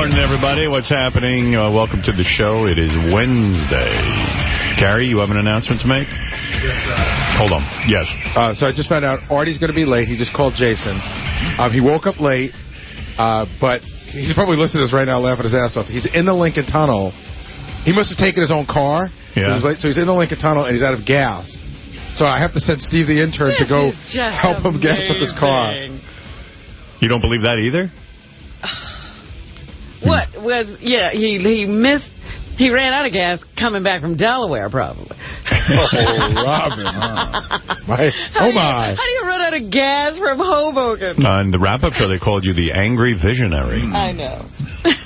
morning, everybody. What's happening? Uh, welcome to the show. It is Wednesday. Gary, you have an announcement to make? Hold on. Yes. Uh, so I just found out Artie's going to be late. He just called Jason. Um, he woke up late, uh, but he's probably listening to this right now laughing his ass off. He's in the Lincoln Tunnel. He must have taken his own car. Yeah. He late, so he's in the Lincoln Tunnel, and he's out of gas. So I have to send Steve the intern to go is just help him gas up his car. You don't believe that either? What was, yeah, he, he missed, he ran out of gas coming back from Delaware, probably. Oh, Robin. huh? My, How oh, do you- my. How do you run out of gas from Hoboken? Uh, in the wrap-up show, they called you the Angry Visionary. I know.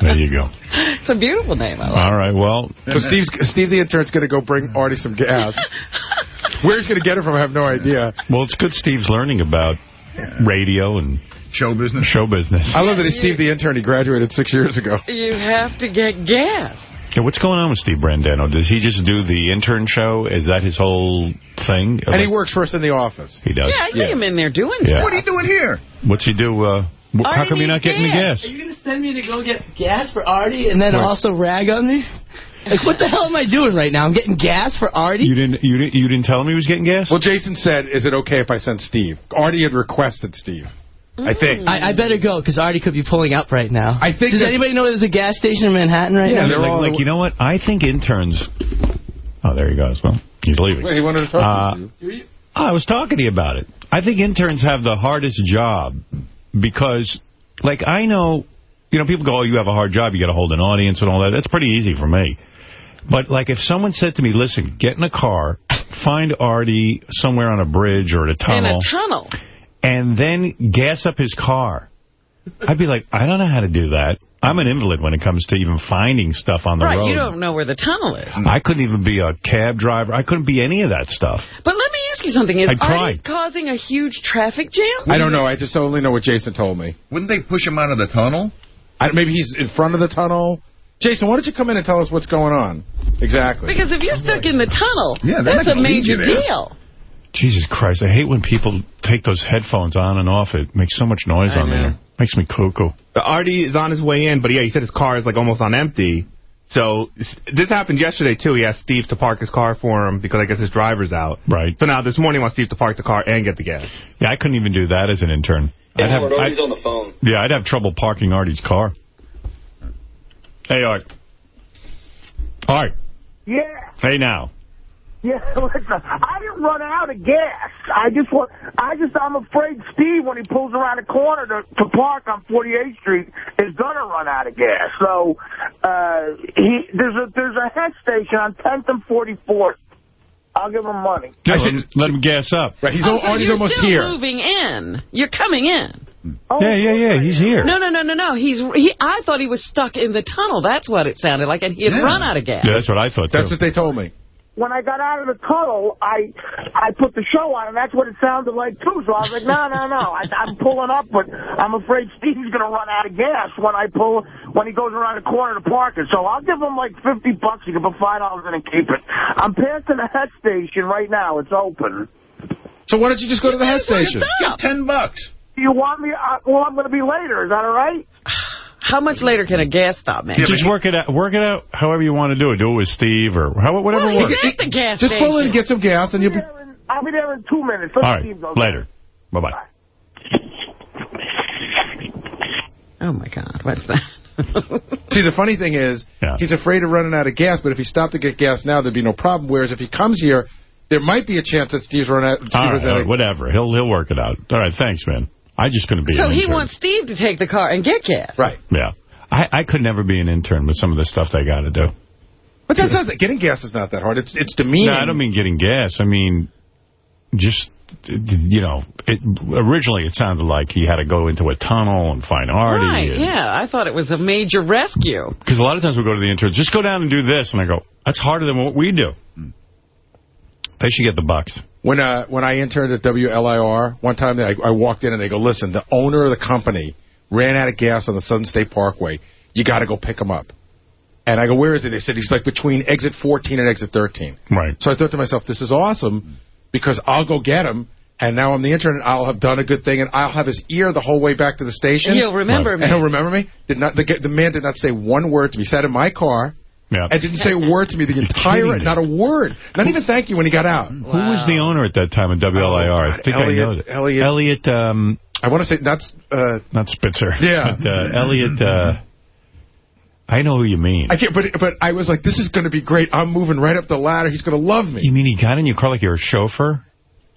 There you go. it's a beautiful name. I like. All right, well, So Steve's, Steve the intern's going to go bring Artie some gas. Where he's going to get it from, I have no idea. well, it's good Steve's learning about radio and Show business. show business. I love that he's Steve the intern. He graduated six years ago. You have to get gas. Yeah, what's going on with Steve Brandano? Does he just do the intern show? Is that his whole thing? And he works for us in the office. He does. Yeah, I see Yeah. him in there doing Yeah. stuff. What are you doing here? What's he do? Uh, wh- how Artie come you're not needs getting the gas. gas? Are you going to send me to go get gas for Artie and then Right. also rag on me? Like, what the hell am I doing right now? I'm getting gas for Artie? You didn't. You didn't. You didn't tell him he was getting gas. Well, Jason said, is it okay if I send Steve? Artie had requested Steve. I think. I, I better go because Artie could be pulling up right now. I think Does anybody know there's a gas station in Manhattan right Yeah, now? they're like, all- like, you know what? I think interns. Oh, there he goes. Well, he's leaving. Wait, he wanted to talk Uh, to Steve. I was talking to you about it. I think interns have the hardest job because, like, I know, you know, people go, oh, you have a hard job. You got to hold an audience and all that. That's pretty easy for me. But, like, if someone said to me, listen, get in a car, find Artie somewhere on a bridge or at a In a tunnel. And then gas up his car, I'd be like, I don't know how to do that. I'm an invalid when it comes to even finding stuff on the Right, road. you don't know where the tunnel is. I couldn't even be a cab driver. I couldn't be any of that stuff. But let me ask you something. Is I'd. Artie causing a huge traffic jam? I don't know. I just only know what Jason told me. Wouldn't they push him out of the tunnel? I, maybe he's in front of the tunnel. Jason, why don't you come in and tell us what's going on? Exactly. Because if you're stuck in the tunnel, Yeah, they're that's a major deal. Jesus Christ, I hate when people take those headphones on and off. It makes so much noise I on know. there. Makes me cuckoo. Artie is on his way in, but yeah, he said his car is like almost on empty. So this happened yesterday too. He asked Steve to park his car for him because I guess his driver's out. Right. So now this morning he wants Steve to park the car and get the gas. Yeah, I couldn't even do that as an intern. I'd have, I'd, on the phone. yeah, I'd have trouble parking Artie's car. Hey, Art. Art. Yeah, Hey, now. Yeah. Listen, I didn't run out of gas. I just want. I just. I'm afraid Steve, when he pulls around the corner to, to park on 48th Street, is gonna run out of gas. So, uh, he there's a there's a head station on 10th and 44th. I'll give him money. Yeah, I let, should- him, let him gas up. Right, he's Oh, al- so Artie's you're almost still here. moving in. You're coming in. Oh, Yeah, yeah, yeah. He's here. No, no, no, no, no. He's. He, I thought he was stuck in the tunnel. That's what it sounded like, and he had Yeah. run out of gas. Yeah, that's what I thought, too. That's what they told me. When I got out of the tunnel, I I put the show on, and that's what it sounded like too. So I was like, no, no, no. I, I'm pulling up, but I'm afraid Steve's gonna run out of gas when I pull when he goes around the corner to park it. So I'll give him like fifty bucks. You can put five dollars in and keep it. I'm passing the head station right now. It's open. So why don't you just go to the head station? Stop. Ten bucks. You want me? Uh, well, I'm gonna be later. Is that all right? How much later can a gas stop make? Just work it out. Work it out however you want to do it. Do it with Steve or how, whatever Well, works. he's at the gas Just station. pull in and get some gas, and I'll you'll be be... there in, I'll be there in two minutes. All Let right, Steve later. Bye-bye. Oh my God, what's that? See, the funny thing is, Yeah. he's afraid of running out of gas, but if he stopped to get gas now, there'd be no problem. Whereas if he comes here, there might be a chance that Steve's run out. Steve All right, runs out of- right, whatever. He'll he'll work it out. All right, thanks, man. I just couldn't be so an he wants Steve to take the car and get gas. Right. Yeah. I, I could never be an intern with some of the stuff they got to do. But that's not, getting gas is not that hard. It's it's demeaning. No, I don't mean getting gas. I mean, just, you know, it, originally it sounded like he had to go into a tunnel and find Artie. Right, and- yeah. I thought it was a major rescue. Because a lot of times we go to the interns, just go down and do this. And I go, that's harder than what we do. Hmm. They should get the bucks. When uh, when I interned at WLIR, one time I, I walked in and they go, listen, the owner of the company ran out of gas on the Southern State Parkway. You got to go pick him up. And I go, where is he? They said he's like between exit 14 and exit 13. Right. So I thought to myself, this is awesome because I'll go get him and now I'm the intern, and I'll have done a good thing, and I'll have his ear the whole way back to the station. He'll remember And me. he'll remember me. Did not the, the man did not say one word to me. He sat in my car Yeah. and didn't say a word to me the entire, not a word. Not even thank you when he got out. Who was the owner at that time of WLIR? Oh, I think Elliot- I know that. Elliot- Elliot, um, I want to say that's uh, not Spitzer. Yeah. But, uh, Elliot, uh, I know who you mean. I can't. But but I was like, this is going to be great. I'm moving right up the ladder. He's going to love me. You mean he got in your car like you're a chauffeur?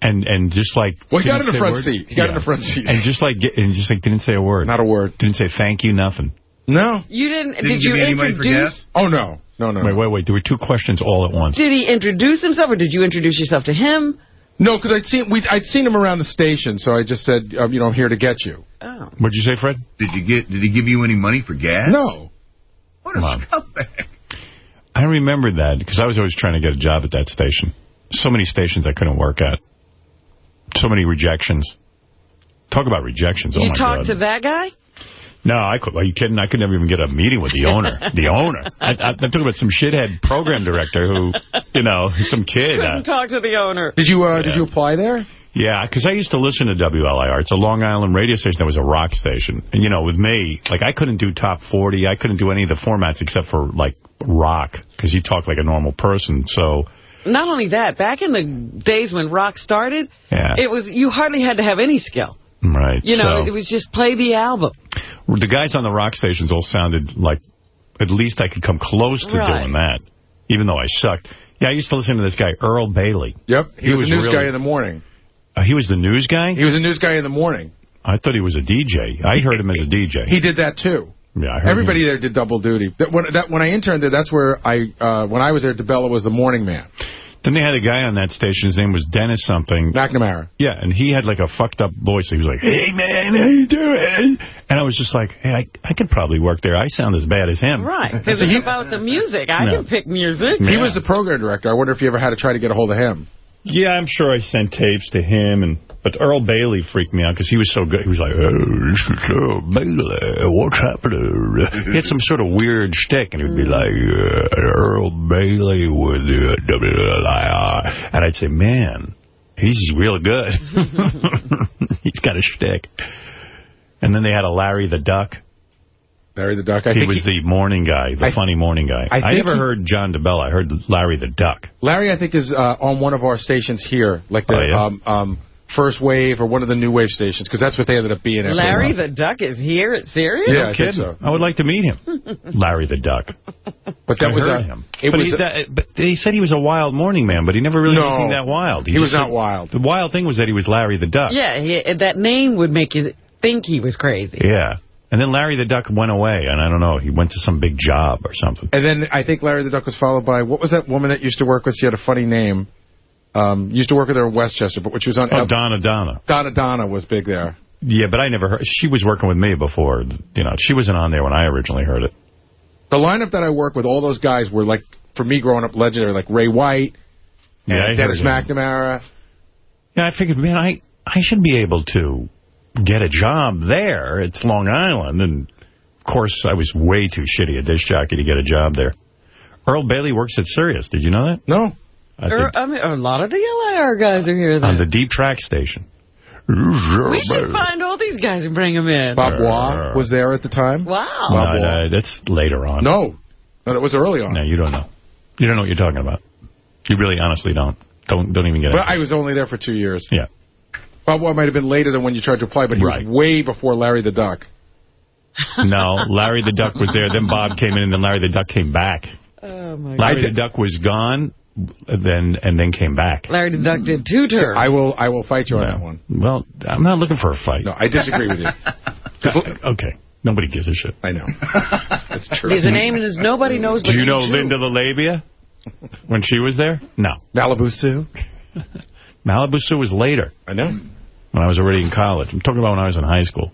And and just like Well, he got in the front word? seat. He got in the front seat. And just like and just like didn't say a word. Not a word. Didn't say thank you, nothing. No. You didn't, Didn't did give you you any money for introduce, gas? Oh no. No no. Wait, wait, wait. There were two questions all at once. did he introduce himself or did you introduce yourself to him? No, because I'd seen we I'd seen him around the station, so I just said, um, you know, I'm here to get you. Oh. What'd you say, Fred? Did you get? Did he give you any money for gas? No. What a Come scumbag. I remember that because I was always trying to get a job at that station. So many stations I couldn't work at. So many rejections. Talk about rejections. Oh, you my talked God. to that guy? No, I could. Are you kidding? I could never even get a meeting with the owner. the owner. I, I, I'm talking about some shithead program director who, you know, some kid. Uh, Couldn't talk to the owner. Did you uh, did you apply there? yeah, because I used to listen to WLIR. It's a Long Island radio station that was a rock station. And, you know, with me, like, I couldn't do top 40. I couldn't do any of the formats except for, like, rock, because you talk like a normal person. So, Not only that, back in the days when rock started, yeah. it was you hardly had to have any skill. Right. You know, so, it was just play the album. the guys on the rock stations all sounded like at least I could come close to Right. doing that, even though I sucked. Yeah, I used to listen to this guy, Earl Bailey. Yep. He, He was, was a news really- guy in the morning. Uh, he was the news guy? He was a news guy in the morning. I thought he was a DJ. I heard him as a DJ. He did that too. yeah, I heard Everybody him. there did double duty. That, when, that, when I interned there, that's where I, uh, when I was there, DeBella was the morning man. Then they had a guy on that station. His name was Dennis something. McNamara. Yeah, and he had like a fucked up voice. He was like, hey, man, how you doing? And I was just like, hey, I, I could probably work there. I sound as bad as him. Right. Because it's about the music. I No. can pick music. Yeah. He was the program director. I wonder if you ever had to try to get a hold of him. Yeah, I'm sure I sent tapes to him, and but Earl Bailey freaked me out because he was so good. He was like, oh, this is Earl Bailey, what's happening? He had some sort of weird shtick, and he'd be like, uh, Earl Bailey with the WLIR. And I'd say, man, he's real good. he's got a shtick. And then they had a Larry the Duck. Larry the Duck. I He think was the morning guy, the I- funny morning guy. I I, never he- heard John DeBella. I heard Larry the Duck. Larry, I think, is uh, on one of our stations here, like the Oh, yeah? um, um, First Wave or one of the new wave stations, because that's what they ended up being. after Larry while. the Duck is here at Sirius? Yeah, No I think kidding. so. I would like to meet him. Larry the Duck. But that I was heard a, him. It but, was he, a- that, but they said he was a wild morning man, but he never really No. did anything that wild. He just was not said- wild. The wild thing was that he was Larry the Duck. Yeah, he, that name would make you think he was crazy. Yeah. And then Larry the Duck went away, and I don't know, he went to some big job or something. And then I think Larry the Duck was followed by, what was that woman that used to work with? She had a funny name. Um, used to work with her in Westchester, but when she was on... Oh, Donna Donna. Donna Donna was big there. Yeah, but I never heard. She was working with me before. You know, she wasn't on there when I originally heard it. The lineup that I worked with, all those guys were like, for me growing up, legendary, like Ray White, Yeah, Dennis. McNamara. Yeah, I figured, man, I, I should be able to get a job there. It's Long Island. And, of course, I was way too shitty a disc jockey to get a job there. Earl Bailey works at Sirius. Did you know that? No. I Or, think er, I mean, a lot of the LIR guys are here then. on the deep track station. we should find all these guys and bring them in. Bob Waugh uh, was there at the time. Wow. No, Bob Waugh. no, that's later on. No. No, it was early on. No, you don't know. You don't know what you're talking about. You really honestly don't. Don't don't even get it. But. I was only there for two years. Yeah. Bob Waugh might have been later than when you tried to apply, but he Right. was way before Larry the Duck. No, Larry the Duck was there, then Bob came in, and then Larry the Duck came back. Oh, my God. Larry the Duck was gone, then and then came back. Larry the Duck did two terms. I will I will fight you on that one. Well, I'm not looking for a fight. No, I disagree with you. Okay. Nobody gives a shit. I know. That's true. He's a name is nobody knows Do you know too. Linda the Labia? When she was there? No. Malibu Sue? Malibu Sue was later, I know. When I was already in college. I'm talking about when I was in high school.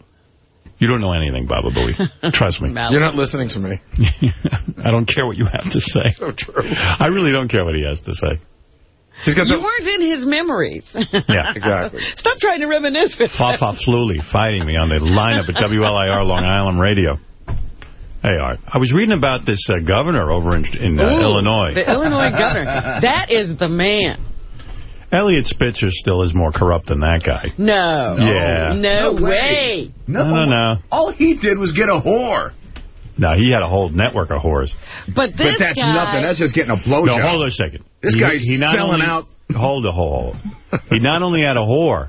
You don't know anything, Baba Booey. Trust me. You're not listening to me. I don't care what you have to say. So true. I really don't care what he has to say. He's got You the... weren't in his memories. Yeah. Exactly. Stop trying to reminisce with Fafa Fooey fighting me on the lineup at WLIR Long Island Radio. Hey, Art. I was reading about this uh, governor over in, in uh, Ooh, Illinois. The Illinois governor. That is the man. Elliot Spitzer still is more corrupt than that guy. No. Yeah. No, No way. way. No, No, no, no. All he did was get a whore. No, he had a whole network of whores. But this But that's guy, nothing. That's just getting a blowjob. No, hold on a second. This He- guy's he not selling only- out. Hold a hold. He not only had a whore,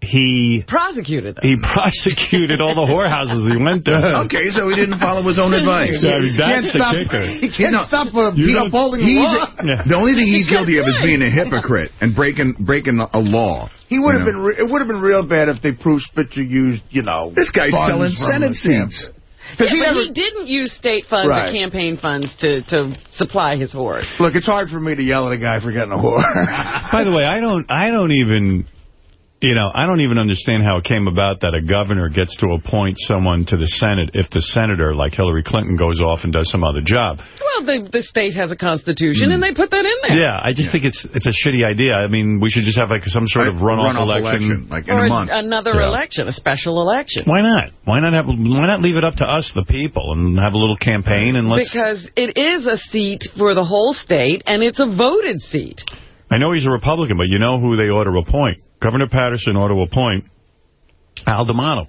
he prosecuted them. he prosecuted all the whorehouses he went to. Okay, so he didn't follow his own advice. Yeah, I mean, Can't that's the stop, kicker. he can't No, stop uh, you be upholding the law. Yeah. the only thing he's That's guilty of is being a hypocrite and breaking breaking a law. He would have been. Re- it would have been real bad if they proved Spitzer used, you know. This guy's selling from Senate seats. Yeah, he but never- he didn't use state funds Right. or campaign funds to, to supply his horse. Look, it's hard for me to yell at a guy for getting a whore. By the way, I don't I don't even you know, I don't even understand how it came about that a governor gets to appoint someone to the Senate if the senator, like Hillary Clinton, goes off and does some other job. Well, the, the state has a constitution, and mm. they put that in there. Yeah, I just think it's it's a shitty idea. I mean, we should just have like some sort of runoff, election. like in Or a a- month. another Yeah. election, a special election. Why not? Why not have? Why not leave it up to us, the people, and have a little campaign and let's. Because it is a seat for the whole state, and it's a voted seat. I know he's a Republican, but you know who they ought to appoint? Governor Paterson ought to appoint Al D'Amato.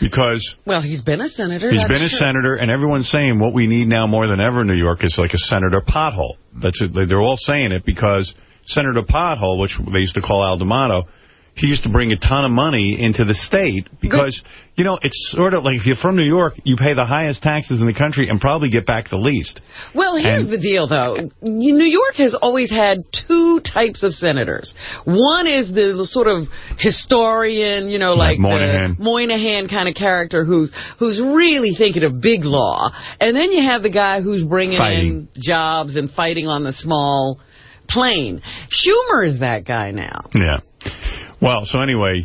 Because Well, he's been a senator. he's been a true. senator, and everyone's saying what we need now more than ever in New York is like a senator pothole. That's it. They're all saying it because Senator Pothole, which they used to call Al D'Amato, he used to bring a ton of money into the state because, you know, it's sort of like if you're from New York, you pay the highest taxes in the country and probably get back the least. Well, here's And- the deal, though. New York has always had two types of senators. One is the sort of historian, you know, Like like, Moynihan. Moynihan kind of character who's who's really thinking of big law. And then you have the guy who's bringing Fighting. in jobs and fighting on the small plane. Schumer is that guy now. Yeah. Well, so anyway,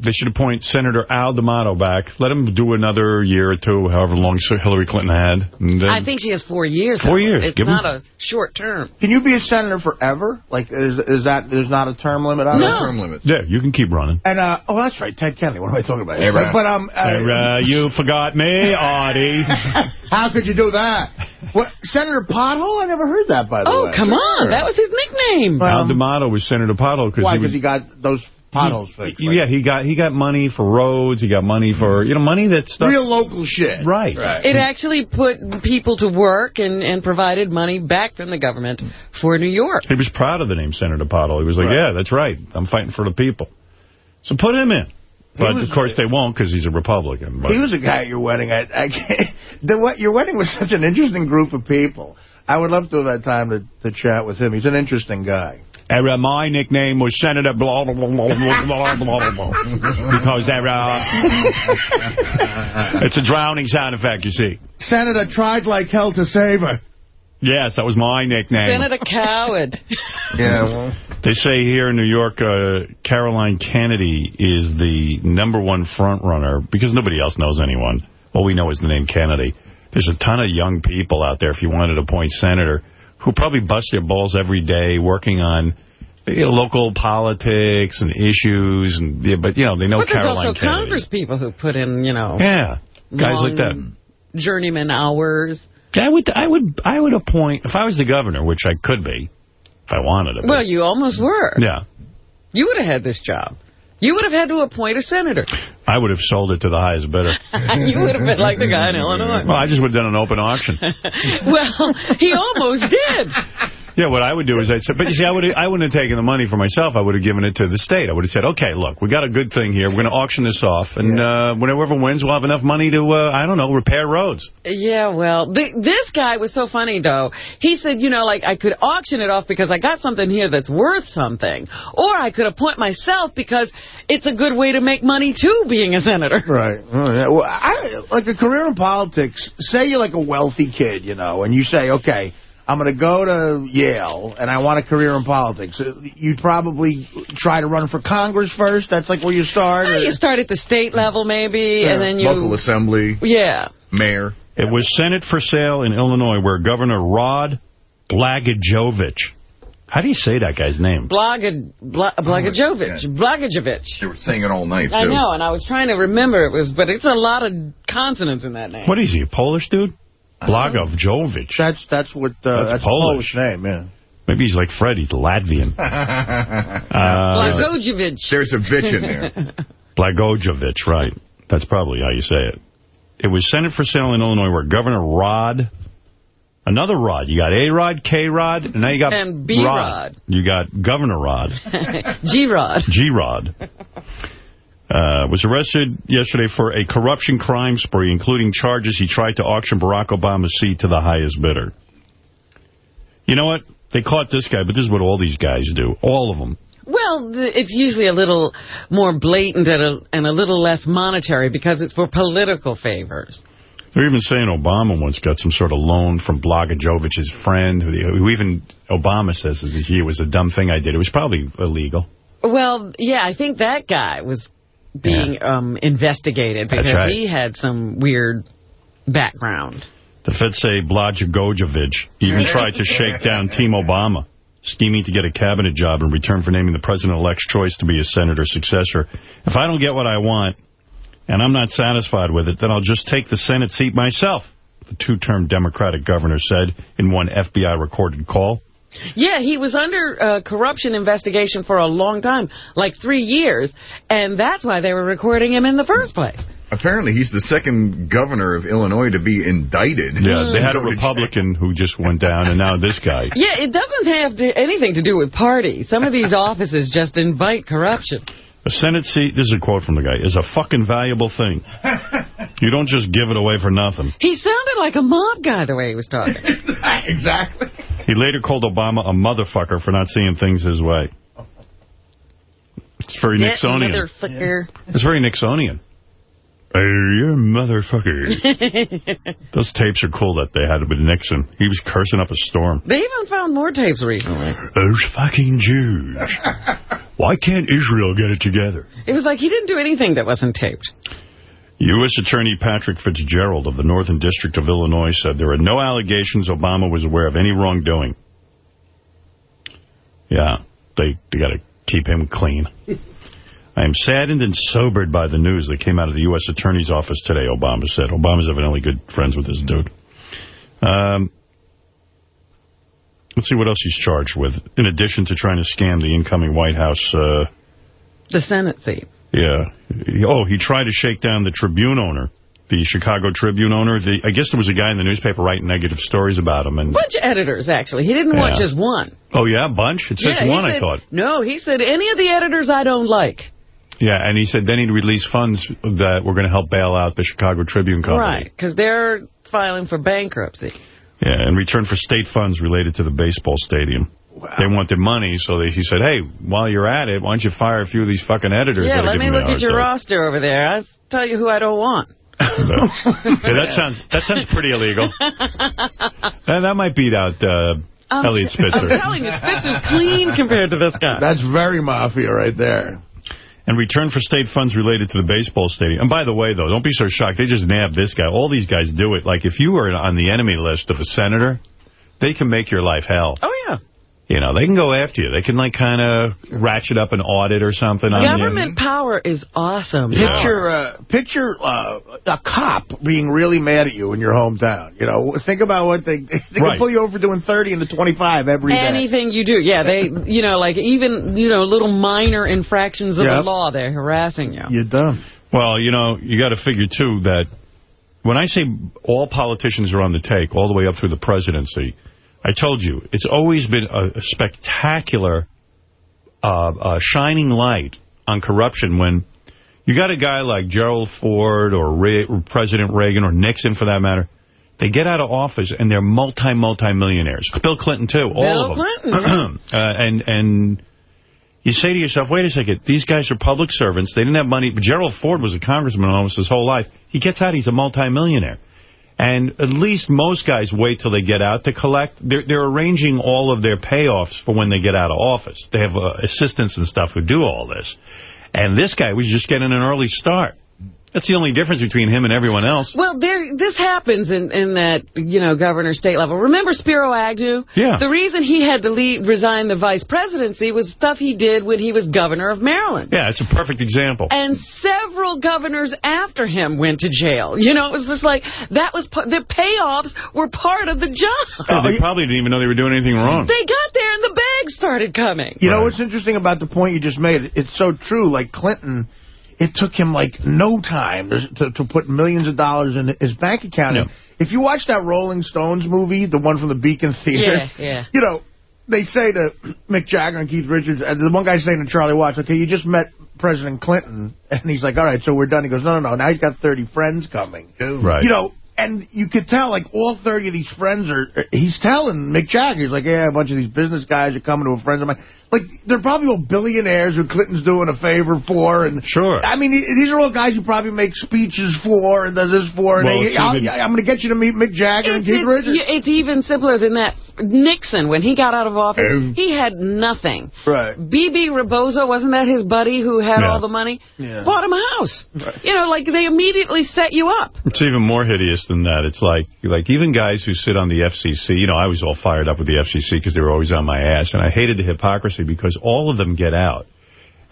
they should appoint Senator Al D'Amato back. Let him do another year or two, however long Hillary Clinton had. And then- I think she has four years. Four years. It's Give him- not a short term. Can you be a senator forever? Like, is is that there's not a term limit on No. it? term limits. Yeah, you can keep running. And uh, oh, that's right, Ted Kennedy. What am I talking about? Hey, but, but um, uh, Hey, uh, you forgot me, Artie. how could you do that? What Senator Pothole? I never heard that by the Oh, way. Oh, come on. That was his nickname. Well, Al Um, D'Amato was Senator Pothole because Why? Because was- he got those potholes fixed. yeah, he got he got money for roads. He got money for you know money that stuff. real local shit. Right. It actually put people to work and, and provided money back from the government for New York. He was proud of the name Senator Pothole. He was like, Right. yeah, that's right. I'm fighting for the people. So put him in. But, was- of course, they won't because he's a Republican. But He was a guy at your wedding. I, I the what your wedding was such an interesting group of people. I would love to have had time to, to chat with him. He's an interesting guy. Era, my nickname was Senator blah, blah, blah, blah, blah, blah, blah. Because era... it's a drowning sound effect, you see. Senator tried like hell to save her. Yes, that was my nickname. Senator Coward. yeah, well. They say here in New York, uh, Caroline Kennedy is the number one front runner because nobody else knows anyone. All we know is the name Kennedy. There's a ton of young people out there. If you wanted to appoint senator, who probably bust their balls every day working on you know, local politics and issues. and yeah, But, you know, they know But there's Caroline also Kennedy. Congress people who put in, you know, Yeah, guys like that. journeyman hours. I would, I would, I would appoint if I was the governor, which I could be, if I wanted to. be. Well, you almost were. yeah, You would have had this job. You would have had to appoint a senator. I would have sold it to the highest bidder. you would have been like the guy in Illinois. well, I just would have done an open auction. well, he almost did. Yeah, what I would do is I'd say, but you see, I would I wouldn't have taken the money for myself. I would have given it to the state. I would have said, okay, look, we got a good thing here. We're going to auction this off, and uh, whenever wins, we'll have enough money to, uh, I don't know, repair roads. Yeah, well, th this guy was so funny, though. He said, you know, like, I could auction it off because I got something here that's worth something. Or I could appoint myself because it's a good way to make money, too, being a senator. Right. Oh, yeah. Well, I, like a career in politics, say you're like a wealthy kid, you know, and you say, okay, I'm going to go to Yale, and I want a career in politics. Uh, You'd probably try to run for Congress first? That's like where you start? Or- You start at the state level, maybe, and then you... Local assembly, Yeah. mayor. It was Senate for sale in Illinois, where Governor Rod Blagojevich, how do you say that guy's name? Blaga, Bla, Blagojevich. yeah. Blagojevich. They were saying it all night, too. I know, and I was trying to remember it was, but it's a lot of consonants in that name. What is he, a Polish dude? Blagojevich. That's that's what uh, That's that's, a Polish. Polish name, yeah. Maybe he's like Fred. He's Latvian. Uh, Blagojevich. There's a bitch in there. Blagojevich, right. That's probably how you say it. It was Senate for sale in Illinois where Governor Rod, another Rod. You got A-Rod, K-Rod, and now you got And B-Rod. You got Governor Rod, G-Rod. G-Rod. Uh, was arrested yesterday for a corruption crime spree, including charges he tried to auction Barack Obama's seat to the highest bidder. You know what? They caught this guy, but this is what all these guys do. All of them. Well, it's usually a little more blatant and a, and a little less monetary because it's for political favors. They're even saying Obama once got some sort of loan from Blagojevich's friend, who, who even Obama says that he was a dumb thing I did. It was probably illegal. Well, yeah, I think that guy was being um, investigated because right. he had some weird background. The feds say Blagojevich even tried to shake down Team Obama, scheming to get a cabinet job in return for naming the president-elect's choice to be his senator successor. If I don't get what I want, and I'm not satisfied with it, then I'll just take the Senate seat myself, the two-term Democratic governor said in one FBI-recorded call. Yeah, he was under uh, corruption investigation for a long time, like three years, and that's why they were recording him in the first place. Apparently, he's the second governor of Illinois to be indicted. Yeah, they had a Republican who just went down, and now this guy. Yeah, it doesn't have to, anything to do with party. Some of these offices just invite corruption. A Senate seat, this is a quote from the guy, is a fucking valuable thing. You don't just give it away for nothing. He sounded like a mob guy the way he was talking. exactly. He later called Obama a motherfucker for not seeing things his way. It's very That Nixonian. Motherfucker. It's very Nixonian. Hey, you motherfucker. Those tapes are cool that they had with Nixon. He was cursing up a storm. They even found more tapes recently. Those fucking Jews. Why can't Israel get it together? It was like he didn't do anything that wasn't taped. U.S. Attorney Patrick Fitzgerald of the Northern District of Illinois said there are no allegations Obama was aware of any wrongdoing. Yeah, they, they got to keep him clean. I am saddened and sobered by the news that came out of the U.S. Attorney's office today, Obama said. Obama's evidently good friends with this dude. Um, let's see what else he's charged with, in addition to trying to scam the incoming White House uh, The Senate seat. yeah. Oh, he tried to shake down the Tribune owner, the Chicago Tribune owner. The, I guess there was a guy in the newspaper writing negative stories about him. And Bunch of editors, actually. He didn't want just one. Oh, yeah, a bunch? It says Yeah, one, I thought. No, he said, any of the editors I don't like. Yeah, and he said then he'd release funds that were going to help bail out the Chicago Tribune company. Right, because they're filing for bankruptcy. Yeah, in return for state funds related to the baseball stadium. They want their money, so they, he said, hey, while you're at it, why don't you fire a few of these fucking editors Yeah, that let me look at your hard roster over there. I'll tell you who I don't want. Yeah, that sounds that sounds pretty illegal. that, that might beat out uh, I'm Elliot Spitzer. I'm telling you, Spitzer's clean compared to this guy. That's very mafia right there. In return for state funds related to the baseball stadium. And by the way, though, don't be so shocked. They just nabbed this guy. All these guys do it. Like, if you are on the enemy list of a senator, they can make your life hell. Oh, yeah. You know, they can go after you. They can, like, kind of ratchet up an audit or something on you. Government power is awesome. Yeah. Picture, uh, picture uh, a cop being really mad at you in your hometown. You know, think about what they they can pull you over for doing 30 and the 25 every day. Anything you do. Yeah, they, you know, like even, you know, little minor infractions of Yep. the law, they're harassing you. You're done. Well, you know, you got to figure, too, that when I say all politicians are on the take, all the way up through the presidency, I told you, it's always been a, a spectacular uh, uh, shining light on corruption when you got a guy like Gerald Ford or Re President Reagan or Nixon, for that matter, they get out of office and they're multi, multi-millionaires. Bill Clinton, too, all of them. Clinton, uh, and, and you say to yourself, wait a second, these guys are public servants. They didn't have money. But Gerald Ford was a congressman almost his whole life. He gets out, he's a multimillionaire. And at least most guys wait till they get out to collect. They're, they're arranging all of their payoffs for when they get out of office. They have uh, assistants and stuff who do all this. And this guy was just getting an early start. That's the only difference between him and everyone else. Well, there, this happens in, in that, you know, governor state level. Remember Spiro Agnew? Yeah. The reason he had to leave, resign the vice presidency was stuff he did when he was governor of Maryland. Yeah, it's a perfect example. And several several governors after him went to jail. You know, it was just like, that was, the payoffs were part of the job. Yeah, they probably didn't even know they were doing anything wrong. They got there and the bags started coming. You know what's interesting about the point you just made? It's so true. Like Clinton, it took him like no time to, to put millions of dollars in his bank account. Yeah. If you watch that Rolling Stones movie, the one from the Beacon Theater, Yeah, yeah. you know, they say to Mick Jagger and Keith Richards, and the one guy saying to Charlie Watts, okay, you just met President Clinton, and he's like, all right, so we're done. He goes, no, no, no, now he's got 30 friends coming. Right. You know, and you could tell, like, all 30 of these friends are, he's telling Mick Jagger, he's like, yeah, a bunch of these business guys are coming to a friend of mine. Like, they're probably all billionaires who Clinton's doing a favor for. and Sure. I mean, these are all guys who probably make speeches for and does this for. And Well, they, it's I'll- even- I'm going to get you to meet Mick Jagger and It's, Keith Richards. it's even simpler than that. Nixon, when he got out of office, Oh. he had nothing. Right. Bebe Rebozo, wasn't that his buddy who had Yeah. all the money? Yeah. Bought him a house. Right. You know, like they immediately set you up. It's even more hideous than that. It's like, like even guys who sit on the FCC, you know, I was all fired up with the FCC because they were always on my ass, and I hated the hypocrisy because all of them get out,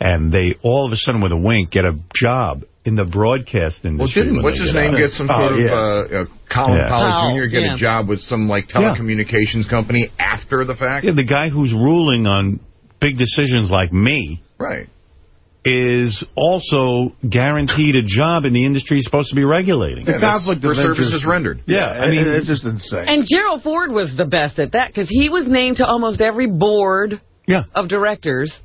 and they all of a sudden, with a wink, get a job in the broadcast Well, industry. didn't what's his get name out. get some Oh, sort of yeah. uh, uh, Colin Yeah. Powell Powell, Jr. get yeah. a job with some like telecommunications company after the fact? Yeah, the guy who's ruling on big decisions like me Right. is also guaranteed a job in the industry he's supposed to be regulating. The Yeah, that's conflict for services rendered. Yeah, I mean, it's just insane. And Gerald Ford was the best at that because he was named to almost every board yeah, of directors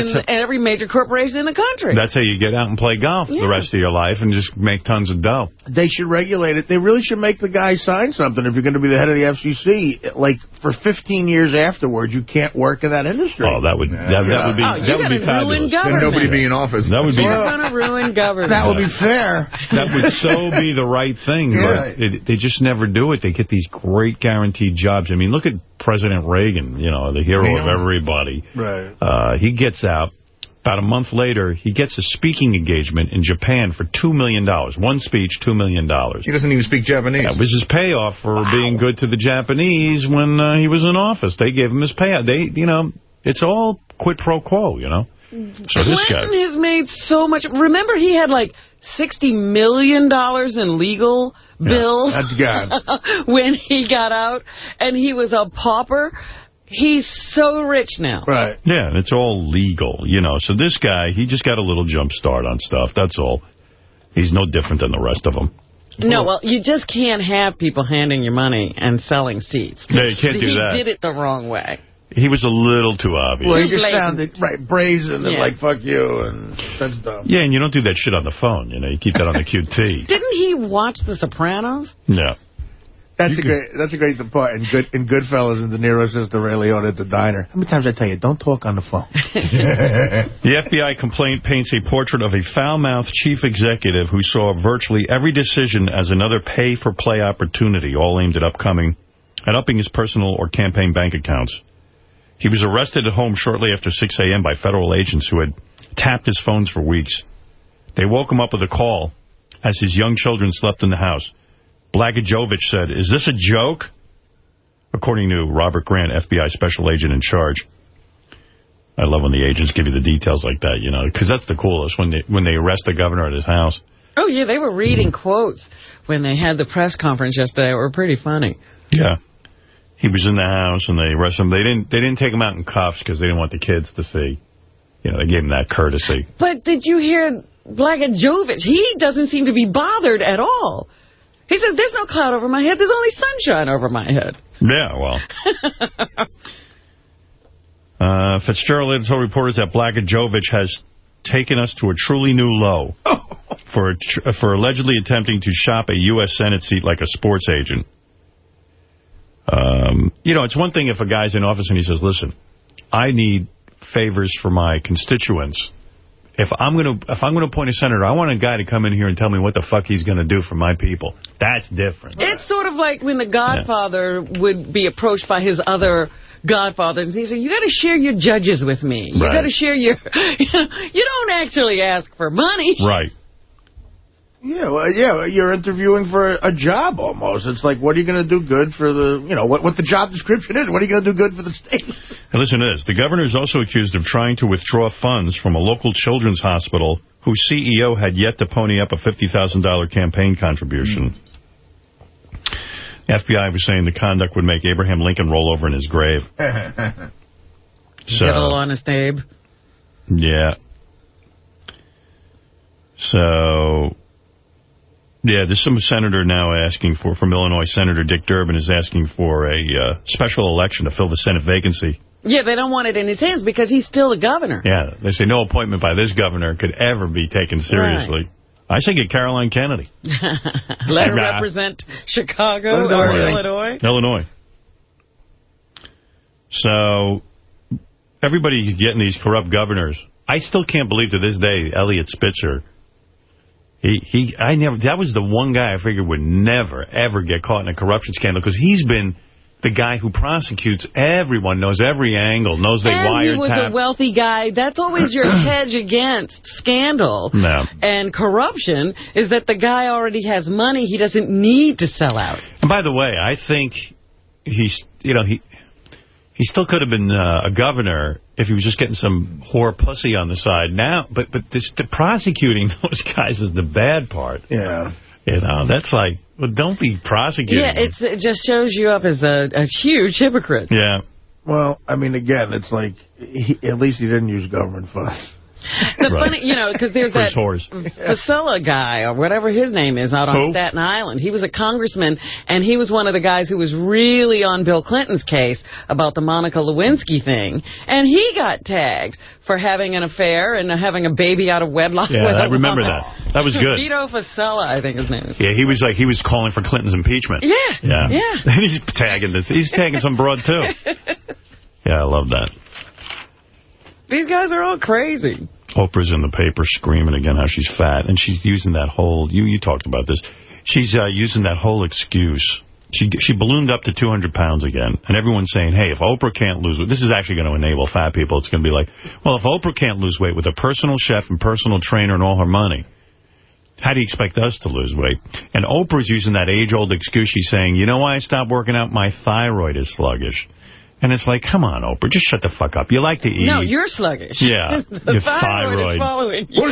in That's it. every major corporation in the country. that's how you get out and play golf Yeah. the rest of your life and just make tons of dough. They should regulate it. They really should make the guy sign something if you're going to be the head of the FCC. Like, for 15 years afterwards, you can't work in that industry. Oh, that would that, that would be oh, that you're would going be to ruin fabulous. government. And nobody be in office. That would be You're Well- going to ruin government. that would be fair. that would so be the right thing, Yeah. but it, they just never do it. They get these great guaranteed jobs. I mean, look at President Reagan, you know, the hero of everybody. Right. Uh, he gets out. About a month later, he gets a speaking engagement in Japan for $2 million. One speech, $2 million. He doesn't even speak Japanese. That was his payoff for being good to the Japanese when uh, he was in office. They gave him his payout. They, you know, it's all quid pro quo, you know. So this Clinton guy, has made so much. Remember, he had like $60 million in legal bills That's gone. when he got out, and he was a pauper. He's so rich now. Right. yeah, and it's all legal, you know. So this guy, he just got a little jump start on stuff. That's all. He's no different than the rest of them. No, well, you just can't have people handing you money and selling seats. No, you can't do he that. did it the wrong way. He was a little too obvious. Well, he just sounded, right, brazen and Yeah. like, fuck you, and that's dumb. yeah, and you don't do that shit on the phone, you know. You keep that on the QT. Didn't he watch The Sopranos? No. That's a great. That's a great part. In good in Goodfellas, and De Niro says to Ray Liotta at the diner. How many times I tell you, don't talk on the phone? The FBI complaint paints a portrait of a foul-mouthed chief executive who saw virtually every decision as another pay-for-play opportunity, all aimed at upcoming at upping his personal or campaign bank accounts. He was arrested at home shortly after 6 a.m. by federal agents who had tapped his phones for weeks. They woke him up with a call as his young children slept in the house. Blagojevich said, is this a joke? According to Robert Grant, FBI special agent in charge. I love when the agents give you the details like that, you know, because that's the coolest, when they when they arrest the governor at his house. Oh, yeah, they were reading mm-hmm. quotes when they had the press conference yesterday. It were pretty funny. Yeah. He was in the house, and they arrested him. They didn't they didn't take him out in cuffs because they didn't want the kids to see. You know, they gave him that courtesy. But did you hear Blagojevich? He doesn't seem to be bothered at all. He says, there's no cloud over my head. There's only sunshine over my head. Yeah, well. uh, Fitzgerald told reporters that Blagojevich has taken us to a truly new low for tr for allegedly attempting to shop a U.S. Senate seat like a sports agent. Um, you know, it's one thing if a guy's in office and he says, listen, I need favors for my constituents. If I'm going to if I'm going to appoint a senator, I want a guy to come in here and tell me what the fuck he's going to do for my people. That's different. It's sort of like when the Godfather would be approached by his other Godfathers. And he said, you got to share your judges with me. You Right. got to share your... You don't actually ask for money. Right. Yeah, well, yeah, you're interviewing for a, a job almost. It's like, what are you going to do good for the, you know, what, what the job description is. What are you going to do good for the state? And listen to this. The governor is also accused of trying to withdraw funds from a local children's hospital whose CEO had yet to pony up a $50,000 campaign contribution. Hmm. FBI was saying the conduct would make Abraham Lincoln roll over in his grave. So, Good old honest Abe. yeah. So, yeah, there's some senator now asking for, from Illinois, Senator Dick Durbin is asking for a uh, special election to fill the Senate vacancy. Yeah, they don't want it in his hands because he's still the governor. Yeah, they say no appointment by this governor could ever be taken seriously. I say get Caroline Kennedy. Let her represent Chicago Illinois. or Illinois. Illinois. So, everybody's getting these corrupt governors. I still can't believe to this day Elliot Spitzer. He, he, I never, that was the one guy I figured would never, ever get caught in a corruption scandal because he's been the guy who prosecutes everyone, knows every angle, knows they and he was a wealthy guy. That's always your hedge against scandal No. and corruption is that the guy already has money. He doesn't need to sell out. And by the way, I think he's, you know, he he still could have been uh, a governor if he was just getting some whore pussy on the side now. But but this the prosecuting those guys was the bad part. Yeah. You know, that's like, well, don't be prosecuting. Yeah, it's, it just shows you up as a, a huge hypocrite. Yeah. Well, I mean, again, it's like, he, at least he didn't use government funds. The Right. funny, you know, because there's For his that whores. Fossella guy or whatever his name is out on Who? Staten Island. He was a congressman, and he was one of the guys who was really on Bill Clinton's case about the Monica Lewinsky thing. And he got tagged for having an affair and having a baby out of wedlock. Yeah, I remember woman. that. That was good. Vito Fossella, I think his name is. Yeah, he was like, he was calling for Clinton's impeachment. Yeah, Yeah. yeah. And he's tagging this. He's tagging some broad, too. Yeah, I love that. These guys are all crazy. Oprah's in the paper screaming again how she's fat, and she's using that whole, you you talked about this, she's uh, using that whole excuse. She she ballooned up to 200 pounds again, and everyone's saying, hey, if Oprah can't lose weight, this is actually going to enable fat people. It's going to be like, well, if Oprah can't lose weight with a personal chef and personal trainer and all her money, how do you expect us to lose weight? And Oprah's using that age-old excuse. She's saying, you know why I stopped working out? My thyroid is sluggish. And it's like, come on, Oprah, just shut the fuck up. You like to eat. No, you're sluggish. Yeah, the your thyroid, thyroid. is following you.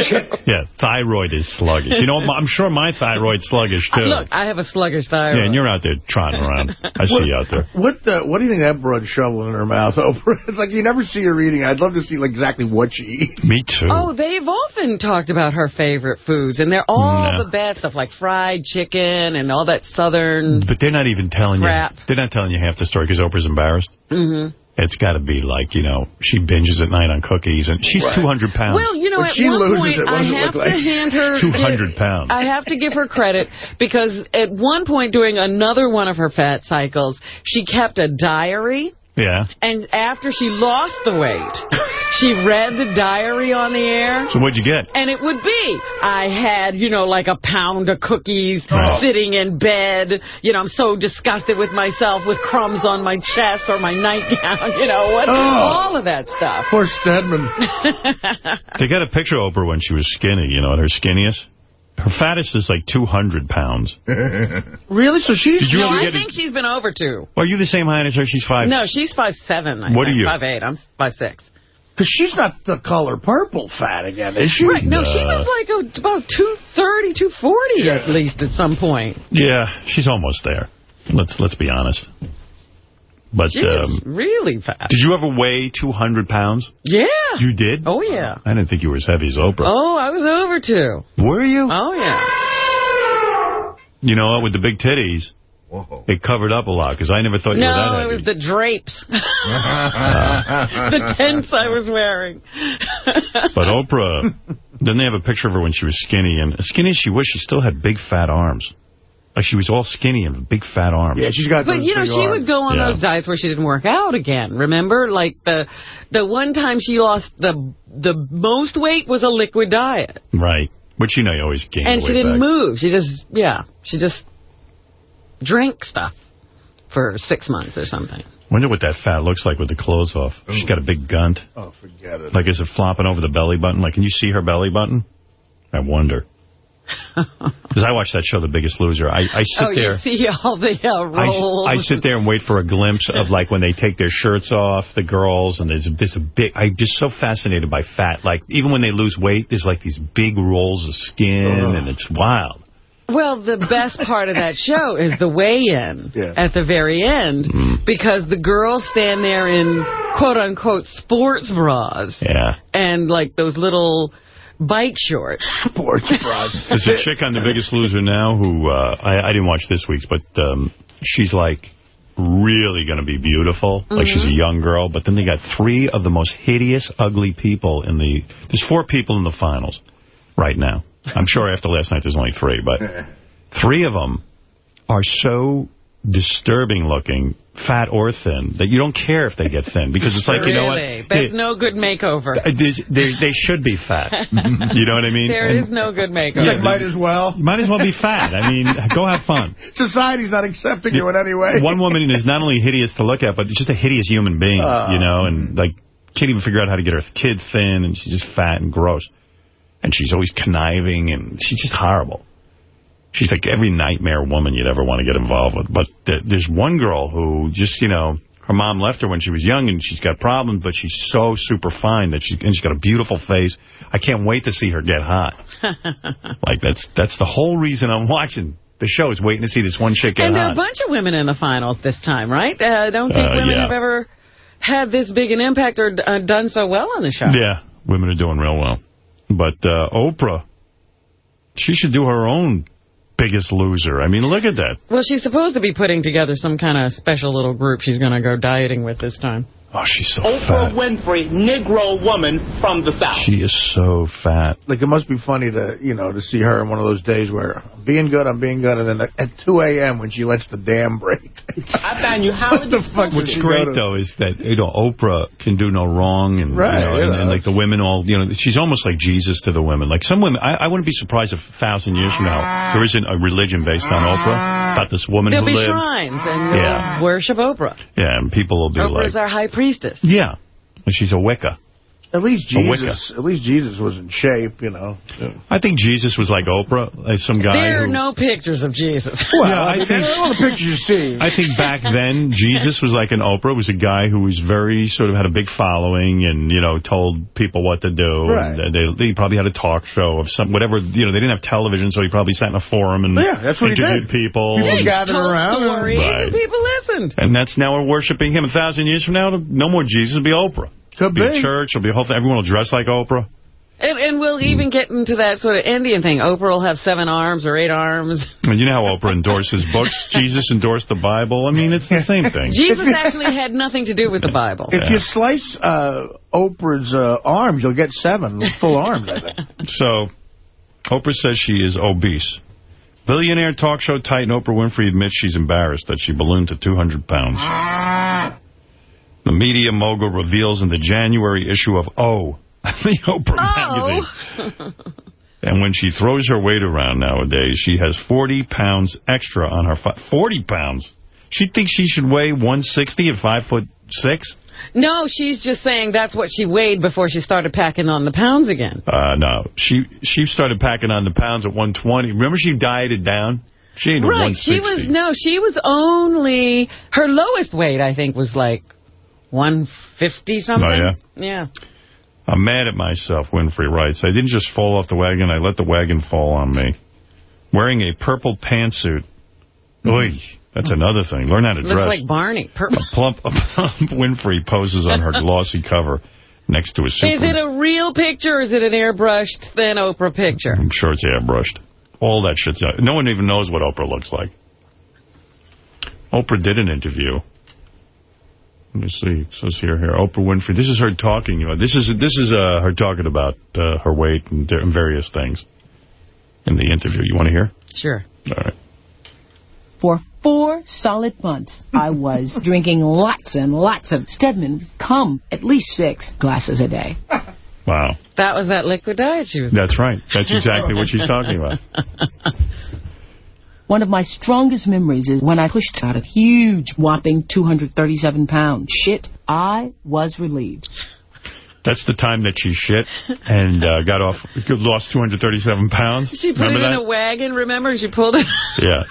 Yeah, thyroid is sluggish. You know, I'm sure my thyroid's sluggish, too. Look, I have a sluggish thyroid. yeah, and you're out there trotting around. I see you out there. What the? Uh, what do you think that broad's shoveling in her mouth Oprah? It's like you never see her eating. I'd love to see like exactly what she eats. Me too. Oh, they've often talked about her favorite foods, and they're all No. the bad stuff, like fried chicken and all that southern... But they're not even telling Crap. you. They're not telling you half the story because Oprah's embarrassed. Hmm It's got to be like, you know, she binges at night on cookies, and she's Right. 200 pounds. Well, you know, When at she one loses point, it, I have to like? hand her... 200 pounds. I have to give her credit, because at one point during another one of her fat cycles, she kept a diary, yeah. and after she lost the weight, she read the diary on the air. So what'd you get? And it would be, I had, you know, like a pound of cookies Right. sitting in bed. You know, I'm so disgusted with myself with crumbs on my chest or my nightgown, you know, what, Oh. all of that stuff. Poor Stedman. They got a picture of Oprah when she was skinny, you know, at her skinniest. Her fattest is like 200 pounds. Really? So she's... Did you no, I think it? she's been over two. Are you the same height as her? She's five. No, she's five seven. I What think. are you? Five eight. I'm five six. Because she's not the color purple fat again, is she? Right. No, she Uh, was like a, about 230, 240 at least at some point. Yeah, she's almost there. Let's let's be honest. But She's um, really fat. did you ever weigh 200 pounds? Yeah. You did? Oh, yeah. I didn't think you were as heavy as Oprah. Oh, I was over two. Were you? Oh, yeah. You know what? With the big titties, Whoa. it covered up a lot because I never thought you were that heavy. No, it was the drapes. the tents I was wearing. But Oprah, didn't they have a picture of her when she was skinny? And as skinny as she was, she still had big fat arms. Like she was all skinny and big fat arms. Yeah, she's got But, those you know, big she arms. would go on Yeah. those diets where she didn't work out again. Remember? Like, the the one time she lost the the most weight was a liquid diet. Right. Which, you know, you always gain And she didn't back. move. She just, yeah, she just drank stuff for six months or something. Wonder what that fat looks like with the clothes off. She's mm. got a big gunt. Oh, forget it. Like, is it flopping over the belly button? Like, can you see her belly button? I wonder. Because I watch that show, The Biggest Loser. I, I sit oh, there. you see all the uh, I, rolls. I sit there and wait for a glimpse of like when they take their shirts off, the girls, and there's a, there's a big. I'm just so fascinated by fat. Like even when they lose weight, there's like these big rolls of skin, and it's wild. Well, the best part of that show is the weigh-in Yeah. at the very end Mm. because the girls stand there in quote-unquote sports bras Yeah. and like those little bike shorts. Sports bras. There's a chick on The Biggest Loser now who, uh, I, I didn't watch this week's, but um, she's like really going to be beautiful. Like she's a young girl, but then they got three of the most hideous, ugly people in the, there's four people in the finals right now. I'm sure after last night there's only three, but three of them are so disturbing looking, fat or thin, that you don't care if they get thin because it's like, you know what? really? There's Hey, no good makeover. uh, they, they should be fat. you know what I mean? There And- is no good makeover. like, might as well. you might as well be fat. I mean, go have fun. Society's not accepting you in any way. One woman is not only hideous to look at, but just a hideous human being, Uh. you know, and like can't even figure out how to get her kid thin, and she's just fat and gross. And she's always conniving, and she's just horrible. She's like every nightmare woman you'd ever want to get involved with. But th there's one girl who just, you know, her mom left her when she was young, and she's got problems, but she's so super fine that she's, and she's got a beautiful face. I can't wait to see her get hot. like, that's that's the whole reason I'm watching the show is waiting to see this one chick get And there are a bunch of women in the finals this time, right? Uh, I don't think Uh, women yeah. have ever had this big an impact or uh, done so well on the show. Yeah, women are doing real well. But uh, Oprah, she should do her own biggest loser. I mean, look at that. Well, she's supposed to be putting together some kind of special little group she's going to go dieting with this time. Oh, she's so Oprah fat. Winfrey, Negro woman from the South. She is so fat. Like, it must be funny to, you know, to see her in one of those days where I'm being good, I'm being good, and then at 2 a.m. when she lets the dam break. I found you how what the fuck would What's she great, to? though, is that, you know, Oprah can do no wrong. And, Right, you know, and, and, like, the women all, you know, she's almost like Jesus to the women. Like, some women, I, I wouldn't be surprised if a thousand years from now, there isn't a religion based on Oprah. About this woman There'll who be lived. shrines, and you'll Yeah. worship Oprah. Yeah, and people will be Oprah's like, our high priestess. yeah. She's a Wicca. At least Jesus, at least Jesus was in shape, you know. I think Jesus was like Oprah, like some guy There are who... no pictures of Jesus. Well, Yeah, I I think- all the pictures you see. I think back then, Jesus was like an Oprah. was a guy who was very, sort of had a big following and, you know, told people what to do. Right. And they, he probably had a talk show of some, whatever, you know, they didn't have television, so he probably sat in a forum and Yeah, that's what he did. people. People gathered around. stories, Right. and people listened. and that's now we're worshiping him. A thousand years from now, no more Jesus, it'll be Oprah. Could be be. a church, it'll be a whole thing. Everyone will dress like Oprah. And, and we'll even get into that sort of Indian thing. Oprah will have seven arms or eight arms. And you know how Oprah endorses books? Jesus endorsed the Bible. I mean, it's the same thing. Jesus actually had nothing to do with the Bible. If you slice uh, Oprah's uh, arms, you'll get seven full arms, I think. So, Oprah says she is obese. Billionaire talk show titan Oprah Winfrey admits she's embarrassed that she ballooned to 200 pounds. The media mogul reveals in the January issue of O, the Oprah magazine. And when she throws her weight around nowadays, she has 40 pounds extra on her... 40 pounds? She thinks she should weigh 160 at 5 foot 6? No, she's just saying that's what she weighed before she started packing on the pounds again. Uh, no. She she started packing on the pounds at 120. Remember she dieted down? She ain't Right, she was, no, she was only, her lowest weight, I think, was like 150 something. Oh, yeah? Yeah. I'm mad at myself, Winfrey writes. I didn't just fall off the wagon, I let the wagon fall on me. Wearing a purple pantsuit. Mm-hmm. Oy, that's another thing. Learn how to Looks dress. like Barney. Purple. a plump, a plump Winfrey poses on her glossy cover next to a super... Is it a real picture or is it an airbrushed thin Oprah picture? I'm sure it's airbrushed. All that shit's out. No one even knows what Oprah looks like. Oprah did an interview. Let me see. It says here, here, Oprah Winfrey. This is her talking. You know, this is this is uh, her talking about uh, her weight and, and various things in the interview. You want to hear? Sure. All right. For four solid months, I was drinking lots and lots of Stedman's cum, at least six glasses a day. Wow. That was that liquid diet she was That's right. That's exactly what she's talking about. One of my strongest memories is when I pushed out a huge, whopping 237 pounds. Shit, I was relieved. That's the time that she shit and uh, got off, lost 237 pounds. She put Remember it in that? a wagon, remember? She pulled it. Yeah.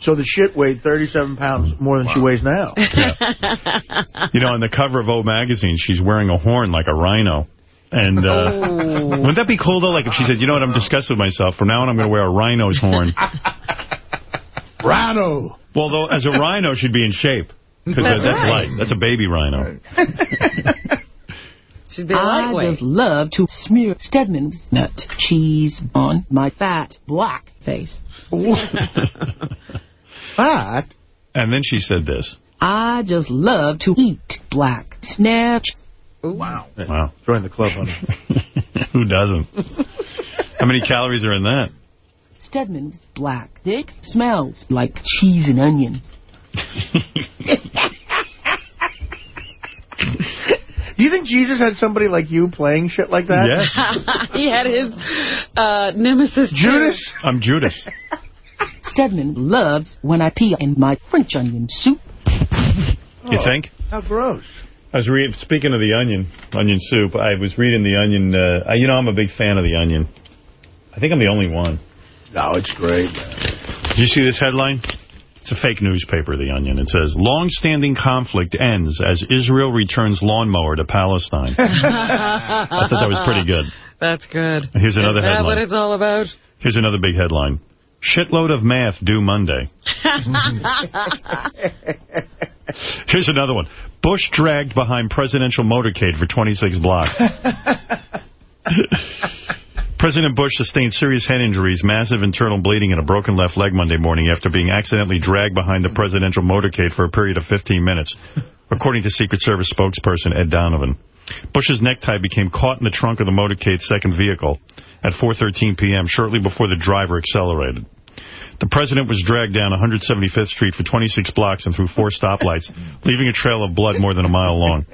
So the shit weighed 37 pounds more than she weighs now. Yeah. You know, on the cover of O Magazine, she's wearing a horn like a rhino. And uh, Oh. wouldn't that be cool, though? Like if she said, you know what, I'm disgusted with myself. From now on, I'm going to wear a rhino's horn. Rhino. Well, though, as a rhino, she'd be in shape. Because That's that's, right. light. That's a baby rhino. She'd be a I lightweight. just love to smear Stedman's nut cheese on my fat black face. Fat? And then she said this. I just love to eat black snatch. Wow. Wow. Join the club, honey. Who doesn't? How many calories are in that? Stedman's black dick smells like cheese and onions. Do you think Jesus had somebody like you playing shit like that? Yes. he had his uh, nemesis. too. Judas? I'm Judas. Stedman loves when I pee in my French onion soup. You think? How gross. I was reading, speaking of the onion, onion soup, I was reading the onion, uh, you know I'm a big fan of the onion. I think I'm the only one. No, it's great, man. Did you see this headline? It's a fake newspaper, The Onion. It says, long-standing conflict ends as Israel returns lawnmower to Palestine. I thought that was pretty good. That's good. Here's another Is that headline. what it's all about? Here's another big headline. Shitload of math due Monday. Here's another one. Bush dragged behind presidential motorcade for 26 blocks. President Bush sustained serious head injuries, massive internal bleeding, and a broken left leg Monday morning after being accidentally dragged behind the presidential motorcade for a period of 15 minutes, according to Secret Service spokesperson Ed Donovan. Bush's necktie became caught in the trunk of the motorcade's second vehicle at 4.13 p.m., shortly before the driver accelerated. The president was dragged down 175th Street for 26 blocks and through four stoplights, leaving a trail of blood more than a mile long.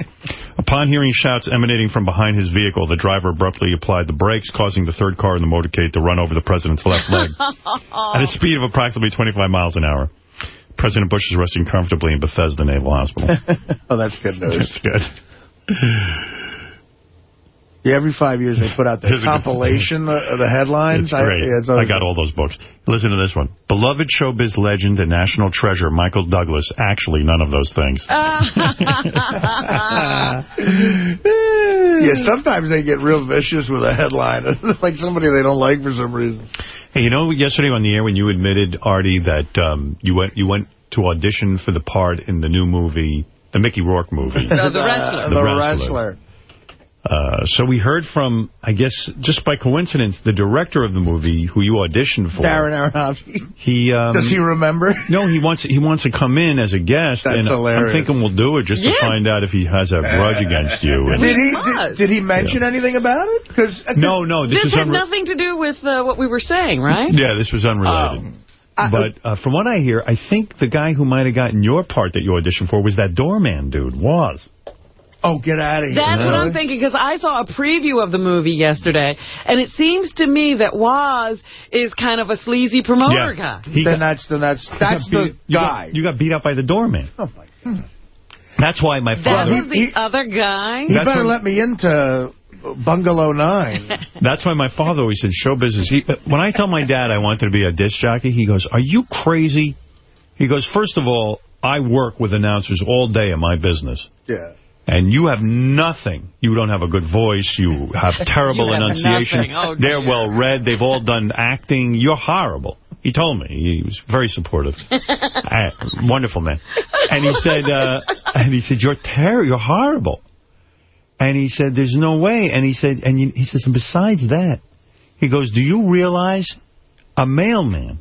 Upon hearing shouts emanating from behind his vehicle, the driver abruptly applied the brakes, causing the third car in the motorcade to run over the president's left leg at a speed of approximately 25 miles an hour. President Bush is resting comfortably in Bethesda Naval Hospital. oh, that's good news. That's good. Yeah, every five years they put out the Here's a good- compilation of the headlines. It's great. I, yeah, it's I got all those books. Listen to this one. Beloved showbiz legend and national treasure Michael Douglas. Actually, none of those things. yeah, sometimes they get real vicious with a headline. like somebody they don't like for some reason. Hey, you know, yesterday on the air when you admitted, Artie, that um, you went you went to audition for the part in the new movie, the Mickey Rourke movie. No, the wrestler. The, The wrestler. wrestler. Uh, so we heard from, I guess, just by coincidence, the director of the movie who you auditioned for. Darren Aronofsky. He um, Does he remember? No, he wants he wants to come in as a guest, That's and hilarious. I'm thinking we'll do it just to find out if he has a grudge against you. And- Did he? Did, did he mention anything about it? Because no, no, this, This had nothing to do with uh, what we were saying, right? Yeah, this was unrelated. but uh, from what I hear, I think the guy who might have gotten your part that you auditioned for was that doorman dude, was. Oh, get out of here! That's what I'm thinking, because I saw a preview of the movie yesterday, and it seems to me that Waz is kind of a sleazy promoter guy. He Then got- that's the that's that's you the beat- you got- guy. You got beat up by the doorman. oh my! God. That's why my father... That father. was the he- other guy? He That's better what- let me into Bungalow Nine. That's why my father always said show business. He, when I tell my dad I wanted to be a disc jockey, he goes, "Are you crazy?" He goes, first of all, I work with announcers all day in my business." yeah. And you have nothing. You don't have a good voice. You have terrible You have enunciation. Oh, They're dear. well read. They've all done acting. You're horrible. He told me. He was very supportive. Uh, wonderful man. And he said, uh, and he said, you're terrible. You're horrible. And he said, there's no way. And he said, and you, he says, and besides that, he goes, do you realize a mailman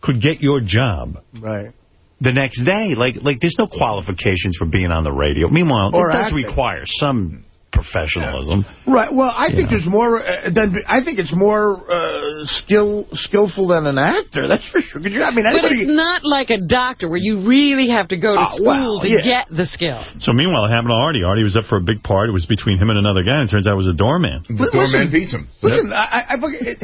could get your job Right. The next day. Like, like there's no qualifications for being on the radio. Meanwhile, Or it does acting. require some professionalism. Right. Well, I think Yeah. there's more uh, than I think it's more uh, skill skillful than an actor. That's for sure. Could you? I mean, But it's not like a doctor where you really have to go to Oh, school well, to yeah. get the skill. So meanwhile, it happened to Artie. Artie was up for a big part. It was between him and another guy, and it turns out it was a doorman. The Listen- doorman beats him. Listen, I, I, I forget-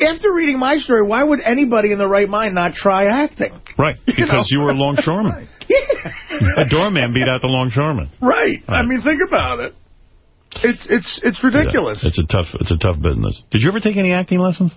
after reading my story, why would anybody in the right mind not try acting? Right, because know. you were a longshoreman. Yeah. A doorman beat out the longshoreman. Right. I mean, think about it. It's it's it's ridiculous. Yeah, it's a tough it's a tough business. Did you ever take any acting lessons?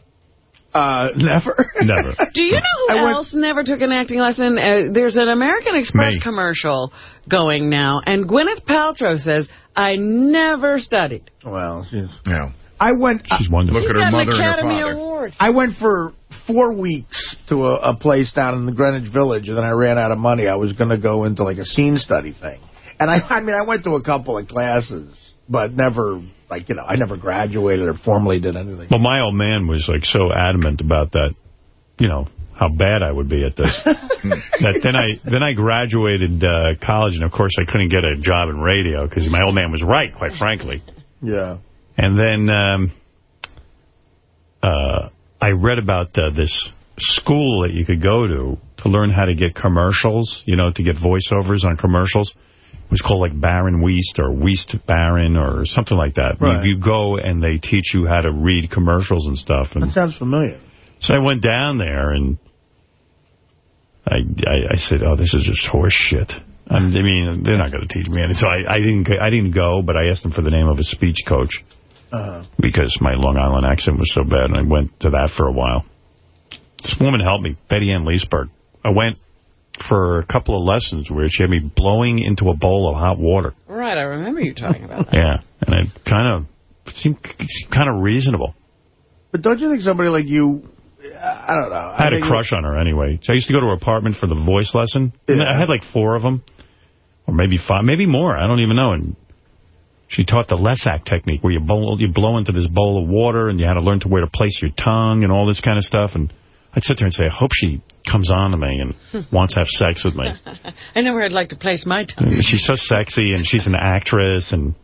Uh, never. Never. Do you know who else never took an acting lesson? Uh, there's an American Express Me. commercial going now, and Gwyneth Paltrow says, I never studied. Well, she's... Yeah. I went... She's wonderful. She's got an Academy Award. I went for four weeks to a, a place down in the Greenwich Village, and then I ran out of money. I was going to go into, like, a scene study thing. And, I, I mean, I went to a couple of classes, but never, like, you know, I never graduated or formally did anything. Well, my old man was, like, so adamant about that, you know, how bad I would be at this. that then I then I graduated uh, college, and, of course, I couldn't get a job in radio because my old man was right, quite frankly. Yeah. And then um, uh, I read about uh, this school that you could go to to learn how to get commercials, you know, to get voiceovers on commercials. It was called like Barron Weist or Weist Barron or something like that. Right. You, you go and they teach you how to read commercials and stuff. And That sounds familiar. so I went down there and I I, I said, "Oh, this is just horse shit." I mean, they're not going to teach me anything. So I, I didn't I didn't go, but I asked them for the name of a speech coach Uh, because my Long Island accent was so bad, and I went to that for a while. This woman helped me, Betty Ann Leesburg. I went for a couple of lessons where she had me blowing into a bowl of hot water. Right, I remember you talking about that. Yeah, and it kind of seemed, seemed kind of reasonable. but don't you think somebody like you, I don't know. I had a crush on her anyway. So I used to go to her apartment for the voice lesson. Yeah. I had like four of them, or maybe five, maybe more. I don't even know. And she taught the Lessac technique, where you blow, you blow into this bowl of water, and you had to learn to where to place your tongue and all this kind of stuff. And I'd sit there and say, I hope she comes on to me and wants to have sex with me. I know where I'd like to place my tongue. She's so sexy, and she's an actress, and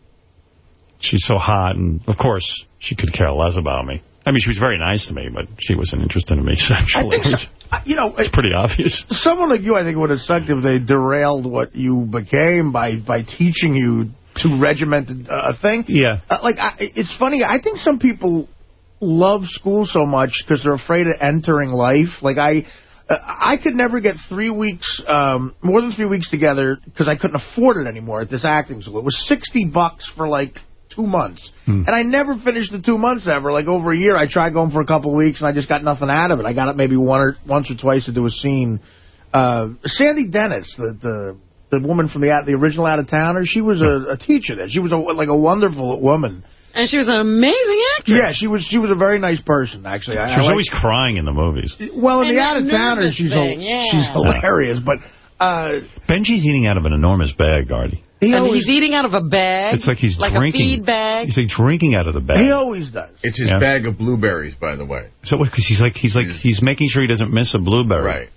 she's so hot. And, of course, she could care less about me. I mean, she was very nice to me, but she wasn't interested in me I sexually. think, so, you know, It's pretty obvious. someone like you, I think, would have sucked if they derailed what you became by by teaching you to regimented uh, a thing. Yeah. Uh, like, I, it's funny. I think some people love school so much because they're afraid of entering life. Like, I... Uh, I could never get three weeks, um, more than three weeks together because I couldn't afford it anymore at this acting school. It was 60 bucks for like two months. Hmm. And I never finished the two months ever. Like over a year, I tried going for a couple of weeks and I just got nothing out of it. I got it maybe one or once or twice to do a scene. Uh, Sandy Dennis, the, the the woman from the out- the original Out of Towner, she was a, a teacher there. She was a, like a wonderful woman. And she was an amazing actress. Yeah, she was she was a very nice person actually. She I was like- always crying in the movies. well in And the Out of Towner, she's thing, a, yeah. she's hilarious, but. Uh, Benji's eating out of an enormous bag, Artie. he and always, he's eating out of a bag. It's like he's like drinking. a feed bag. He's like drinking out of the bag. he always does. It's his Yeah. bag of blueberries, by the way. So because he's like he's like he's making sure he doesn't miss a blueberry. Right.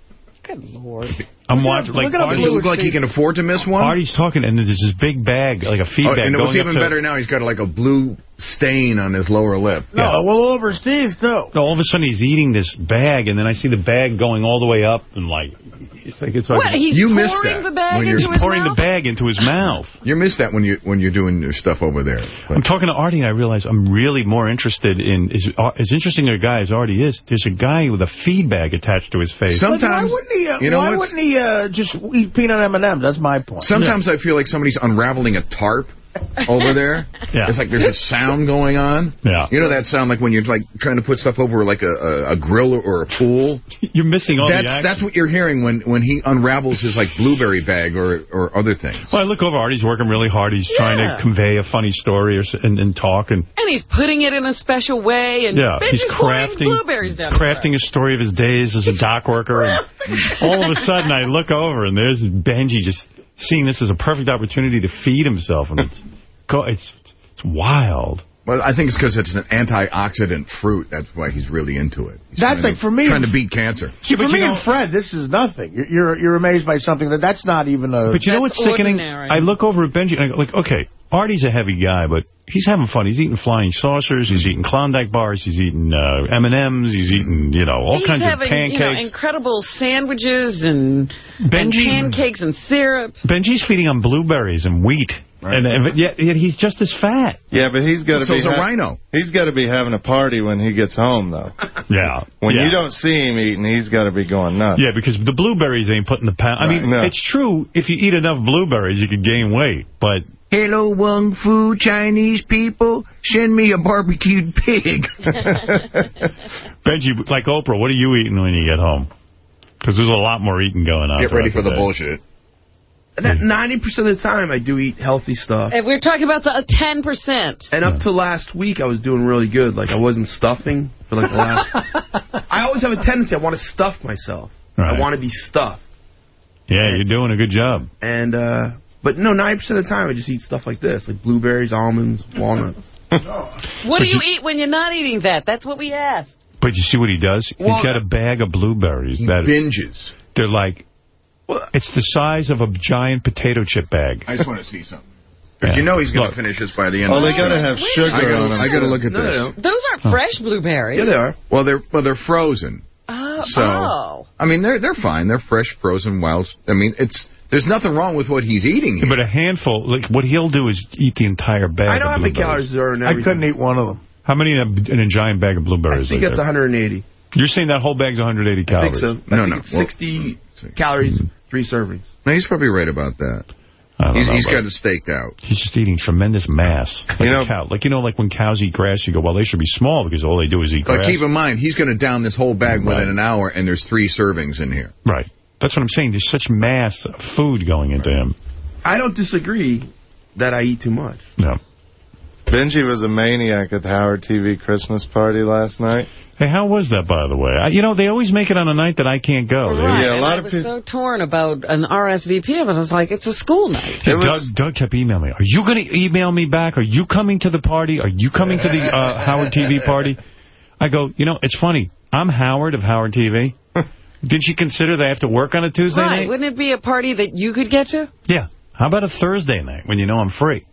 Good Lord. I'm watching like look it up, Does Artie, look like he can afford to miss one? Artie's talking and there's this big bag like a feed Oh, bag and going what's even to, better now, he's got like a blue stain on his lower lip. No, Yeah. well, over his teeth, too. No, all of a sudden he's eating this bag and then I see the bag going all the way up and like it's like it's like What, he's You pouring missed that the bag when you're into his pouring mouth? the bag into his mouth. You miss that when you when you're doing your stuff over there. But- I'm talking to Artie, and I realize I'm really more interested in, as, as interesting a guy as Artie is, there's a guy with a feed bag attached to his face. Sometimes, why wouldn't he, uh, you know why wouldn't he uh, just eat peanut M&Ms? That's my point. Sometimes I feel like somebody's unraveling a tarp over there. Yeah. It's like there's a sound going on. Yeah. You know that sound like when you're like trying to put stuff over like a, a, a grill or a pool? You're missing all the That's action. that's what you're hearing when, when he unravels his like blueberry bag or, or other things. Well, I look over, Artie's working really hard. He's trying to convey a funny story or, and, and talk. And And he's putting it in a special way. And yeah, he's crafting, blueberries down he's crafting a story of his days as a dock worker. And all of a sudden, I look over, and there's Benji just seeing this as a perfect opportunity to feed himself. And it's, it's, it's wild. But I think it's because it's an antioxidant fruit. That's why he's really into it. He's That's like, to- for me- Trying to beat cancer. See, but for me know- and Fred, this is nothing. You're, you're you're amazed by something that that's not even a. But you know what's sickening? ordinary. I look over at Benji, and I go, like, okay, Artie's a heavy guy, but he's having fun. He's eating flying saucers. He's eating Klondike bars. He's eating uh, M&M's. He's eating, you know, all He's kinds of having, pancakes. you know, incredible sandwiches and, and pancakes and syrup. Benji's feeding on blueberries and wheat And, and but yet, yet he's just as fat. Yeah, but he's got to So be is a rhino. He's got to be having a party when he gets home, though. Yeah. When yeah. you don't see him eating, he's got to be going nuts. Yeah, because the blueberries ain't putting the pound. I mean, No. it's true. If you eat enough blueberries, you can gain weight. But Hello, Wung Fu Chinese people. Send me a barbecued pig. Benji, like Oprah, what are you eating when you get home? Because there's a lot more eating going on. Get ready for throughout the day. bullshit. Ninety percent of the time, I do eat healthy stuff. And we're talking about the 10%. And up to last week, I was doing really good. Like, I wasn't stuffing for like the last... I always have a tendency, I want to stuff myself. Right. I want to be stuffed. Yeah, you're doing a good job. And, uh... But no, 90% of the time, I just eat stuff like this. Like blueberries, almonds, walnuts. What do you eat when you're not eating that? That's what we asked. But you see what he does? Well, He's got a bag of blueberries. that Binges. They're like, it's the size of a giant potato chip bag. I just want to see something. Because Yeah. you know he's going to finish this by the end Oh, of they got to show. have sugar I gotta, on them. I got to look at No, this. no, no. Those aren't fresh blueberries. Yeah, they are. Well, they're well they're frozen. Oh. So oh. I mean they're they're fine. They're fresh, frozen, wild. I mean it's there's nothing wrong with what he's eating. Here. But a handful, like what he'll do is eat the entire bag I don't know of how many calories there are in I couldn't eat one of them. How many in a, in a giant bag of blueberries? I think like that's that? 180. You're saying that whole bag's 180 calories. I think so. I No, think no. it's Well- 60 calories, three servings. no, he's probably right about that. I don't He's, know, he's but got it staked out. He's just eating tremendous mass. Like You a know- cow. Like, you know, like when cows eat grass, you go, well, they should be small because all they do is eat But grass. keep in mind, he's going to down this whole bag Right. within an hour, and there's three servings in here. Right. That's what I'm saying. There's such mass of food going into him. I don't disagree that I eat too much. No. Benji was a maniac at the Howard TV Christmas party last night. Hey, how was that, by the way? I, you know, they always make it on a night that I can't go. They- Right. Yeah, a lot I of was people- so torn about an RSVP of it. I was like, it's a school night. It Doug, was- Doug kept emailing me. Are you going to email me back? Are you coming to the party? Are you coming to the uh, Howard TV party? I go, you know, it's funny. I'm Howard of Howard TV. Did you consider they have to work on a Tuesday Right. night? Wouldn't it be a party that you could get to? Yeah. How about a Thursday night when you know I'm free?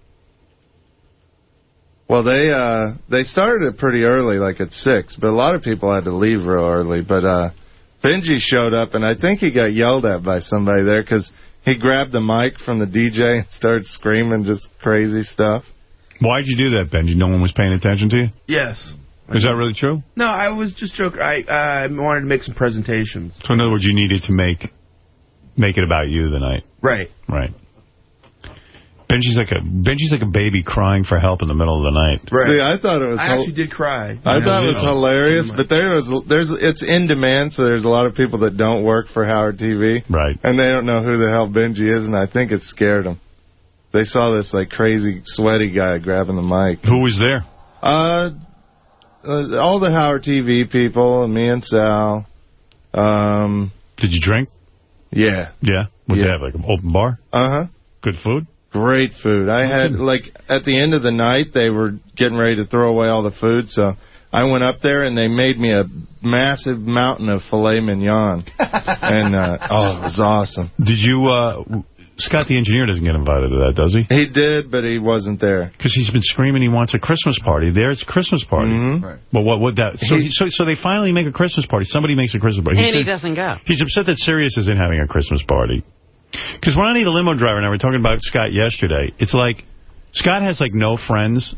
Well, they uh they started it pretty early, like at six, but a lot of people had to leave real early. But uh Benji showed up, and I think he got yelled at by somebody there because he grabbed the mic from the DJ and started screaming just crazy stuff. Why'd you do that, Benji? No one was paying attention to you? Yes. Is that really true? No, I was just joking. I I wanted to make some presentations. So in other words, you needed to make make it about you the night. Right. Right. Benji's like a Benji's like a baby crying for help in the middle of the night. Right. See, I thought it was. I actually did cry. I Yeah. thought it was Yeah. hilarious, but there was there's it's in demand, so there's a lot of people that don't work for Howard TV, Right. and they don't know who the hell Benji is, and I think it scared them. They saw this like crazy sweaty guy grabbing the mic. Who was there? Uh, uh all the Howard TV people, and me and Sal. Um, Did you drink? yeah, Yeah. Would Yeah. they have like an open bar? uh huh. Good food? Great food. I had like at the end of the night they were getting ready to throw away all the food, so I went up there and they made me a massive mountain of filet mignon, and uh, oh, it was awesome. Did you, uh, Scott the engineer doesn't get invited to that, does he? He did, but he wasn't there. Because he's been screaming he wants a Christmas party. There's a Christmas party. Mhm. Right. Well, what would that? So, He- he, so, so they finally make a Christmas party. Somebody makes a Christmas party. And he said- doesn't go. He's upset that Sirius isn't having a Christmas party. Because Ronnie, the limo driver, and I were talking about Scott yesterday. It's like, Scott has, like, no friends.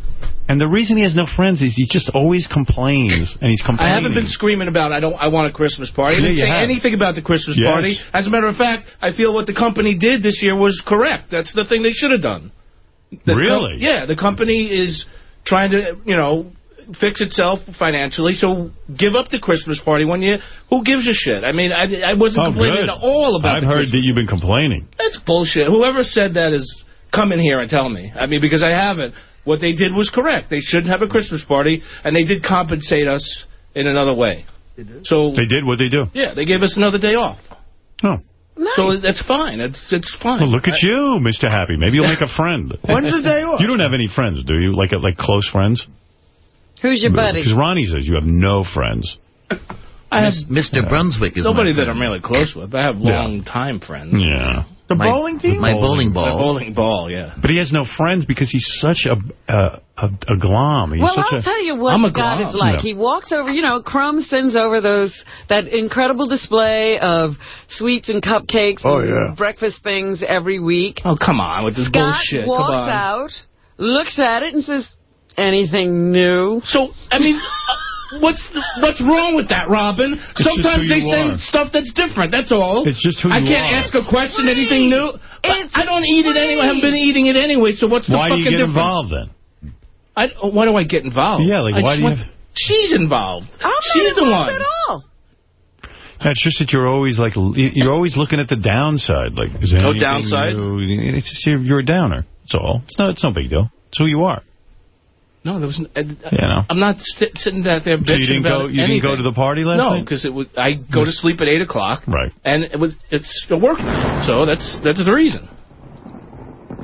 And the reason he has no friends is he just always complains. And he's complaining. I haven't been screaming about I don't I want a Christmas party. I didn't say have. anything about the Christmas Yes. party. As a matter of fact, I feel what the company did this year was correct. That's the thing they should have done. The Really? yeah, the company is trying to, you know, fix itself financially. So give up the Christmas party when you. Who gives a shit? I mean, I, I wasn't Oh, complaining good. at all about I've the heard Christmas that you've been complaining. That's bullshit. Whoever said that is come in here and tell me. I mean, because I haven't. What they did was correct. They shouldn't have a Christmas party, and they did compensate us in another way. So They did what they do. yeah, they gave us another day off. Oh. So that's fine. It's it's fine. Well, look at you, Mr. Happy. Maybe you'll make a friend. When's the day off? You don't have any friends, do you? Like, like close friends? Who's your buddy? Because Ronnie says you have no friends. I have Mr. Brunswick is nobody that. I'm really close with. I have long time friends. Yeah. The My- bowling team? My bowling ball. The bowling ball, yeah. But he has no friends because he's such a a, a, a glom. He's well, such I'll a, tell you what I'm Scott is like. Yeah. He walks over, you know, Crumb sends over those that incredible display of sweets and cupcakes Oh, and yeah. breakfast things every week. Oh, come on with this Scott bullshit. walks come on. out, looks at it, and says, anything new? So, I mean, what's what's wrong with that, Robin? just Sometimes they send are. stuff that's different. That's all. It's just who I can't are. ask a question, anything new. It's I don't eat it anyway. I haven't been eating it anyway. So what's the Why do you get difference? involved then? I, oh, why do I get involved? Yeah, like, I why do you want- have- She's involved. I'm She's not the involved one. at all. It's just that you're always like you're always looking at the downside. Like, is there oh, No downside? new? It's just you're, you're a downer. That's all. It's not. it's no big deal. It's who you are. No, there was. Uh, You know. I'm not sit, sitting out there bitching So you didn't about go. You anything. didn't go to the party last no, night. because it was. I go to sleep at eight o'clock. Right. And it was. It's a work night, so that's that's the reason.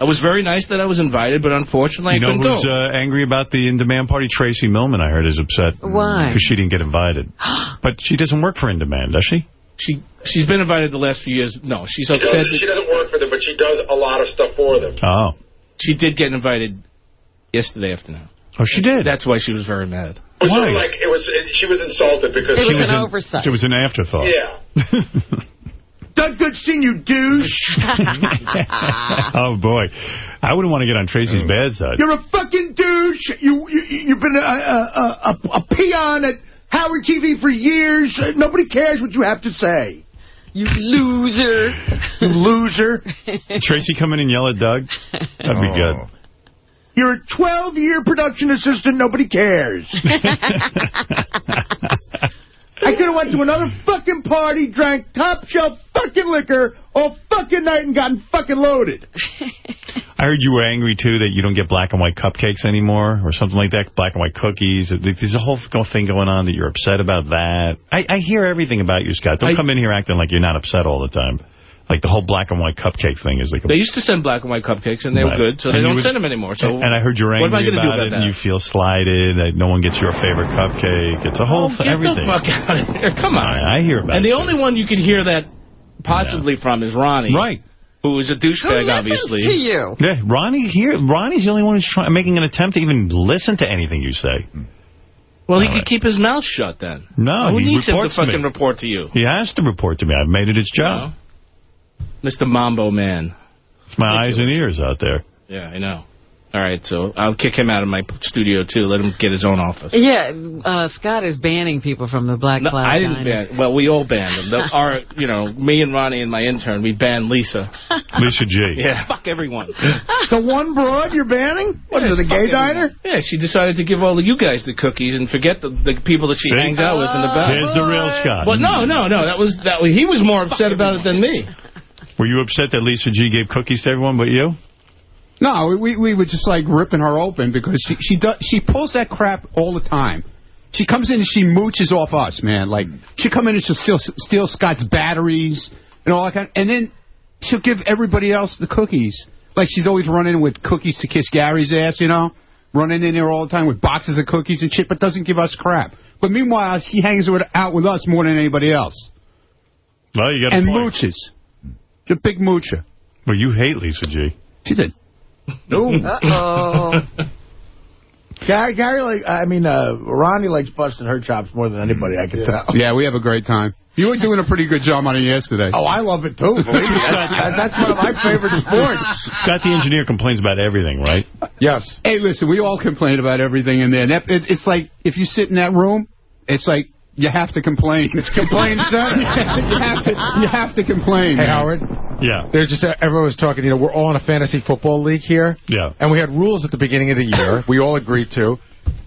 It was very nice that I was invited, but unfortunately You I couldn't go. who's go. uh, angry about the in-demand party? Tracy Millman, I heard, is upset. Why? Because she didn't get invited. but she doesn't work for in-demand, does she? She she's been invited the last few years. No, she's She upset. doesn't, she doesn't work for them, but she does a lot of stuff for them. Oh. She did get invited yesterday afternoon. Oh, she did. That's why she was very mad. It was sort of like it was. It, she was insulted because It she was an an- oversight. It was an afterthought. Yeah. Doug Goodstein, you douche. oh, boy. I wouldn't want to get on Tracy's oh. bad side. You're a fucking douche. You, you, you've been a, a, a, a peon at Howard TV for years. Nobody cares what you have to say. You loser. You loser. Tracy come in and yell at Doug? That'd be oh. good. You're a 12-year production assistant. Nobody cares. I could have went to another fucking party, drank top-shelf fucking liquor all fucking night and gotten fucking loaded. I heard you were angry, too, that you don't get black and white cupcakes anymore or something like that, black and white cookies. There's a whole thing going on that you're upset about that. I, I hear everything about you, Scott. Don't I- come in here acting like you're not upset all the time. Like the whole black and white cupcake thing is like... A, They used to send black and white cupcakes, and they Right. were good, so And they don't would- send them anymore. So and I heard you're what am I angry gonna do about, about it, that? and you feel slighted, that no one gets your favorite cupcake. It's a whole Oh, get everything. the fuck out of here. Come on. I, I hear about And it. the only one you can hear that possibly from is Ronnie. Right. Who is a douchebag, obviously. to you? Yeah, Ronnie here. Ronnie's the only one who's trying, making an attempt to even listen to anything you say. Hmm. Well, he All could keep his mouth shut then. No, Who he needs him to reports to me. fucking report to you? He has to report to me. I've made it his job. Mr. Mambo Man. It's my eyes and ears out there. Yeah, I know. All right, so I'll kick him out of my studio, too. Let him get his own office. Yeah, uh, Scott is banning people from the Black No, Cloud I didn't Diner. ban. Well, we all banned them. The, our, you know, me and Ronnie and my intern, we banned Lisa. Lisa G. Yeah, fuck everyone. The one broad you're banning? What is it, a Fuck gay everyone. diner? Yeah, she decided to give all of you guys the cookies and forget the, the people that she See? hangs out with in the back. Here's the real Scott. But no, no, no. That was that. Was, he was more upset about it than me. Were you upset that Lisa G gave cookies to everyone but you? No, we we were just like ripping her open because she she does she pulls that crap all the time. She comes in and she mooches off us, man. Like she come in and she'll steal, steal Scott's batteries and all that kind. Of, and then she'll give everybody else the cookies. Like she's always running with cookies to kiss Gary's ass, you know, running in there all the time with boxes of cookies and shit, but doesn't give us crap. But meanwhile, she hangs with, out with us more than anybody else. Well, you got And point. mooches. The big moocher. Well, you hate Lisa G. She did. No. Uh-oh. Gary, Gary, like, I mean, uh, Ronnie likes busting her chops more than anybody, I can tell. Yeah, we have a great time. You were doing a pretty good job on it yesterday. Oh, I love it too. Believe me. That's, that's one of my favorite sports. Scott the engineer complains about everything, right? Yes. Hey, listen, we all complain about everything in there. That, it, it's like, if you sit in that room, it's like, you have to complain. It's complain center. you, have to, you have to complain. Hey, man. Howard. Yeah. There's just everyone was talking. You know, we're all in a fantasy football league here. Yeah. And we had rules at the beginning of the year. we all agreed to.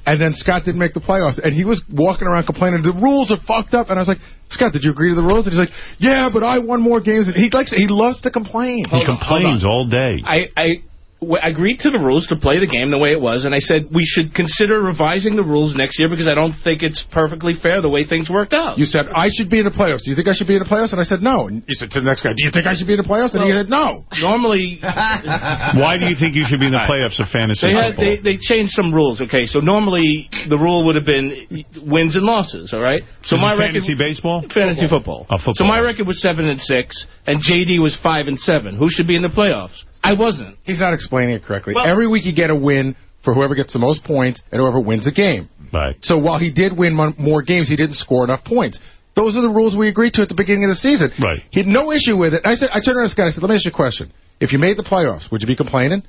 And then Scott didn't make the playoffs. And he was walking around complaining, the rules are fucked up. And I was like, Scott, did you agree to the rules? And he's like, yeah, but I won more games. And he likes, he loves to complain. He complains all day. I, I w- I agreed to the rules to play the game the way it was, and I said we should consider revising the rules next year because I don't think it's perfectly fair the way things worked out. You said, I should be in the playoffs. Do you think I should be in the playoffs? And I said, no. And you said to the next guy, do you think I should be in the playoffs? And he said, no. Normally, Why do you think you should be in the playoffs of fantasy they, had, football? they they changed some rules. Okay, so normally the rule would have been wins and losses. All right. So This my is record fantasy baseball? fantasy football. Oh, football. So my record was seven and six, and JD was five and seven. Who should be in the playoffs? I wasn't. He's not explaining it correctly. Well- Every week you get a win for whoever gets the most points and whoever wins a game. Right. So while he did win more games, he didn't score enough points. Those are the rules we agreed to at the beginning of the season. Right. He had no issue with it. I said, I turned around to this guy and I said, let me ask you a question. If you made the playoffs, would you be complaining?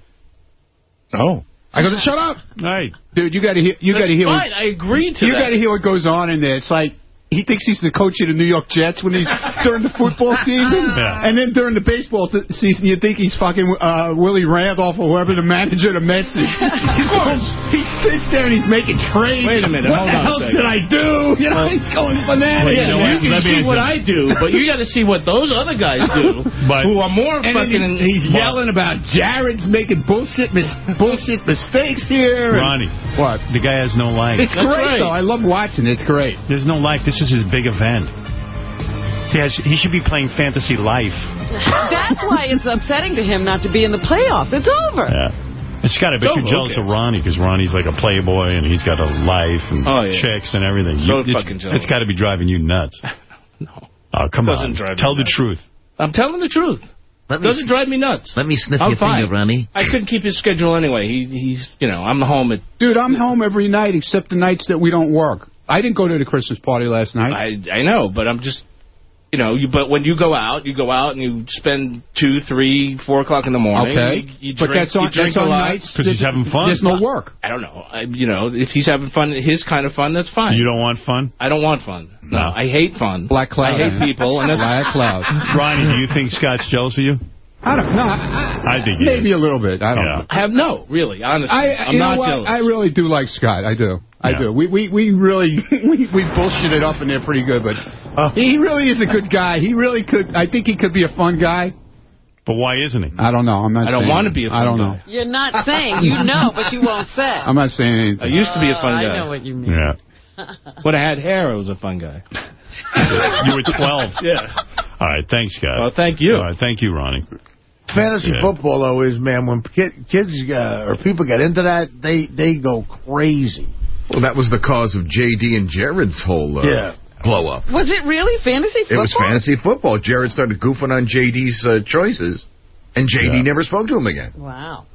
No. I go, then shut up. Right. Dude, you got to hear. You got to hear. fine. I agreed to you that. got to hear what goes on in there. It's like he thinks he's the coach of the New York Jets when he's during the football season, Yeah. and then during the baseball th- season, you think he's fucking uh, Willie Randolph or whoever the manager of the Mets is. Going, he sits there and he's making trades. Wait a minute, What hold the hell should I do? You know, Well- he's going bananas. Well, you know you can Let see what I do, but you got to see what those other guys do, But- who are more And then fucking. he's, he's yelling about Jared's making bullshit mis- bullshit mistakes here. and- Ronnie, What? the guy has no life. It's That's great, right. though. I love watching it. It's great. There's no life. This is his big event. He, has, he should be playing fantasy life. That's why it's upsetting to him not to be in the playoffs. It's over. Yeah. It's got to bet It's you're jealous okay. of Ronnie because Ronnie's like a playboy and he's got a life and Oh, yeah. chicks and everything. So You- it's, fucking jealous. It's got to be driving you nuts. No. Oh, come Doesn't on. drive me Tell the nuts. truth. I'm telling the truth. Let me, Doesn't drive me nuts. let me sniff I'm your fine. finger, Ronnie. I couldn't keep his schedule anyway. He, he's, you know, I'm home at. Dude, I'm home every night except the nights that we don't work. I didn't go to the Christmas party last night. I I know, but I'm just, you know, you. But when you go out, you go out and you spend two, three, four o'clock in the morning. okay. You, you but that's on, you drink that's a on lot. nights. 'Cause he's having fun. There's no work. I don't know. I, you know, if he's having fun, his kind of fun, that's fine. You don't want fun? I don't want fun. No, No. I hate fun. Black cloud. I hate people, and that's Black cloud. Ronnie, do you think Scott's jealous of you? I don't know. I, I think he maybe is. a little bit. I don't Yeah. know. I have no, really, honestly. I, I'm not jealous. I really do like Scott. I do. I Yeah. do. We we we really we we bullshit it up in there pretty good, but uh, he really is a good guy. He really could. I think he could be a fun guy. But why isn't he? I don't know. I'm not. I don't want to be a I fun don't guy. know. You're not saying. You know, but you won't say. I'm not saying anything. I used to be a fun Oh, guy. I know what you mean. Yeah. When I had hair, I was a fun guy. You were 12. Yeah. All right. Thanks, Scott. Well, thank you. All right. Thank you, Ronnie. Fantasy Yeah. football, though, is, man, when kids uh, or people get into that, they, they go crazy. Well, that was the cause of J.D. and Jared's whole uh, Yeah. blow up. Was it really fantasy football? It was fantasy football. Jared started goofing on J.D.'s uh, choices, and J.D. Yeah. never spoke to him again. Wow.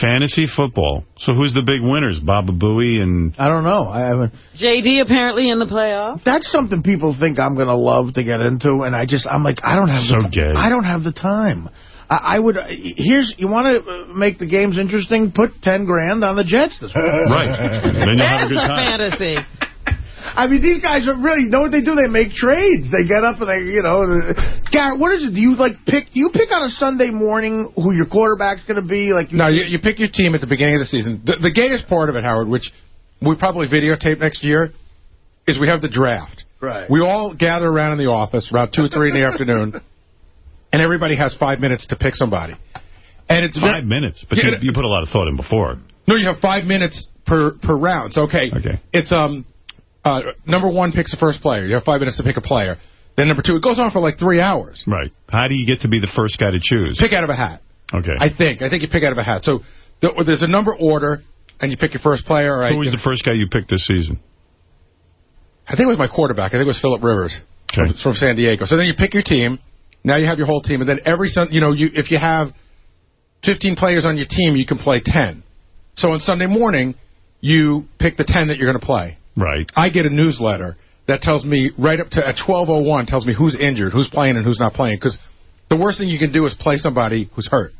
Fantasy football. So who's the big winners? Baba Booey and... I don't know. I haven't. JD apparently in the playoffs. That's something people think I'm going to love to get into, and I just, I'm like, I don't have So the gay. I don't have the time. I, I would, uh, here's, you want to uh, make the games interesting, put 10 grand on the Jets this week. Right. Then you'll have a There's good a time. fantasy. I mean, these guys are really, you know what they do? They make trades. They get up and they, you know, Garrett, what is it? Do you, like, pick, do you pick on a Sunday morning who your quarterback's going to be? Like, No, you, you pick your team at the beginning of the season. The, the gayest part of it, Howard, which we probably videotape next year, is we have the draft. Right. We all gather around in the office around 2 or 3 in the afternoon, and everybody has five minutes to pick somebody. And it's Five minutes. But you, Yeah. you put a lot of thought in before. No, you have five minutes per per round. So, okay. Okay. It's um, uh, number one picks the first player. You have five minutes to pick a player. Then number two, it goes on for like three hours. Right. How do you get to be the first guy to choose? Pick out of a hat. Okay. I think. I think you pick out of a hat. So there's a number order, and you pick your first player. Who was the first guy you picked this season? I think it was my quarterback. I think it was Philip Rivers Okay. from, from San Diego. So then you pick your team. Now you have your whole team, and then every Sun, you know, you if you have 15 players on your team, you can play 10. So on Sunday morning, you pick the 10 that you're going to play. Right. I get a newsletter that tells me right up to at 12:01 tells me who's injured, who's playing, and who's not playing. Because the worst thing you can do is play somebody who's hurt,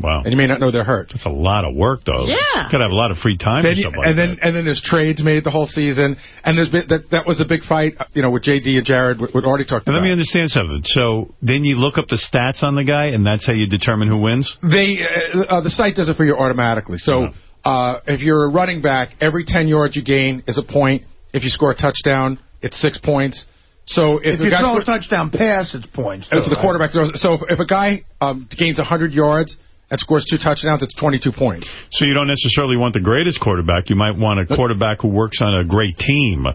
Wow. and you may not know they're hurt. That's a lot of work, though. Yeah. Got to have a lot of free time Then for you- stuff like and then that. and then there's trades made the whole season, and there's been that that was a big fight, you know, with JD and Jared, what what already talked And let me understand something. So then you look up the stats on the guy, and that's how you determine who wins? They uh, uh, the site does it for you automatically. So Uh-huh. Uh, if you're a running back, every 10 yards you gain is a point. If you score a touchdown, it's six points. So if, if you guy throw a touchdown pass, it's points. too, the right? quarterback throws. So if a guy um, gains 100 yards and scores two touchdowns, it's 22 points. So you don't necessarily want the greatest quarterback. You might want a quarterback who works on a great team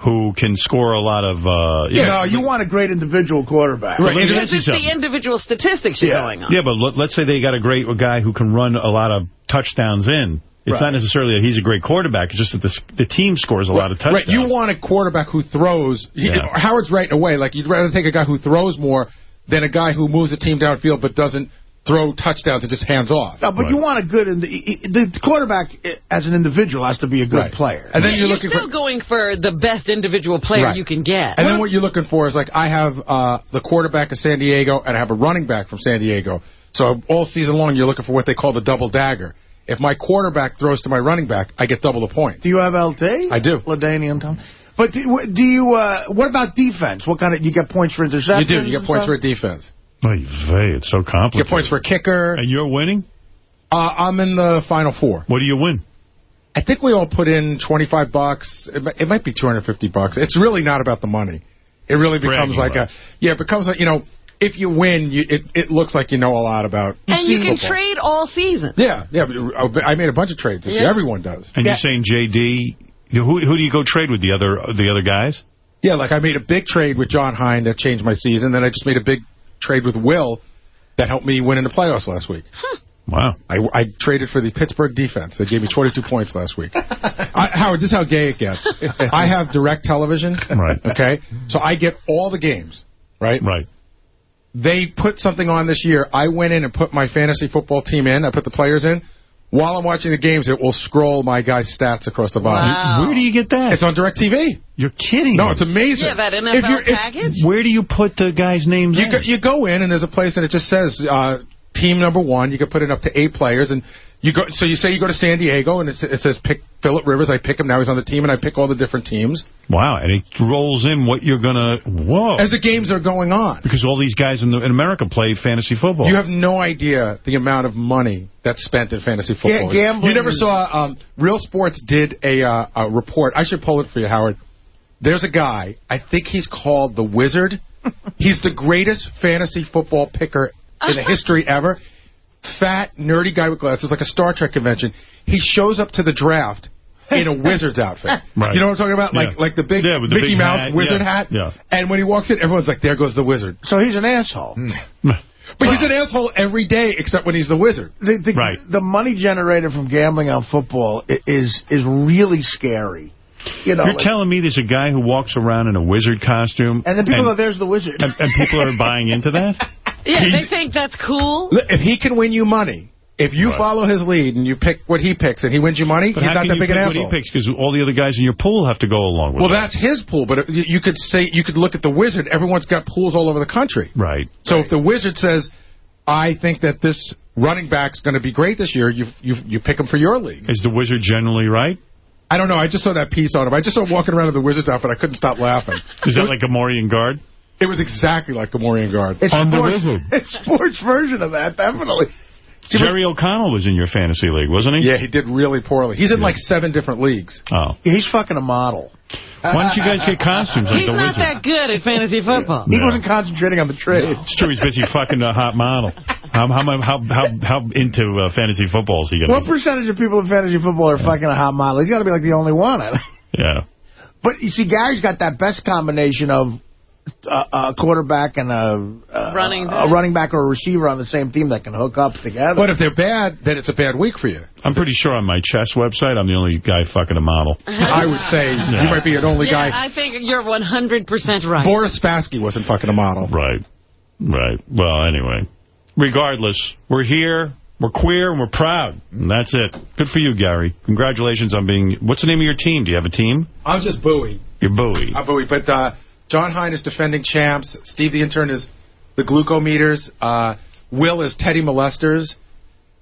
who can score a lot of... Uh, You know, you want a great individual quarterback. Right. Let me Because you it's the individual statistics you're going on. Yeah, but let- let's say they got a great guy who can run a lot of touchdowns in. It's Right. not necessarily that he's a great quarterback. It's just that the, the team scores a lot of touchdowns. Right, you want a quarterback who throws. he- Yeah. Howard's right in a way. Like, you'd rather take a guy who throws more than a guy who moves the team downfield but doesn't throw touchdowns and just hands off. No, but you want a good... In the, the quarterback, as an individual, has to be a good Right. player. And then Yeah, you're you're looking still for... going for the best individual player Right. you can get. And then what you're looking for is, like, I have uh, the quarterback of San Diego, and I have a running back from San Diego. So all season long, you're looking for what they call the double dagger. If my quarterback throws to my running back, I get double the points. Do you have LT? I do. LaDainian Tom. But do, what- do you? Uh, what about defense? What kind of? You get points for interceptions? You do. You get points stuff? for a defense. Oy vey, it's so complicated. get points for a kicker. And you're winning? Uh, I'm in the final four. What do you win? I think we all put in 25 bucks. It, it might be 250 bucks. It's really not about the money. It really becomes Bragging like rights. a yeah. It becomes like you know, if you win, you, it it looks like you know a lot about. and you can football. trade all season. Yeah, yeah. I made a bunch of trades this year. Everyone does. And you're saying JD, who who do you go trade with, the other the other guys? Yeah, like I made a big trade with John Hein that changed my season. Then I just made a big trade with Will that helped me win in the playoffs last week. Wow. I, I traded for the Pittsburgh defense. They gave me 22 points last week. I, Howard, this is how gay it gets. I have direct television. Right. Okay? So I get all the games, right? Right. They put something on this year. I went in and put my fantasy football team in. I put the players in. While I'm watching the games, it will scroll my guys' stats across the bottom. Wow. Where do you get that? It's on DirecTV. You're kidding No, it's amazing. Yeah, that If NFL you're- if- package. Where do you put the guys' names You in? go, you go in and there's a place and it just says uh, team number one. You can put in up to eight players and you go. So you say you go to San Diego and it, it says pick Philip Rivers. I pick him now. He's on the team and I pick all the different teams wow, and it rolls in what you're going to... Whoa. as the games are going on. because all these guys in, the, in America play fantasy football. You have no idea the amount of money that's spent in fantasy football. Ga- gambling you never saw um, Real Sports did a, uh, a report. I should pull it for you, Howard. There's a guy. I think he's called the Wizard. he's the greatest fantasy football picker in the history ever. Fat, nerdy guy with glasses, like a Star Trek convention. He shows up to the draft in a wizard's outfit. Right. You know what I'm talking about? Like Yeah. like the big Yeah, with the Mickey big Mouse hat, wizard yeah, hat. yeah. And when he walks in, everyone's like, there goes the wizard. So he's an asshole. Hmm. But he's an asshole every day except when he's the wizard. The, the, Right. the money generated from gambling on football is is really scary. You know, You're like- telling me there's a guy who walks around in a wizard costume, and then people and, go, "There's the wizard." and, and people are buying into that? Yeah, He- they think that's cool. If he can win you money, if you Right. follow his lead and you pick what he picks and he wins you money, But he's not that you big an pick what asshole. he picks? Because all the other guys in your pool have to go along with Well, that. that's his pool, but you you could say you could look at the wizard. Everyone's got pools all over the country. Right. So if the wizard says, "I think that this running back's going to be great this year," you you you pick him for your league. Is the wizard generally right? I don't know. I just saw that piece on him. I just saw him walking around in the wizard's outfit. I couldn't stop laughing. Is that like a Morian guard? It was exactly like a Morian guard. It's I'm the sports, wizard. it's sports version of that, definitely. Jerry O'Connell was in your fantasy league, wasn't he? Yeah, he did really poorly. He's in like seven different leagues. Oh. He's fucking a model. Why don't you guys get costumes like He's the not wizard? that good at fantasy football. He Yeah. wasn't concentrating on the trade. It's true. He's busy fucking a hot model. How how how how, how into uh, fantasy football is he What gonna? percentage of people in fantasy football are fucking a hot model? He's got to be like the only one. Yeah. But you see, Gary's got that best combination of uh, a quarterback and a, uh, Running a back. running back or a receiver on the same team that can hook up together. But if they're bad, then it's a bad week for you. I'm pretty sure on my chess website, I'm the only guy fucking a model. I would say you might be the only yeah, guy. I think you're 100% right. Boris Spassky wasn't fucking a model. Right. Right. Well, anyway. Regardless, we're here, we're queer, and we're proud. And that's it. Good for you, Gary. Congratulations on being... What's the name of your team? Do you have a team? I'm just Bowie. You're Bowie. I'm Bowie. But uh, John Hein is defending champs. Steve the intern is the glucometers. Uh, Will is Teddy molesters.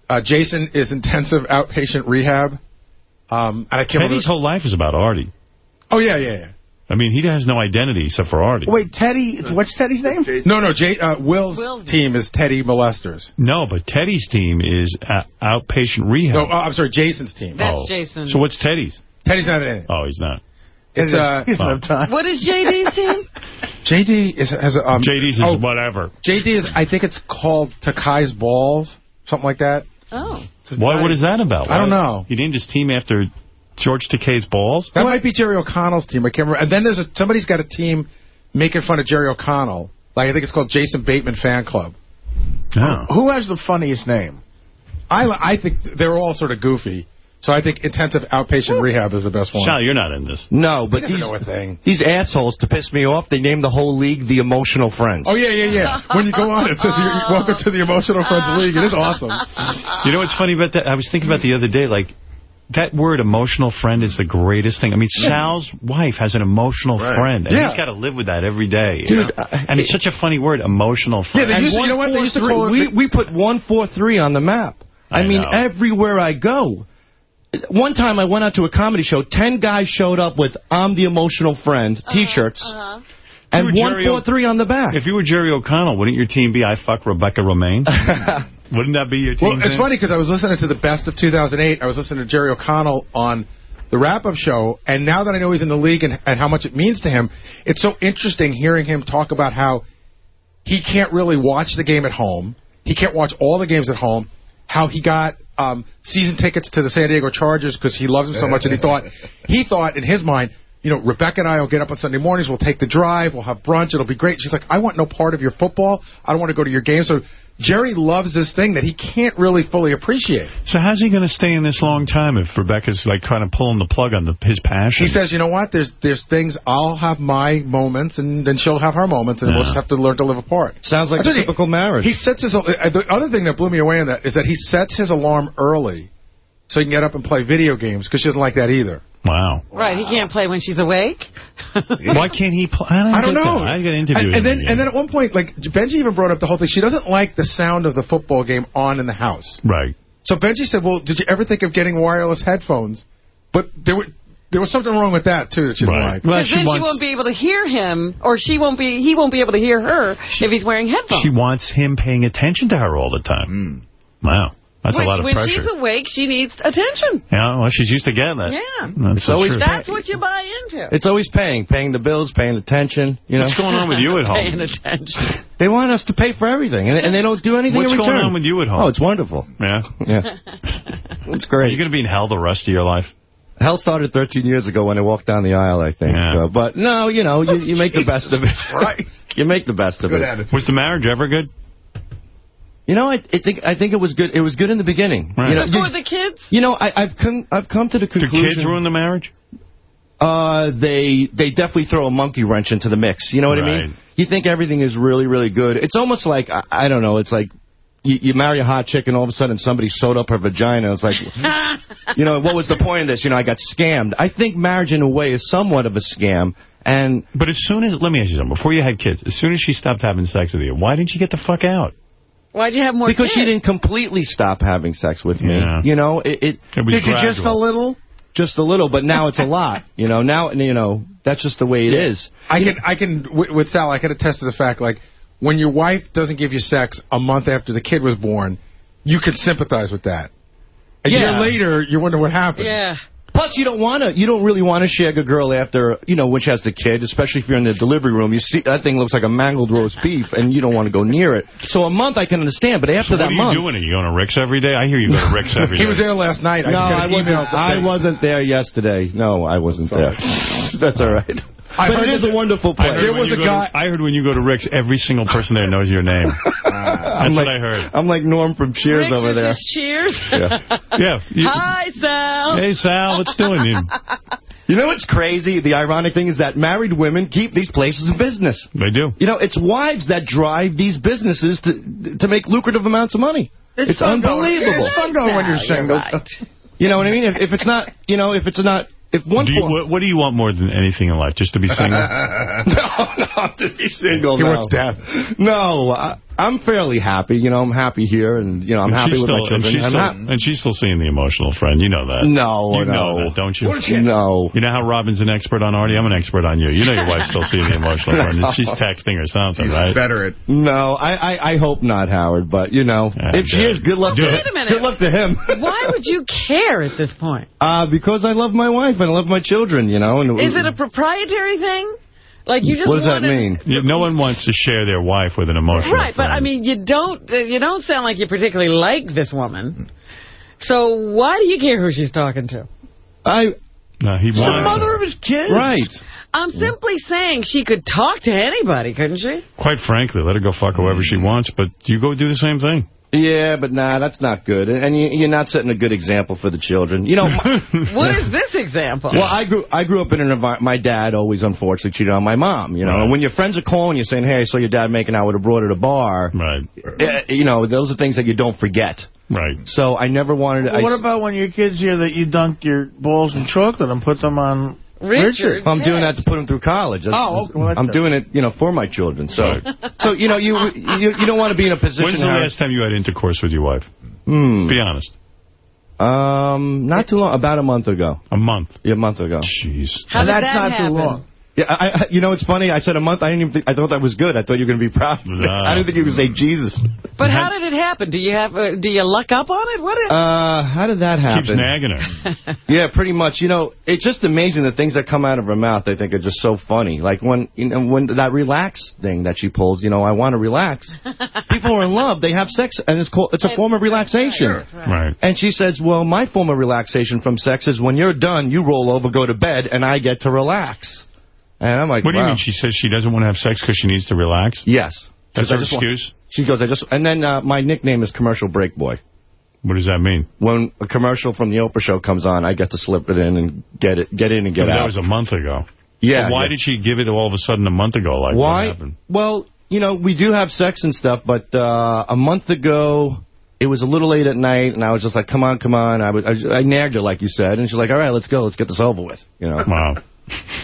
Uh, Jason is intensive outpatient rehab. Um, and I can't Teddy's whole life is about Artie. Oh, yeah, yeah, yeah. I mean, he has no identity except for Artie. Wait, Teddy, what's Teddy's name? No, no, Jay, uh, Will's team is Teddy molesters. No, but Teddy's team is uh, outpatient rehab. No, uh, I'm sorry, Jason's team. That's Oh. Jason. So what's Teddy's? Teddy's not in it. Oh, he's not. It's uh, He doesn't time. What is JD's team? JD is has a, um, JD's is oh, whatever. JD is I think it's called Takei's balls. something like that. Oh. Why? What is that about? I don't know. He named his team after George Takei's balls? That might be Jerry O'Connell's team. I can't remember. And then there's a somebody's got a team making fun of Jerry O'Connell. Like I think it's called Jason Bateman Fan Club. Oh. Who has the funniest name? I I think they're all sort of goofy. So I think intensive outpatient rehab is the best one. Sal, you're not in this. No, but He doesn't these, know a thing. these assholes, to piss me off, they named the whole league the Emotional Friends. Oh yeah, yeah, yeah. When you go on, it says you're, "Welcome to the Emotional Friends League." It is awesome. You know what's funny about that? I was thinking about the other day, like, that word emotional friend is the greatest thing. I mean, Sal's wife has an emotional friend, and Yeah. he's got to live with that every day. you Dude, know? and it's such a funny word, emotional friend. And used to- you know what? They used to call it- we, we put 143 on the map. I, I mean, know. everywhere I go. One time I went out to a comedy show. Ten guys showed up with I'm the emotional friend T-shirts. Uh-huh. And You were Jerry 143 on the back. If you were Jerry O'Connell, wouldn't your team be I fuck Rebecca Romijn? wouldn't that be your team? Well, it's funny because I was listening to the best of 2008. I was listening to Jerry O'Connell on the wrap-up show, and now that I know he's in the league and, and how much it means to him, it's so interesting hearing him talk about how he can't really watch the game at home. He can't watch all the games at home. How he got um, season tickets to the San Diego Chargers because he loves them so much, and he thought he thought in his mind. You know, Rebecca and I will get up on Sunday mornings. We'll take the drive. We'll have brunch. It'll be great. She's like, I want no part of your football. I don't want to go to your game. So Jerry loves this thing that he can't really fully appreciate. So how's he going to stay in this long time if Rebecca's like kind of pulling the plug on the, his passion? He says, you know what? There's there's things I'll have my moments, and then she'll have her moments, and we'll just have to learn to live apart. Sounds like I a tell you, typical marriage. He sets his. uh, The other thing that blew me away in that is that he sets his alarm early, so he can get up and play video games because she doesn't like that either. Wow. Right, he can't play when she's awake. Why can't he play? I don't, I don't know. that. I got to interview and, and then again. and then at one point, like Benji even brought up the whole thing. She doesn't like the sound of the football game on in the house. Right. So Benji said, "Well, did you ever think of getting wireless headphones?" But there were there was something wrong with that too that she didn't like. Because then she won't be able to hear him, or she won't be. He won't be able to hear her if he's wearing headphones. She wants him paying attention to her all the time. Hmm. Wow. That's when, a lot of when pressure. she's awake, she needs attention. Yeah, well, she's used to getting that. Yeah. That's It's the always. That's what you buy into. It's always paying, paying the bills, paying attention. You know, What's going on with you at home? Paying attention. They want us to pay for everything, and, and they don't do anything What's in going return. on with you at home? Oh, it's wonderful. Yeah. Yeah, it's Are great. you going to be in hell the rest of your life? Hell started 13 years ago when I walked down the aisle, I think. Yeah. Uh, but no, you know, you, you make the best of it. Right. you make the best of Good it. attitude. Was the marriage ever good? You know, I, I think I think it was good. It was good in the beginning. Right. You know, Before you, the kids? you know I, I've come I've come to the Do conclusion. kids ruin the marriage? Uh, they they definitely throw a monkey wrench into the mix. You know what I mean? You think everything is really really good. It's almost like I, I don't know. It's like. You, you marry a hot chick and all of a sudden somebody sewed up her vagina. It's like, you know, what was the point of this? You know, I got scammed. I think marriage in a way is somewhat of a scam. And But as soon as, let me ask you something, before you had kids, as soon as she stopped having sex with you, why didn't you get the fuck out? Why'd you have more because kids? she didn't completely stop having sex with me. Yeah. You know, it, it It was Did you just a little? just a little, but now it's a lot. You know, now you know that's just the way it is. I can, I can, with, with Sal, I can attest to the fact, like, when your wife doesn't give you sex a month after the kid was born, you can sympathize with that. A Yeah. year later, you wonder what happened. Yeah. Plus, you don't want to. You don't really want to shag a girl after you know when she has the kid, especially if you're in the delivery room. You see that thing looks like a mangled roast beef, and you don't want to go near it. So a month I can understand, but after So that what are you month, doing? Are you going to Rick's every day? I hear you go to Rick's every day. He was there last night. I no, just I wasn't. email I wasn't there yesterday. No, I wasn't there. That's all right. I but heard it is a wonderful place. There was a go to- guy- I heard when you go to Rick's, every single person there knows your name. I'm ah. That's like, what I heard. I'm like Norm from Cheers Rick's over there. his cheers. Yeah. Yeah. You, Hi, Sal. hey, Sal, what's doing? You, You know what's crazy? The ironic thing is that married women keep these places in business. they do. You know, it's wives that drive these businesses to to make lucrative amounts of money. It's, fun going- unbelievable. It's fun going when you're Sal, single. right. You know what I mean? If, if it's not, you know, if it's not, if one Do you, what, what do you want more than anything in life? Just to be single? no, no, to be single. He no. wants death. No, I, I'm fairly happy. You know, I'm happy here, and you know, I'm And happy with still, my children. And she's, I'm still, and she's still seeing the emotional friend. You know that. No, You no. know that, don't you? No. You know how Robin's an expert on Artie? I'm an expert on you. You know your wife's still seeing the emotional friend. and She's texting or something, right? Better at No, I, I, I hope not, Howard. But you know, Yeah, if she good. is, good luck Do to it. Wait a minute. Good luck to him. Why would you care at this point? Uh, because I love my wife and I love my children, you know. And Is it a proprietary thing? Like, you just What does that mean? Yeah, no one wants to share their wife with an emotional Right, but. I mean, you don't uh, you don't sound like you particularly like this woman. So why do you care who she's talking to? I. No, he She's the wants mother of his kids. Right. I'm simply saying she could talk to anybody, couldn't she? Quite frankly, let her go fuck whoever she wants, but you go do the same thing. Yeah, but nah, that's not good. And you, you're not setting a good example for the children. You know, my, What is this example? well, I grew I grew up in an environment. My dad always, unfortunately, cheated on my mom. You know, and when your friends are calling you saying, "Hey, I saw your dad making out with a broad at a bar," right? Eh, you know, those are things that you don't forget. Right. So I never wanted. Well, I, what about when your kids hear that you dunked your balls in chocolate and put them on Richard? I'm doing that to put them through college. That's- Oh, okay, well, I'm different. doing it, you know, for my children. So, so you know, you you, you don't want to be in a position. When's the Harry- last time you had intercourse with your wife? Hmm. Be honest. Um, not too long. About a month ago. A month. Yeah, a month ago. Jeez. How did that happen? Yeah, I, I, you know, it's funny. I said a month. I didn't even. Think, I thought that was good. I thought you were going to be proud. I didn't think you were going to say Jesus. But how did it happen? Do you have uh, do you luck up on it? What is Uh, how did that happen? Keeps nagging her. Yeah, pretty much. You know, it's just amazing the things that come out of her mouth. I think are just so funny. Like when you know when that relax thing that she pulls. You know, I want to relax. People are in love. They have sex, and it's called it's a form of relaxation. Right. And she says, "Well, my form of relaxation from sex is when you're done, you roll over, go to bed, and I get to relax." And I'm like, What do you wow. mean? She says she doesn't want to have sex because she needs to relax? Yes. That's her just want- excuse? She goes, I just, and then uh, my nickname is Commercial Break Boy. What does that mean? When a commercial from the Oprah show comes on, I get to slip it in and get it, get in and get that out. That was a month ago. Yeah, why yeah. did she give it all of a sudden a month ago? Like, Why? Well, you know, we do have sex and stuff, but uh, a month ago, it was a little late at night, and I was just like, come on, come on. I, was, I, was- I nagged her, like you said, and she's like, all right, let's go. Let's get this over with. You know? Wow.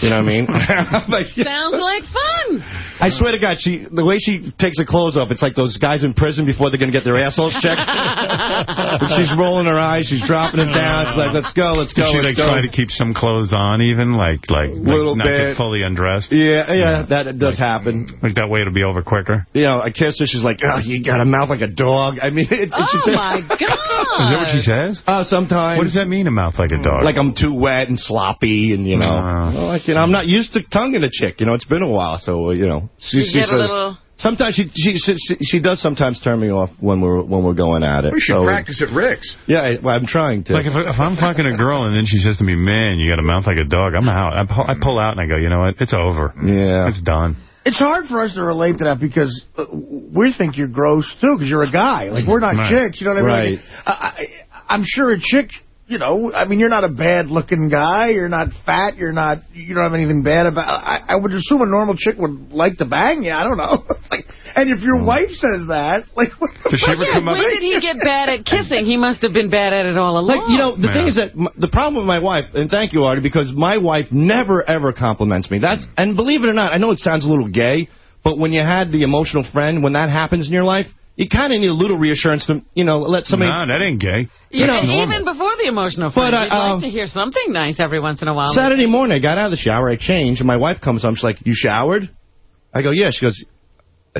You know what I mean? I'm like, Sounds like fun. I swear to God, she the way she takes her clothes off, it's like those guys in prison before they're going to get their assholes checked. she's rolling her eyes, she's dropping it down. She's like, let's go, let's go, Does she let's like go. try to keep some clothes on even? Like, like, Little like not bit. get fully undressed? Yeah, yeah, that does happen. Like that way it'll be over quicker? You know, I kiss her, she's like, oh, you got a mouth like a dog. I mean, it's... it's Oh, my God. Is that what she says? Uh, sometimes. What does that mean, a mouth like a dog? Like I'm too wet and sloppy, and you know, Uh. Well, like you know, I'm not used to tonguing a chick. You know, it's been a while, so uh, you know. She, You she get a says- little- Sometimes she, she she she she does sometimes turn me off when we're when we're going at it. We should so, practice at Rick's. Yeah, I, well, I'm trying to. Like if, if I'm fucking a girl and then she says to me, man, you got a mouth like a dog, I'm out. I pull, I pull out and I go, you know what? It's over. Yeah. It's done. It's hard for us to relate to that because uh, we think you're gross, too, because you're a guy. Like, we're not Right. chicks, you know what I mean? Right. Like, I, I, I'm sure a chick, you know, I mean, you're not a bad-looking guy. You're not fat. You're not, you don't have anything bad about I, I would assume a normal chick would like to bang you. I don't know. like, and if your mm. wife says that, like, what Does she ever come up? When did he get bad at kissing? He must have been bad at it all along. Like, you know, the Yeah. thing is that m the problem with my wife, and thank you, Artie, because my wife never, ever compliments me. That's And believe it or not, I know it sounds a little gay, but when you had the emotional friend, when that happens in your life, you kind of need a little reassurance to, you know, let somebody... Nah, that ain't gay. You That's know, normal. even before the emotional But, friend, uh, you'd uh, like to hear something nice every once in a while. Saturday morning, I got out of the shower, I changed, and my wife comes home. She's like, you showered? I go, yeah. She goes,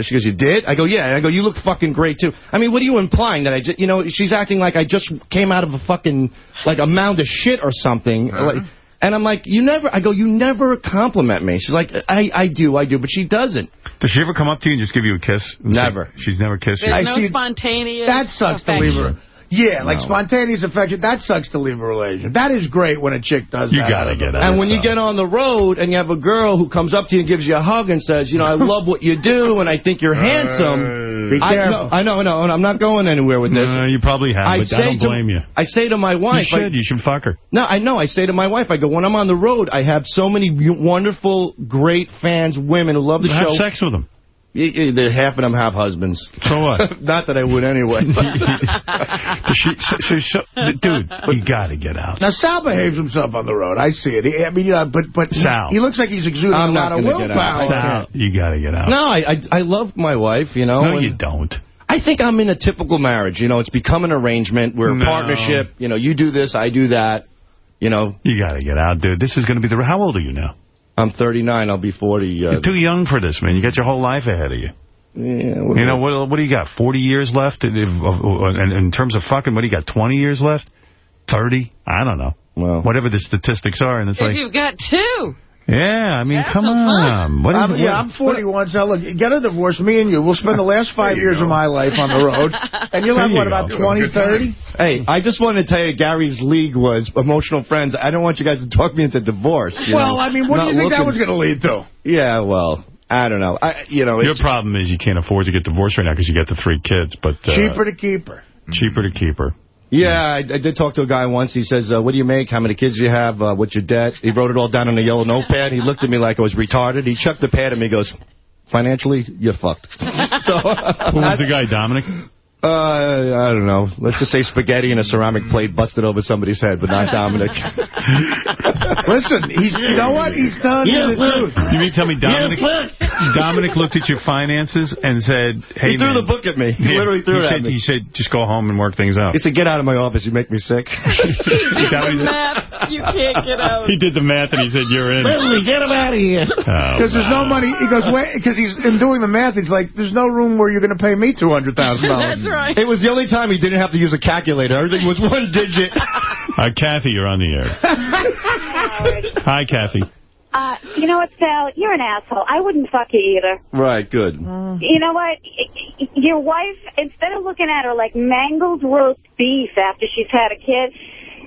she goes, you did? I go, yeah. And I go, you look fucking great, too. I mean, what are you implying? That I just, you know, she's acting like I just came out of a fucking, like a mound of shit or something. Like, and I'm like, you never, I go, you never compliment me. She's like, I, I do, I do, but she doesn't. Does she ever come up to you and just give you a kiss? And say- Never. she's never kissed you? There's I no see- spontaneous That sucks to leave her. Yeah, like No. spontaneous affection. That sucks to leave a relationship. That is great when a chick does You that. gotta get out. And when you get on the road and you have a girl who comes up to you and gives you a hug and says, you know, I love what you do and I think you're handsome. Be I, careful. know, I know, I know, and I'm not going anywhere with this. No, you probably have, I but I don't to- blame you. I say to my You wife, I- should. You should fuck her. no, I know. I say to my wife, I go, when I'm on the road, I have so many wonderful, great fans, women who love the Have show. sex with them. Y- y- the- Half of them have husbands. So what? Not that I would anyway. She, so, so, so, dude, you got to get out. Now, Sal behaves himself on the road. I see it. He, I mean, yeah, but but Sal. he looks like he's exuding I'm a not lot of gonna get out. willpower. Sal, you got to get out. no, I, I I love my wife, you know. No, and you don't. I think I'm in a typical marriage. You know, it's become an arrangement. We're a No. partnership. You know, you do this, I do that. You know, You got to get out, dude. This is going to be the... How old are you now? I'm 39. I'll be 40. Uh, You're too young for this, man. You got your whole life ahead of you. yeah, You know, what What do you got, 40 years left? In, in, in terms of fucking, what do you got, 20 years left? 30? I don't know. Well, Whatever the statistics are. And it's If like, you've got two. Yeah, I mean, That's come so fun. on. What is I'm, it? yeah, I'm 41, so look, get a divorce, me and you. We'll spend the last five years go. of my life on the road. And you'll have, you what, go. about 20, 30? Hey, I just wanted to tell you Gary's league was emotional friends. I don't want you guys to talk me into divorce. you Well, know. I mean, what Not do you think that was going to lead to? Yeah, well, I don't know. I, you know, Your problem is you can't afford to get divorced right now because you got the three kids, but uh, Cheaper to keep her. cheaper to keep her. Yeah, I, I did talk to a guy once. He says, uh, what do you make? How many kids do you have? Uh, what's your debt? He wrote it all down on a yellow notepad. He looked at me like I was retarded. He chucked the pad at me. He goes, financially, you're fucked. so, Who was the guy, Dominic? Uh, I don't know. Let's just say spaghetti in a ceramic plate busted over somebody's head, but not Dominic. Listen, he's, you know what? He's telling you the truth. You mean tell me Dominic Dominic looked at your finances and said, hey, he threw man. the book at me. He Yeah, literally threw he it said, at me. He said, just go home and work things out. He said, get out of my office. You make me sick. Is he did? Math, you can't get out. He did the math and he said, you're in. Literally, get him out of here. Oh, Because there's no money. He goes, because he's in doing the math. He's like, there's no room where you're going to pay me $200,000. That's right. It was the only time he didn't have to use a calculator. Everything was one digit. Uh, Kathy, you're on the air. Hi, Kathy. Uh, you know what, Sal? You're an asshole. I wouldn't fuck you either. Right, good. You know what? Your wife, instead of looking at her like mangled roast beef after she's had a kid,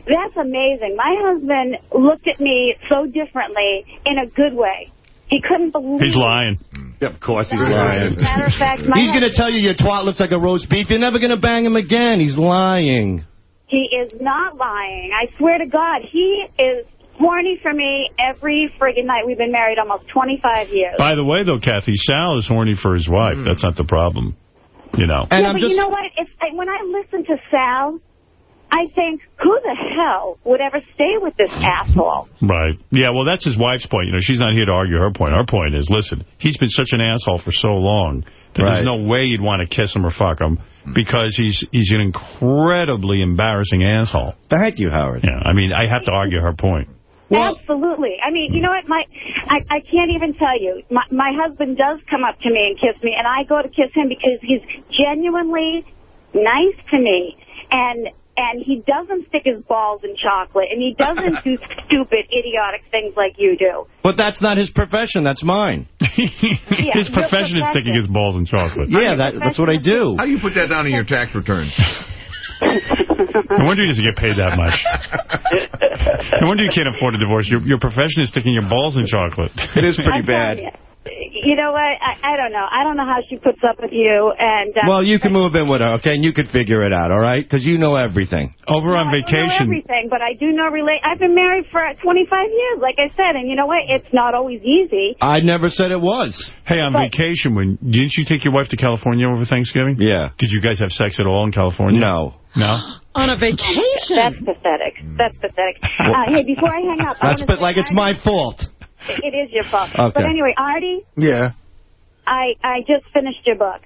that's amazing. My husband looked at me so differently in a good way. He couldn't believe He's lying. Yeah, of course he's lying. matter of fact, my He's going to tell you your twat looks like a roast beef. You're never going to bang him again. He's lying. He is not lying. I swear to God, he is horny for me every friggin' night. We've been married almost 25 years. By the way, though, Kathy, Sal is horny for his wife. Hmm. That's not the problem. You know. And yeah, I'm but just... you know what? If when I listen to Sal, I think, who the hell would ever stay with this asshole? Right. Yeah, well, that's his wife's point. You know, she's not here to argue her point. Her point is, listen, he's been such an asshole for so long that Right. there's no way you'd want to kiss him or fuck him because he's he's an incredibly embarrassing asshole. Thank you, Howard. Yeah, I mean, I have to argue her point. Absolutely. I mean, you know what? My, I, I can't even tell you. My, my husband does come up to me and kiss me, and I go to kiss him because he's genuinely nice to me, and and he doesn't stick his balls in chocolate, and he doesn't do stupid, idiotic things like you do. But that's not his profession. That's mine. his your profession is sticking his balls in chocolate. Yeah, that, that's what I do. How do you put that down in your tax return? No wonder he doesn't get paid that much. No wonder you can't afford a divorce. Your your profession is sticking your balls in chocolate. It is pretty I'm bad. You. You know what? I, I don't know. I don't know how she puts up with you. And uh, Well, you can move in with her, okay? And you can figure it out, all right? Because you know everything. Over on I know vacation. everything, but I do know relate. I've been married for 25 years, like I said, and you know what? It's not always easy. I never said it was. Hey, on But- vacation, when didn't you take your wife to California over Thanksgiving? Yeah. Did you guys have sex at all in California? No. No? On a vacation. That's pathetic. That's pathetic. Uh, hey, before I hang up, I That's wanna but say, like it's Artie, my fault. It is your fault. Okay. But anyway, Artie, Yeah. I I just finished your book,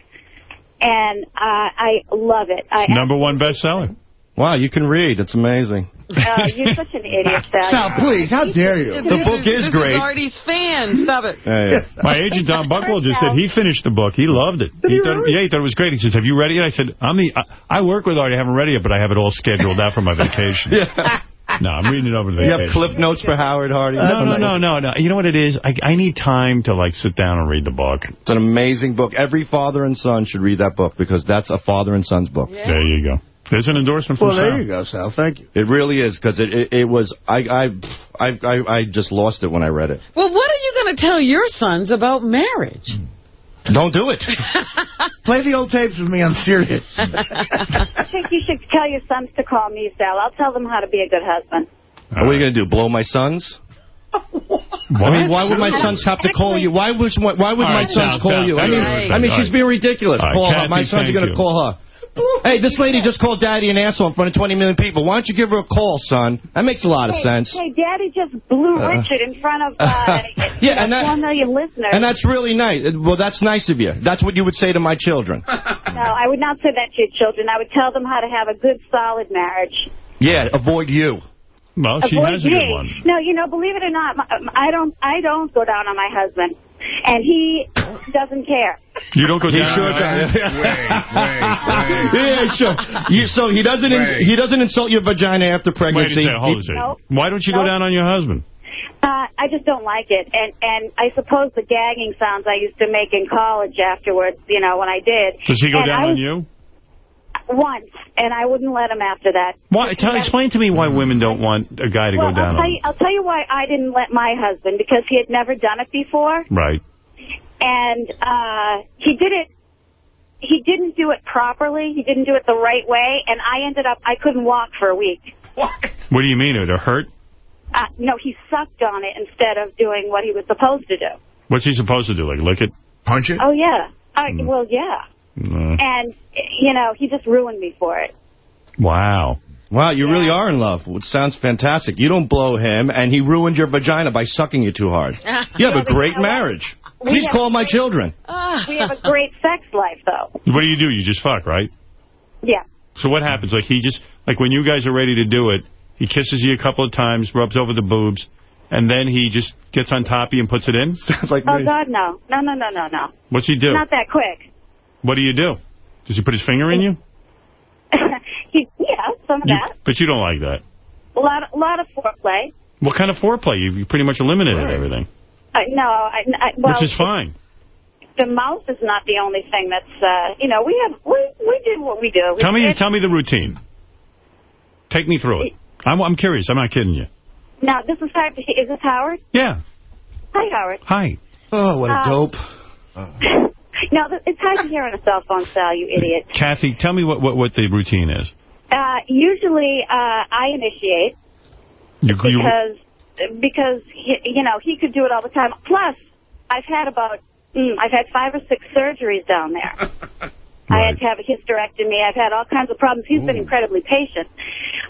and uh, I love it. I Number one bestseller. Wow, you can read. It's amazing. Uh, you're such an idiot, Sal. Sal, please, how dare you? The book is this great. Is Artie's fan. Stop it. Hey. My agent, Don Buchwald, just said he finished the book. He loved it. Did he thought, really? Yeah, he thought it was great. He says, have you read it? I said, I'm the, I, I work with Artie. I haven't read it yet, but I have it all scheduled out for my vacation. Yeah. No, I'm reading it over the You have cliff notes for Howard Hardy? no, no, no, no, no. You know what it is? I, I need time to, like, sit down and read the book. It's an amazing book. Every father and son should read that book because that's a father and son's book. There you go. There's an endorsement from Well, Sal. there you go, Sal. Thank you. It really is because it, it, it was, I, I, I, I, I just lost it when I read it. Well, what are you going to tell your sons about marriage? Hmm. Don't do it. Play the old tapes with me on Sirius. I think you should tell your sons to call me, Sal. I'll tell them how to be a good husband. What are you going to do, blow my sons? I mean, why would my sons have to call you? Why would why would All my sons Sal, call Sal, you? I mean, you. I mean, she's being ridiculous. All right, Call her. My sons are going to call her. Hey, this lady just called Daddy an asshole in front of 20 million people. Why don't you give her a call, son? That makes a lot of Hey, sense. Hey, Daddy just blew Uh. Richard in front of uh, Yeah, and that- four million listeners. And that's really nice. Well, that's nice of you. That's what you would say to my children. No, I would not say that to your children. I would tell them how to have a good, solid marriage. Yeah, avoid you. Well, she Avoid has a me. good one. No, you know, believe it or not, I don't, I don't go down on my husband, and he doesn't care. You don't go He down. sure on does. it. yeah, sure. You, so he doesn't in, Wait. he doesn't insult your vagina after Wait a pregnancy. second, hold a He- second. Nope. Why don't you go down on your husband? Uh, I just don't like it, and and I suppose the gagging sounds I used to make in college afterwards, you know, when I did. Does he go And down I on you? Once, and I wouldn't let him after that. Why? Tell, explain to me why women don't want a guy to well, go down I'll tell you, I'll tell you why I didn't let my husband because he had never done it before. Right. and uh, he did it. He didn't do it properly. He didn't do it the right way, and I ended up I couldn't walk for a week. What What do you mean? It hurt? Uh, no, he sucked on it instead of doing what he was supposed to do. What's he supposed to do? Like lick it? Punch it? Oh yeah. I, Hmm. well, yeah. Uh, And you know, he just ruined me for it. wow. Wow, you really are in love, which sounds fantastic. You don't blow him, and he ruined your vagina by sucking you too hard. You have a great marriage. We Please call my children. We have a great sex life, though. What do you do? You just fuck, right? Yeah. So what happens? Like he just, like when you guys are ready to do it, he kisses you a couple of times, rubs over the boobs, and then he just gets on top of you and puts it in? Sounds like Oh God, no, no, no, no, no, no. What's he do? Not that quick. What do you do? Does he put his finger in you? he, yeah, some of You- that. But you don't like that. A lot, a lot of foreplay. What kind of foreplay? You, you pretty much eliminated everything, Uh, no, I, I, well, which is fine. the mouth is not the only thing that's, uh, you know, we have, we, we do what we do. We Tell me, tell me the routine. Take me through it. I'm, I'm curious. I'm not kidding you. Now, this is Howard. Is this Howard? Yeah. Hi, Howard. Hi. Oh, what a dope. No, it's hard to hear on a cell phone, Sal, you idiot. Kathy, tell me what, what, what the routine is. Uh, usually, uh, I initiate You, you, because, because, he, you know, he could do it all the time. Plus, I've had about, mm, I've had five or six surgeries down there. I had to have a hysterectomy. I've had all kinds of problems. He's been incredibly patient.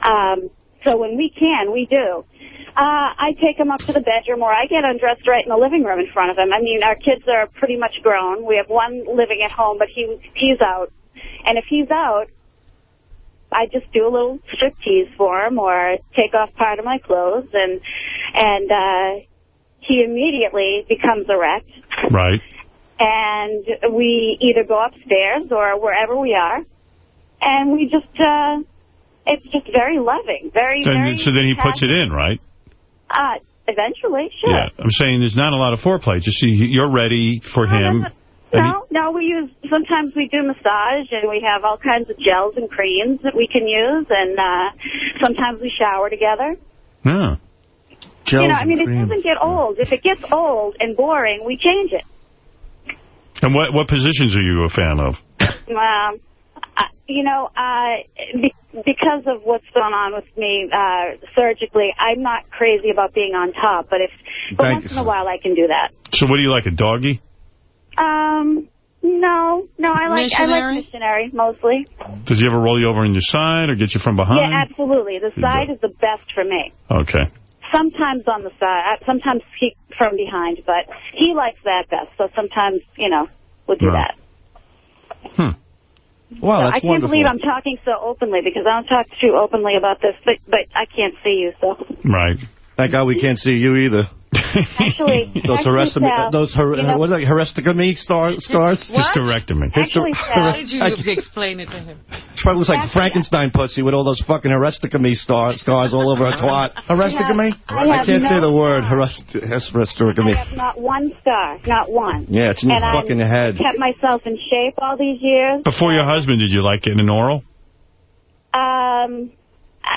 Um, so when we can, we do. Uh, I take him up to the bedroom or I get undressed right in the living room in front of him. I mean, our kids are pretty much grown. We have one living at home, but he he's out. And if he's out, I just do a little striptease for him or take off part of my clothes and, and, uh, he immediately becomes erect right. and we either go upstairs or wherever we are, and we just, uh, it's just very loving, very, Then, very... so then he puts it in, right? Uh, eventually, sure. Yeah. I'm saying there's not a lot of foreplay. Just see, you're ready for him. and No, no, we use, sometimes we do massage, and we have all kinds of gels and creams that we can use, and uh, sometimes we shower together. he- yeah. you know, I mean, it doesn't get old. If it gets old and boring, we change it. And what, what positions are you a fan of? Um, uh, you know, uh, be because of what's going on with me uh, surgically, I'm not crazy about being on top. But if but Thank once you. in a while, I can do that. So what do you like, a doggy? Um, no, no, I like I Missionary? like missionary mostly. Does he ever roll you over on your side or get you from behind? Yeah, absolutely. The side is the best for me. Okay. Sometimes on the side, uh, sometimes he from behind, but he likes that best. So sometimes, you know, we'll do Right. that. Wow, So that's I can't wonderful. believe I'm talking so openly because I don't talk too openly about this, but but I can't see you, so. Right. Thank God we can't see you either. Actually, Those actually, hysterectomy, Sal, those her, you know- what are they, hysterectomy star, scars? What? Hysterectomy. Actually, Sal, How did you explain it to him? She probably looks like Frankenstein pussy with all those fucking hysterectomy star, scars all over her twat. Hysterectomy? I I can't no say the word hysterect- hysterectomy. I have not one star, not one. Yeah, it's in your and I've fucking head. kept myself in shape all these years. Before your husband, did you like getting an oral? Um,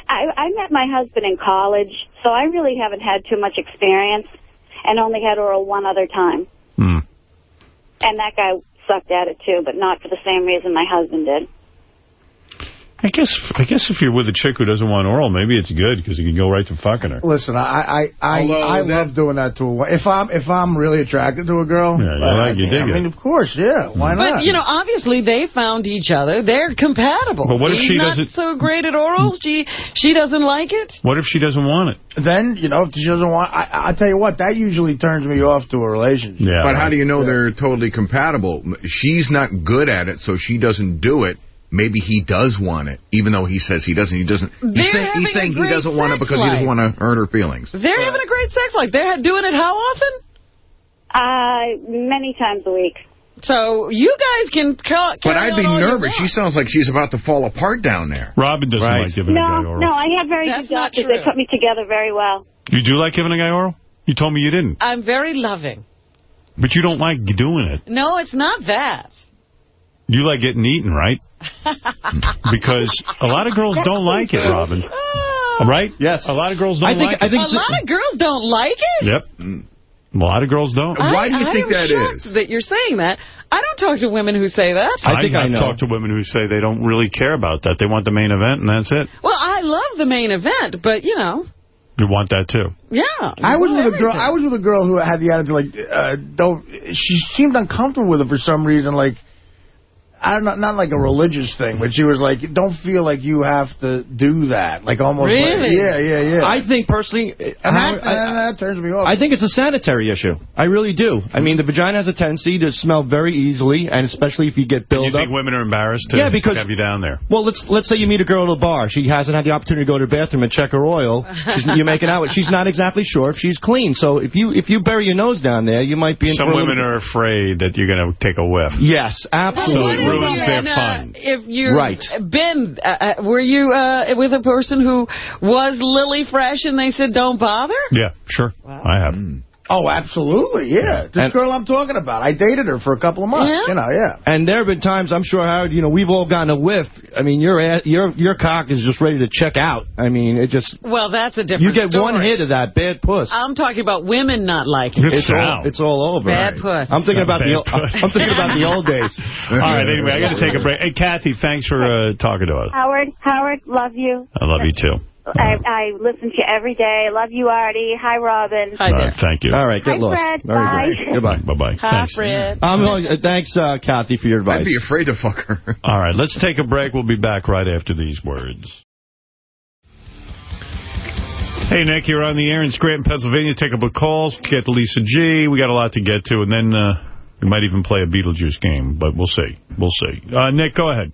I, I met my husband in college, so I really haven't had too much experience, and only had oral one other time. Hmm. And that guy sucked at it too, but not for the same reason my husband did. I guess I guess if you're with a chick who doesn't want oral, maybe it's good because you can go right to fucking her. Listen, I I I, I love doing that to a wo- if I'm if I'm really attracted to a girl. Yeah, you like- you I, dig I mean, it. of course, yeah. Why mm-hmm. not? But, you know, obviously they found each other. They're compatible. But what if He's she not doesn't- so great at oral? Mm-hmm. She she doesn't like it? What if she doesn't want it? then you know if she doesn't want, I I tell you what, that usually turns me off to a relationship. Yeah. But how do you know they're totally compatible? She's not good at it, so she doesn't do it. Maybe he does want it, even though he says he doesn't. He doesn't. He's saying, he's saying he doesn't want it sex because he doesn't want to hurt her feelings. They're having a great sex life. They're doing it how often? Uh, many times a week. So you guys can ca- But I'd be on all you nervous. She sounds like she's about to fall apart down there. Robin doesn't Right. like giving a guy No, oral. no, I have very That's good not doctors. true. They put me together very well. You do like giving a guy oral? You told me you didn't. I'm very loving. But you don't like doing it. No, it's not that. You like getting eaten, right? because a lot of girls don't like it, Robin. Right? Yes. A lot of girls don't I think, like I it. think a lot of girls don't like it. Yep. A lot of girls don't. I, Why do you I am shocked that you're saying that. I don't talk to women who say that. I think I have talked to women who say they don't really care about that. They want the main event, and that's it. Well, I love the main event, but, you know, You want that, too. yeah. I was well, with a girl. I was with a girl who had the attitude like, uh, don't. She seemed uncomfortable with it for some reason. Like, I don't know, not like a religious thing, but she was like, don't feel like you have to do that. Like almost. Like, yeah, yeah, yeah. I think personally, uh, uh-huh. and Howard, that, that turns me off. I think it's a sanitary issue. I really do. I mean, the vagina has a tendency to smell very easily, and especially if you get You build up. think women are embarrassed to Yeah, because- have you down there? Well, let's let's say you meet a girl at a bar. She hasn't had the opportunity to go to the bathroom and check her oil. She's, you're making out with. She's not exactly sure if she's clean. So if you if you bury your nose down there, you might be in Some women are afraid that you're going to take a whiff. Yes, absolutely. It ruins their And, uh, fun. If you Right. been, uh, uh, were you uh, with a person who was lily fresh and they said don't bother? Yeah, sure. I have. Oh, absolutely, yeah. This And- girl I'm talking about, I dated her for a couple of months. Yeah? You know, yeah. And there have been times, I'm sure, Howard, you know, we've all gotten a whiff. I mean, your ass- your your cock is just ready to check out. I mean, it just Well, that's a different you get story. one hit of that bad puss. I'm talking about women not liking it. It's all, it's all over. Bad puss. I'm thinking about the old, puss. I'm thinking about the old days. All right, anyway, I got to take a break. Hey, Kathy, thanks for uh, talking to us. Howard, Howard, love you. I love you, too. I, I listen to you every day. Love you, Artie. Hi, Robin. Hi All right, thank you. All right, get Hi, lost. Fred. Very Bye. good. Goodbye. Bye-bye. Hi, Thanks. Fred. Um, uh, thanks, uh, Kathy, for your advice. I'd be afraid to fuck her. All right, let's take a break. We'll be back right after these words. Hey, Nick, you're on the air in Scranton, Pennsylvania. Take up a calls, get to Lisa G. We got a lot to get to, and then uh, we might even play a Beetlejuice game, but we'll see. We'll see. Uh, Nick, go ahead.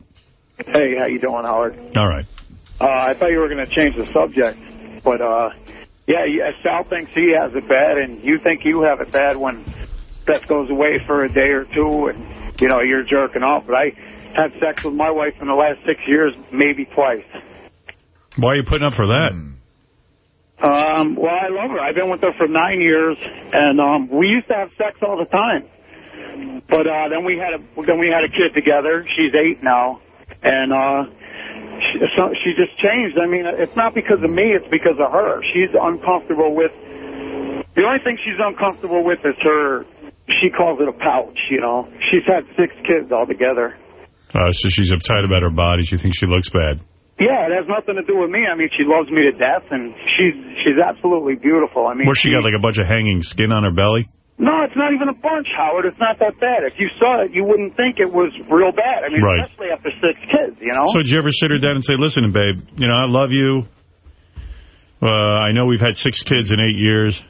Hey, how you doing, Howard? All right. Uh, I thought you were going to change the subject, but uh, yeah, Sal thinks he has it bad, and you think you have it bad when Beth goes away for a day or two, and you know you're jerking off. But I had sex with my wife in the last six years, maybe twice. Why are you putting up for that? Um, well, I love her. I've been with her for nine years, and um, we used to have sex all the time. But uh, then we had a then we had a kid together. She's eight now, and uh, she, so she just changed. I mean, it's not because of me; it's because of her. She's uncomfortable with. The only thing she's uncomfortable with is her. She calls it a pouch. You know, she's had six kids altogether. Uh, so she's uptight about her body. She thinks she looks bad. Yeah, it has nothing to do with me. I mean, she loves me to death, and she's she's absolutely beautiful. I mean, Where she got like a bunch of hanging skin on her belly? No, it's not even a bunch, Howard. It's not that bad. If you saw it, you wouldn't think it was real bad. I mean, Right. especially after six kids, you know? So did you ever sit her down and say, listen, babe, you know, I love you. Uh, I know we've had six kids in eight years,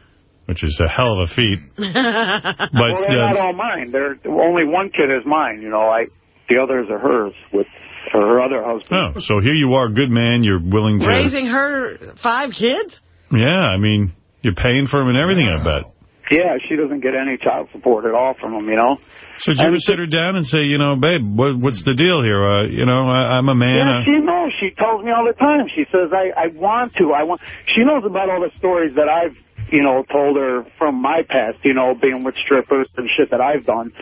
which is a hell of a feat. well, But they're uh, not all mine. They're only one kid is mine. You know, I the others are hers with her other husband. oh, so here you are, good man. You're willing to. Raising her five kids? Yeah, I mean, you're paying for them and everything, I bet. Yeah, she doesn't get any child support at all from him, You know. So did you ever sit her down and say, you know, babe, what, what's the deal here? Uh, you know, I, I'm a man. Yeah, uh, she knows. She tells me all the time. She says, I, I want to. I want. She knows about all the stories that I've, you know, told her from my past, you know, being with strippers and shit that I've done.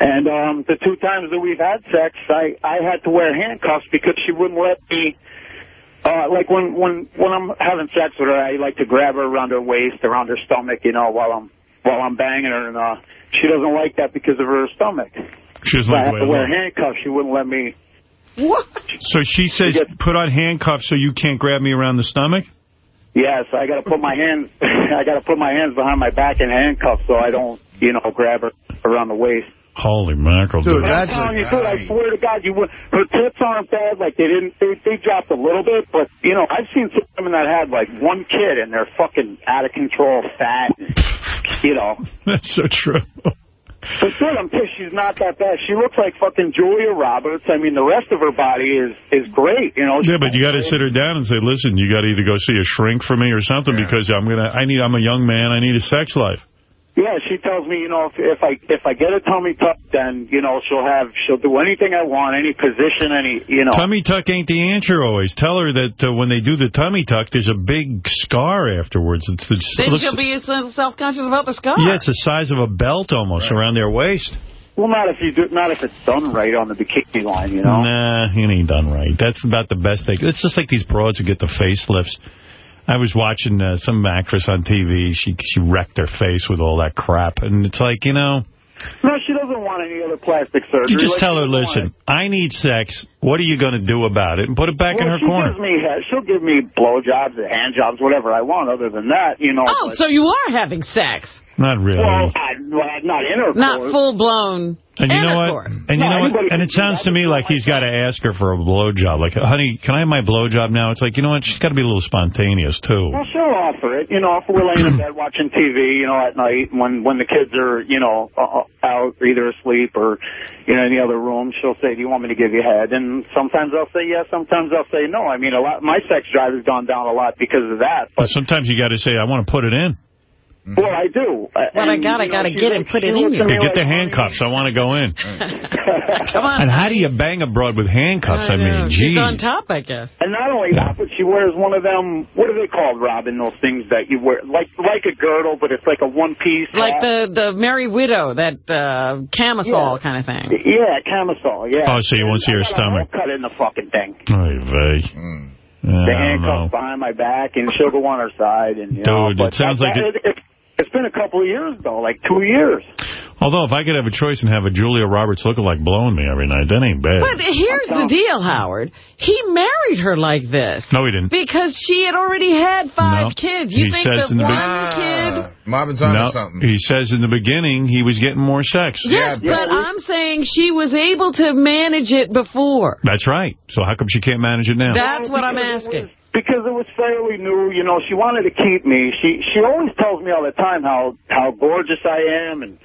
And um, the two times that we've had sex, I, I had to wear handcuffs because she wouldn't let me. Uh, like when when when I'm having sex with her, I like to grab her around her waist, around her stomach, you know, while I'm while I'm banging her, and uh, she doesn't like that because of her stomach. She doesn't so like I the have to wear handcuffs. She wouldn't let me. What? So she says, put on handcuffs so you can't grab me around the stomach? Yes, I got to put my hands. I got to put my hands behind my back in handcuffs so I don't, you know, grab her around the waist. Holy mackerel, dude. I'm telling you, dude, I swear to God, you would. Her tits aren't bad. Like they didn't, they, they dropped a little bit, but you know, I've seen some women that had like one kid and they're fucking out of control, fat. You know. That's so true. But dude, I'm pissed she's not that bad. She looks like fucking Julia Roberts. I mean, the rest of her body is is great. You know. Yeah, but you got to sit her down and say, listen, you got to either go see a shrink for me or something because I'm gonna. I need. I'm a young man. I need a sex life. Yeah, she tells me, you know, if, if I if I get a tummy tuck, then you know she'll have she'll do anything I want, any position, any you know. Tummy tuck ain't the answer always. Tell her that uh, when they do the tummy tuck, there's a big scar afterwards. It's, it's, it Then looks- she'll be so self-conscious about the scar. yeah, it's the size of a belt almost around their waist. Well, not if you do, not if it's done right on the bikini line, you know. Nah, it ain't done right. That's about the best they... It's just like these broads who get the facelifts. I was watching uh, some actress on TV. She she wrecked her face with all that crap. And it's like, you know, No, she doesn't want any other plastic surgery. you just Like, tell her, listen, I need sex. What are you going to do about it? And put it back in well, her she corner. Gives me, she'll give me blowjobs, hand jobs, whatever I want. Other than that, you know. Oh, but- so you are having sex. Not really. Well, I, not intercourse. Not full-blown And you know what? And you No, know what? And it sounds to me like he's got to ask her for a blowjob. Like, honey, can I have my blowjob now? It's like, you know what? She's got to be a little spontaneous, too. Well, she'll offer it. You know, if we're laying in bed watching TV, you know, at night when when the kids are, you know, uh, out either asleep or, you know, in the other room, she'll say, "Do you want me to give you head?" And sometimes I'll say yes, sometimes I'll say no. I mean, a lot. My sex drive has gone down a lot because of that. But sometimes you got to say, I want to put it in. Well, I do. What I got, I got to get and put it in you. Okay, get the handcuffs. I want to go in. Come on. And how do you bang abroad with handcuffs? I, mean, She's on top, I guess. And not only that, but she wears one of them. What are they called, Robin? Those things that you wear, like like a girdle, but it's like a one piece. Like the, the Merry Widow, that uh, camisole Yeah. kind of thing. Yeah, camisole. Yeah. Oh, so you won't see her I got a stomach. hole Cut in the fucking thing. Oy vey. the I don't handcuffs behind my back, and she'll go on her side. And you know, Dude, but it sounds like it- it, it's been a couple of years though, like two years. Although, if I could have a choice and have a Julia Roberts lookalike blowing me every night, that ain't bad. But here's the deal, Howard. He married her like this. No, he didn't. Because she had already had five No. kids. You He think says that in the one big- kid... Ah, Marvin's on no, he says in the beginning he was getting more sex. Yes, but I'm saying she was able to manage it before. That's right. So how come she can't manage it now? That's what I'm asking. Because it was fairly new, you know, she wanted to keep me. She she always tells me all the time how how gorgeous I am and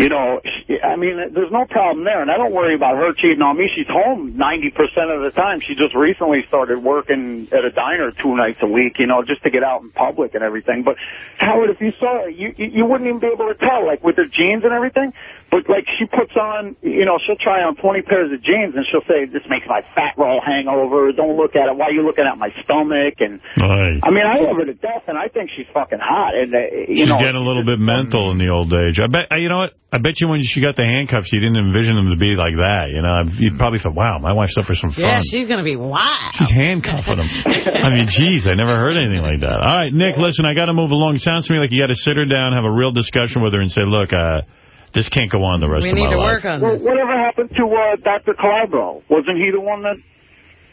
you know, she, I mean, there's no problem there, and I don't worry about her cheating on me. She's home 90% of the time. She just recently started working at a diner two nights a week, you know, just to get out in public and everything. But, Howard, if you saw her, you you wouldn't even be able to tell, like, with her jeans and everything. But, like, she puts on, you know, she'll try on 20 pairs of jeans, and she'll say, this makes my fat roll hang over. Don't look at it. Why are you looking at my stomach? And, Right. I mean, I love her to death, and I think she's fucking hot. And, uh, you She's know, getting a little bit mental in the old age. I bet, you know what? I bet you when she got the handcuffs, you didn't envision them to be like that. You know, you probably thought, wow, my wife suffers from Yeah, fun. she's going to be wild. She's handcuffing them. I mean, geez, I never heard anything like that. All right, Nick, listen, I got to move along. It sounds to me like you got to sit her down, have a real discussion with her, and say, look, uh, this can't go on the rest We of need my to work on Well, this. whatever happened to uh, Dr. Calabro? Wasn't he the one that?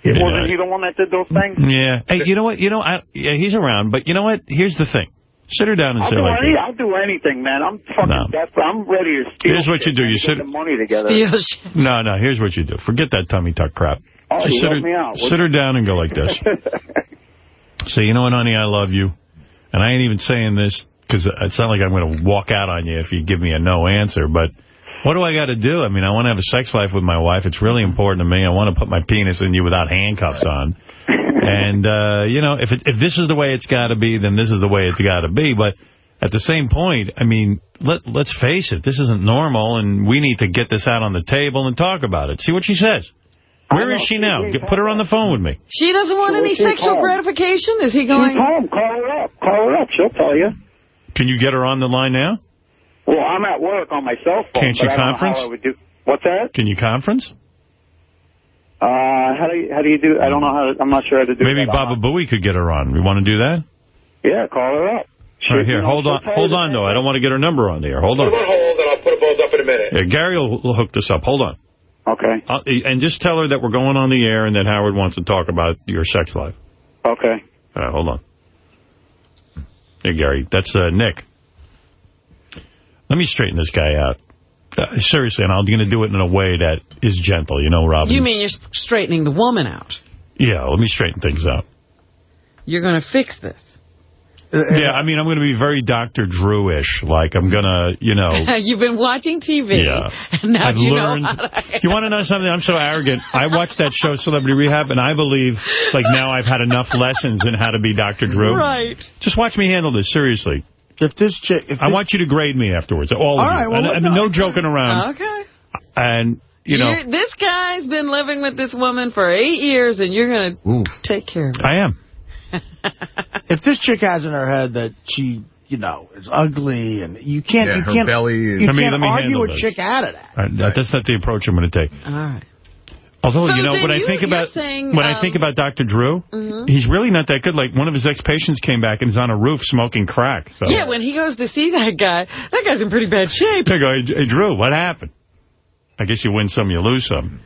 Yeah. Wasn't he the one that did those things? Yeah. Hey, you know what? You know, I, yeah, he's around, but you know what? Here's the thing. Sit her down and I'll say do, like any, this. I'll do anything, man. I'm fucking No. desperate. I'm ready to steal. Here's what you shit, do. man, You get sit- the money together. Steal No, no, here's what you do. Forget that tummy tuck crap. Oh, Just sit her, me out. sit her down and go like this. Say, you know what, honey, I love you. And I ain't even saying this because it's not like I'm going to walk out on you if you give me a no answer, but what do I got to do? I mean, I want to have a sex life with my wife. It's really important to me. I want to put my penis in you without handcuffs on. And, uh, you know, if it, if this is the way it's got to be, then this is the way it's got to be. But at the same point, I mean, let, let's face it, this isn't normal, and we need to get this out on the table and talk about it. See what she says. Where is she now? Get, put her on the phone with me. She doesn't want any sexual gratification? Is he going... She's going... home. Call her up. Call her up. She'll tell you. Can you get her on the line now? Well, I'm at work on my cell phone. Can't you I don't know conference? I do. What's that? Can you conference? Uh, how do you, how do you do? I don't know how. To, I'm not sure how to do. Maybe that. Baba Booey could get her on. We want to do that? Yeah, call her up. All right, She- here, hold on, hold on, though. I don't want to get her number on the air. Hold on. hold, and I'll put them both up in a minute. Yeah, Gary will, will hook this up. Hold on. Okay. Uh, and just tell her that we're going on the air and that Howard wants to talk about your sex life. Okay. All right, hold on. Hey, Gary, that's uh, Nick. Let me straighten this guy out. Uh, seriously, and I'm going to do it in a way that is gentle. You know, Robin? You mean you're straightening the woman out? Yeah, let me straighten things out. You're going to fix this. Uh, yeah, I mean, I'm going to be very Dr. Drew-ish. Like, I'm going to, you know... You've been watching TV. Yeah. And now I've you learned. know to... you want to know something? I'm so arrogant. I watched that show, Celebrity Rehab, and I believe, like, now I've had enough lessons in how to be Dr. Drew. Right. Just watch me handle this, seriously. If this chick... If I want you to grade me afterwards, all of All you. right, well, and, let- and no, no joking around. Okay. And, you know, You're- this guy's been living with this woman for eight years, and you're going to take care of it. I am. if this chick has in her head that she, you know, is ugly and you can't, Yeah, you her can't, belly is- you Let me- can't let me argue a this. chick out of that. uh, that's not the approach I'm going to take. All right. Although, So you know, then when I think about saying, when I um, think about Dr. Drew, Mhm. he's really not that good. Like, one of his ex-patients came back and is on a roof smoking crack. So. Yeah, when he goes to see that guy, that guy's in pretty bad shape. They go, hey, hey, Drew, what happened? I guess you win some, you lose some.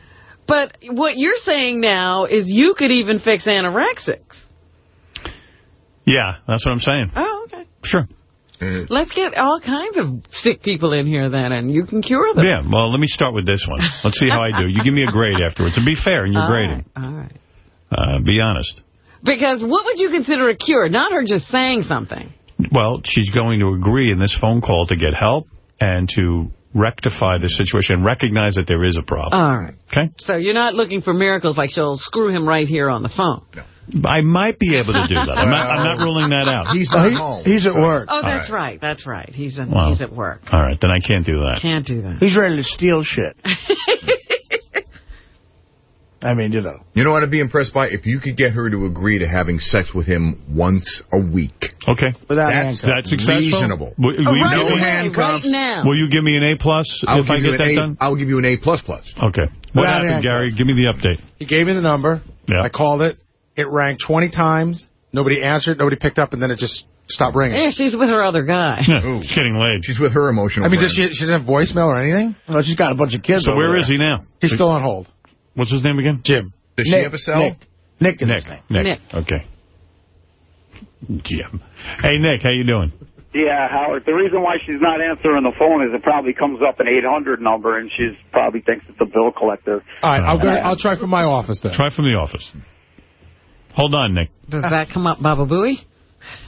But what you're saying now is you could even fix anorexics. Yeah, that's what I'm saying. Oh, okay. Sure. Let's get all kinds of sick people in here then, and you can cure them. Yeah, well, let me start with this one. Let's see how I do. You give me a grade afterwards. And be fair in your All grading. right, all right. Uh, be honest. Because what would you consider a cure? Not her just saying something. Well, she's going to agree in this phone call to get help and to rectify the situation and recognize that there is a problem. All right. Okay? So you're not looking for miracles like she'll screw him right here on the phone. I might be able to do that. I'm not, I'm not ruling that out. He's Oh, he- He's at work. Oh, that's right. That's right. He's in, Well. he's at work. All right, then I can't do that. Can't do that. He's ready to steal shit. I mean, you know. You know what I'd be impressed by? If you could get her to agree to having sex with him once a week. Okay. Without That's, handcuffs. that's successful? reasonable. Will- will you right give away, me- right now. Will you give me an A plus I'll if I get that A- done? I'll give you an A plus plus. Okay. What Without happened, handcuffs. Gary? Give me the update. He gave me the number. Yeah. I called it. It rang 20 times. Nobody answered. Nobody picked up, and then it just stopped ringing. Yeah, she's with her other guy. She's getting laid. She's with her emotional I mean, friend. does she, she didn't have voicemail or anything? Well, she's got a bunch of kids So over where there. is he now? He's still on hold. What's his name again? Jim. Does Nick, she have a cell? Nick. Nick is Nick. his name. Nick. Nick. Okay. Jim. Hey, Nick, how you doing? Yeah, Howard. The reason why she's not answering the phone is it probably comes up an 800 number, and she's probably thinks it's a bill collector. All right, I'll, go, uh, I'll try from my office then. Try from the office. Hold on, Nick. Does that come up, Baba Booey?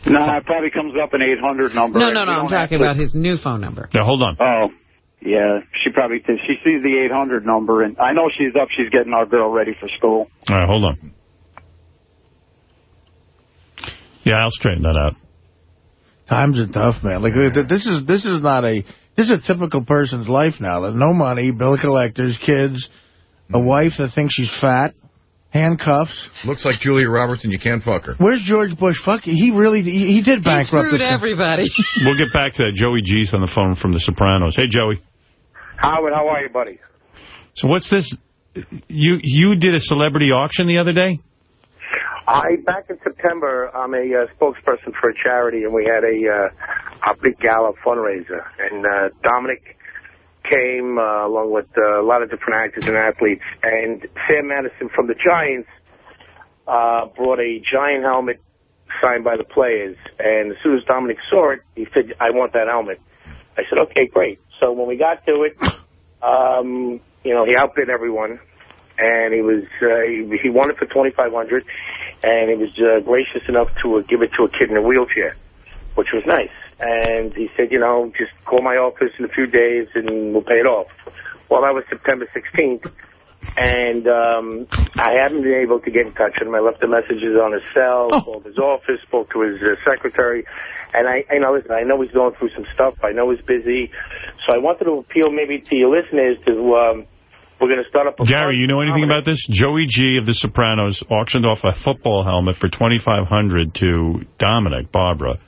No, it probably comes up an 800 number. No, no, no. I'm talking have about his new phone number. Yeah, hold on. Oh, yeah. She probably thinks she sees the 800 number, and I know she's up. She's getting our girl ready for school. All right, hold on. Yeah, I'll straighten that out. Times are tough, man. Like this is this is not a this is a typical person's life now. Like, No money, bill collectors, kids, a wife that thinks she's fat, handcuffs. Looks like Julia Roberts and you can't fuck her. Where's George Bush? Fuck, he really he, he did He bankrupt screwed everybody. We'll get back to that. Joey G's on the phone from The Sopranos. Hey, Joey. Howard, how are you, buddy? So what's this? You you did a celebrity auction the other day? I back in September, I'm a uh, spokesperson for a charity, and we had a uh, a big gala fundraiser, and uh, Dominic came uh, along with uh, a lot of different actors and athletes, and Sam Madison from the Giants uh, brought a giant helmet signed by the players, and as soon as Dominic saw it, he said, "I want that helmet." I said, "Okay, great." So when we got to it, um, you know, he outbid everyone and he was uh, he, he won it for twenty five hundred, and he was uh, gracious enough to uh, give it to a kid in a wheelchair, which was nice. And he said, you know, just call my office in a few days and we'll pay it off. Well, that was September sixteenth, and um, I haven't been able to get in touch with him. I left the messages on his cell, called his office, spoke to his uh, secretary, and I, I know, listen, I know he's going through some stuff. I know he's busy, so I wanted to appeal maybe to your listeners to. Um, we're going to start up a Gary, you know anything about this? Joey G of The Sopranos auctioned off a football helmet for 2,500 to Dominic, Barbara.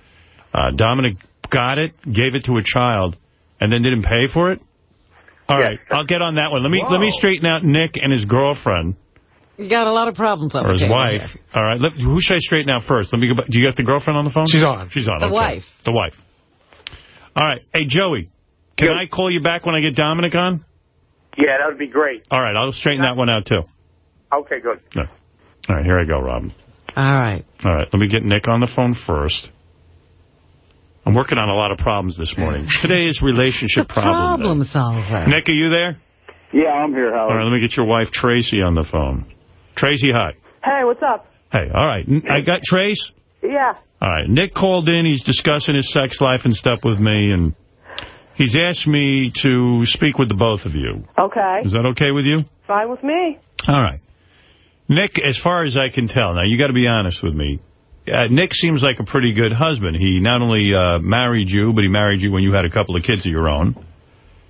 Uh, Dominic got it, gave it to a child, and then didn't pay for it? All right, I'll get on that one. Let me let me straighten out Nick and his girlfriend, You got a lot of problems on or his wife. here. All right, let, who should I straighten out first? Let me go back. Do you got the girlfriend on the phone? She's on. She's on, The okay. wife. The wife. All right. Hey, Joey, can I call you back when I get Dominic on? Yeah, that would be great. All right, I'll straighten that one out, too. Okay, good. Yeah. All right, here I go, Robin. All right. All right, let me get Nick on the phone first. I'm working on a lot of problems this morning. Today is relationship problem. Problem solver. Nick, are you there? Yeah, I'm here, All Howard. right, let me get your wife, Tracy, on the phone. Tracy, hi. Hey, what's up? Hey, all right. N- I got Trace. Yeah. All right, Nick called in. He's discussing his sex life and stuff with me, and he's asked me to speak with the both of you. Okay. Is that okay with you? Fine with me. All right. Nick, as far as I can tell, now you got to be honest with me. Uh, Nick seems like a pretty good husband. He not only uh, married you, but he married you when you had a couple of kids of your own.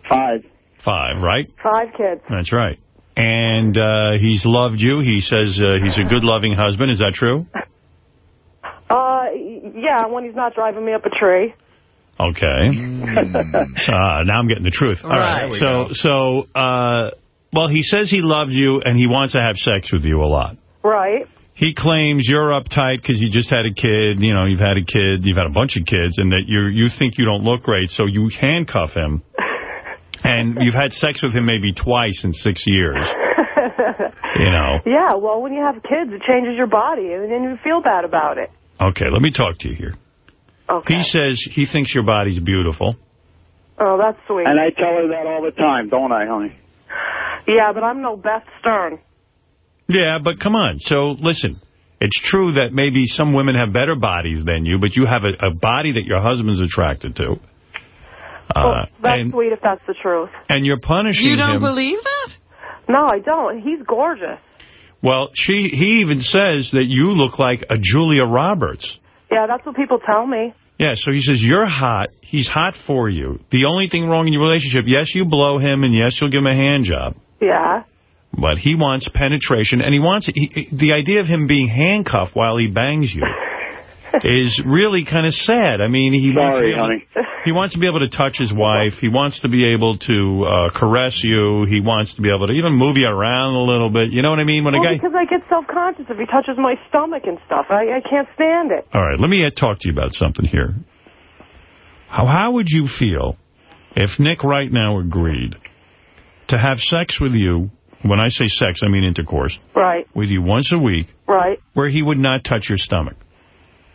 Five. Five, right? Five kids. That's right. And uh, he's loved you. He says uh, he's a good, loving husband. Is that true? Uh, yeah, when he's not driving me up a tree. Okay. uh, now I'm getting the truth. All right. Right. So, so, uh, well, he says he loves you and he wants to have sex with you a lot. Right. He claims you're uptight because you just had a kid, you know, you've had a kid, you've had a bunch of kids, and that you you think you don't look great, so you handcuff him. and you've had sex with him maybe twice in six years, you know. Yeah, well, when you have kids, it changes your body, and then you feel bad about it. Okay, let me talk to you here. Okay. He says he thinks your body's beautiful. Oh, that's sweet. And I tell her that all the time, don't I, honey? Yeah, but I'm no Beth Stern. Yeah, but come on. So, listen, it's true that maybe some women have better bodies than you, but you have a, a body that your husband's attracted to. Uh, That's and, sweet if that's the truth. and you're punishing You don't him. believe that? No, I don't. He's gorgeous. Well, she he even says that you look like a Julia Roberts. Yeah, that's what people tell me. Yeah, so he says, you're hot. He's hot for you. The only thing wrong in your relationship, yes, you blow him, and yes, you'll give him a hand job. Yeah. But he wants penetration, and he wants he, he- the idea of him being handcuffed while he bangs you is really kind of sad. I mean, he wants to be able to, he wants to be able to touch his wife. He wants to be able to uh, caress you. He wants to be able to even move you around a little bit. You know what I mean? When well, a guy. because I get self-conscious if he touches my stomach and stuff. I, I can't stand it. All right, let me uh, talk to you about something here. How how would you feel if Nick right now agreed to have sex with you? When I say sex, I mean intercourse. Right, With you once a week, right. where he would not touch your stomach.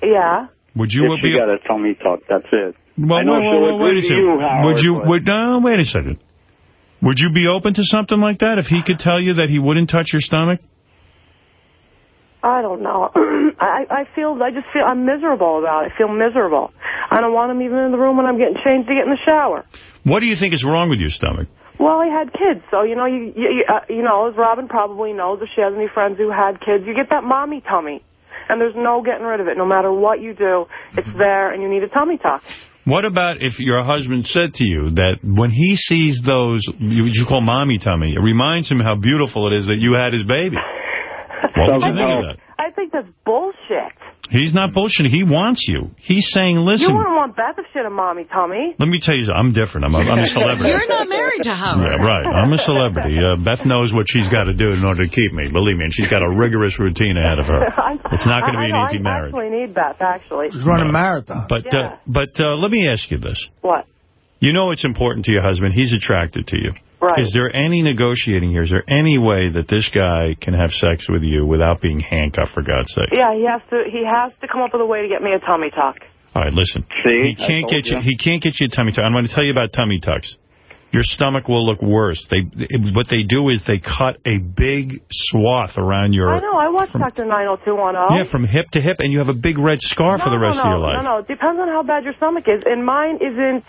Yeah. Would you If be? she got a tummy tuck, that's it. Well, I know wait, she'll wait, wait, a second. you, Howard, would you? but- Would no? Wait a second. Would you be open to something like that if he could tell you that he wouldn't touch your stomach? I don't know. I I feel I just feel I'm miserable about it. I feel miserable. I don't want him even in the room when I'm getting changed to get in the shower. What do you think is wrong with your stomach? Well, I had kids, so you know you you, you, uh, you know as Robin probably knows if she has any friends who had kids, you get that mommy tummy, and there's no getting rid of it. No matter what you do, it's there, and you need a tummy tuck. What about if your husband said to you that when he sees those, you what you call mommy tummy, it reminds him how beautiful it is that you had his baby? What would you think of that? I think that's bullshit. He's not bullshitting. He wants you. He's saying, listen. You listen, wouldn't want Beth if she had a mommy tummy. let me tell you, something. I'm different. I'm a, I'm a celebrity. You're not married to Howard. Yeah, right. I'm a celebrity. Uh, Beth knows what she's got to do in order to keep me. Believe me, and she's got a rigorous routine ahead of her. It's not going to be an know, easy I marriage. actually need Beth, actually. He's running a marathon. But uh, but uh, let me ask you this. What? You know it's important to your husband. He's attracted to you. Right. Is there any negotiating here? Is there any way that this guy can have sex with you without being handcuffed, for God's sake? Yeah, he has to. He has to come up with a way to get me a tummy tuck. All right, listen. See? he can't get you. you. He can't get you a tummy tuck. I'm going to tell you about tummy tucks. Your stomach will look worse. They what they do is they cut a big swath around your I know. I watched Dr. 90210. yeah from hip to hip, and you have a big red scar for the rest no, of your no, life. No, no, it depends on how bad your stomach is. And mine isn't,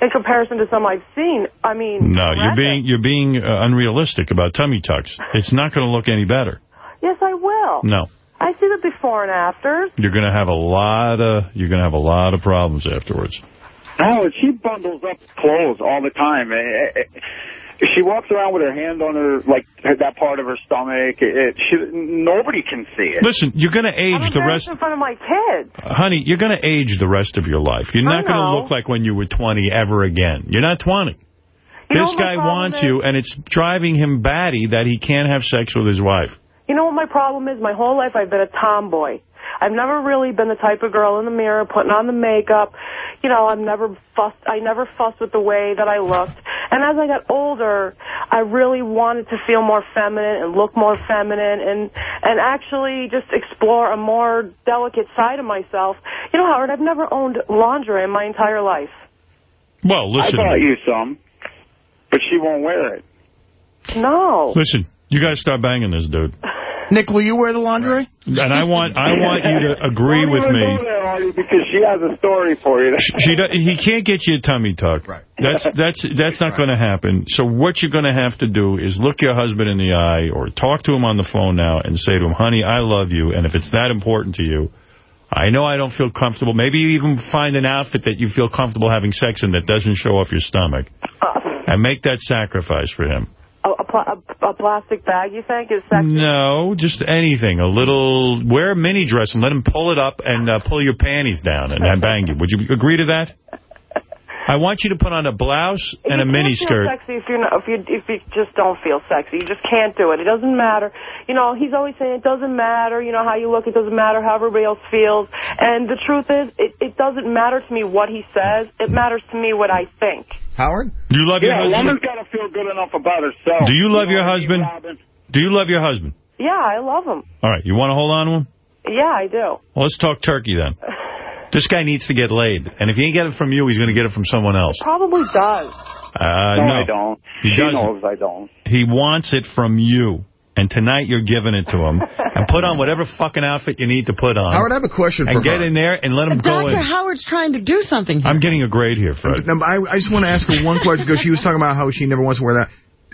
in comparison to some I've seen, I mean... No, you're being you're being uh, unrealistic about tummy tucks. It's not going to look any better. Yes, I will. No, I see the before and afters. you're going to have a lot of you're going to have a lot of problems afterwards. Howard, she bundles up clothes all the time. Eh, eh, eh, She walks around with her hand on her, like, that part of her stomach. It, it, she, nobody can see it. Listen, you're going to age the rest. in front of my kids. Honey, you're going to age the rest of your life. You're not going to look like when you were 20 ever again. You're not 20. You this guy wants is? you, and it's driving him batty that he can't have sex with his wife. You know what my problem is? My whole life I've been a tomboy. I've never really been the type of girl in the mirror putting on the makeup. You know, I've never fussed. I never fussed with the way that I looked. And as I got older, I really wanted to feel more feminine and look more feminine and and actually just explore a more delicate side of myself. You know, Howard, I've never owned lingerie in my entire life. Well, listen. I bought you some, but she won't wear it. No. Listen, you guys to start banging this dude. Nick, will you wear the lingerie? And I want I want you to agree with me. there, because she has a story for you. She do, he can't get you a tummy tuck. Right. That's that's that's not going to happen. So what you're going to have to do is look your husband in the eye or talk to him on the phone now and say to him, "Honey, I love you, and if it's that important to you, I know I don't feel comfortable. Maybe you even find an outfit that you feel comfortable having sex in that doesn't show off your stomach. And make that sacrifice for him. A, a, a, a plastic bag, you think, is sexy? No, just anything. A little, wear a mini dress and let him pull it up and uh, pull your panties down and, and bang you. Would you agree to that? I want you to put on a blouse and a you mini can't feel skirt. sexy if you're not, if you if you just don't feel sexy. You just can't do it. It doesn't matter. You know, he's always saying it doesn't matter. You know how you look. It doesn't matter how everybody else feels. And the truth is, it it doesn't matter to me what he says. It matters to me what I think. Howard? Do You love your yeah, a husband? woman's got to feel good enough about herself. Do you love know your what I mean, husband? Do you love your husband? Yeah, I love him. All right, you want to hold on to him? Yeah, I do. Well, let's talk turkey then. This guy needs to get laid. And if he ain't get it from you, he's going to get it from someone else. Probably does. Uh, no, no, I don't. He she doesn't. knows I don't. He wants it from you. And tonight you're giving it to him. and put on whatever fucking outfit you need to put on. Howard, I have a question And get her. in there and let him go Dr. Howard's trying to do something here. I'm getting a grade here, Fred. No, I, I just want to ask her one question because she was talking about how she never wants to wear that.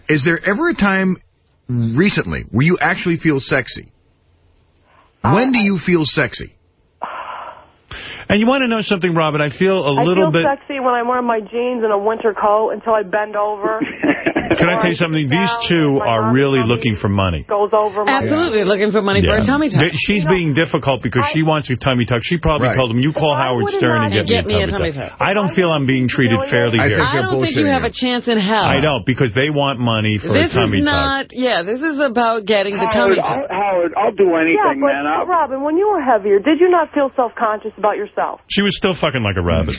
Is there ever a time recently where you actually feel sexy? Uh, when do you feel sexy? And you want to know something, Robin? I feel a I little feel bit... sexy when I'm wearing my jeans and a winter coat until I bend over. Can I tell you something? These two are really looking for money. Goes over my Absolutely, looking for money for a tummy tuck. They- She's being difficult because she wants a tummy tuck. She probably Right. told him, you call Howard Stern and get, get me a tummy tuck. tuck. I don't feel I'm being treated fairly I here. I don't think you have a chance in hell. I don't, because they want money for This a tummy is tuck. not, yeah, this is about getting the tummy Howard, tuck. I'll, Howard, I'll do anything, yeah, but man. I'll, Robin, when you were heavier, did you not feel self-conscious about yourself? She was still fucking like a rabbit.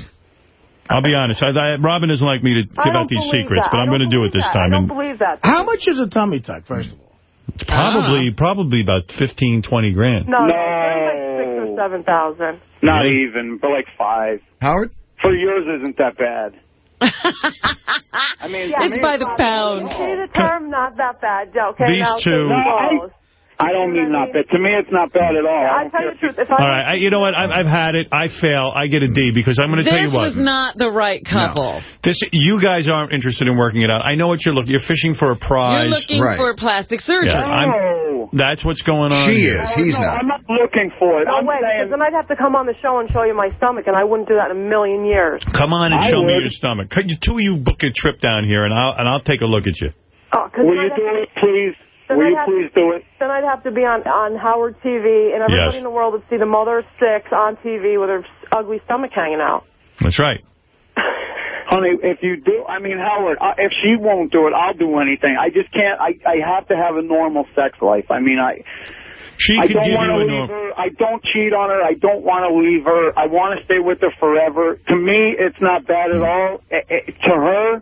I'll be honest. I, I, Robin doesn't like me to I give out these secrets, that. but I I'm going to do it this that. time. I don't And believe that. How much is a tummy tuck, first of all? it's probably, ah. probably about 15, 20 grand. No, no, like six or seven thousand. not Really? even, but like five. Howard? For yours isn't that bad. I mean, to It's by the not- pound. See the term, not that bad. Okay, These now two- things No, I- close. I don't mean not bad. To me, it's not bad at all. I I don't tell you the truth. If I All right, I, you know what? I've, I've had it. I fail. I get a D because I'm going to tell you what. was not the right couple. This you guys aren't interested in working it out. I know what you're looking. You're fishing for a prize. You're looking Right. for plastic surgery. Yeah, I'm, No. that's what's going on. She here. is. Oh, He's no, not. I'm not looking for it. No, I'm wait, because saying, then I'd have to come on the show and show you my stomach, and I wouldn't do that in a million years. Come on and I show me your stomach. Could you, two of you book a trip down here, and I'll and I'll take a look at you. Oh, 'cause will you I'd have do it, please? Then Will I'd you have- please do it? Then I'd have to be on on Howard TV, and everybody Yes. in the world would see the mother of six on TV with her ugly stomach hanging out. That's right. Honey, if you do, I mean, Howard, uh, if she won't do it, I'll do anything. I just can't, I, I have to have a normal sex life. I mean, I, She I could don't want to leave her. I don't cheat on her. I don't want to leave her. I want to stay with her forever. To me, it's not bad at all. It, it, to her,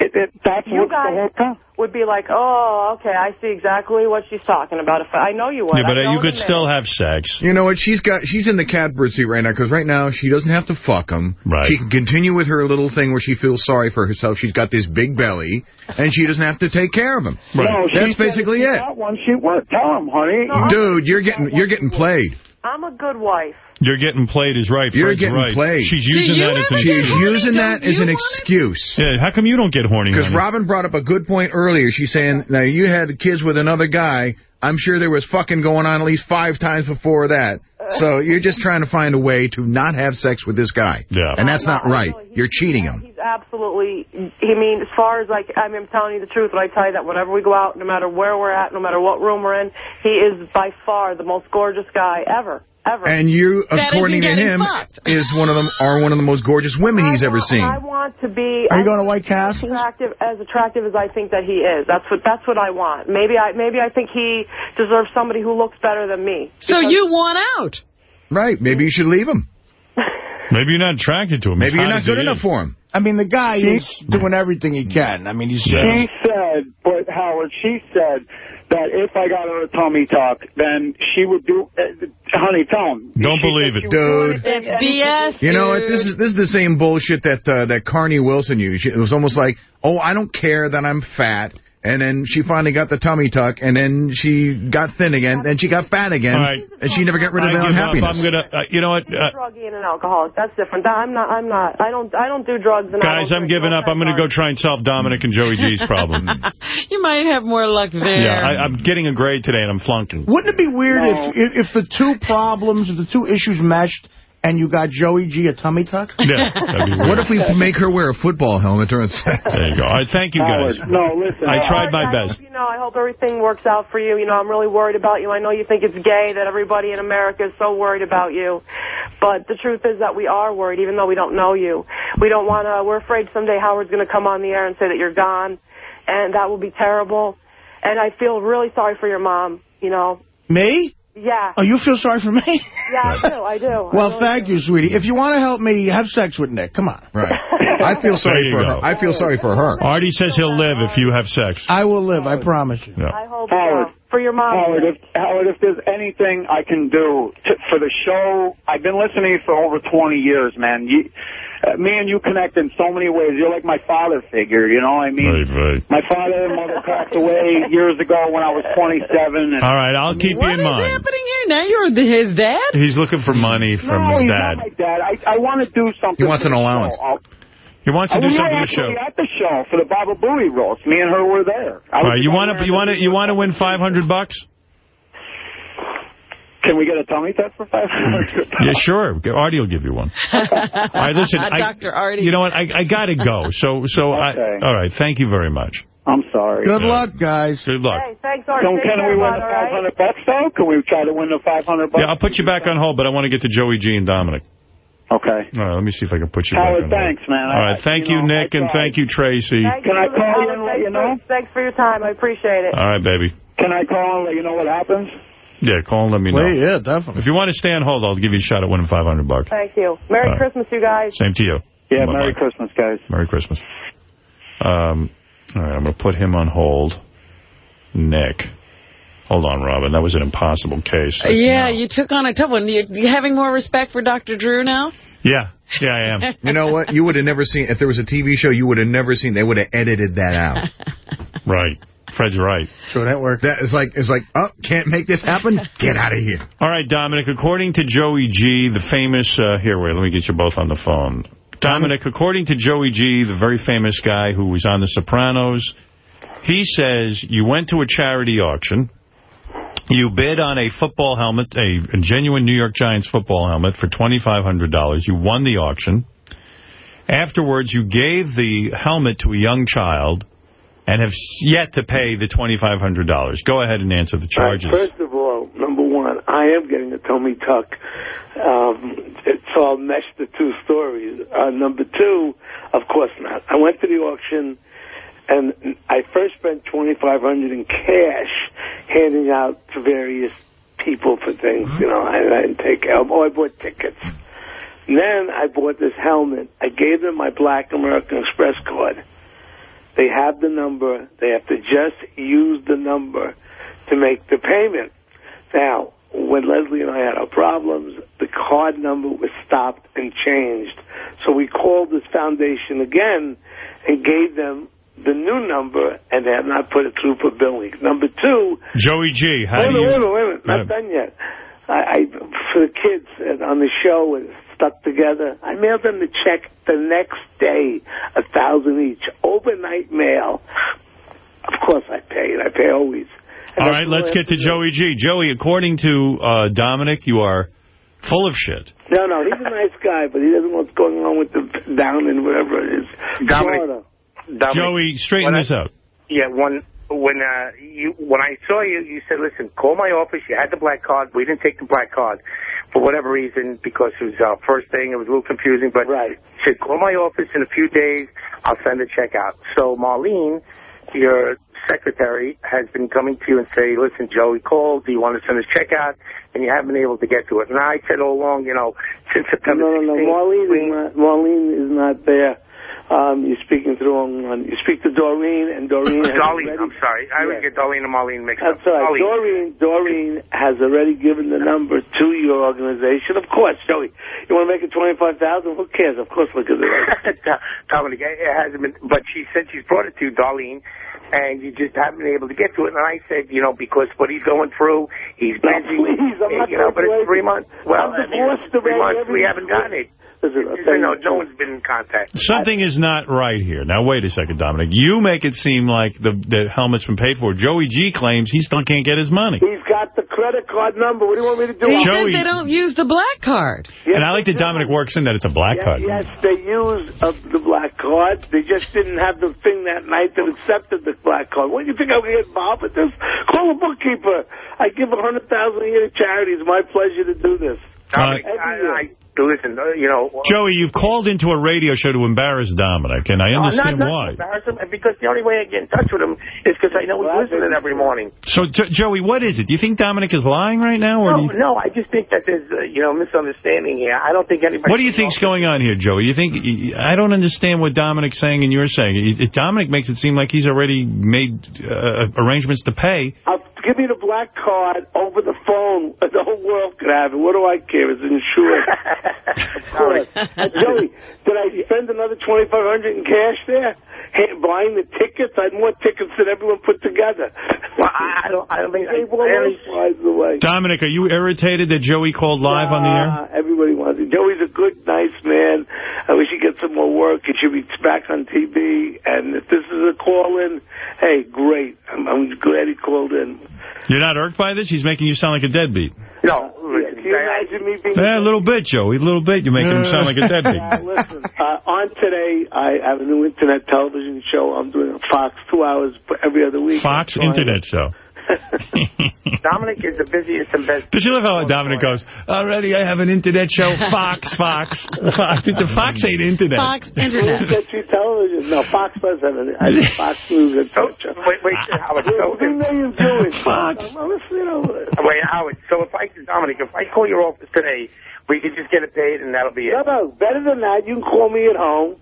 it, it, that's You what's the whole time. Would be like, oh, okay, I see exactly what she's talking about. If I know you would. Yeah, but uh, you could still have sex. You know what? She's got. She's in the catbird seat right now because right now she doesn't have to fuck him. Right. She can continue with her little thing where she feels sorry for herself. She's got this big belly, and she doesn't have to take care of him. No, That's basically she it. got one, she would. Tell him, honey. Dude, you're getting you're getting played. I'm a good wife. You're getting played is right. You're Fred's getting right. played. She's using that as an get She's excuse. using that as an excuse. Yeah, how come you don't get horny? Because? Robin brought up a good point earlier. She's saying, now you had kids with another guy. I'm sure there was fucking going on at least five times before that. So you're just trying to find a way to not have sex with this guy. Yeah. And that's not right. You're cheating him. He's absolutely, I mean, as far as like, I mean, I'm telling you the truth when I tell you that whenever we go out, no matter where we're at, no matter what room we're in, he is by far the most gorgeous guy ever, ever. And you, That according to him, fucked. is one of them are one of the most gorgeous women he's I ever seen. I want to be. Are you going to White Castle? Attractive, as attractive as I think that he is. That's what that's what I want. Maybe I maybe I think he deserves somebody who looks better than me. So you want out. Right. Maybe you should leave him. Maybe you're not attracted to him. Maybe you're not good enough is. for him. I mean, the guy is doing everything he can. I mean, he's... Yeah. She said, but Howard, she said that if I got her a tummy tuck, then she would do. Uh, honey, tell him. Don't She believe it. she would do Dude. anything- It's BS. You know what? This is this is the same bullshit that uh, that Carnie Wilson used. It was almost like, oh, I don't care that I'm fat and then she finally got the tummy tuck, and then she got thin again, and she got fat again, All right. and she never got rid of I the give up. unhappiness. I'm gonna, uh, you know what, uh, druggie and an alcoholic. That's different. I'm not. I'm not. I don't. I don't do drugs. And I guys, don't I'm giving up. I'm going to go try and solve Dominic and Joey G's problem. You might have more luck there. yeah, I, I'm getting a grade today, and I'm flunking. Wouldn't it be weird if, if if the two problems, if the two issues meshed, and you got Joey G a tummy tuck? Yeah, What if we make her wear a football helmet during sex? There you go. All right, thank you, guys. No, listen. I tried my best. you know, I hope everything works out for you. You know, I'm really worried about you. I know you think it's gay that everybody in America is so worried about you. But the truth is that we are worried, even though we don't know you. We don't want to, we're afraid someday Howard's going to come on the air and say that you're gone. And that will be terrible. And I feel really sorry for your mom, you know. Me? Yeah. Oh, you feel sorry for me? Yeah, I do. I do. I Well, really thank you, sweetie. If you want to help me, have sex with Nick. Come on. Right. I feel sorry for go. her. I feel sorry for her. Artie says he'll live if you have sex. I will live. I promise you. Yeah. I hope Howard. so. For your mom. Howard, if, Howard, if there's anything I can do to, for the show, I've been listening for over 20 years, man. You, Uh, me and you connect in so many ways. You're like my father figure, you know what I mean? Right, right. My father and mother passed away years ago when I was 27. And All right, I'll keep What you in mind. What is happening here? Now you're his dad? He's looking for money from no, his he's dad. not my dad. I, I want to do something. He wants an allowance. show. I'll- He wants to I do was something to the show. actually at the show for the Baba Booey roast. Me and her were there. I All was right, you want to you want to you want to win 500 bucks? The- Can we get a tummy test for 500? Yeah, sure. Artie will give you one. All right, listen. Dr. Artie. You know what? I, I got to go. So so I. All right. Thank you very much. I'm sorry. Good luck, guys. Good luck. Hey, thanks, Artie. So Take can we win bud, the all right? 500 bucks, though? Can we try to win the 500 bucks? Yeah, I'll put you back on hold, but I want to get to Joey G and Dominic. Okay. All right, let me see if I can put you Howard, back on thanks, man. hold. All right, thank you you, know, Nick, and tried. thank you, Tracy. Thank Can I you, call you and let Thanks you know? For, thanks for your time. I appreciate it. All right, baby. Can I call and let you know what happens? Yeah, call and let me know. Wait, yeah, definitely. If you want to stay on hold, I'll give you a shot at winning 500 bucks. Thank you. Merry All right. Christmas, you guys. Same to you. Yeah, Bye-bye. Merry Christmas, guys. Merry Christmas. Um, all right, I'm going to put him on hold. Nick. Hold on, Robin. That was an impossible case. Yeah, you took on a tough one. You, you having more respect for Dr. Drew now? Yeah. Yeah, I am. You know what? You would have never seen, if there was a TV show, you would have never seen, they would have edited that out. right. Fred's right. Sure, that worked. That is like, it's like, oh, can't make this happen? Get out of here. All right, Dominic, according to Joey G, the famous, uh, here, wait, let me get you both on the phone. Dominic, according to Joey G, the very famous guy who was on The Sopranos, he says you went to a charity auction, you bid on a football helmet, a, a genuine New York Giants football helmet for $2,500. You won the auction. Afterwards, you gave the helmet to a young child and have yet to pay the $2,500. Go ahead and answer the charges. First of all, number one, I am getting a tummy tuck. Um, it's all meshed the two stories. Uh, number two, of course not. I went to the auction, and I first spent twenty five hundred in cash, handing out to various people for things. You know, I, I didn't take. Oh, I bought tickets. And Then I bought this helmet. I gave them my Black American Express card. They have the number. They have to just use the number to make the payment. Now, when Leslie and I had our problems, the card number was stopped and changed. So we called this foundation again and gave them the new number, and they have not put it through for billing. Number two, Joey G, how wait do you... wait a minute, wait a minute, not done yet. I, I for the kids on the show stuck together. I mailed them the check the next day, a thousand each, overnight mail. Of course, I paid. I pay always. And All that's right, all let's get to Joey G. Joey, according to uh, Dominic, you are full of shit. No, no, he's a nice guy, but he doesn't know what's going on with the down and whatever it is. Dominic- Florida. Dominic, Joey, straighten when I- this out. Yeah, when when uh, you when I saw you, you said, "Listen, call my office." You had the black card. We didn't take the black card for whatever reason because it was our first thing. It was a little confusing, but right. said, "Call my office in a few days. I'll send a check out." So Marlene, your secretary, has been coming to you and say, "Listen, Joey called. Do you want to send his check out?" And you haven't been able to get to it. And I said all along, you know, since September No, no, no. 16th, Marlene is not, Marlene is not there. Um, you're speaking to the wrong one. You speak to Doreen, and Doreen Darlene, I'm sorry. I always get Darlene and Marlene mixed That's up. all right. Doreen, Doreen has already given the number to your organization. Of course, Joey. You want to make it 25000 Who cares? Of course, look at it. Dominic, it hasn't been, but she said she's brought it to Darlene, and you just haven't been able to get to it. And I said, you know, because what he's going through, he's busy. please, I'm not you know, but it's three months. Well, I mean, three months we haven't gotten it. Listen, I'll It's- tell you no, no one's been in contact. Something is not right here. Now, wait a second, Dominic. You make it seem like the, the helmet's been paid for. Joey G claims he still can't get his money. He's got the credit card number. What do you want me to do? He Joey- said they don't use the black card. Yes, and I like that Dominic works in that it's a black Yeah, card. Yes, they used uh, the black card. They just didn't have the thing that night that accepted the black card. What do you think I'm going to get involved with this? Call a bookkeeper. I give a hundred thousand a year to charity. It's my pleasure to do this. Dominic, Every I, year. I, listen, uh, you know. Joey, you've called into a radio show to embarrass Dominic, and I No, understand not, not why. to embarrass him, because the only way I get in touch with him is because I know he's listening every morning. So, Jo- Joey, what is it? Do you think Dominic is lying right now? Or No, you, no, I just think that there's, uh, you know, misunderstanding here. I don't think anybody... what do you think's going on here, Joey? You think I don't understand what Dominic's saying and you're saying. It- it- Dominic makes it seem like he's already made uh, arrangements to pay. I'll give me the black card over the phone. The whole world could have it. What do I care? It's insured. of course. Uh, Joey, did I spend another twenty five hundred in cash there? Hey, buying the tickets? I had more tickets than everyone put together. Well, I, I don't, I don't think... I, Gave all those flies away. Dominic, are you irritated that Joey called live on the air? Uh, everybody wants it. Joey's a good, nice man. I wish he'd get some more work. He should be back on TV. And if this is a call-in, hey, great. I'm, I'm glad he called in. You're not irked by this? He's making you sound like a deadbeat. No, Can you imagine me being... Yeah, a little bit, Joey. A little bit. You're making him sound like a deadbeat. Uh, listen, uh, on today, I have a new internet television show. I'm doing Fox two hours every other week. Fox Internet Show. Dominic is the busiest and best... Did you look how Dominic goes, already I have an internet show, Fox, Fox. Fox, the Fox ain't internet. Fox Who's Internet. got you television? No, Fox does have it. I think Fox News. Oh, wait, wait, ah, Howard. So, What do you know you're doing? Fox. I'm, I'm, you know, wait, Howard. So if I, Dominic, if I call your office today, we could just get it paid and that'll be it. No, no, better than that. You can call me at home,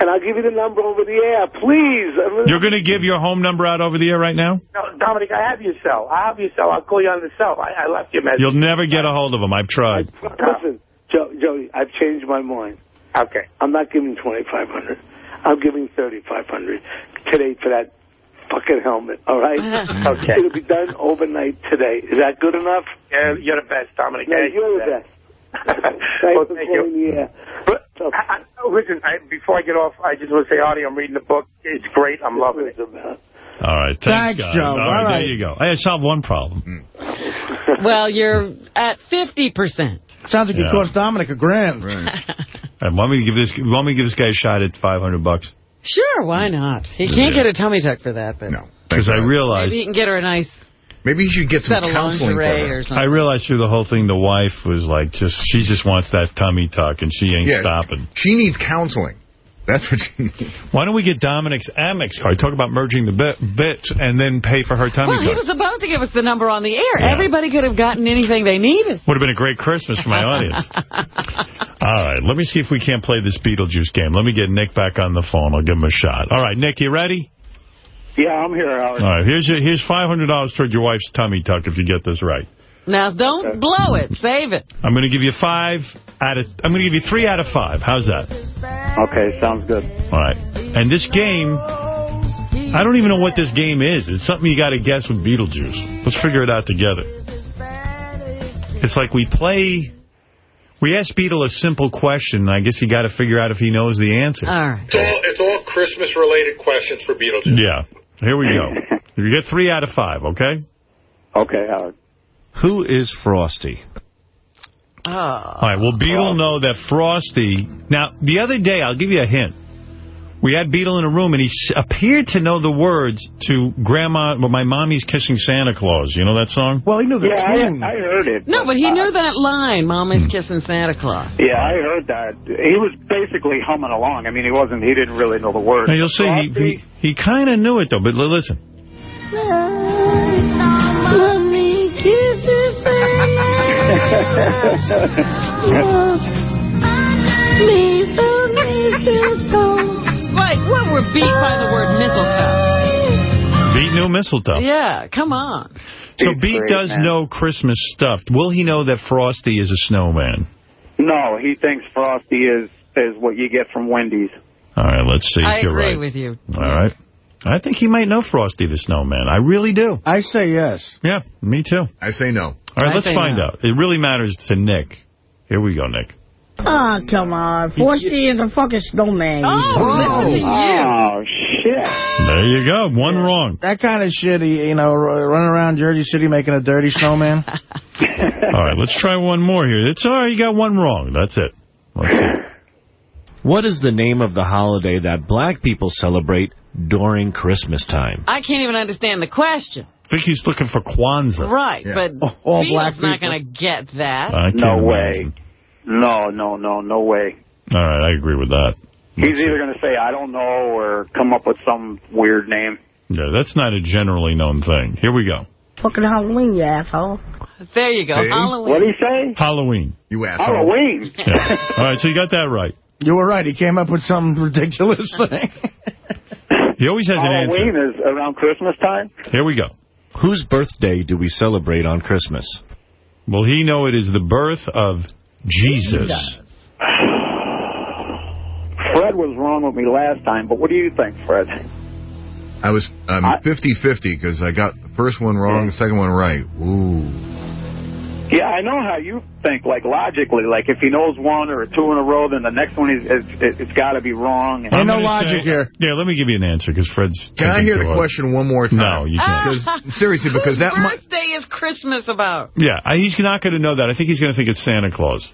and I'll give you the number over the air. Please. Uh, you're going to give your home number out over the air right now? No, Dominic, I have your cell. I have your cell. I'll call you on the cell. I, I left your message. You'll never get a hold of him. I've tried. Listen, Joe, Joey, I've changed my mind. Okay. I'm not giving 2500 I'm giving 3500 today for that fucking helmet, all right? Okay. It'll be done overnight today. Is that good enough? Yeah, you're the best, Dominic. Yeah, you're the best. Thanks well, thank you. the air. But, I, I, listen, I, before I get off, I just want to say, Artie, I'm reading the book. It's great. I'm loving it. All right. Thanks, Thanks, guys. Joe. All right, All there you go. I solved one problem. Hmm. Well, you're at 50%. Sounds like Yeah. it cost Dominic a grand. And want me to give this want me to give this guy a shot at 500 bucks? Sure, why not? He can't Yeah. get a tummy tuck for that, but No. Because I realized maybe he can get her a nice Maybe you should get some set counseling for lingerie her. or something. I realized through the whole thing the wife was like just she just wants that tummy tuck and she ain't Yeah. stopping. She needs counseling. That's what she needs. Why don't we get Dominic's Amex card? Talk about merging the bit, bits and then pay for her tummy Well, he was about to give us the number on the air. Yeah. Everybody could have gotten anything they needed. Would have been a great Christmas for my audience. All right, let me see if we can't play this Beetlejuice game. Let me get Nick back on the phone. I'll give him a shot. All right, Nick, you ready? Yeah, I'm here, Howard. All right, here's your, here's $500 toward your wife's tummy tuck if you get this right. Now, don't blow it. Save it. I'm going to give you five out of, I'm going to give you three out of five. How's that? Okay, sounds good. All right. And this game, I don't even know what this game is. It's something you got to guess with Beetlejuice. Let's figure it out together. It's like we play, we ask Beetle a simple question, and I guess you got to figure out if he knows the answer. All right. It's all, it's all Christmas-related questions for Beetlejuice. Yeah. Here we go. You get three out of five, okay? Okay, Howard. Who is Frosty? Oh. All right, well, Beetle know that Frosty... Now, the other day, I'll give you a hint. We had Beetle in a room, and he s- appeared to know the words to Grandma... Well, my mommy's kissing Santa Claus. You know that song? Well, he knew the Yeah, tune. I, I heard it. No, but he uh, knew that line, Mama's kissing Santa Claus. Yeah, I heard that. He was basically humming along. I mean, he wasn't. He didn't really know the words. Now, you'll see, he, he, he kind of knew it, though, but li- listen. Like, what we're beat by the word mistletoe. Beat knew mistletoe. Yeah, come on. So He's Beat great, does man. know Christmas stuff. Will he know that Frosty is a snowman? No, he thinks Frosty is is what you get from Wendy's. All right, let's see if I you're right. I agree right. with you. All right. I think he might know Frosty the Snowman. I really do. I say yes. Yeah, me too. I say no. All right, I let's find no. out. It really matters to Nick. Here we go, Nick. Oh, come on. Frosty is a fucking snowman. Oh, listen to you! Oh shit. There you go. One wrong. That kind of shit, he, you know, running around Jersey City making a dirty snowman. All right, let's try one more here. It's all right. You got one wrong. That's it. Let's see. What is the name of the holiday that black people celebrate during Christmas time? I can't even understand the question. I think he's looking for Kwanzaa. Right, but all Beatles black not going to get that. I can't No way. Imagine. No, no, no, no way. All right, I agree with that. He's either going to say, I don't know, or come up with some weird name. Yeah, that's not a generally known thing. Here we go. Fucking Halloween, you asshole. There you go. See? Halloween. What did he say? Halloween. You asshole. Halloween. Yeah. All right, so you got that right. You were right. He came up with some ridiculous thing. He always has an answer. Halloween is around Christmas time? Here we go. Whose birthday do we celebrate on Christmas? Well, he know it is the birth of Jesus. Fred was wrong with me last time, but what do you think, Fred? I was um, 50-50 because I got the first one wrong, the second one right. Ooh. Yeah, I know how you think, like logically. Like if he knows one or two in a row, then the next one is, is it's got to be wrong. I'm gonna say- Yeah, let me give you an answer because Fred's. Can I hear the hard. question one more time? No, you can't. Because, seriously, because that Whose might... birthday is Christmas about? Yeah, I- he's not going to know that. I think he's going to think it's Santa Claus.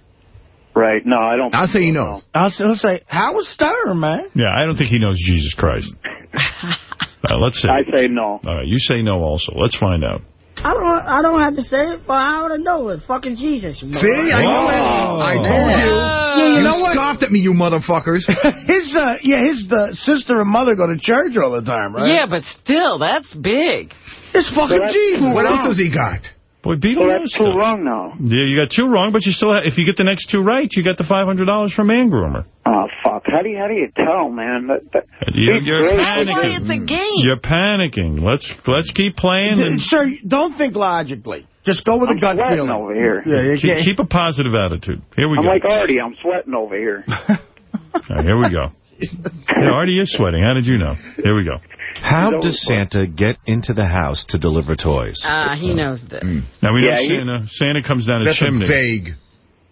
Right. No, I don't. I'll say he knows. I'll say, he'll say, Howard Stern, man. Yeah, I don't think he knows Jesus Christ. Uh, let's see. I say no. All right, you say no also. Let's find out. I don't I don't have to say it, but I would I know it? Fucking Jesus. you know. See, I know it. I told you. Yeah, you know what? scoffed at me, you motherfuckers. his, uh, yeah, his the sister and mother go to church all the time, right? Yeah, but still, that's big. It's fucking Jesus. What else has he got? Boy, Beetle So knows that's two stuff. wrong now. Yeah, you got two wrong, but you still have, if you get the next two right, you got the $500 from Man Groomer. Oh fuck! How do you how do you tell, man? That, that, you, you're, great. panicking. It's a game. You're panicking. Let's let's keep playing. D- And Sir, don't think logically. Just go with I'm a gut sweating feeling. over here. Yeah, you keep, can't- keep a positive attitude. Here we I'm go. like Artie. I'm sweating over here. All right, here we go. Yeah, Artie is sweating. How did you know? Here we go. How does Santa get into the house to deliver toys? Ah, he knows this. Now, we Yeah, know he- Santa, Santa comes down a chimney. a vague.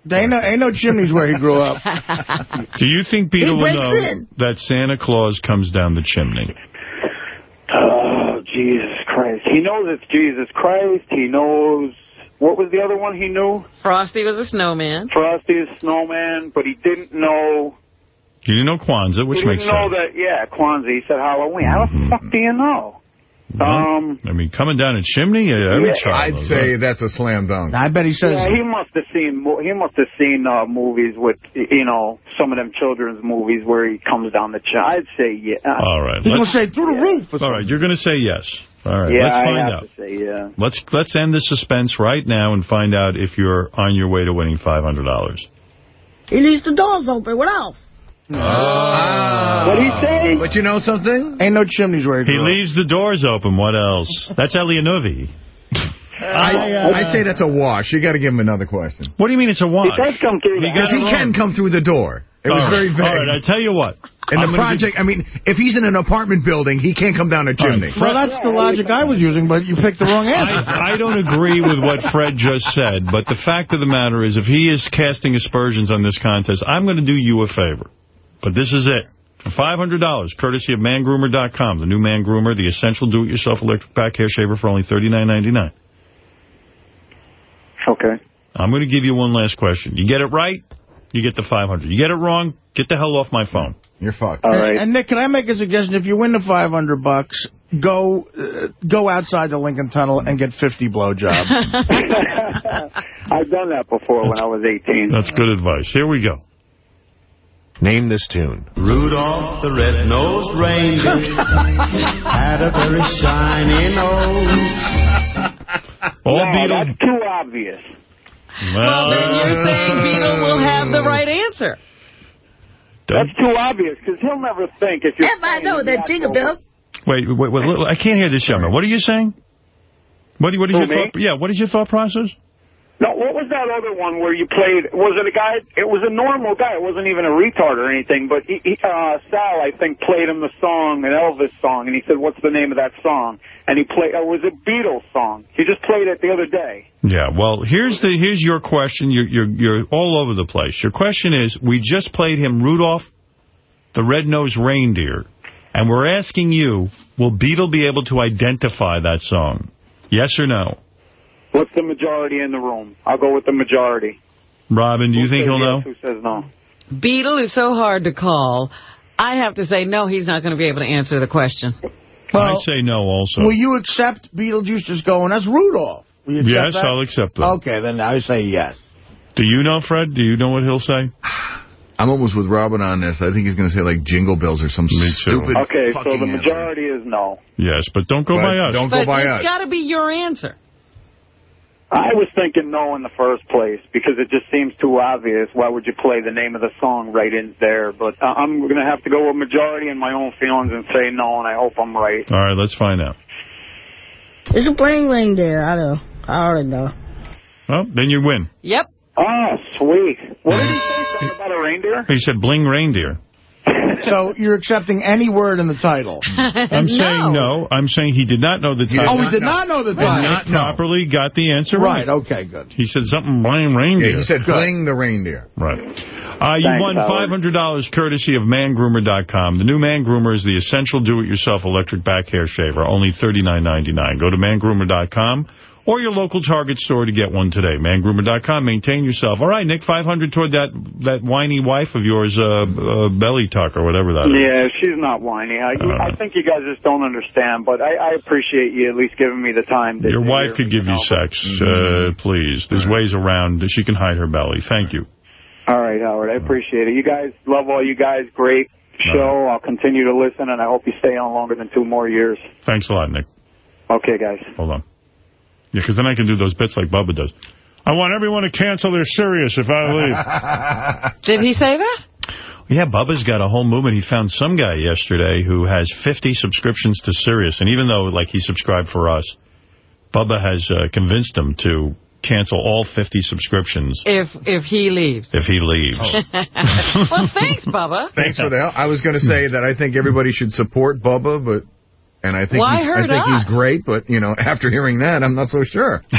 There ain't no, ain't no chimneys where he grew up. Do you think Beetle He will know in. that Santa Claus comes down the chimney? Oh Jesus Christ! He knows it's Jesus Christ. He knows what was the other one he knew? Frosty was a snowman. Frosty's snowman, but he didn't know. You didn't know Kwanzaa, which he makes didn't know sense. that. Yeah, Kwanzaa. He said Halloween. How the fuck do you know? Um, I mean, coming down a chimney, every Yeah, child I'd knows say that. that's a slam dunk. I bet he says. yeah, he must have seen. He must have seen uh, movies with you know some of them children's movies where he comes down the. chimney. I'd say yeah. All right. He's going to say through the roof. all right, you're going to say yes. All right, yeah, let's I find have out. to say yeah. Let's let's end the suspense right now and find out if you're on your way to winning $500. He leaves the doors open. What else? Oh. What'd he say? But you know something? Ain't no chimneys where he He leaves the doors open. What else? That's Elianovi. I, I say that's a wash. You got to give him another question. What do you mean it's a wash? He does come through. the Because he house. can come through the door. It was All right. very vague. All right, I tell you what. And I'm the gonna project, I mean, if he's in an apartment building, he can't come down a chimney. Well, that's the logic I was using, but you picked the wrong answer. I, I don't agree with what Fred just said, but the fact of the matter is if he is casting aspersions on this contest, I'm going to do you a favor. But this is it. For $500, courtesy of mangroomer.com, the new Man Groomer, the essential do-it-yourself electric back hair shaver for only $39.99. Okay. I'm going to give you one last question. You get it right, you get the 500 You get it wrong, get the hell off my phone. You're fucked. All right. And- And, Nick, can I make a suggestion? If you win the 500 bucks, go uh, go outside the Lincoln Tunnel and get 50 blowjobs. I've done that before when I was 18. That's good advice. Here we go. Name this tune. Rudolph the red-nosed reindeer had a very shiny nose. All no, Beetle. that's too obvious. Well, then you're saying Beetle will have the right answer. That's too obvious because he'll never think if you're. If I know that jingle bell. Wait, wait, wait, I can't hear this, young man. What are you saying? What, what is Who, your me? thought? Yeah, what is your thought process? No, what was that other one where you played? Was it a guy? It was a normal guy. It wasn't even a retard or anything. But he, he, uh, Sal, I think, played him the song, an Elvis song, and he said, "What's the name of that song?" And he played. It was a Beatles song. He just played it the other day. Yeah, well, here's the here's your question. You're you're you're all over the place. Your question is: We just played him Rudolph, the red-nosed reindeer, and we're asking you: Will Beetle be able to identify that song? Yes or no? What's the majority in the room? I'll go with the majority. Robin, do you Who think he'll know? Who says no? Beetle is so hard to call. I have to say, no, he's not going to be able to answer the question. I say no also. Will you accept Beetlejuice just going as Rudolph? Will you accept Yes, that? I'll accept that. Okay, then I say yes. Do you know, Fred? Do you know what he'll say? I'm almost with Robin on this. I think he's going to say, like, Jingle Bells or some stupid Okay, so fucking the answer. majority is no. Yes, but don't go But by us. don't But go by us. it's got to be your answer. I was thinking no in the first place because it just seems too obvious. Why would you play the name of the song right in there? But uh, I'm going to have to go with majority in my own feelings and say no, and I hope I'm right. All right, let's find out. It's a bling ring there. I know. I already know. Well, then you win. Yep. Oh, sweet. What did he say? Something about a reindeer? He said bling reindeer. So you're accepting any word in the title? I'm saying no. I'm saying he did not know the title. Oh, we did not know the And title. not properly got the answer right. Right, okay, good. He said something blame reindeer. Yeah, he said fling the reindeer. Right. Uh, you Thanks, won $500 courtesy of mangroomer.com. The new Man Groomer is the essential do-it-yourself electric back hair shaver, only $39.99. Go to mangroomer.com or your local Target store to get one today. Mangroomer.com. Maintain yourself. All right, Nick, 500 toward that that whiny wife of yours, uh, uh, Belly Tuck, or whatever that is. Yeah, she's not whiny. I, I think you guys just don't understand, but I, I appreciate you at least giving me the time. To Your wife could give you sex. Uh, please. There's ways around. She can hide her belly. Thank you. All right, Howard. I appreciate it. You guys, love all you guys. Great show. I'll continue to listen, and I hope you stay on longer than two more years. Thanks a lot, Nick. Okay, guys. Hold on. Yeah, because then I can do those bits like Bubba does. I want everyone to cancel their Sirius if I leave. Did he say that? yeah, Bubba's got a whole movement. He found some guy yesterday who has 50 subscriptions to Sirius. And even though, like, he subscribed for us, Bubba has uh, convinced him to cancel all 50 subscriptions If if he leaves. if he leaves. well, thanks, Bubba. Thanks for the help. I was going to say that I think everybody should support Bubba, but and I think Why he's, I hurt think he's great, but you know, after hearing that, I'm not so sure.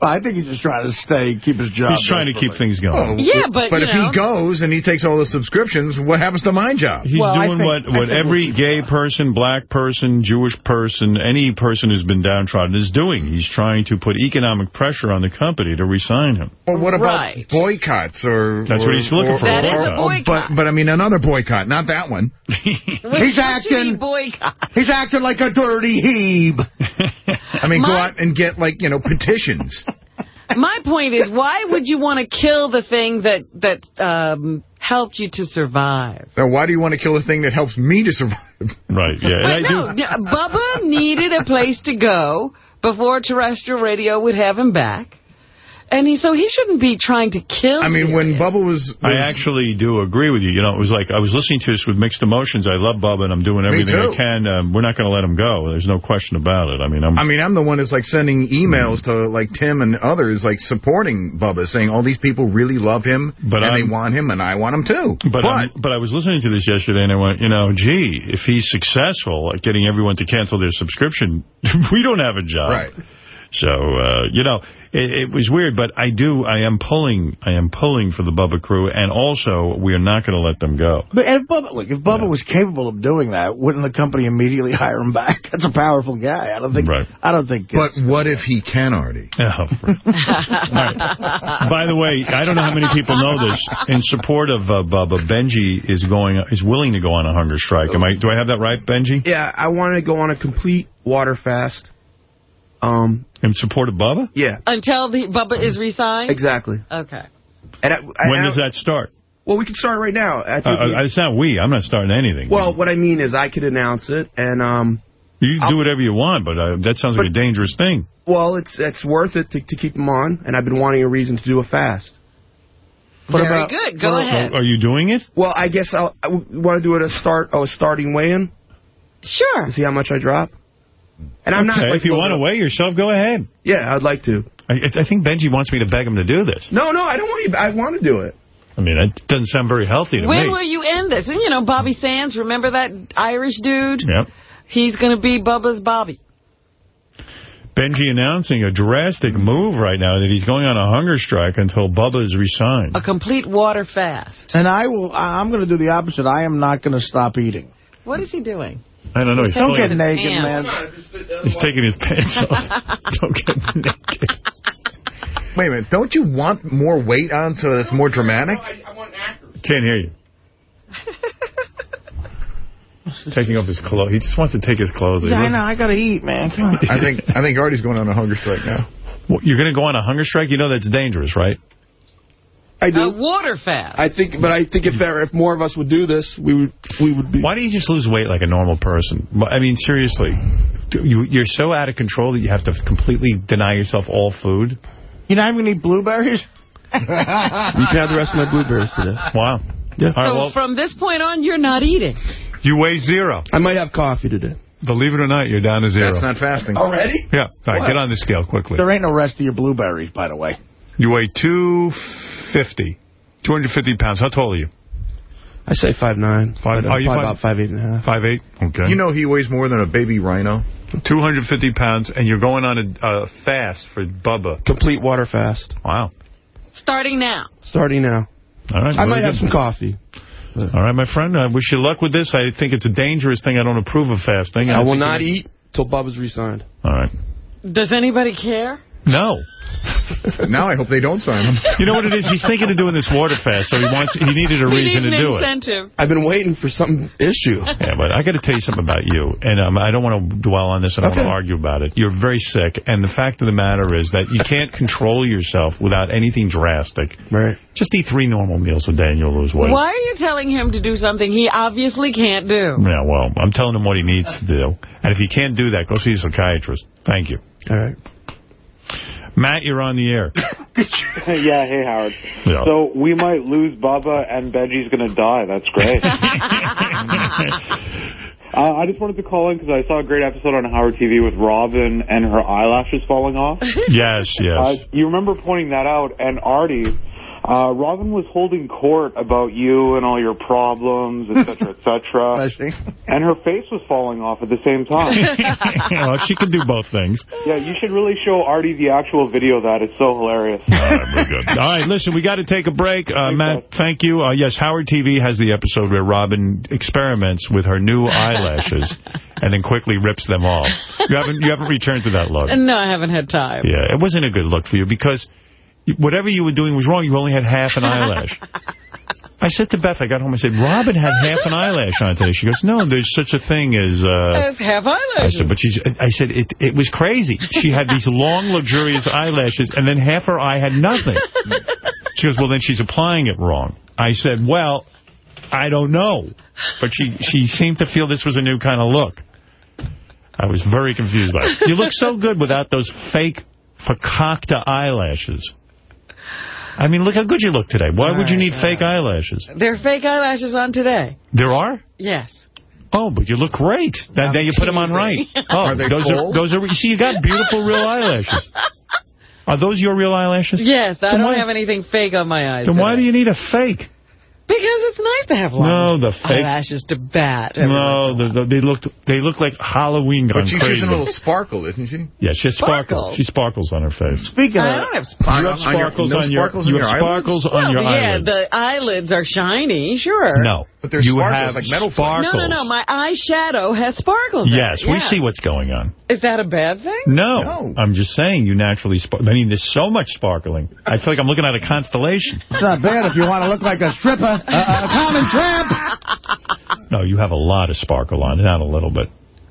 I think he's just trying to stay, keep his job. He's trying to keep things going. Oh, Yeah, but, but you if know. he goes and he takes all the subscriptions, what happens to my job? He's doing what, what every gay person, black person, Jewish person, any person who's been downtrodden is doing. He's trying to put economic pressure on the company to resign him. Well, what about Right. boycotts or? That's or- what he's looking or- for, That is a or- boycott. But but I mean another boycott, not that one. He's acting. boycott. He's acting like a dirty heeb. I mean, go out and get like you know petitions. My point is, why would you want to kill the thing that that um, helped you to survive? Now, why do you want to kill a thing that helps me to survive? Right, yeah. But I no, do- Bubba needed a place to go before terrestrial radio would have him back. And he, so he shouldn't be trying to kill I mean, when Sirius. Bubba was, was I actually do agree with you. You know, it was like I was listening to this with mixed emotions. I love Bubba, and I'm doing everything I can. Um, we're not going to let him go. There's no question about it. I mean, I'm. I mean, I'm the one that's like sending emails to like Tim and others, like supporting Bubba, saying all these people really love him But and I'm- they want him and I want him too. But, I'm- but I was listening to this yesterday, and I went, you know, gee, if he's successful at getting everyone to cancel their subscription, we don't have a job. Right. So, uh, you know, it, it was weird, but I do, I am pulling, I am pulling for the Bubba crew, and also, we are not going to let them go. But if Bubba, look, if Bubba was capable of doing that, wouldn't the company immediately hire him back? That's a powerful guy. I don't think. Right. I don't think. But what if he can, Artie? Oh, By the way, I don't know how many people know this. In support of uh, Bubba, Benji is going, is willing to go on a hunger strike. Am I? Do I have that right, Benji? Yeah, I want to go on a complete water fast. Um, In support of Bubba? yeah, Until the Bubba is resigned? exactly. Okay. And I, I, When I- does that start? Well, we can start right now. I Uh, think we- uh, it's not we. I'm not starting anything. well, what I mean is I could announce it, and um, You can do whatever you want, but uh, that sounds like a dangerous thing. well, it's it's worth it to, to keep them on, and I've been wanting a reason to do a fast. Very good. Go ahead. Are you doing it? Well, I guess I'll, I want to do it a start, oh, a starting weigh-in. Sure. See how much I drop. And I'm okay, not. Like, if you want to weigh yourself, go ahead. Yeah, I'd like to. I, I think Benji wants me to beg him to do this. No, no, I don't want you. I want to do it. I mean, it doesn't sound very healthy to When me. will you end this? And, you know, Bobby Sands, remember that Irish dude? Yep. He's going to be Bubba's Bobby. Benji announcing a drastic move right now that he's going on a hunger strike until Bubba is resigned. A complete water fast. And I will. I'm going to do the opposite. I am not going to stop eating. What is he doing? I don't know. He's, Don't get naked, pants. man. he's taking his pants off. don't get naked. Wait a minute. Don't you want more weight on so it's more dramatic? I, I want actors. Can't hear you. Taking off his clothes. He just wants to take his clothes off. Yeah, I know. I got to eat, man. Come on. I think I think Artie's going on a hunger strike now. Well, you're going to go on a hunger strike? You know that's dangerous, right? I do. A water fast. I think, but I think if there, if more of us would do this, we would we would be. Why don't you just lose weight like a normal person? I mean, seriously. You, you're so out of control that you have to completely deny yourself all food? You're not even going to eat blueberries? You can have the rest of my blueberries today. Wow. Yeah. All right, so well, from this point on, you're not eating. you weigh zero. I might have coffee today. Believe it or not, you're down to zero. That's not fasting. Already? Yeah. All right, What? get on the scale quickly. There ain't no rest of your blueberries, by the way. You weigh 250. 250 pounds. How tall are you? I say five nine. Five- uh, are you probably five- about five eight and a half. Five eight. Okay. You know he weighs more than a baby rhino. 250 pounds, and you're going on a uh, fast for Bubba. Complete water fast. Wow. Starting now. Starting now. All right. I might have some coffee. All right, my friend. I wish you luck with this. I think it's a dangerous thing. I don't approve of fasting. I will not it- eat till Bubba's resigned. All right. Does anybody care? No. now I hope they don't sign him. You know what it is? He's thinking of doing this water fast, so he wants. He needed a We reason need to an do it. incentive. I've been waiting for some issue. Yeah, but I got to tell you something about you, and um, I don't want to dwell on this. And I don't Okay. want to argue about it. You're very sick, and the fact of the matter is that you can't control yourself without anything drastic. Right. Just eat three normal meals a day, and you'll lose weight. Why are you telling him to do something he obviously can't do? Yeah, well, I'm telling him what he needs to do. And if he can't do that, go see a psychiatrist. Thank you. All right. Matt, you're on the air. yeah, hey, Howard. Yeah. So we might lose Bubba and Benji's going to die. That's great. uh, I just wanted to call in because I saw a great episode on Howard TV with Robin and her eyelashes falling off. Yes, yes. Uh, you remember pointing that out, and Artie, uh, Robin was holding court about you and all your problems, et cetera, et cetera. and her face was falling off at the same time. well, she can do both things. yeah, you should really show Artie the actual video of that. It's so hilarious. All right, very good. All right, listen, we got to take a break. Uh, Matt, thank you. Uh, yes, Howard TV has the episode where Robin experiments with her new eyelashes and then quickly rips them off. You haven't you haven't returned to that look. No, I haven't had time. Yeah, it wasn't a good look for you because whatever you were doing was wrong. You only had half an eyelash. I said to Beth, I got home, I said, Robin had half an eyelash on today. She goes, no, there's such a thing as... Uh, That's half I eyelashes. said, but she's, I said, it, it was crazy. She had these long, luxurious eyelashes, and then half her eye had nothing. She goes, well, then she's applying it wrong. I said, well, I don't know. But she, she seemed to feel this was a new kind of look. I was very confused by it. You look so good without those fake fakakta eyelashes. I mean, look how good you look today. Why would you need fake eyelashes? There are fake eyelashes on today. There are? Yes. Oh, but you look great. Now, now you put them on right. Oh, Are they those cold? are those are. You see, you got beautiful real eyelashes. Are those your real eyelashes? Yes, I Then don't why- have anything fake on my eyes. Then why do you need a fake? Because it's nice to have long No, the oh, fake. eyelashes to bat. No, the, the, they looked they look like Halloween gone But she, crazy. using a little sparkle, isn't she? yeah, she has sparkles. She sparkles on her face. Speaking I of... don't have You sparkles. have sparkles no on your, sparkles you on have your sparkles on Well, your yeah, eyelids. the eyelids are shiny, sure. No, But they're you sparkles, have like metal sparkles. No, no, no. My eyeshadow has sparkles. in Yes, it. we Yeah. see what's going on. Is that a bad thing? No, No. I'm just saying you naturally sparkle. I mean, there's so much sparkling. I feel like I'm looking at a constellation. It's not bad if you want to look like a stripper, a, a common tramp. No, you have a lot of sparkle on, not a little bit.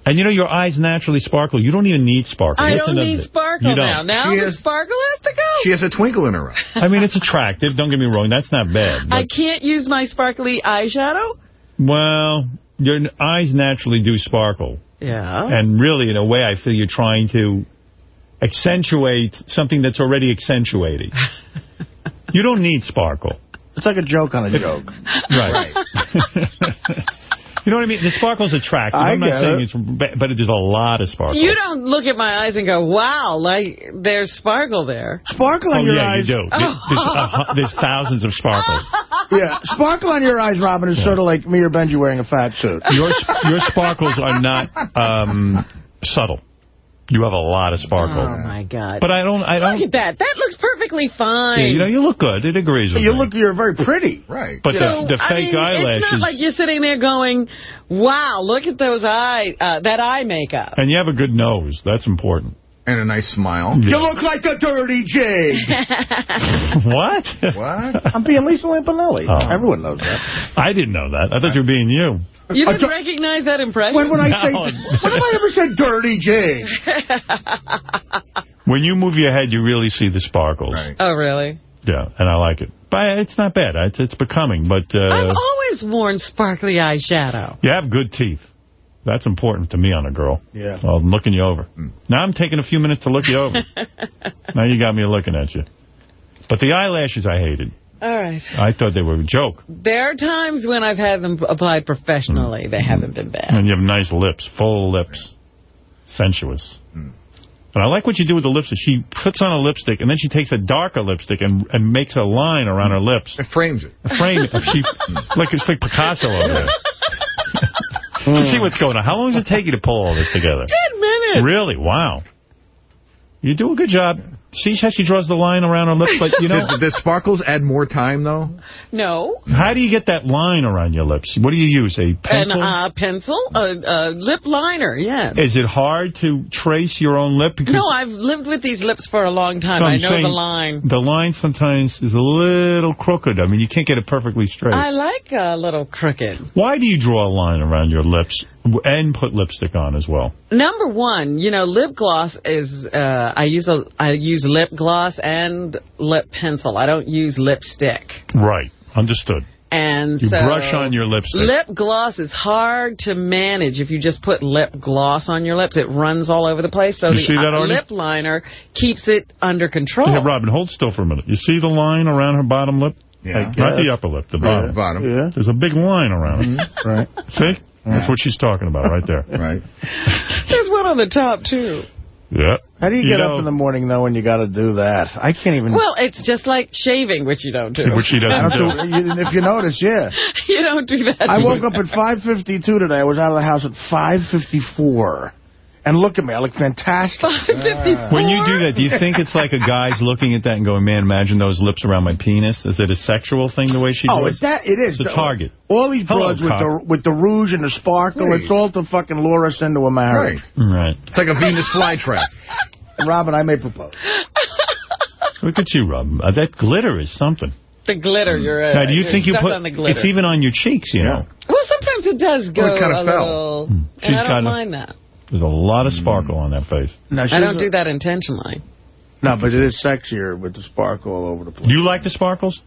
And you know, your eyes naturally sparkle. You don't even need sparkle. I That's don't need thing. sparkle You don't. now. Now She the is- sparkle has to go. She has a twinkle in her eye. I mean, it's attractive. Don't get me wrong. That's not bad. I can't use my sparkly eyeshadow? well, your eyes naturally do sparkle. Yeah. And really, in a way, I feel you're trying to accentuate something that's already accentuating. you don't need sparkle. It's like a joke on a joke. Right. You know what I mean? The sparkle's attractive. I I'm not saying it. it's, but there's a lot of sparkle. You don't look at my eyes and go, wow, like there's sparkle there. Sparkle on oh, in your yeah, eyes. you do. There's, a there's thousands of sparkles. yeah, sparkle on your eyes, Robin, is sort of like me or Benji wearing a fat suit. Your, your sparkles are not um, subtle. You have a lot of sparkle. Oh, my God. But I don't... I don't Look at that. That looks perfectly fine. yeah, you know, you look good. It agrees with You me. look, you're very pretty. Right. But So, the, the I fake mean, eyelashes... It's not like you're sitting there going, wow, look at those eye, uh, that eye makeup. And you have a good nose. That's important. And a nice smile. You look like a dirty jade. what? What? I'm being Lisa Lampanelli. Oh. Everyone knows that. I didn't know that. I thought you were being you. You didn't don't- recognize that impression? When would I say? When have I ever said dirty jade? When you move your head, you really see the sparkles. Right. oh, really? Yeah, and I like it. But it's not bad. It's, it's becoming. But I've uh, always worn sparkly eyeshadow. you have good teeth. That's important to me on a girl. Yeah. Well, I'm looking you over. Mm. Now I'm taking a few minutes to look you over. now you got me looking at you. But the eyelashes I hated. All right. I thought they were a joke. There are times when I've had them applied professionally. Mm. They haven't mm. been bad. And you have nice lips, full lips. Sensuous. And I like what you do with the lipstick. She puts on a lipstick, and then she takes a darker lipstick and, and makes a line around her lips. It frames it. Frame it. She, like it's like Picasso over there. Hmm. Let's see what's going on. How long does it take you to pull all this together? Ten minutes. Really? Wow. You do a good job. See how she draws the line around her lips, but you know, Did, did sparkles add more time, though? No. how do you get that line around your lips? What do you use? A pencil? An uh, pencil, a, a lip liner, yeah. Is it hard to trace your own lip? Because No, I've lived with these lips for a long time. No, I'm know the line. The line sometimes is a little crooked. I mean, you can't get it perfectly straight. I like a little crooked. Why do you draw a line around your lips and put lipstick on as well? Number one, you know, lip gloss is, uh, I use a, I use lip gloss and lip pencil. I don't use lipstick. Right. Understood. And You so brush on your lipstick. Lip gloss is hard to manage if you just put lip gloss on your lips. It runs all over the place. So You the see that, uh, lip liner keeps it under control. Yeah, Robin, hold still for a minute. You see the line around her bottom lip? Yeah. Not the upper lip, the bottom. Bottom. Yeah. There's a big line around it. Right. See? Mm. That's what she's talking about right there. Right. There's one on the top, too. Yeah. How do you, You get know- up in the morning, though, when you got to do that? I can't even... Well, it's just like shaving, which you don't do. Which she doesn't don't do. do, if you notice, yeah. you don't do that. I woke up at 5.52 today. I was out of the house at 5.54. And look at me. I look fantastic. 554. When you do that, do you think it's like a guy's looking at that and going, man, imagine those lips around my penis? Is it a sexual thing the way she Oh, draws? it's that. It is. It's a target. All these Hello, broads with the with the rouge and the sparkle, Right. it's all to fucking lure us into a marriage. Right. right. It's like a Venus flytrap. Robin, I may propose. Look at you, Robin. Uh, that glitter is something. The glitter, you're uh, now, do you you're think you put... on the glitter. It's even on your cheeks, you know. Well, sometimes it does go Well, it kinda a fell. little, She's and I don't kinda- mind that. There's a lot of sparkle on that face. No, I don't do that intentionally. No, but it is sexier with the sparkle all over the place. Do you like the sparkles?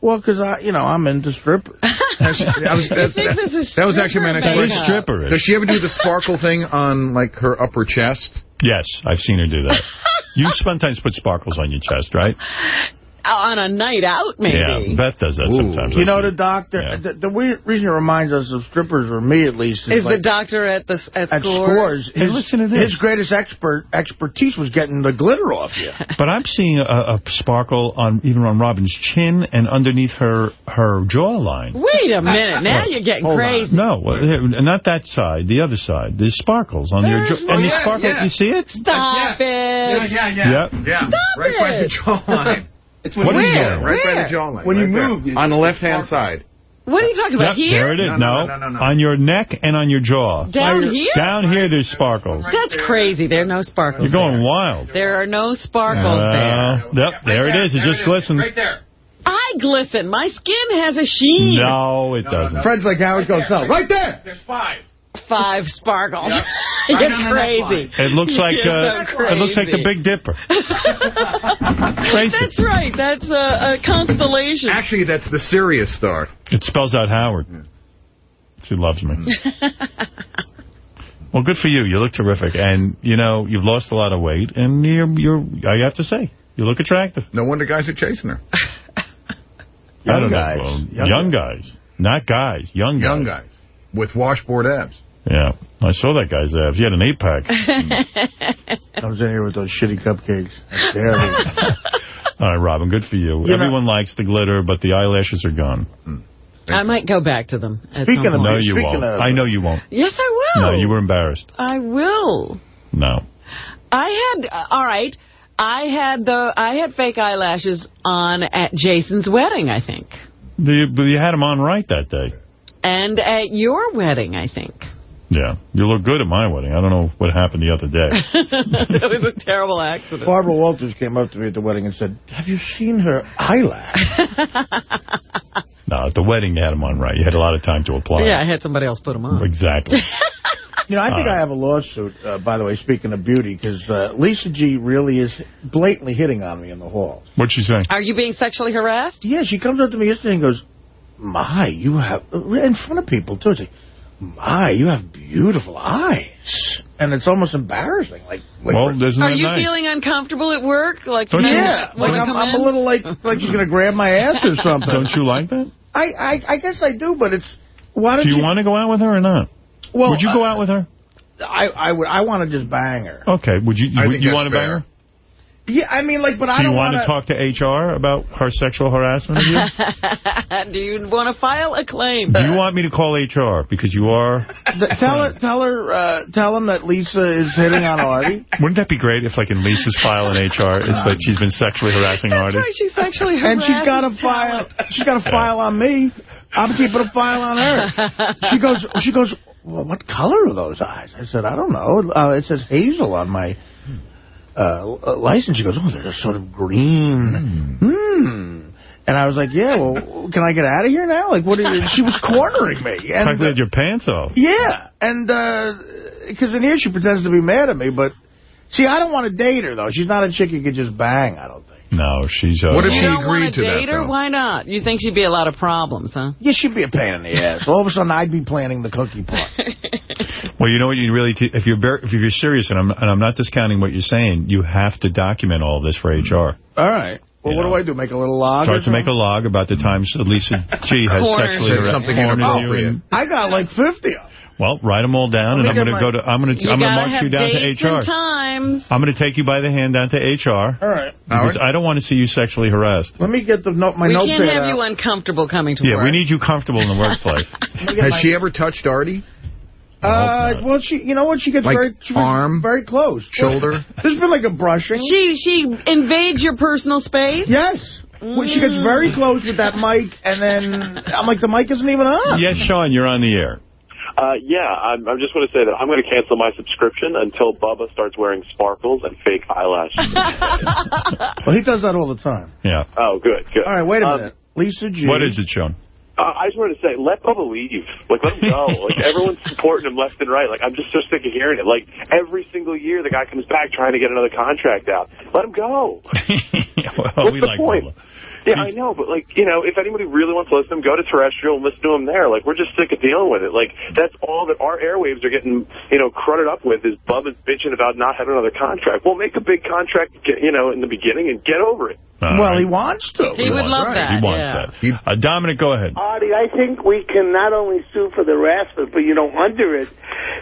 Well, because I, you know, I'm into strippers. That's- that was, I think this is that was actually my next stripper question. makeup. stripper. Does she ever do the sparkle thing on, like, her upper chest? Yes, I've seen her do that. you sometimes put sparkles on your chest, right? On a night out, maybe. Yeah, Beth does that sometimes. You know, the doctor, Yeah. the, the weird reason it reminds us of strippers, or me at least, is, Is like, the doctor at the at, at scores? scores. Hey, his, listen to this. His greatest expert expertise was getting the glitter off you. But I'm seeing a, a sparkle on even on Robin's chin and underneath her her jawline. Wait a minute. Now you're getting Hold on. crazy. No, not that side. The other side. There's sparkles on your There's jaw. And the yeah, sparkle, yeah. you see it? Stop it. yeah. Yeah. Yeah. right by the jawline. It's What is Where? that? Right by Where? the jawline. When you right there. move, you- On the left-hand side. What are you talking about? Yep, Here? there it is. No, No, no, no, no, no. on your neck and on your jaw. Down here? Down here, there's sparkles. That's crazy. There are no sparkles. You're going wild. There are no sparkles there. Uh, yep, there it is. It just glistens. Right there. I glisten. My skin has a sheen. No, it doesn't. Fred's like Howard Cosell. Right there! There's five. Five sparkles. Right You're on crazy. It looks like uh, so it looks like the. Big Dipper. Trace That's it. right. That's a, a constellation. Actually, that's the Sirius star. It spells out Howard. She loves me. well, good for you. You look terrific, and you know you've lost a lot of weight, and you're you're. I have to say, you look attractive. No wonder guys are chasing her. Young guys. know. Well, Young young, guys. not guys. Young guys. Young guys. With washboard abs. Yeah. I saw that guy's abs. He had an eight-pack. Comes in here with those shitty cupcakes. How dare he? All right, Robin, good for you. You know- Everyone likes the glitter, but the eyelashes are gone. I might go back to them at Speaking some of- No, you Speaking won't. of- I know you won't. Yes, I will. No, you were embarrassed. I will. No. I had, uh, all right, I had the, I had fake eyelashes on at Jason's wedding, I think. You, but you had them on right that day. And at your wedding, I think. Yeah. You look good at my wedding. I don't know what happened the other day. it was a terrible accident. Barbara Walters came up to me at the wedding and said, have you seen her eyelash? no, at the wedding you had them on right. You had a lot of time to apply. Yeah, I had somebody else put them on. Exactly. You know, I think All right. I have a lawsuit, uh, by the way, speaking of beauty, because uh, Lisa G really is blatantly hitting on me in the hall. What'd she say? Are you being sexually harassed? Yeah, she comes up to me yesterday and goes, my, you have, in front of people, too. She's like, my, you have beautiful eyes. And it's almost embarrassing. Like, like Well, isn't Are you nice? feeling uncomfortable at work? Like, Don't you- yeah, like I'm, I'm a little like like she's going to grab my ass or something. Don't you like that? I, I, I guess I do, but it's, why don't Do you want to go out with her or not? Well, Would you go out with her? I, I, would, I want to just bang her. Okay. Would you? I would you want to bang her? Yeah, I mean, like, but I Do you don't want want to talk to HR about her sexual harassment of you? Do you want to file a claim? Do you want me to call HR? Because you are... tell her, tell her, uh, tell him that Lisa is hitting on Artie. Wouldn't that be great if, like, in Lisa's file in HR, it's like she's been sexually harassing Artie? That's right, she's sexually harassing. and she's got a file. She's got a file on me. I'm keeping a file on her. She goes. She goes. Well, what color are those eyes? I said, I don't know. Uh, it says hazel on my uh, license. She goes, oh, they're sort of green. Hmm. And I was like, yeah, well, can I get out of here now? Like, what? Are you? She was cornering me. And, Practically had your pants off. yeah, and because in here she pretends to be mad at me, but see, I don't want to date her though. She's not a chick you could just bang. I don't think. No, she's... Uh, What if you she don't agreed want to that, date her? though? Why not? You think she'd be a lot of problems, huh? Yeah, she'd be a pain in the ass. All of a sudden, I'd be planning the cookie part. Well, you know what you really... T if you're if you're serious, and I'm, and I'm not discounting what you're saying, you have to document all this for HR. All right. Well, what do I do? Make a little log? Start to make a log about the times Lisa G has sexually Said harassed something cornered you. inappropriate. I got like 50 of them. Well, write them all down, and I'm going to go to... I'm going to I'm going to march you down dates to HR. and times. I'm going to take you by the hand down to HR. All right. Because I don't want to see you sexually harassed. Let me get the note, my we notepad can't have out. you uncomfortable coming to Yeah, work. Yeah, we need you comfortable in the workplace. Has she ever touched Artie? Uh, well, she, you know what? She gets Like very, she arm, very close. shoulder? There's been like a brushing. She she invades your personal space? Yes. When she gets very close with that mic, and then I'm like, the mic isn't even on. yes, Sean, you're on the air. Uh, yeah, I'm, I'm just going to say that I'm going to cancel my subscription until Bubba starts wearing sparkles and fake eyelashes. Well, he does that all the time. Yeah. oh, good, good. All right, wait a Um, minute. Lisa G. What is it, Sean? Uh, I just wanted to say, let Bubba leave. Like, let him go. like, everyone's supporting him left and right. Like, I'm just so sick of hearing it. Like, every single year, the guy comes back trying to get another contract out. Let him go. well, What's we the like point? Bubba. Yeah, I know, but, like, you know, if anybody really wants to listen to him, go to terrestrial and listen to him there. Like, we're just sick of dealing with it. Like, that's all that our airwaves are getting, you know, cruded up with is Bubba's bitching about not having another contract. Well, make a big contract, you know, in the beginning and get over it. All well, right. he wants to. He would love that. He wants yeah. that. Uh, Dominic, go ahead. Artie, I think we can not only sue for the harassment, but, you know, under it,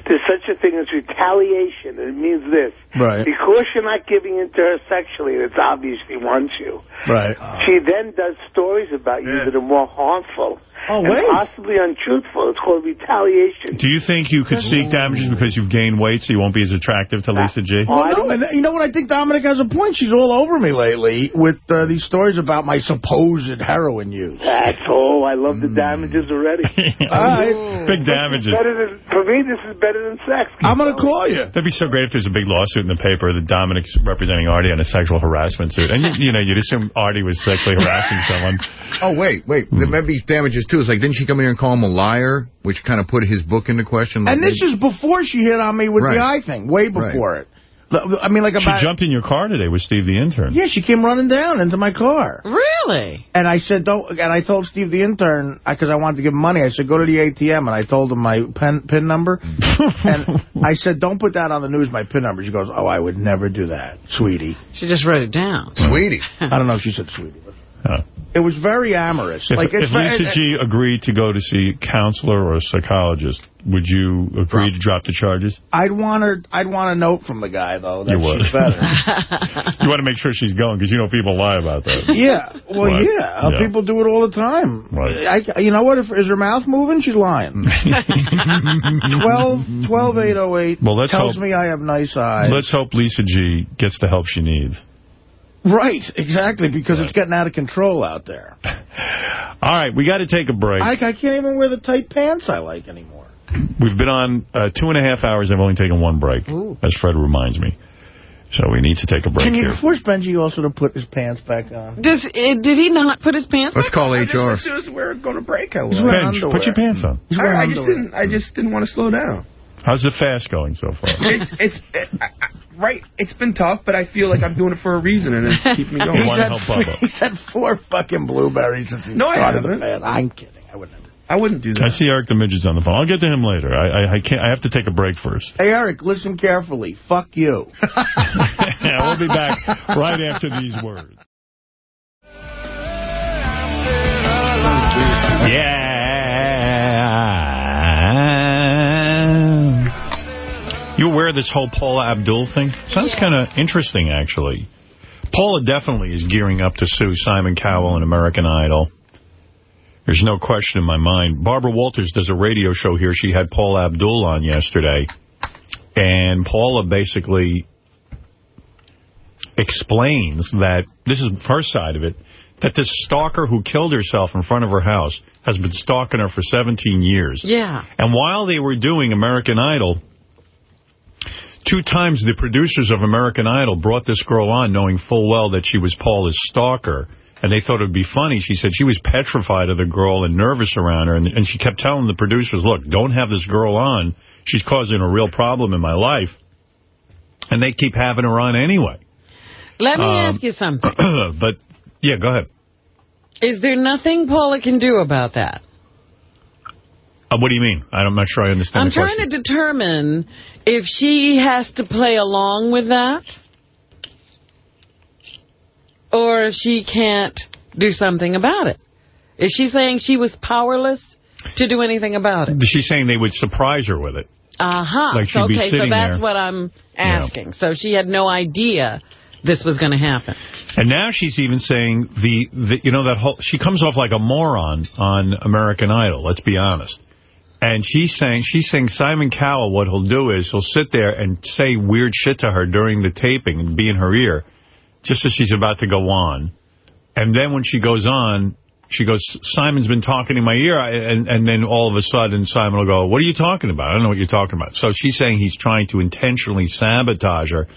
there's such a thing as retaliation. It means this. Right. Because you're not giving in to her sexually, and it's obvious she wants you, Right. she then does stories about you that are more harmful Oh, and wait. possibly untruthful. It's called retaliation. Do you think you could seek damages because you've gained weight so you won't be as attractive to Lisa G? Well, no, and you know what? I think Dominic has a point. She's all over me lately with uh, these stories about my supposed heroin use. That's all. I love the damages already. All right. Big damages. Better than, for me, this is better than sex. I'm going to call you. That'd be so great if there's a big lawsuit in the paper that Dominic's representing Artie on a sexual harassment suit. And, you, you know, you'd assume Artie was sexually harassing someone. Oh, wait, wait. There may be damages, too. It's like, didn't she come in here and call him a liar, which kind of put his book into question? Like And this is before she hit on me with the Right. eye thing, way before it. I mean, like She jumped in your car today with Steve the intern. Yeah, she came running down into my car. Really? And I said, don't, and I told Steve the intern, because I wanted to give him money, I said, go to the ATM, and I told him my pen, PIN number. and I said, don't put that on the news, my PIN number. She goes, oh, I would never do that, sweetie. She just wrote it down. Sweetie. I don't know if she said sweetie. It was very amorous. If, like if Lisa it- G agreed to go to see a counselor or a psychologist, would you agree to drop the charges? I'd want her. I'd want a note from the guy though that You would. she's better. you want to make sure she's going because you know people lie about that. yeah. Well, Right. yeah. Uh, Yeah. People do it all the time. Right. I, you know what? If is her mouth moving, she's lying. Twelve, twelve, eight oh eight. Well, let's tells hope- me I have nice eyes. Let's hope Lisa G gets the help she needs. Right, exactly, because it's getting out of control out there. All right, we got to take a break. I, I can't even wear the tight pants I like anymore. We've been on uh, two and a half hours. I've only taken one break, as Fred reminds me. So we need to take a break Can you here. force Benji also to put his pants back on? Does, eh, did he not put his pants Let's back call on? HR. Just As soon as we're going to break, I will. Wearing Benj, put your pants on. I, I just didn't. I just didn't want to slow down. How's the fast going so far? It's it's it, I, I, right. It's been tough, but I feel like I'm doing it for a reason, and it's keeping me going. He's had, he's had four fucking blueberries since he No, started the band. I'm kidding. I wouldn't. I wouldn't do that. I see Eric the Midget's on the phone. I'll get to him later. I, I, I can't. I have to take a break first. Hey, Eric, listen carefully. Fuck you. yeah, we'll be back right after these words. Yeah. You aware of this whole Paula Abdul thing? Sounds kind of interesting, actually. Paula definitely is gearing up to sue Simon Cowell and American Idol. There's no question in my mind. Barbara Walters does a radio show here. She had Paula Abdul on yesterday. And Paula basically explains that, this is her side of it, that this stalker who killed herself in front of her house has been stalking her for 17 years. Yeah. And while they were doing American Idol, two times the producers of American Idol brought this girl on knowing full well that she was Paula's stalker. And they thought it would be funny. She said she was petrified of the girl and nervous around her. And, and she kept telling the producers, look, don't have this girl on. She's causing a real problem in my life. And they keep having her on anyway. Let me Um, ask you something. but, yeah, go ahead. Is there nothing Paula can do about that? Uh, what do you mean? I'm not sure I understand I'm trying question. to determine if she has to play along with that or if she can't do something about it. Is she saying she was powerless to do anything about it? She's saying they would surprise her with it. Uh-huh. Like she'd be okay, so sitting that's there. what I'm asking. So she had no idea this was going to happen. And now she's even saying the, the you know, that whole, she comes off like a moron on American Idol, let's be honest. And she's saying, she's saying Simon Cowell, what he'll do is he'll sit there and say weird shit to her during the taping and be in her ear, just as she's about to go on. And then when she goes on, she goes, Simon's been talking in my ear. And, and then all of a sudden, Simon will go, what are you talking about? I don't know what you're talking about. So she's saying he's trying to intentionally sabotage her.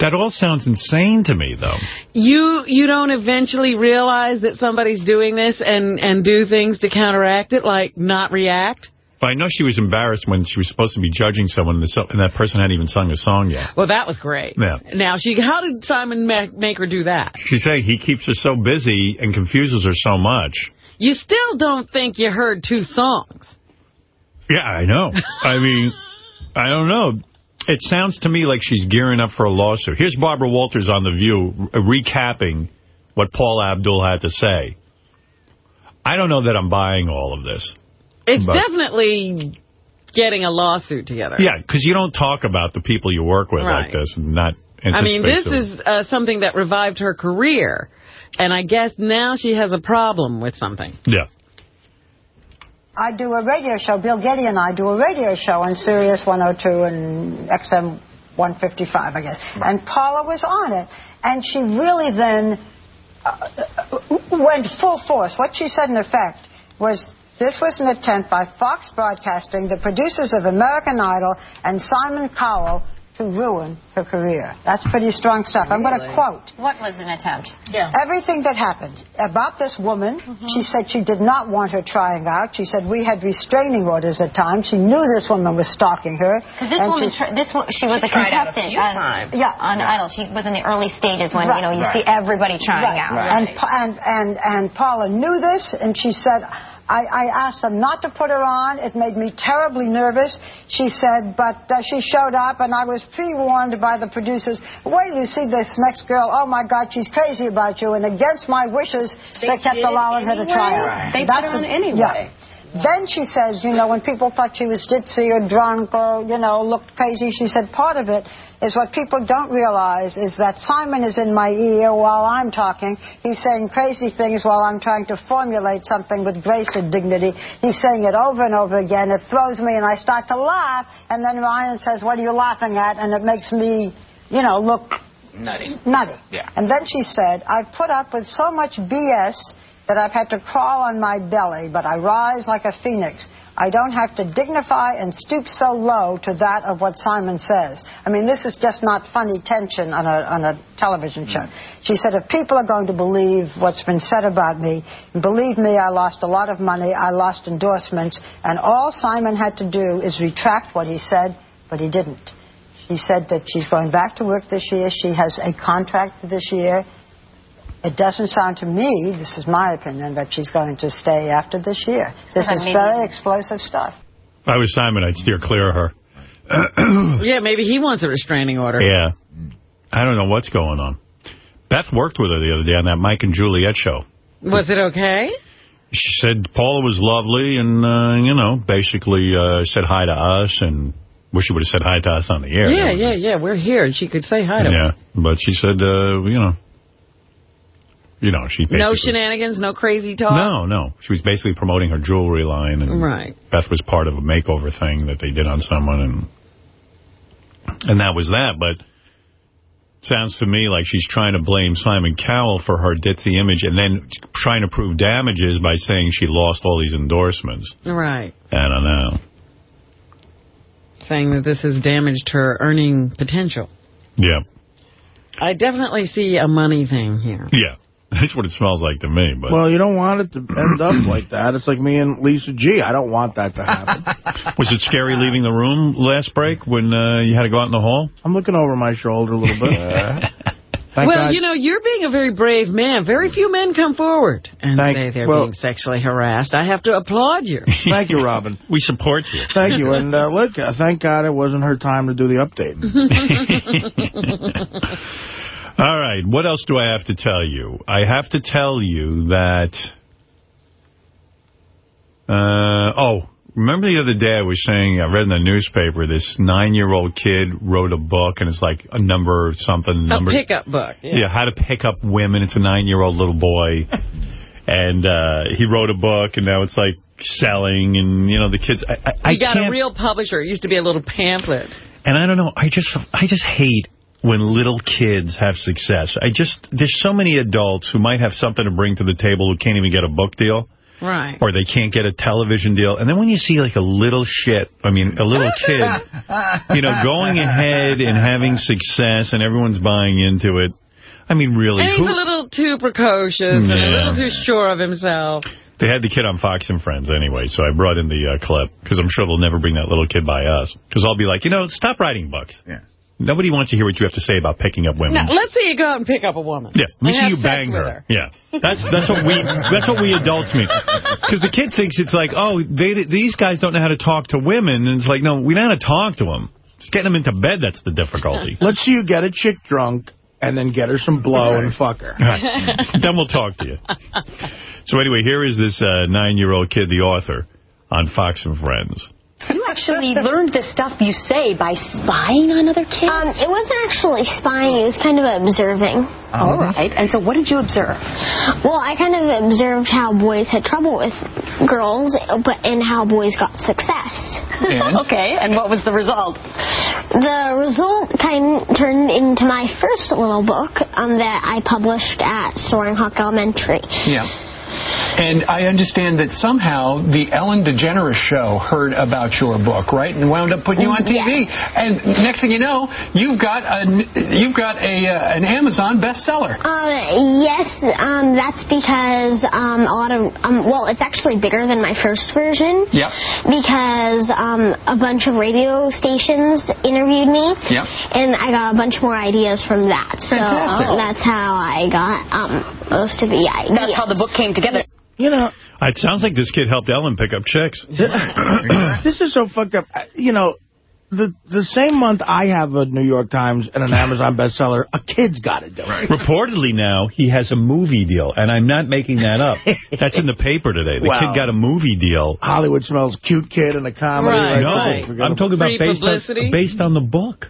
That all sounds insane to me, though. You you don't eventually realize that somebody's doing this and, and do things to counteract it, like not react? But I know she was embarrassed when she was supposed to be judging someone and, the, and that person hadn't even sung a song yet. Well, that was great. Yeah. Now, she how did Simon make her do that? She's saying he keeps her so busy and confuses her so much. You still don't think you heard two songs. Yeah, I know. I mean, I don't know. It sounds to me like she's gearing up for a lawsuit. Here's Barbara Walters on The View recapping what Paul Abdul had to say. I don't know that I'm buying all of this. It's But- definitely getting a lawsuit together. Yeah, because you don't talk about the people you work with like this and not I mean, this is uh, something that revived her career. And I guess now she has a problem with something. Yeah. I do a radio show. Bill Geddie and I do a radio show on Sirius 102 and XM 155, I guess. And Paula was on it. And she really then uh, went full force. What she said, in effect, was this was an attempt by Fox Broadcasting, the producers of American Idol, and Simon Cowell to ruin her career. That's pretty strong stuff. I'm going to quote. What was an attempt? Yeah. Everything that happened about this woman, mm-hmm. she said she did not want her trying out. She said we had restraining orders at times. She knew this woman was stalking her. Because this and woman, she- tr- this wo- she was She a tried out a contestant few on, times. yeah, on Idol. She was in the early stages when you know you Right. see everybody trying Right. out. And, and and and Paula knew this, and she said, I, I asked them not to put her on. It made me terribly nervous. She said, but uh, she showed up, and I was pre-warned by the producers. Wait till you see this next girl. Oh, my God, she's crazy about you. And against my wishes, they, They kept allowing her to try out. Right. They put her on anyway. Yeah. Then she says, you know, when people thought she was ditzy or drunk or, you know, looked crazy, she said part of it is what people don't realize is that Simon is in my ear while I'm talking. He's saying crazy things while I'm trying to formulate something with grace and dignity. He's saying it over and over again. It throws me and I start to laugh. And then Ryan says, what are you laughing at? And it makes me, you know, look Nutty. nutty. Yeah. And then she said, I've put up with so much BS that I've had to crawl on my belly, but I rise like a phoenix. I don't have to dignify and stoop so low to that of what Simon says. I mean, this is just not funny tension on a, on a television show. Mm. She said, if people are going to believe what's been said about me, believe me, I lost a lot of money, I lost endorsements, and all Simon had to do is retract what he said, but he didn't. She said that she's going back to work this year. She has a contract for this year. It doesn't sound to me, this is my opinion, that she's going to stay after this year. This is maybe- very explosive stuff. If I was Simon, I'd steer clear of her. Yeah, maybe he wants a restraining order. Yeah. I don't know what's going on. Beth worked with her the other day on that Mike and Juliet show. Was it okay? She said Paula was lovely and, uh, you know, basically uh, said hi to us and wish she would have said hi to us on the air. Yeah, yeah, yeah. We're here. She could say hi to Yeah, us. but she said, uh, you know, you know, she. No shenanigans, no crazy talk? No, no. She was basically promoting her jewelry line. and Right. Beth was part of a makeover thing that they did on someone, and and that was that. But sounds to me like she's trying to blame Simon Cowell for her ditzy image and then trying to prove damages by saying she lost all these endorsements. Right. I don't know. Saying that this has damaged her earning potential. Yeah. I definitely see a money thing here. Yeah. That's what it smells like to me. But Well, you don't want it to end up like that. It's like me and Lisa G. I don't want that to happen. Was it scary leaving the room last break when uh, you had to go out in the hall? I'm looking over my shoulder a little bit. Thank well, God. you know, you're being a very brave man. Very few men come forward and Thank- say they're well- being sexually harassed. I have to applaud you. Thank you, Robin. We support you. Thank you. And uh, look, uh, thank God it wasn't her time to do the update. All right, what else do I have to tell you? I have to tell you that... Uh, oh, remember the other day I was saying, I read in the newspaper, this nine-year-old kid wrote a book, and it's like a number of something. A pickup book. Yeah. how to pick up women. It's a nine-year-old little boy. and uh, he wrote a book, and now it's like selling, and, you know, the kids... I, I, I got a real publisher. It used to be a little pamphlet. and I don't know, I just I just hate when little kids have success. I just, there's so many adults who might have something to bring to the table who can't even get a book deal. Right. Or they can't get a television deal. And then when you see like a little shit, I mean, a little kid, you know, going ahead and having success and everyone's buying into it. I mean, really, And he's who, a little too precocious and a little too sure of himself. they had the kid on Fox and Friends anyway, so I brought in the uh, clip because I'm sure they'll never bring that little kid by us. Because I'll be like, you know, stop writing books. Yeah. Nobody wants to hear what you have to say about picking up women. Now, let's see you go out and pick up a woman. Yeah, let me see you bang with her. Yeah, that's that's what we that's what we adults mean. Because the kid thinks it's like, oh, they these guys don't know how to talk to women, and it's like, no, we know how to talk to them. It's getting them into bed that's the difficulty. Let's see you get a chick drunk and then get her some blow and fuck her. then we'll talk to you. So anyway, here is this uh, nine-year-old kid, the author, on Fox and Friends. You actually learned the stuff you say by spying on other kids? Um, it wasn't actually spying, it was kind of observing. All right. And so what did you observe? Well, I kind of observed how boys had trouble with girls, but and how boys got success. okay, and what was the result? The result kind of turned into my first little book um, that I published at Soaring Hawk Elementary. Yeah. And I understand that somehow the Ellen DeGeneres show heard about your book, right, and wound up putting you on TV. And next thing you know, you've got a you've got a uh, an Amazon bestseller. Um, yes, um, that's because um, a lot of um, well, it's actually bigger than my first version. Yep. Because um, a bunch of radio stations interviewed me. Yep. And I got a bunch more ideas from that. So Fantastic. um, that's how I got um, most of the ideas. That's how the book came together. You know, uh, It sounds like this kid helped Ellen pick up chicks. this is so fucked up. Uh, you know, the the same month I have a New York Times and an Amazon bestseller, a kid's got to do it. Reportedly now, he has a movie deal, and I'm not making that up. That's in the paper today. The Wow. kid got a movie deal. Hollywood smells cute kid in a comedy. Right, no, right. I'm talking about based on, based on the book.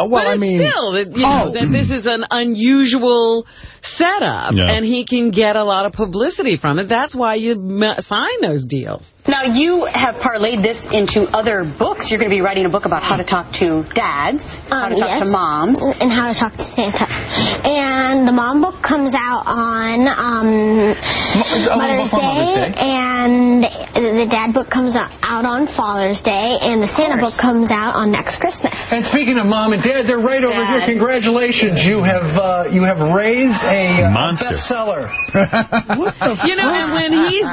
Oh, well, but I it's mean, still, that, you know, Oh. that this is an unusual setup, Yeah. and he can get a lot of publicity from it. That's why you sign those deals. Now, you have parlayed this into other books. You're going to be writing a book about how to talk to dads, how to Um, talk yes. to moms. and how to talk to Santa. And the mom book comes out on um, oh, Mother's, before Mother's Day, Day. and the dad book comes out out on Father's Day, and the Santa book comes out on next Christmas. And speaking of mom and dad, they're right over here. Congratulations, you have uh, you have raised a uh, Monster. bestseller. You know, and when he's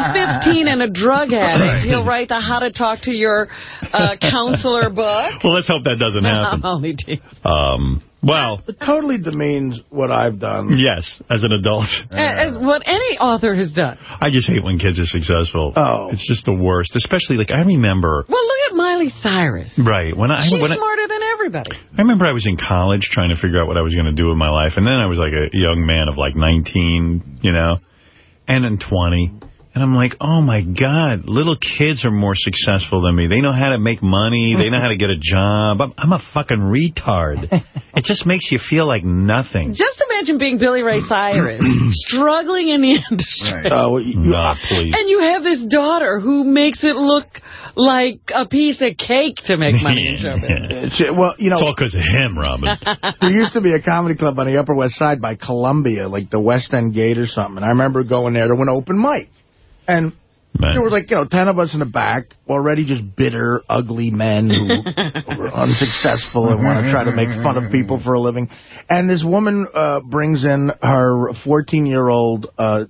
15 and a drug addict, he'll write the How to Talk to Your uh, Counselor book. Well, let's hope that doesn't happen. Only deal. Um, well, it totally demeans what I've done. yes, as an adult. As what any author has done. I just hate when kids are successful. Oh. It's just the worst. Especially, like, I remember... Well, look at Miley Cyrus. Right. When I, She's when I, smarter than everybody. I remember I was in college trying to figure out what I was going to do with my life. And then I was like a young man of like 19, you know, and then 20. And I'm like, oh, my God, little kids are more successful than me. They know how to make money. They know how to get a job. I'm, I'm a fucking retard. It just makes you feel like nothing. Just imagine being Billy Ray Cyrus, struggling in the industry. Oh, you, Nah, uh, please. And you have this daughter who makes it look like a piece of cake to make money in show business. It's- well, you know, It's all because of him, Robin. there used to be a comedy club on the Upper West Side by Columbia, like the West End Gate or something. And I remember going there to an open mic. And Man. there were like, you know, 10 of us in the back, already just bitter, ugly men who were unsuccessful and want to try to make fun of people for a living. And this woman uh, brings in her 14-year-old uh,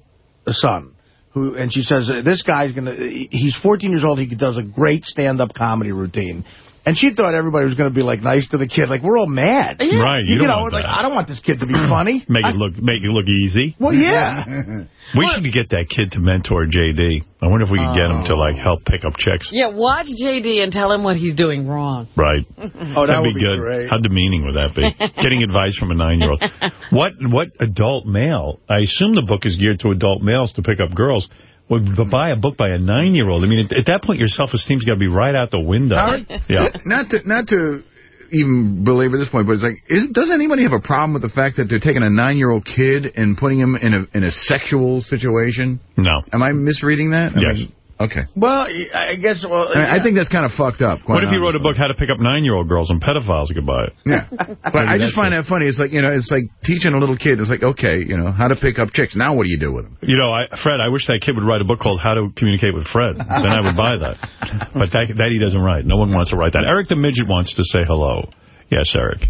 son. Who, and she says, uh, this guy's going to, he's 14 years old, he does a great stand-up comedy routine. And she thought everybody was going to be, like, nice to the kid. Like, we're all mad. Right, you don't know, want like. I don't want this kid to be funny. Make I- it look make it look easy. well, yeah. We should get that kid to mentor JD. I wonder if we could get him to like help pick up chicks. Yeah, watch JD and tell him what he's doing wrong. Right. Oh, that That'd would be be good. great. How demeaning would that be? Getting advice from a nine-year-old. What what adult male? I assume the book is geared to adult males to pick up girls. Would buy a book by a nine-year-old. I mean, at, at that point, your self-esteem's got to be right out the window. Howard? Yeah. Not to not to even belabor this point, but it's like, is, does anybody have a problem with the fact that they're taking a nine-year-old kid and putting him in a in a sexual situation? No. Am I misreading that? I Yes. Mean, okay. Well, I guess, well... I, mean, I think that's kind of fucked up. What if you wrote a book, How to Pick Up Nine-Year-Old Girls, and pedophiles could buy it? Yeah. But Maybe I just find it. that funny. It's like, you know, it's like teaching a little kid. It's like, okay, you know, how to pick up chicks. Now what do you do with them? You know, I, Fred, I wish that kid would write a book called How to Communicate with Fred. Then I would buy that. But that, that he doesn't write. No one wants to write that. Eric the Midget wants to say hello. Yes, Eric.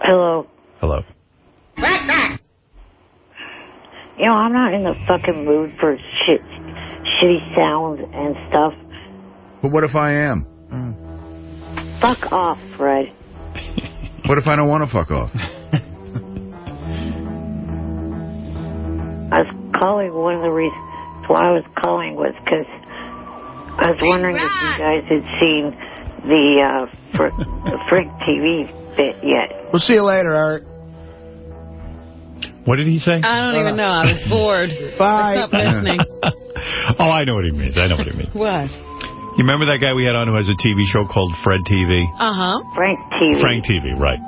Hello. Hello. You know, I'm not in the fucking mood for shit, shitty sounds and stuff. But what if I am? Fuck off, Fred. What if I don't want to fuck off? I was calling, one of the reasons why I was calling was because I was wondering if you guys had seen the, uh, fr- the Frank TV bit yet. We'll see you later, Eric. What did he say? I don't even know. I was bored. Bye. I stopped listening. oh, I know what he means. I know what he means. What? You remember that guy we had on who has a TV show called Fred TV? Uh-huh. Frank TV. Frank TV, right.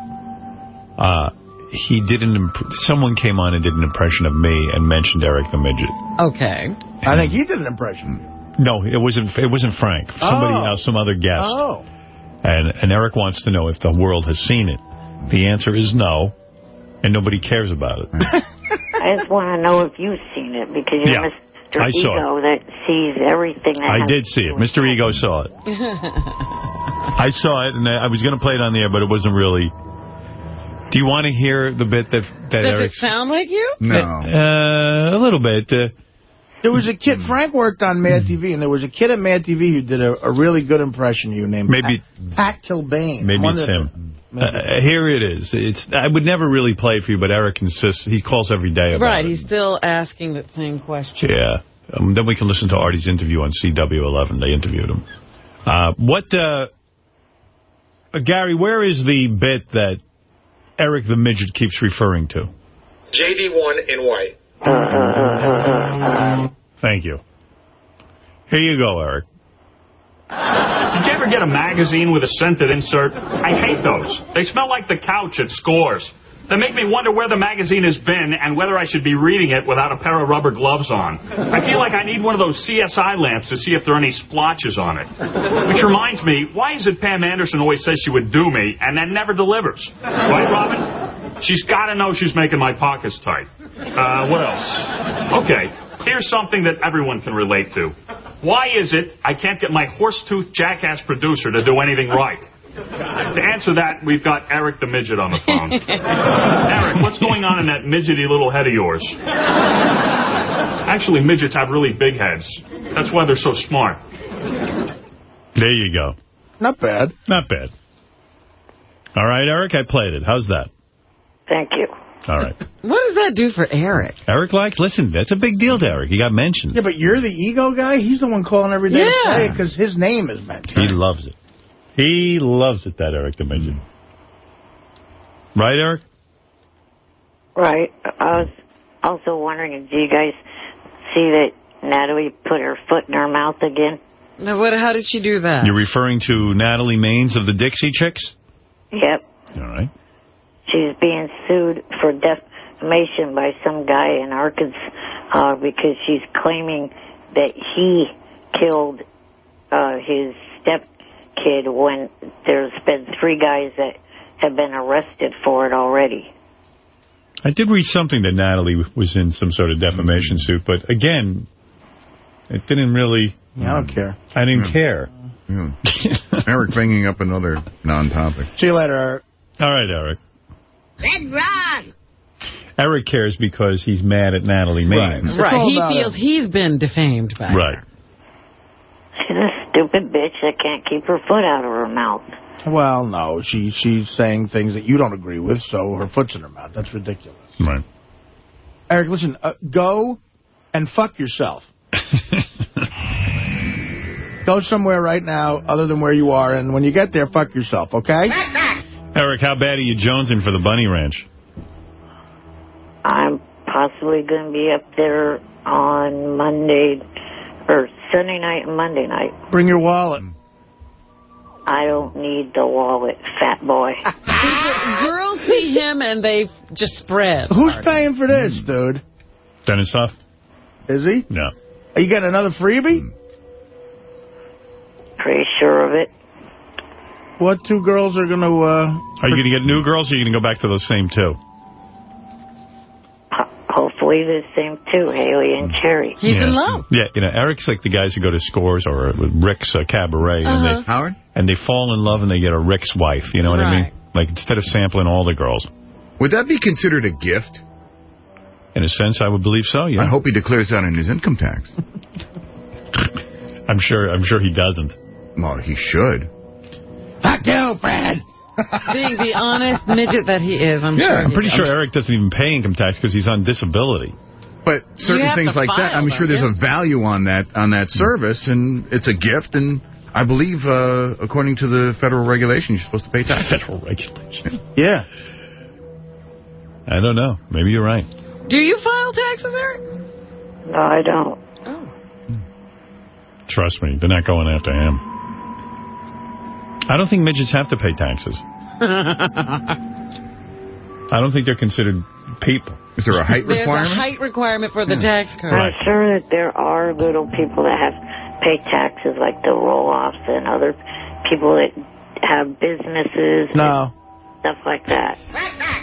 Uh, he did an imp- someone came on and did an impression of me and mentioned Eric the Midget. Okay. I think he did an impression. No, it wasn't it wasn't Frank. Somebody Oh. else, some other guest. Oh. And and Eric wants to know if the world has seen it. The answer is no, and nobody cares about it. I just want to know if you've seen it because you're Yeah, Mr. I saw Ego that sees everything that I did see it. Mr. Ego saw it. I saw it, and I was going to play it on the air, but it wasn't really. Do you want to hear the bit that that Does Eric? it sound like you? Uh, a little bit. Uh, There was a kid, Frank worked on Mad TV, and there was a kid at Mad TV who did a, a really good impression of you named Maybe- Pat, Pat Kilbane. maybe it's of the- him. Uh, here it is. It's I would never really play for you, but Eric insists. He calls every day about Right, it. he's still asking the same question. Yeah. Um, then we can listen to Artie's interview on CW11. They interviewed him. Uh, what, uh, uh, Gary, where is the bit that Eric the Midget keeps referring to? JD1 in white. Thank you. Here you go, Eric. Did you ever get a magazine with a scented insert? I hate those. They smell like the couch at Scores. They make me wonder where the magazine has been and whether I should be reading it without a pair of rubber gloves on. I feel like I need one of those CSI lamps to see if there are any splotches on it. Which reminds me, why is it Pam Anderson always says she would do me and then never delivers? Right, Robin? She's got to know she's making my pockets tight. Uh, what else? Okay, here's something that everyone can relate to. Why is it I can't get my horse-toothed jackass producer to do anything right? To answer that, we've got Eric the Midget on the phone. Eric, what's going on in that midgety little head of yours? Actually, midgets have really big heads. That's why they're so smart. There you go. Not bad. Not bad. All right, Eric, I played it. How's that? Thank you. All right. What does that do for Eric? Eric likes, listen, that's a big deal to Eric. He got mentioned. Yeah, but you're the ego guy? He's the one calling every day to Yeah. play it because his name is mentioned. He loves it. He loves it, that Eric the Midget. Right, Eric? Right. I was also wondering, do you guys see that Natalie put her foot in her mouth again? Now, what? How did she do that? You're referring to Natalie Maines of the Dixie Chicks? Yep. All right. She's being sued for defamation by some guy in Arkansas uh, because she's claiming that he killed uh, his step kid when there's been three guys that have been arrested for it already. I did read something that Natalie was in some sort of defamation suit, but again, it didn't really... I don't care. I didn't care. Yeah. Eric bringing up another non-topic. See you later, Eric. All right, Eric. Red Ron. Eric cares because he's mad at Natalie Maines. Right, right. he feels he's been defamed by her. Right. She's a stupid bitch that can't keep her foot out of her mouth. Well, no, she she's saying things that you don't agree with, so her foot's in her mouth. That's ridiculous. Right. Eric, listen, uh, go and fuck yourself. go somewhere right now other than where you are, and when you get there, fuck yourself, okay? Eric, how bad are you jonesing for the Bunny Ranch? I'm possibly going to be up there on Monday, or Sunday night and Monday night. Bring your wallet. I don't need the wallet, fat boy. Girls see him and they just spread. Who's paying for this, dude? Dennis Hof? Is he? No. Are you getting another freebie? Mm. Pretty sure of it. What two girls are going to... Uh, Are you going to get new girls or are you going to go back to those same two? Hopefully the same two, Haley and Cherry. He's yeah. in love. Yeah, you know, Eric's like the guys who go to Scores or Rick's uh, Cabaret. And Uh-huh. they, Howard? And they fall in love and they get a Rick's wife. You know what I mean? Like, instead of sampling all the girls. Would that be considered a gift? In a sense, I would believe so, yeah. I hope he declares that in his income tax. I'm sure I'm sure he doesn't. Well, he should. Fuck you, Fred! Being the honest midget that he is, I'm yeah, sure. I'm he pretty does. sure Eric doesn't even pay income tax because he's on disability. But certain things like that, I'm them, sure there's yeah. a value on that on that service, and it's a gift, and I believe, uh, according to the federal regulation, you're supposed to pay tax. Federal regulation. Yeah. I don't know. Maybe you're right. Do you file taxes, Eric? No, I don't. Oh. Trust me, they're not going after him. I don't think midgets have to pay taxes. I don't think they're considered people. Is there a height There's a height requirement for the tax code. I'm sure that there are little people that have paid taxes, like the Roloffs and other people that have businesses, No. stuff like that.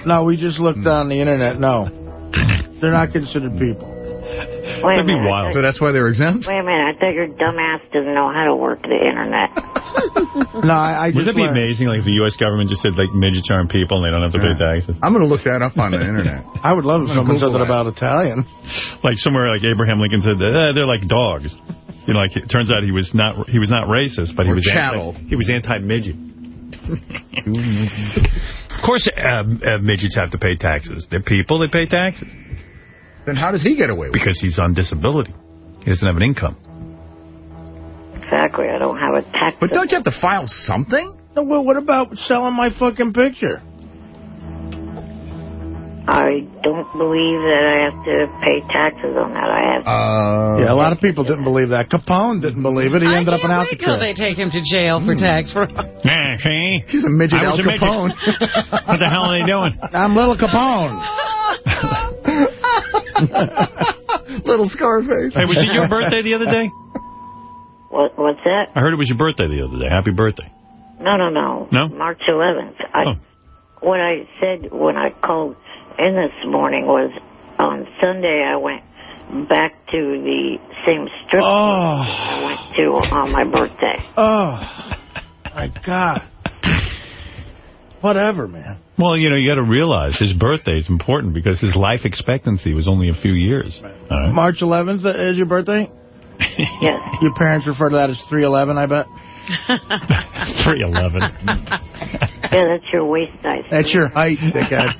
No, we just looked hmm. on the internet. No. They're not considered people. Wait That'd be minute. wild. So that's why they're exempt? Wait a minute. I thought your dumbass doesn't know how to work the internet. No, I, I Wouldn't that be learned. amazing? Like if the U.S. government just said like midgets aren't people and they don't have to pay taxes. I'm going to look that up on the internet. I would love if I'm gonna someone said that that. about Italian. Like somewhere like Abraham Lincoln said, eh, they're like dogs. You know, like it turns out he was not he was not racist, but he was chattel. Anti, he was anti-midget. Of course, uh, uh, midgets have to pay taxes. They're people, they pay taxes. Then how does he get away with it? Because he's on disability. He doesn't have an income. Exactly. I don't have a tax. But don't you have to file something? Well, what about selling my fucking picture? I don't believe that I have to pay taxes on that. I have. Uh, yeah, a lot of people didn't believe that. Capone didn't believe it. He ended up in Wait till Alcatraz. they take him to jail for tax fraud. Nah, see? He's a midget I Al was a midget. What the hell are they doing? I'm Little Capone. Little Scarface. Hey, was it your birthday the other day? What? What's that? I heard it was your birthday the other day. Happy birthday. No, no, no. No? March 11th. I, Oh. What I said when I called in this morning was on Sunday I went back to the same strip Oh. I went to on my birthday. Oh, my God. Whatever, man. Well, you know, you got to realize his birthday is important because his life expectancy was only a few years. All right. March 11th is your birthday? Yes. Your parents refer to that as 311, I bet? 311. Yeah, that's your waist size. That's your height, dickhead.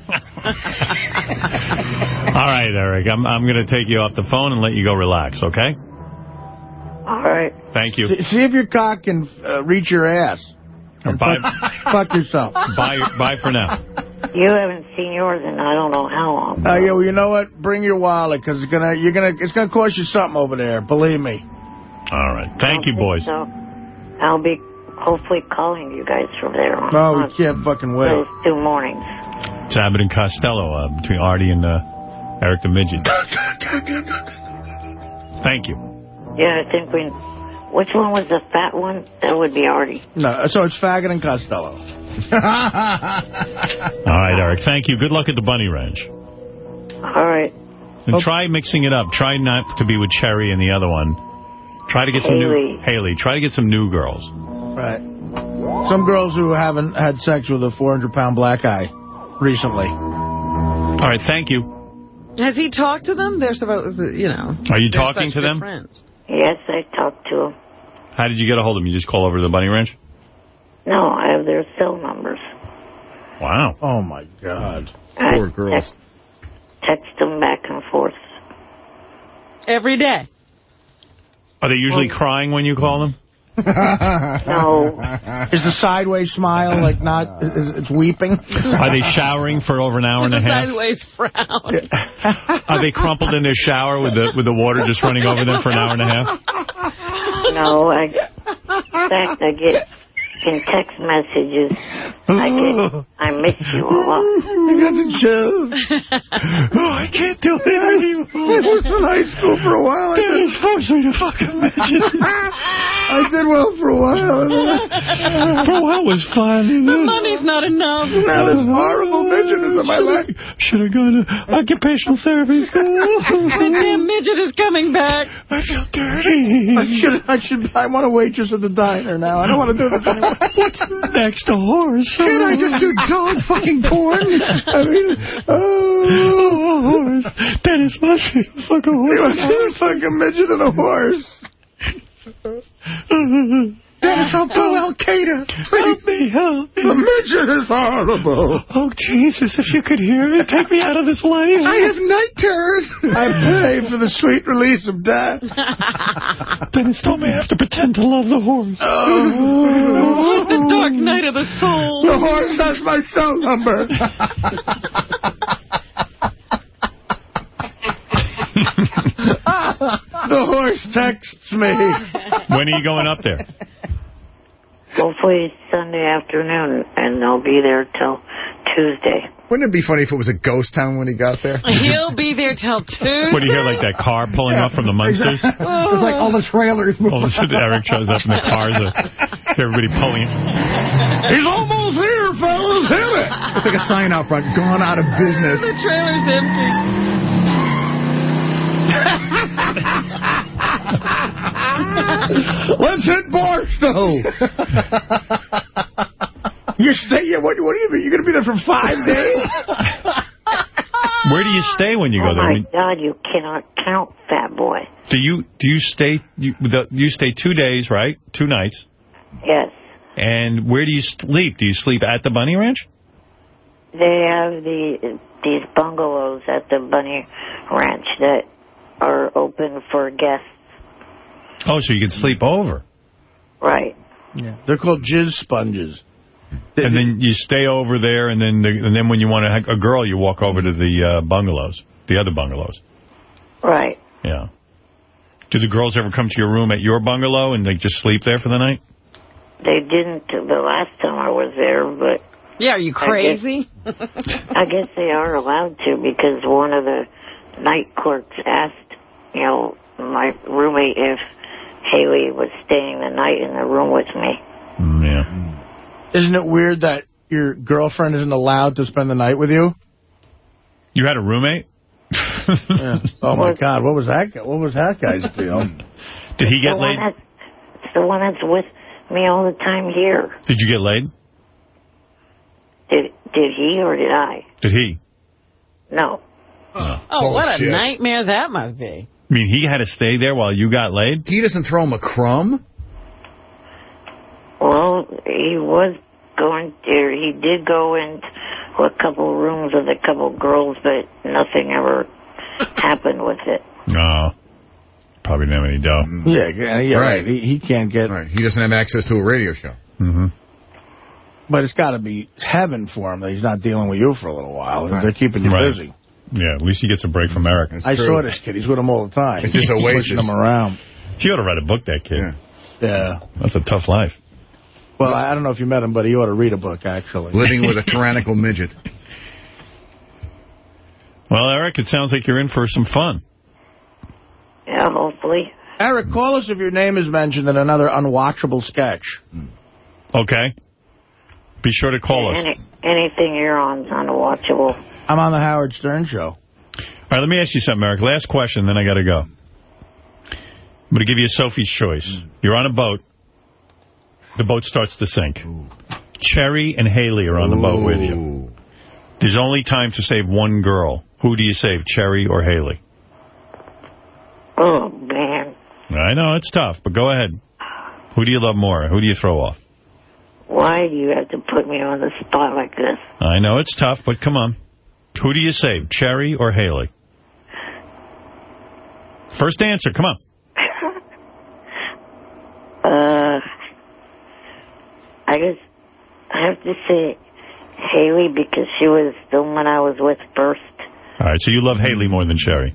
All right, Eric. I'm I'm going to take you off the phone and let you go relax, okay? All right. Thank you. See, see if your cock can uh, reach your ass. And Bye. fuck, fuck yourself. Bye, bye for now. You haven't seen yours in I don't know how long. Uh, yeah, well, you know what? Bring your wallet, because it's gonna, you're gonna, it's gonna cost you something over there. Believe me. All right. Thank you, boys. So I'll be hopefully calling you guys from there on. No, we can't fucking wait. Those two mornings. It's Abbott and Costello uh, between Artie and uh, Eric the Midget. Thank you. Yeah, I think we. Which one was the fat one? That would be Artie. No, so it's Faggot and Costello. All right, Eric. Thank you. Good luck at the Bunny Ranch. All right. And try mixing it up. Try not to be with Cherry and the other one. Try to get some new... Haley. Try to get some new girls. Right. Some girls who haven't had sex with a 400-pound black guy recently. All right, thank you. Has he talked to them? They're supposed to, you know. Are you talking to them? Friends. Yes, I talked to him. How did you get a hold of them? You just call over to the Bunny Ranch? No, I have their cell numbers. Wow. Oh, my God. I Poor girls. Text them back and forth. Every day. Are they usually crying when you call them? No. Is the sideways smile like not, is, it's weeping? Are they showering for over an hour and a a half? sideways frown. Are they crumpled in their shower with the with the water just running over them for an hour and a half? No, I, in fact, I get in text messages. I get, I miss you a lot. I got the chills. oh, I can't do it anymore. I was in high school for a while. I Dennis forced me to fucking midget. I did well for a while. and I- For a while was fun. The money's not enough. Now this horrible midget is in my life. Should have gone to occupational therapy school. The damn midget is coming back. I feel dirty. I should, I should, I want a waitress at the diner now. I don't want to do this anymore. What's next? A horse? Can't I just do dog fucking porn? I mean, oh, a horse. Dennis must be a fucking he horse. was a fucking midget and a horse. Dennis, I'll do Al-Qaeda. Help me, help me. The midget is horrible. Oh, Jesus, if you could hear me, take me out of this life. I have night terrors. I pray for the sweet release of death. Dennis told me I have to pretend to love the horse. Oh. the dark night of the soul. The horse has my cell number. the horse texts me. When are you going up there? Hopefully Sunday afternoon, and I'll be there till Tuesday. Wouldn't it be funny if it was a ghost town when he got there? He'll be there till Tuesday. What do you hear like that car pulling up from the Munsters? It's like all the trailers move. All of a Eric shows up in the cars. uh, everybody pulling. He's almost here, fellas. Hit it. It's like a sign out front, gone out of business. The trailer's empty. Let's hit Barstow. you stay. Yeah, what, what do you mean? You're going to be there for five days? Where do you stay when you oh go there? I my God, you cannot count, fat boy. do you do you stay you, the, you stay two days, right? Two nights, Yes. And where do you sleep? Do you sleep at the Bunny Ranch? They have the these bungalows at the Bunny Ranch that are open for guests. Oh, so you can sleep over. Right. Yeah. They're called jizz sponges. And then you stay over there, and then the, and then when you want to a girl, you walk over to the uh, bungalows, the other bungalows. Right. Yeah. Do the girls ever come to your room at your bungalow and they just sleep there for the night? They didn't the last time I was there, but Yeah, are you crazy? I guess they are allowed to because one of the night clerks asked, you know, my roommate if Haley was staying the night in the room with me. Mm, yeah. Isn't it weird that your girlfriend isn't allowed to spend the night with you? You had a roommate? yeah. Oh, my God. What was that guy? What was that guy's deal? Did he get one laid? It's the one that's with me all the time here. Did you get laid? Did did he or did I? Did he? No. Oh, oh what a nightmare that must be. I mean, he had to stay there while you got laid? He doesn't throw him a crumb? Well, he was going to. He did go into a couple rooms with a couple girls, but nothing ever happened with it. No. Probably didn't have any dough. Yeah, yeah, yeah right. He, he can't get... Right. He doesn't have access to a radio show. Mm-hmm. But it's got to be heaven for him that he's not dealing with you for a little while. Right. They're keeping you Right. busy. Yeah, at least he gets a break from Eric. I saw this kid. He's with him all the time. It's just He's Oasis. pushing him around. You ought to write a book, that kid. Yeah. That's a tough life. Well, I I don't know if you met him, but he ought to read a book, actually. Living with a tyrannical midget. Well, Eric, it sounds like you're in for some fun. Yeah, hopefully. Eric, call us if your name is mentioned in another unwatchable sketch. Okay? Be sure to call us. Any, anything you're on's unwatchable. I'm on the Howard Stern Show. All right, let me ask you something, Eric. Last question, then I got to go. I'm going to give you a Sophie's choice. Mm. You're on a boat. The boat starts to sink. Cherry and Haley are on the boat with you. There's only time to save one girl. Who do you save, Cherry or Haley? Oh, man. I know, it's tough, but go ahead. Who do you love more? Who do you throw off? Why do you have to put me on the spot like this? I know it's tough, but come on. Who do you save, Cherry or Haley? First answer, come on. Uh, I guess I have to say Haley because she was the one I was with first. All right, so you love Haley more than Cherry.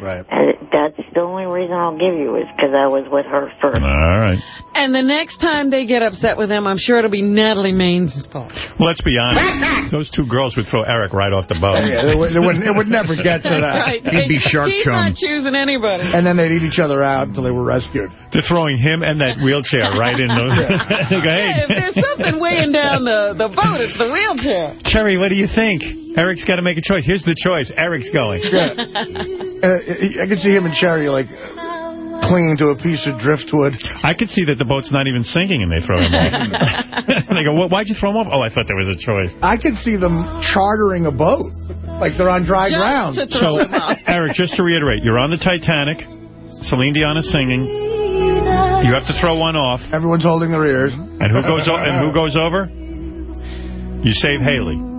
Right. And that's the only reason I'll give you is because I was with her first. All right. And the next time they get upset with him, I'm sure it'll be Natalie Maine's fault. Well, let's be honest. Those two girls would throw Eric right off the boat. Yeah, it, would, it, would, it would never get to That's that. right. He'd be shark He's not choosing anybody. And then they'd eat each other out until they were rescued. They're throwing him and that wheelchair right in the... they go, Hey, if there's something weighing down the, the boat, it's the wheelchair. Cherry, what do you think? Eric's got to make a choice. Here's the choice. Eric's going. Uh, I can see him and Cherry, like, clinging to a piece of driftwood. I could see that the boat's not even sinking and they throw him off. they go, "What- why'd you throw him off? Oh, I thought there was a choice. I could see them chartering a boat. Like they're on dry ground. So, Eric, just to reiterate, you're on the Titanic. Celine Dion is singing. You have to throw one off. Everyone's holding their ears. And who goes, and who goes over? You save Haley.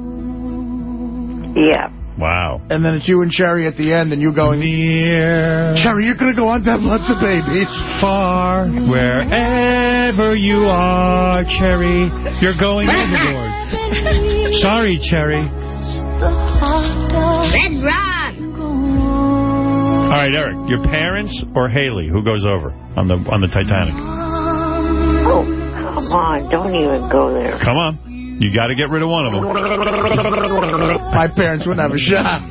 Yeah. Wow. And then it's you and Cherry at the end, and you going, Near. Cherry, you're going to go on to have lots of babies. Far, wherever you are, Cherry, you're going overboard. Sorry, Cherry. Red Rod. All right, Eric, your parents or Haley, who goes over on the on the Titanic? Oh, come on. Don't even go there. Come on. You got to get rid of one of them. My parents wouldn't have a shot.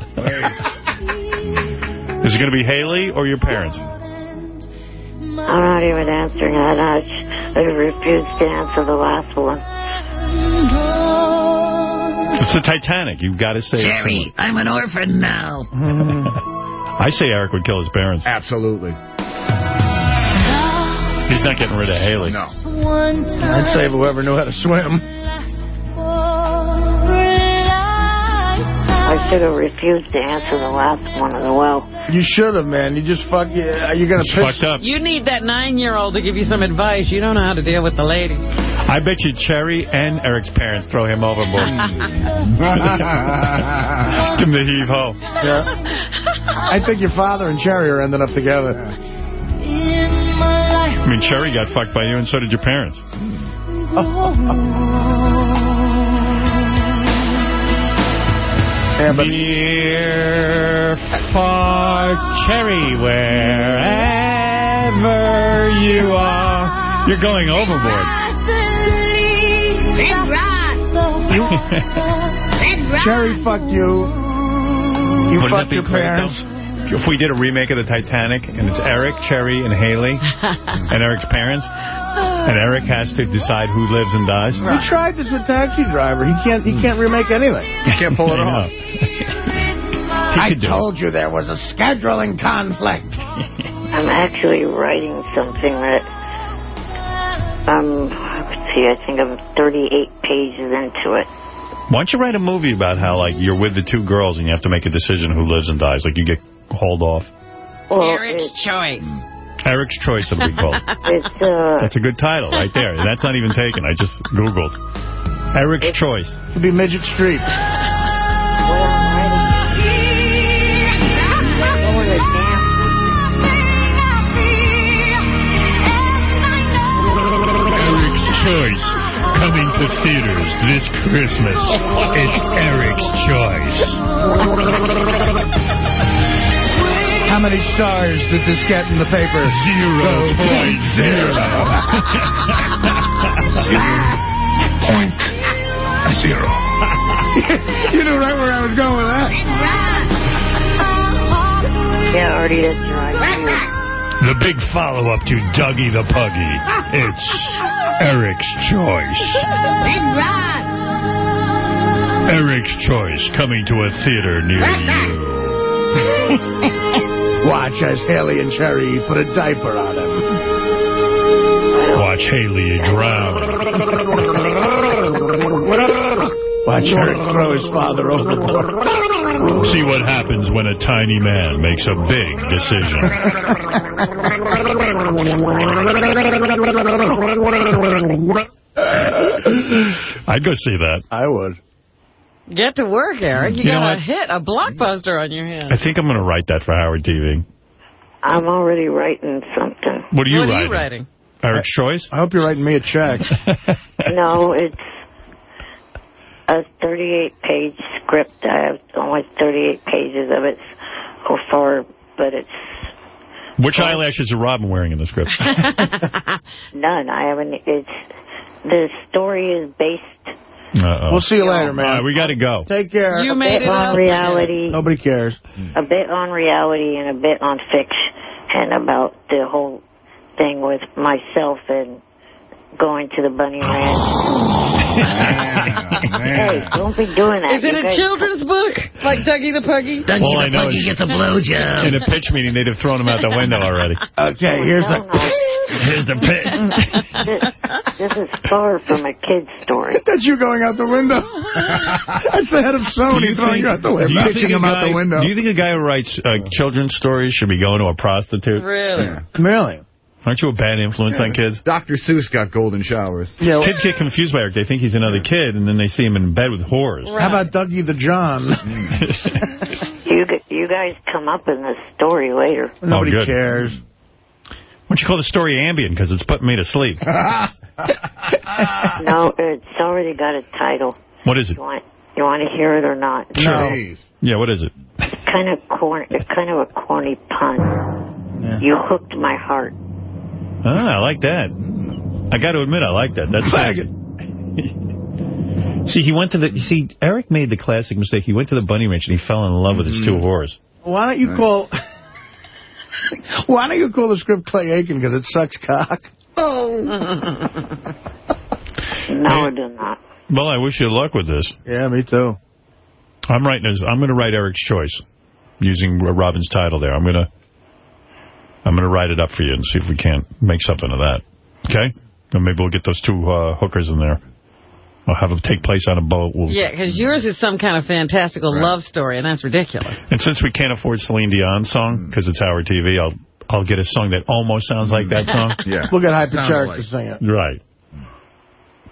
Is it going to be Haley or your parents? I'm not even answering that. I, I refuse to answer the last one. It's the Titanic. You've got to say Jerry, I'm an orphan now. I say Eric would kill his parents. Absolutely. He's not getting rid of Haley. No. I'd save whoever knew how to swim. I should have refused to answer the last one as well. You should have, man. You just fuck. You are you gonna It's piss? fucked up. You need that nine-year-old to give you some advice. You don't know how to deal with the ladies. I bet you Cherry and Eric's parents throw him overboard. Give him the heave-ho. Yeah. I think your father and Cherry are ending up together. I mean, Cherry got fucked by you, and so did your parents. Yeah, but Dear far Cherry, wherever you are, you're going overboard. Cherry fuck you. You Wouldn't that fucked be your great, parents. though? If we did a remake of the Titanic, and it's Eric, Cherry, and Haley, and Eric's parents, and Eric has to decide who lives and dies. We tried this with Taxi Driver. He can't. He can't remake anything. You can't pull it off. I could do told you there was a scheduling conflict. I'm actually writing something that, um, let's see, I think I'm 38 pages into it. Why don't you write a movie about how, like, you're with the two girls and you have to make a decision who lives and dies? Like, you get hauled off. Well, Eric's choice. Eric's Choice, it'll be called. it's, uh, That's a good title right there. That's not even taken. I just Googled. Eric's Choice. It'd be Midget Street. what I'm writing. Over the damn Eric's Choice. Coming to theaters this Christmas. It's Eric's Choice. How many stars did this get in the paper? Zero oh, point zero. Point zero. you knew right where I was going with that. Yeah, Artie, that's right. The big follow-up to Dougie the Puggy. It's Eric's Choice. Eric's Choice coming to a theater near you. Watch as Haley and Cherry put a diaper on him. Watch Haley drown. Watch Eric throw his father overboard. See what happens when a tiny man makes a big decision. I'd go see that. I would. Get to work, Eric. You, You got a hit, a blockbuster on your hands. I think I'm going to write that for Howard TV. I'm already writing something. What are you what writing? are you writing? Eric's Choice? I hope you're writing me a check. No, it's a 38-page script. I have only 38 pages of it so far, but it's Which eyelashes are Robin wearing in the script? none. I haven't. It's the story is based Uh-oh. We'll see you later, man. right, we got to go. Take care. You a made bit it on up. reality, Nobody cares. Mm. a bit on reality, and a bit on fiction, and about the whole thing with myself and going to the bunny ranch. hey, don't be doing that. Is it You a guys- children's book? Like Dougie the Puggy? All I know is gets a blowjob. in a pitch meeting, they'd have thrown him out the window already. Okay, here's No, the... no. Here's the pitch. This, this is far from a kid's story. That's you going out the window. That's the head of Sony throwing you out the you window. think Pitching a him out the window. Do you think a guy who writes uh, children's stories should be going to a prostitute? Really? Really? Aren't you a bad influence on kids? Dr. Seuss got golden showers. Yeah. Kids get confused by Eric. They think he's another kid, and then they see him in bed with whores. How about Dougie the John? You you guys come up in this story later. Nobody oh, good. cares. Why don't you call the story Ambien, because it's putting me to sleep. No, it's already got a title. What is it? You want you want to hear it or not? Sure. Yeah, what is it? It's Kind of corny, it's kind of a corny pun. You hooked my heart. Ah, I like that. I got to admit, I like that. That's Faggot. See, he went to the... See, Eric made the classic mistake. He went to the bunny ranch and he fell in love with his two whores. Why don't you call... Why don't you call the script Clay Aiken because it sucks cock? Oh. No, it does not. Well, I wish you luck with this. Yeah, me too. I'm writing. this- I'm going to write Eric's Choice using Robin's title there. I'm going to. I'm going to write it up for you and see if we can't make something of that. Okay? And maybe we'll get those two uh, hookers in there. Or have them take place on a boat. We'll, Yeah, because yours is some kind of fantastical love story, and that's ridiculous. And since we can't afford Celine Dion's song, because it's our TV, I'll I'll get a song that almost sounds like that song. yeah. We'll get Hyper Sounds Cherry like- to sing it. Right.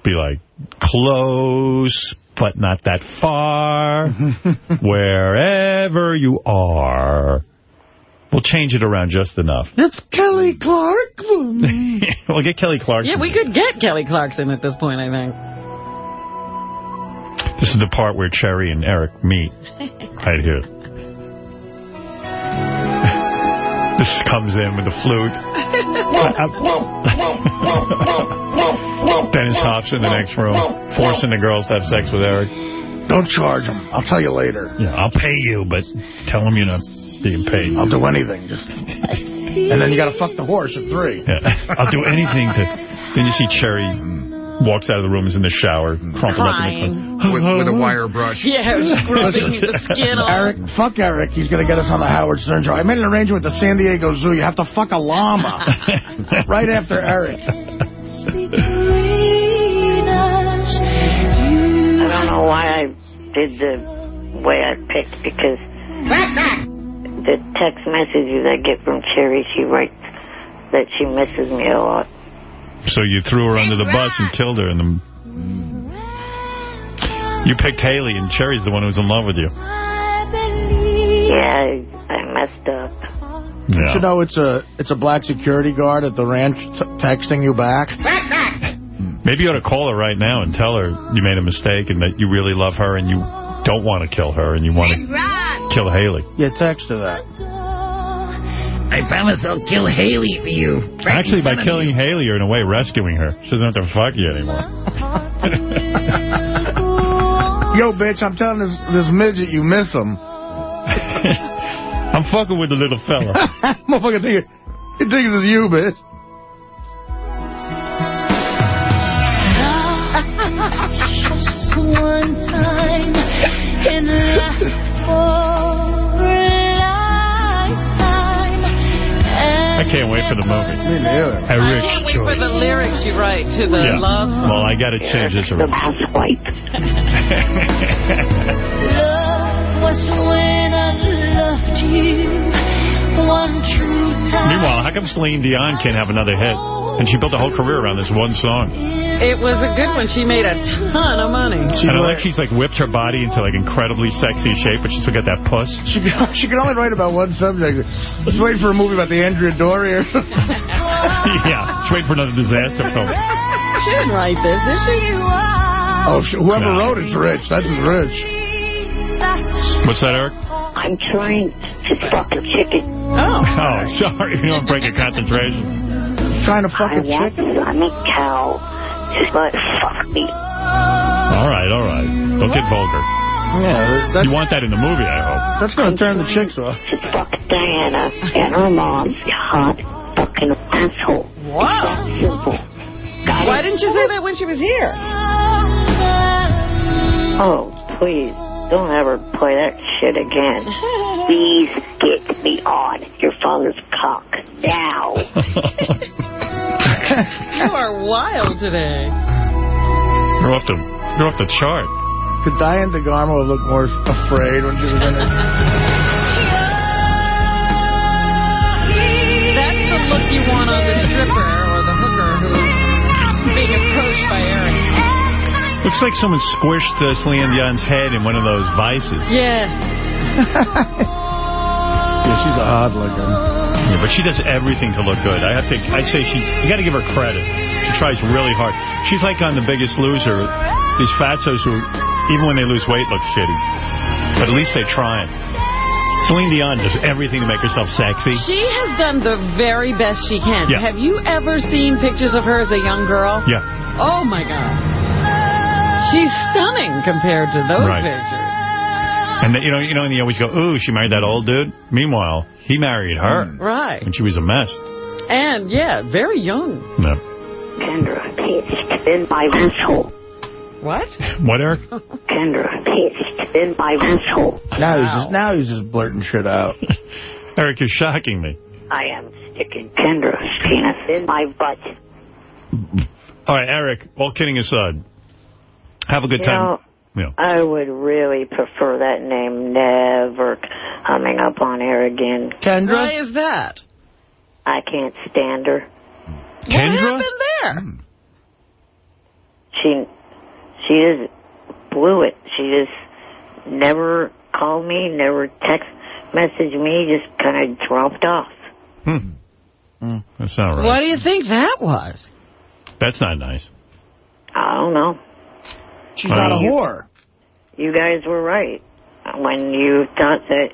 Be like, close, but not that far, wherever you are. We'll change it around just enough. It's Kelly Clark. we'll get Kelly Clarkson. Yeah, we could get Kelly Clarkson at this point, I think. This is the part where Cherry and Eric meet. Right here. This comes in with the flute. Dennis Hof's in the next room, forcing the girls to have sex with Eric. Don't charge him. I'll tell you later. Yeah, I'll pay you, but tell him you're not being paid. I'll do anything. Just And then you got to fuck the horse at three. Yeah. I'll do anything to... Then you see Cherry walks out of the room, is in the shower, mm. crumpled up in the With, with a wire brush. Yeah, scrubbing the skin off. Eric, fuck Eric. He's going to get us on the Howard Stern show. I made an arrangement with the San Diego Zoo. You have to fuck a llama right after Eric. I don't know why I did the way I picked because the text messages I get from Cherry, she writes that she misses me a lot. So you threw her under the bus and killed her. And the... You picked Haley, and Cherry's the one who's in love with you. Yeah, I, I messed up. Don't you know it's a it's a black security guard at the ranch t texting you back? Maybe you ought to call her right now and tell her you made a mistake and that you really love her and you don't want to kill her and you want to kill Haley. Yeah, text her that. I promise I'll kill Haley for you. Actually, by killing Haley, you're in a way rescuing her. She doesn't have to fuck you anymore. Yo, bitch, I'm telling this this midget you miss him. I'm fucking with the little fella. Motherfucker think it, he thinks it's you, bitch. Just one time and last for a lifetime. I can't wait for the movie. Me neither. I can't wait for the lyrics you write to the Yeah. love song. Well, I got to change this around. Love was when I loved you. One true time. Meanwhile, how come Celine Dion can't have another hit? And she built a whole career around this one song. It was a good one. She made a ton of money. and I like she's like whipped her body into like incredibly sexy shape, but she still got that puss. She can, she can only write about one subject. Let's wait for a movie about the Andrea Doria. or something. yeah, just wait for another disaster film. She didn't write this, did she? Oh, sh- whoever wrote it's rich. That's rich. What's that, Eric? I'm trying to fuck a chicken. Oh. Oh, sorry. You don't break your concentration. Trying to fuck I a want chick. I'm a cow. Just let it fuck me. All right, all right. Don't get vulgar. Yeah, that's, You want that in the movie, I hope. that's going to turn the chicks off. Just fuck Diana and her mom's hot fucking asshole. Wow. Simple. Got Why it? didn't you say that when she was here? Oh, please. Don't ever play that shit again. Please get me on your father's cock now. You are wild today. You're off the, you're off the chart. Could Diane DeGarmo look more afraid when she was in it? That's the look you want on the stripper or the hooker who's being approached by Eric. Looks like someone squished uh, Celine Dion's head in one of those vices. Yeah. Yeah, she's a hot looking. Yeah, but she does everything to look good. I have to. I say she. You got to give her credit. She tries really hard. She's like on The Biggest Loser. These fatzos who, even when they lose weight, look shitty. But at least they're trying. Celine Dion does everything to make herself sexy. She has done the very best she can. Yeah. Have you ever seen pictures of her as a young girl? Yeah. Oh, my God. She's stunning compared to those Right. pictures. And then, you know, you know, and you always go, "Ooh, she married that old dude." Meanwhile, he married her mm. Right. And she was a mess. And, yeah, very young. No. Kendra pissed in my asshole. What? What, Eric? Kendra pissed in my asshole. Now he's just now he's just blurting shit out. Eric, you're shocking me. I am sticking Kendra's penis in my butt. All right, Eric, all kidding aside, Have a good You time. know, Yeah. I would really prefer that name never coming up on air again. Kendra? Why is that? I can't stand her. Kendra? What happened there? She, she just blew it. She just never called me, never text messaged me, just kind of dropped off. Hmm. That's not right. What do you think that was? That's not nice. I don't know. She's not a whore. You guys were right when you thought that,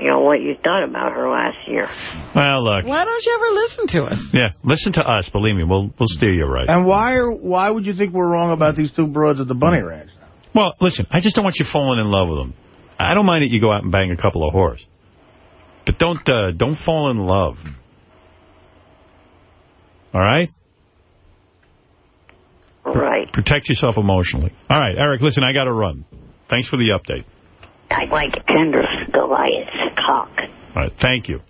you know, what you thought about her last year. Well, look. Why don't you ever listen to us? Yeah, listen to us. Believe me, we'll we'll steer you right. And why are why would you think we're wrong about these two broads at the Bunny Ranch? Well, listen, I just don't want you falling in love with them. I don't mind that you go out and bang a couple of whores. But don't uh, don't fall in love. All right? Right. Protect yourself emotionally. All right, Eric, listen, I got to run. Thanks for the update. I like tender Goliath's cock. All right, thank you.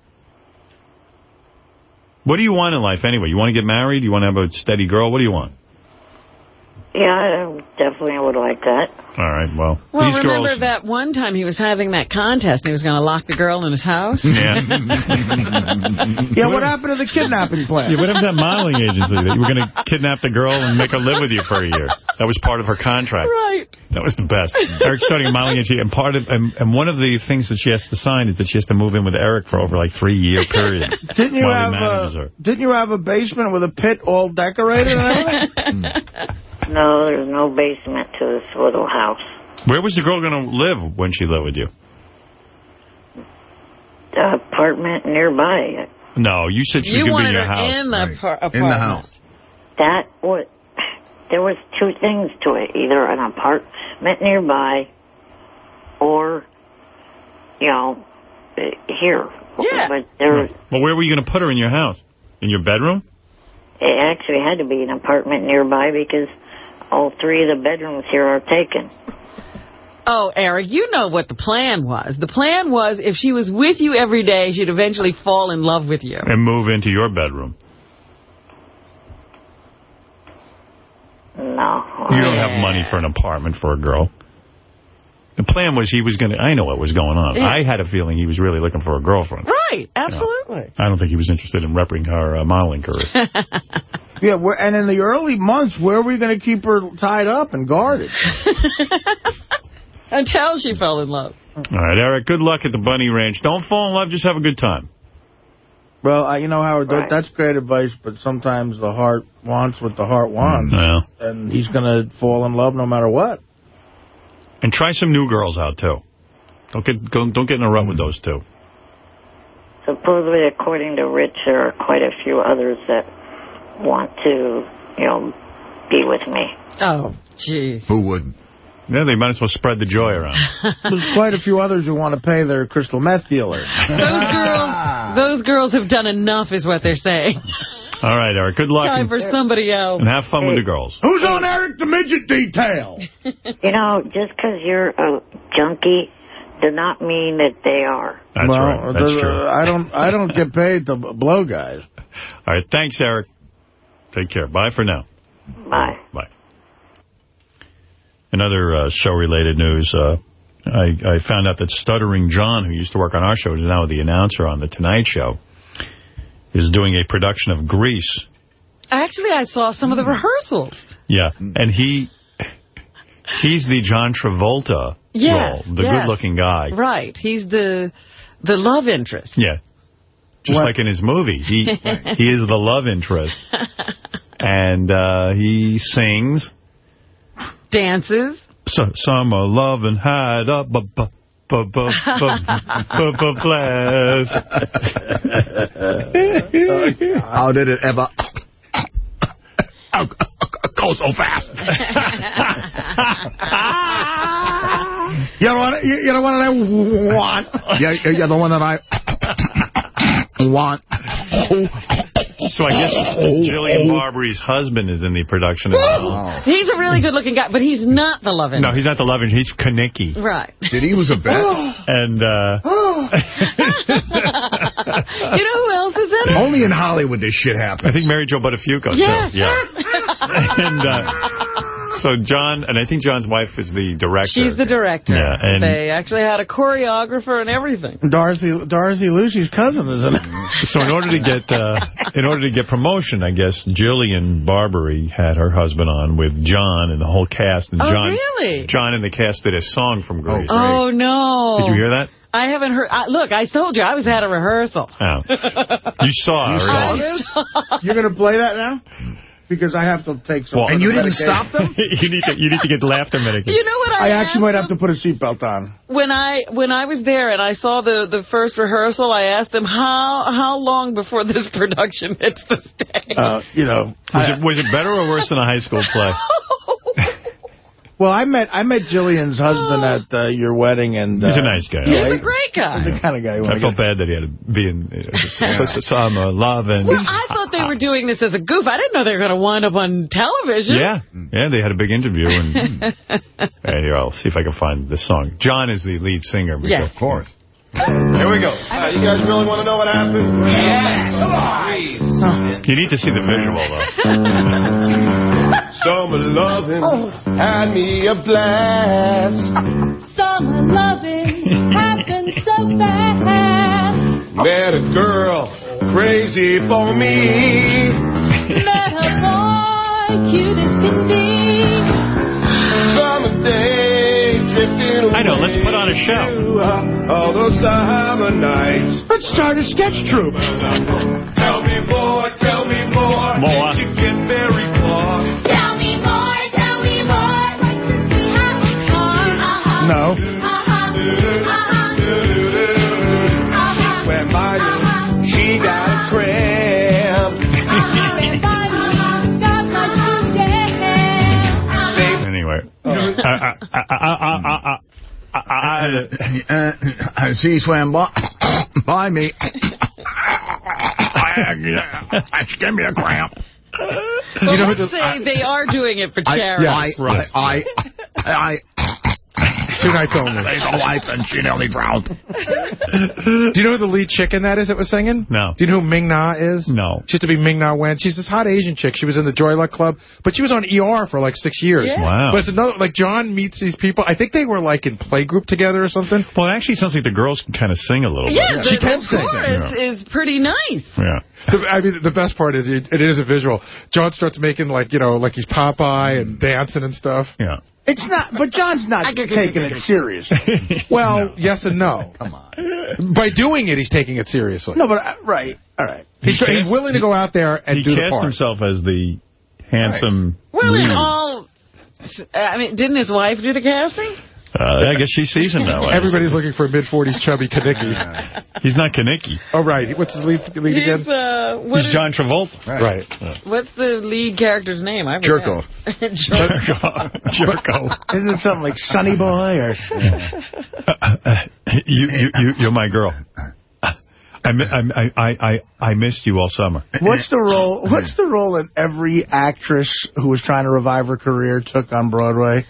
What do you want in life anyway? You want to get married? You want to have a steady girl? What do you want? Yeah, I definitely I would like that. All right, well, Well, these remember girls... that one time he was having that contest and he was going to lock the girl in his house? Yeah. Yeah, what happened to the kidnapping plan? Yeah, what happened to that modeling agency that you were going to kidnap the girl and make her live with you for a year? That was part of her contract. Right. That was the best. Eric's starting a modeling agency, and part of and, and one of the things that she has to sign is that she has to move in with Eric for over like three year period. Didn't you have manages uh, her. Didn't you have a basement with a pit all decorated and everything? No, there's no basement to this little house. Where was the girl going to live when she lived with you? The apartment nearby. No, you said she You was going to be in wanted your her house. in the par- apartment. That was, there was two things to it. Either an apartment nearby or, you know, uh, here. Yeah. But there, Well, where were you going to put her in your house? In your bedroom? it actually had to be an apartment nearby because all three of the bedrooms here are taken. Oh, Eric, you know what the plan was. The plan was if she was with you every day, she'd eventually fall in love with you. And move into your bedroom. No. You don't have money for an apartment for a girl. The plan was he was going to... I know what was going on. Yeah. I had a feeling he was really looking for a girlfriend. Right, absolutely. I don't think he was interested in repping her uh, modeling career. Yeah, we're, and in the early months, where were we going to keep her tied up and guarded? Until she fell in love. All right, Eric, good luck at the Bunny Ranch. Don't fall in love, just have a good time. Well, I, you know, Howard, that, that's great advice, but sometimes the heart wants what the heart wants. Mm, yeah. And he's going to fall in love no matter what. And try some new girls out, too. Don't get go, don't get in a rut with those two. Supposedly, according to Rich, there are quite a few others that want to, you know, be with me. Oh, jeez. Who wouldn't? Yeah, they might as well spread the joy around. There's quite a few others who want to pay their crystal meth dealer. Those girls, those girls have done enough, is what they're saying. All right, Eric, good luck. Time And, for somebody else. and have fun with the girls. Who's on Eric the Midget Detail? You know, just because you're a junkie does not mean that they are. That's well, right. That's true. I don't, I don't get paid to blow guys. All right, thanks, Eric. Take care. Bye for now. Bye. Bye. Another uh, show-related news. Uh, I, I found out that Stuttering John, who used to work on our show, is now the announcer on The Tonight Show, is doing a production of Grease. Actually, I saw some of the rehearsals. Yeah, and he he's the John Travolta Yes, role, the yes. good-looking guy. Right. He's the the love interest. Yeah. Just What? like in his movie. He he is the love interest. And uh, he sings. Dances. So, summer love and hide up. Bu- bu- blast. How did it ever go so fast? You know what? You, you know what I want? yeah, yeah, the one that I want. So I guess Jillian Barberie's husband is in the production as well. He's a really good-looking guy, but he's not the love No, he's not the love interest. He's Kenickie. Right. Did he was a bet? And uh, you know who else is in it? Only in Hollywood this shit happens. I think Mary Jo Buttafuoco, Yeah, too. Yeah. and uh, So John, and I think John's wife is the director. She's the director. Yeah, and They actually had a choreographer and everything. Dorothy Dorothy Lucy's cousin, isn't it? so in order to get uh, in order to get promotion, I guess Jillian Barberie had her husband on with John and the whole cast. And Oh, John, really? John and the cast did a song from Grease. Oh, no. Did you hear that? I haven't heard. I, look, I told you I was at a rehearsal. Oh. You saw You saw right? You're going to play that now? Because I have to take some. Well, kind of medication. you need to you need to get laughter medication. You know what I I actually might have to put a seatbelt on. when I when I was there and I saw the the first rehearsal, I asked them how how long before this production hits the stage. Uh, you know, Was it was it better or worse than a high school play? Well, I met I met Jillian's husband at uh, your wedding, and uh, He's a nice guy. He's a great guy. He's the kind of guy. You I felt bad that he had to be in uh, s- s- some uh, love and. Well, I thought they were doing this as a goof. I didn't know they were going to wind up on television. Yeah, yeah, they had a big interview, and Hey, here, I'll see if I can find this song. John is the lead singer. because- Yes. Of course. Here we go. Uh, you guys really want to know what happened? Yes. You need to see the visual, though. Summer loving had me a blast. Summer loving happened so fast. Met a girl crazy for me. Met a boy cute as can be. Summer day drifting away. I know, let's put on a show. Uh, all those summer nights. Let's start a sketch troupe. Tell me more, tell me more. More. Did you get very far? Tell me more, tell me more. Like to see how it's. Uh-huh. No. Uh-huh. Uh-huh. She went by me. She got a cramp. Anyway. I, I, I, I, I, I, I, Uh, she swam by, by me. She gave me a cramp. Well, you know who let's the- say they are doing it for charity. I, I, I, I, Two nights only. There's a wife and she nearly drowned. Do you know who the lead chick in that is that was singing? No. Do you know who Ming Na is? No. She used to be Ming Na Wen. She's this hot Asian chick. She was in the Joy Luck Club, but she was on ER for like six years. Yeah. Wow. But it's another, like John meets these people. I think they were like in playgroup together or something. Well, it actually sounds like the girls can kind of sing a little Yeah, bit. the, She can the sing. chorus is pretty nice. Yeah. The, I mean, the best part is it, it is a visual. John starts making like, you know, like he's Popeye and dancing and stuff. Yeah. It's not, but John's not taking it seriously. Well, yes and no. Come on. By doing it, he's taking it seriously. No, but, uh, right, all right. He's, He he's cast- willing to go out there and do the part. He cast himself as the handsome Well, lead. in all, I mean, didn't his wife do the casting? Uh, I guess she's seasoned that way. Everybody's looking for a mid-40s chubby Kenickie. He's not Kenickie. Oh, right. What's his lead, lead He's, again? uh, He's is- John Travolta. Right. What's the lead character's name? I forget. Jerko. Jerko. Jerko. Isn't it something like Sunny Boy or... you, you, you, you're my girl. I, I, I, I, I missed you all summer. What's the role? What's the role that every actress who was trying to revive her career took on Broadway?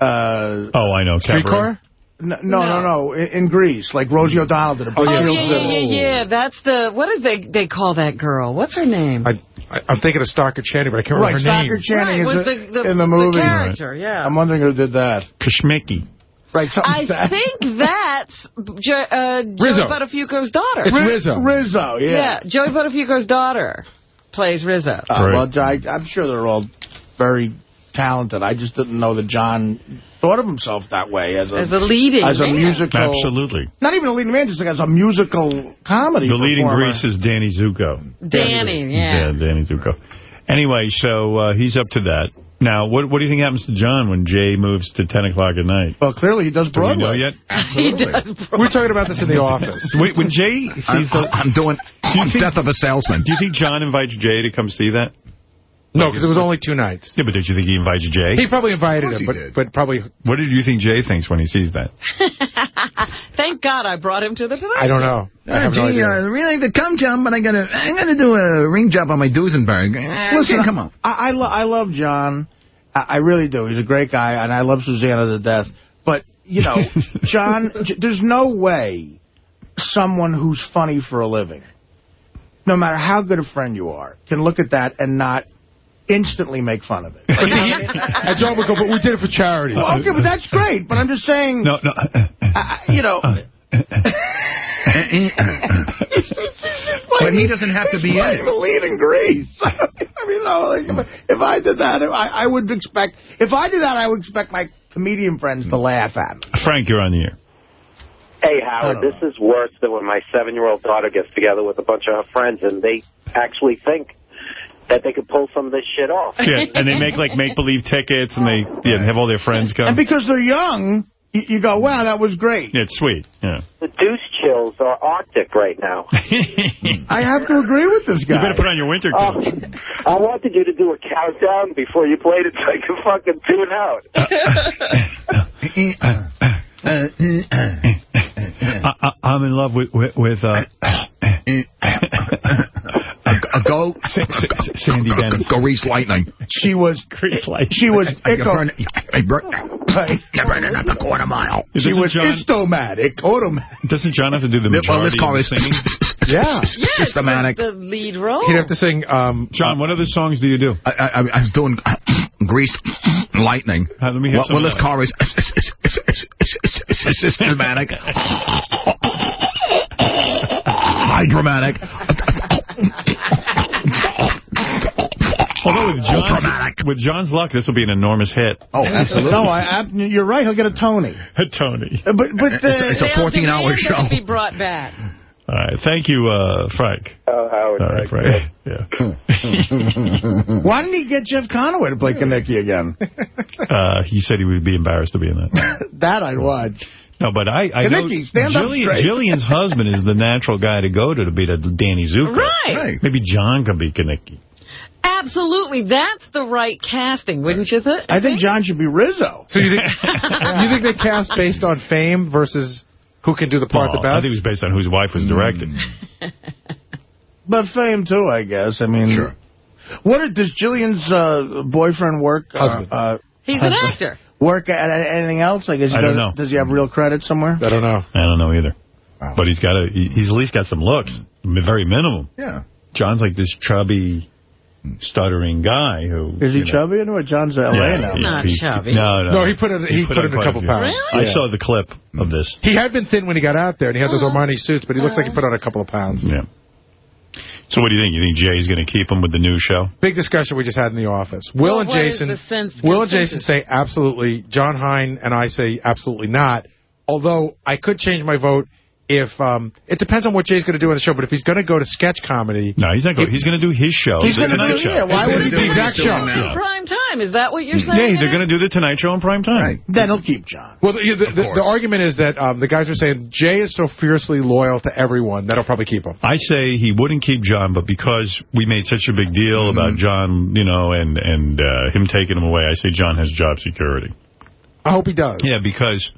Uh, Oh, I know. Streetcar? no, no, no, no. In, in Grease, like Rosie O'Donnell did. A Oh, Brooke yeah, yeah, yeah, yeah. That's the, what is they, they call that girl? What's her name? I, I, I'm thinking of Stockard Channing, but I can't Right, remember her Stockard name. Channing Right, is was a- the- the- in the the movie. character, yeah. I'm wondering who did that. Kashmiki. Right, something I like that. think that's jo uh, Rizzo. Joey Buttafuoco's daughter. It's Rizzo. Rizzo, yeah. Yeah, Joey Buttafuoco's daughter plays Rizzo. Uh, Right. Well, I, I'm sure they're all very talented. I just didn't know that John thought of himself that way as a, As a leading as a man. musical. Absolutely. Not even a leading man, just like as a musical comedy. The leading performer. Grease is Danny Zuko. Danny, yeah. Yeah, Danny Zuko. Anyway, so uh, he's up to that. Now, what what do you think happens to John when Jay moves to 10 o'clock at night? Well, clearly he does Do we Broadway. know yet? He does. We're talking about this in the office. Wait, when Jay sees the... I'm doing Do you think- Death of a Salesman. Do you think John invites Jay to come see that? No, because it was only two nights. Yeah, but did you think he invited Jay? He probably invited him, but, did. but probably, What did you think Jay thinks when he sees that? Thank God I brought him to the Tonight I don't Show. know. I have no gee, idea. uh, really like to come jump, but I gotta, I gotta do a ring job on my Duesenberg. Eh, Listen, okay, come on. I, I, lo I love John. I, I really do. He's a great guy, and I love Susanna to death. But, you know, John, j- there's no way someone who's funny for a living, no matter how good a friend you are, can look at that and not instantly make fun of it. and John would go, but we did it for charity. Well, okay, but that's great. But I'm just saying, No, no. I- you know, uh, But he doesn't have to be in playing it. lead in Grease. I mean, no, like, if I did that, I, I would expect. If I did that, I would expect my comedian friends to laugh at me. Frank, you're on the air. Hey, Howard, this is worse than when my seven-year-old daughter gets together with a bunch of her friends and they actually think that they could pull some of this shit off. Yeah, and they make like make-believe tickets, and they yeah have all their friends come. And because they're young, you, you go, wow, that was great. Yeah, it's sweet. Yeah. The deuce chills are Arctic right now. I have to agree with this guy. You better put on your winter Oh, coat. I wanted you to do a countdown before you played it so I could fucking tune out. I, I, I'm in love with with, with uh, A go, Sandy Dennis. Go Reese Lightning. She was, Grease Lightning. she was, I Ico, burn, I burn, you're burning up a quarter mile. she was John- istomatic, automatic. Doesn't John have to do the Well, majority this car of is singing? Yeah. Yes, Systematic. The lead role. He'd have to sing, um, John, what other songs do you do? I, I, I was doing Grease Lightning. Uh, let me hear well, some well, this car is systematic. Hydromatic. Although with John's, Dramatic. with John's luck, this will be an enormous hit. Oh, absolutely. No, I, I, you're right. He'll get a Tony. A Tony. Uh, But but It's a- it's a uh, 14 hour show. that it be brought back. All right. Thank you, uh, Frank. Oh, Howard. All right, Frank. Yeah. why didn't he get Jeff Conaway to play Kenickie again? Uh, he said he would be embarrassed to be in that. that I'd watch. No, but I, I know Kenickie, stand up Jillian, straight. Jillian's husband is the natural guy to go to to be the Danny Zuko. Right. Maybe John can be Kenickie. Absolutely. That's the right casting, wouldn't you think? I think John should be Rizzo. so you think, you think they cast based on fame versus who can do the part Well, the best? I think it was based on whose wife was directing. But fame, too, I guess. I mean, Sure. What does Jillian's uh, boyfriend work? uh, Husband. Uh, He's an actor. Work at anything else? Like, guess he I don't does- know. Does he have real credit somewhere? I don't know. I don't know either. But he's got a. He's at least got some looks, very minimum. Yeah. John's like this chubby, stuttering guy who. Is he you know, chubby? I know John's L.A. Yeah, now. he- Not he- chubby. No, no. No, he put in- he put in a couple pounds. Really? I Yeah. saw the clip of this. He had been thin when he got out there, and he had oh, those Armani suits, but he looks like he oh. put on a couple of pounds. Yeah. So what do you think? You think Jay's going to keep him with the new show? Big discussion we just had in the office. Will Well, and Jason, Will and Jason say absolutely. John Hein and I say absolutely not. Although I could change my vote if um, it depends on what Jay's going to do on the show. But if he's going to go to sketch comedy, No, he's not going. He's going to do his show. He's gonna Tonight do- Show. yeah, why would he the do exact it? show. Yeah. Prime time. Is that what you're saying? Yeah, they're going to do the Tonight Show in prime time. Then he'll keep John. Well, the, the, the, the argument is that um, the guys are saying Jay is so fiercely loyal to everyone that he'll probably keep him. I say he wouldn't keep John, but because we made such a big deal Mm-hmm. about John, you know, and and uh, him taking him away, I say John has job security. I hope he does. Yeah, because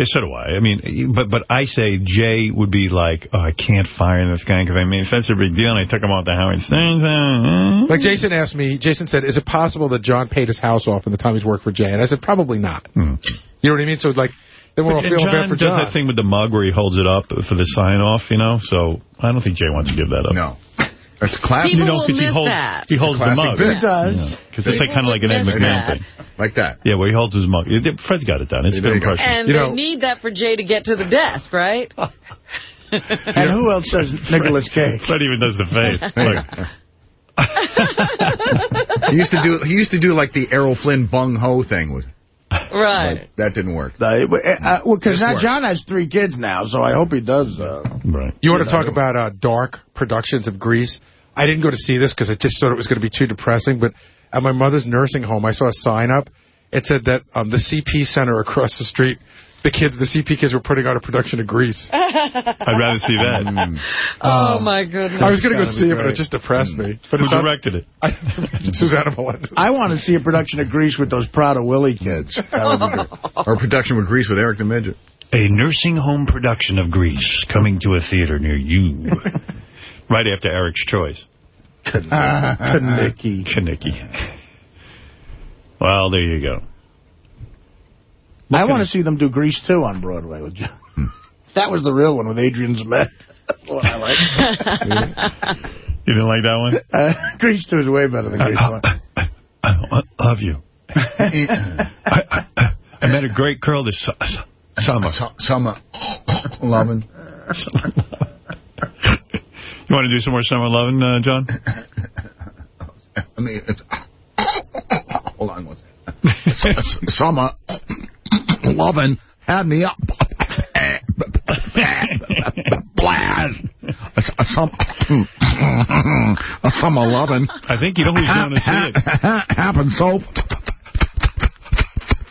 yeah, so do I. I mean, but but I say Jay would be like, oh, I can't fire this guy because I mean, such a big deal, and I took him off the Howard Stern. uh, Like Jason asked me, Jason said, is it possible that John paid his house off in the time he's worked for Jay? And I said, probably not. Hmm. You know what I mean? So it's like, then we're all feeling John bad for does John. that thing with the mug where he holds it up for the sign off, you know. So I don't think Jay wants to give that up. No. That's classic. People You know, will 'cause he miss holds that. he holds the Classic mug. bit. It does. Because it's like kind of like an Ed McMahon that. thing. Like that. Yeah, where he holds his mug. Fred's got it done. It's been good you go. impression. And You they know- need that for Jay to get to the desk, right? And who else says Nicolas Cage? Fred even does the face. Like, He used to do he used to do like the Errol Flynn bung ho thing with right. that didn't work. Uh, uh, well, because now works. John has three kids now, so I hope he does. Uh, right. You want to talk about uh, dark productions of Grease? I didn't go to see this because I just thought it was going to be too depressing. But at my mother's nursing home, I saw a sign up. It said that um, the CP center across the street, the kids, the CP kids were putting on a production of Grease. I'd rather see that. Mm. Oh, my goodness. I was going to go gotta see it, but it just depressed me. But Who it's not- directed it? I, Susanna Melendez. I want to see a production of Grease with those Prader-Willi kids. That would be good. Or production with Grease with Eric the Midget. A nursing home production of Grease coming to a theater near you. right after Eric's Choice. Kenickie. Kenickie. Well, there you go. I want to see them do Grease 2 on Broadway with John. That was the real one with Adrian Zmed. That's the I like. You didn't like that one? Uh, Grease 2 is way better than Grease 1. I love you. I, I, I met a great girl this su- su- summer. Summer. Loving. You want to do some more summer loving, uh, John? I mean, it's, hold on one second. Summer loving had me up. Blast. Some, summer loving. I think you know who's going to see it. Happened so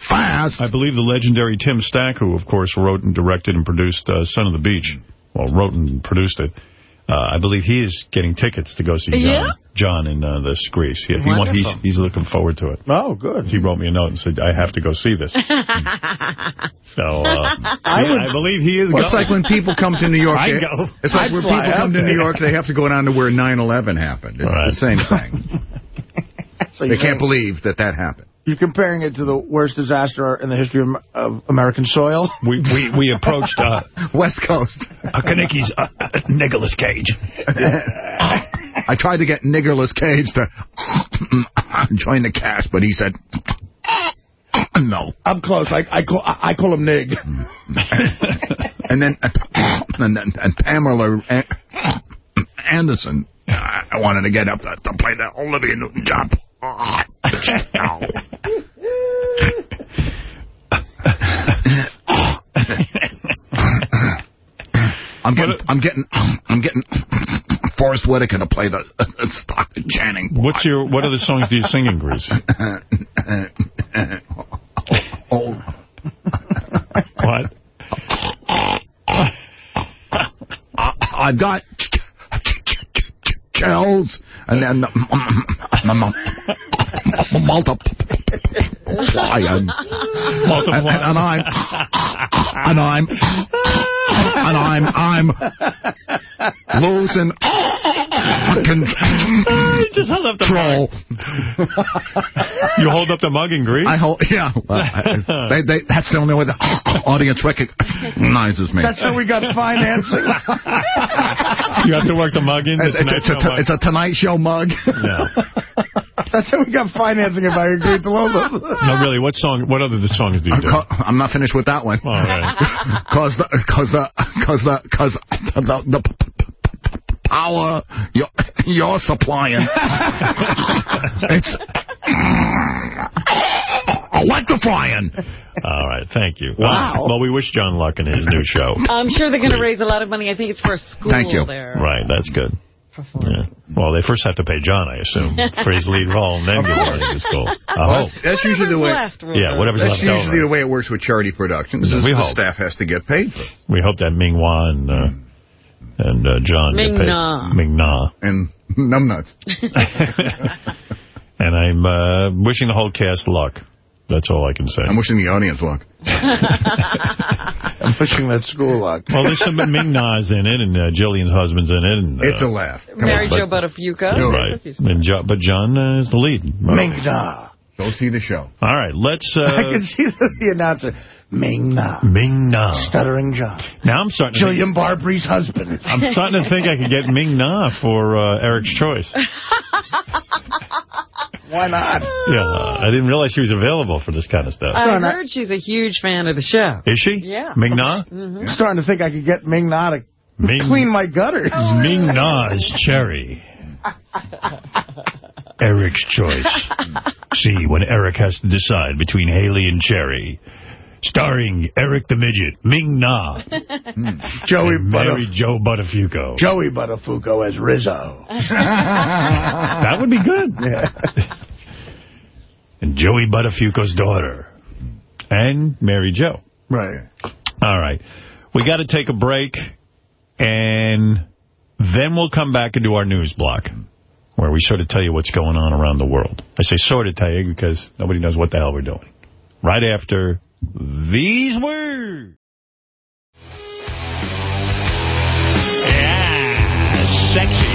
fast. I believe the legendary Tim Stack, who, of course, wrote and directed and produced uh, Son of the Beach, well, wrote and produced it, uh, I believe he is getting tickets to go see John, Yeah? John in uh, this Grease. He, he want, he's, he's looking forward to it. Oh, good. He wrote me a note and said, I have to go see this. So, uh, I yeah, would- I believe he is Well, going. it's like when people come to New York. I they- go. It's like I'd when people out come to. New York, they have to go down to where 9/11 happened. It's Right. the same thing. So they you're can't believe that that happened. You're comparing it to the worst disaster in the history of, of American soil? We we, we approached uh, West Coast. uh, Kenickie's uh, uh, Nicolas Cage. I tried to get Niggerless Cage to join the cast, but he said no. I'm close. I, I, call, I, I call him Nig. and then and then and Pamela Anderson. I wanted to get up to, to play the Olivia Newton-John. I'm getting, I'm getting, I'm getting Forest Whitaker to play the uh, Stockton Channing. What's your What other songs do you sing in Grease? oh, What? I, I've got shells and then multiplier. And, and I'm and I'm and I'm I'm losing just held up the control. You hold up the mug in Grease? I hold, yeah. Well, I- they, they, that's the only way the audience recognizes me. That's how we got financing. You have to work the mug in. It's, it's, Tonight it's, a, mug? it's a Tonight Show mug. No. That's how we got financing if I agreed to loan them. No, really. What song? What other songs do you I'm, do? I'm not finished with that one. All right. Cause the, cause the, cause the, cause the, the, the power you're, you're supplying. it's electrifying. All right. Thank you. Wow. Uh, well, we wish John luck in his new show. I'm sure they're going to raise a lot of money. I think it's for a school Thank you. there. Right. That's good. Yeah. Well, they first have to pay John, I assume, for his lead role, and then give money to school. I Well, hope. that's, that's usually the way. Yeah, whatever's that's left usually over. the way it works with charity productions. is We the hope. staff has to get paid for. We hope that Ming Hua and, uh, and uh, John Ming get paid. Na. Ming Na. And numbnuts. And I'm uh, wishing the whole cast luck. That's all I can say. I'm wishing the audience luck. I'm wishing that school luck. Well, there's some Ming Na's in it, and uh, Jillian's husband's in it. And, uh, It's a laugh. Come Mary on, Jo but- Buttafuoco. You're right. And jo but John uh, is the lead. Ming Na. Go see the show. All right, let's... I Uh, can see the, the announcer. Ming Na. Ming Na. Stuttering John. Now I'm starting to think, Jillian Barberie's husband. I'm starting to think I could get Ming Na for uh, Eric's Choice. Why not? Yeah, I didn't realize she was available for this kind of stuff. I heard she's a huge fan of the show. Is she? Yeah. Ming Na? Mhm. I'm starting to think I could get Ming Na to Ming- clean my gutters. Ming Na's Cherry. Eric's Choice. See, when Eric has to decide between Haley and Cherry. Starring Eric the Midget, Ming Na, Joey and Mary Butter- Jo Buttafuoco. Joey Buttafuoco as Rizzo. that would be good. And Joey Buttafuoco's daughter. And Mary Jo. Right. All right. We got to take a break, and then we'll come back and do our news block, where we sort of tell you what's going on around the world. I say sort of tell you because nobody knows what the hell we're doing. Right after these words. Yeah, sexy.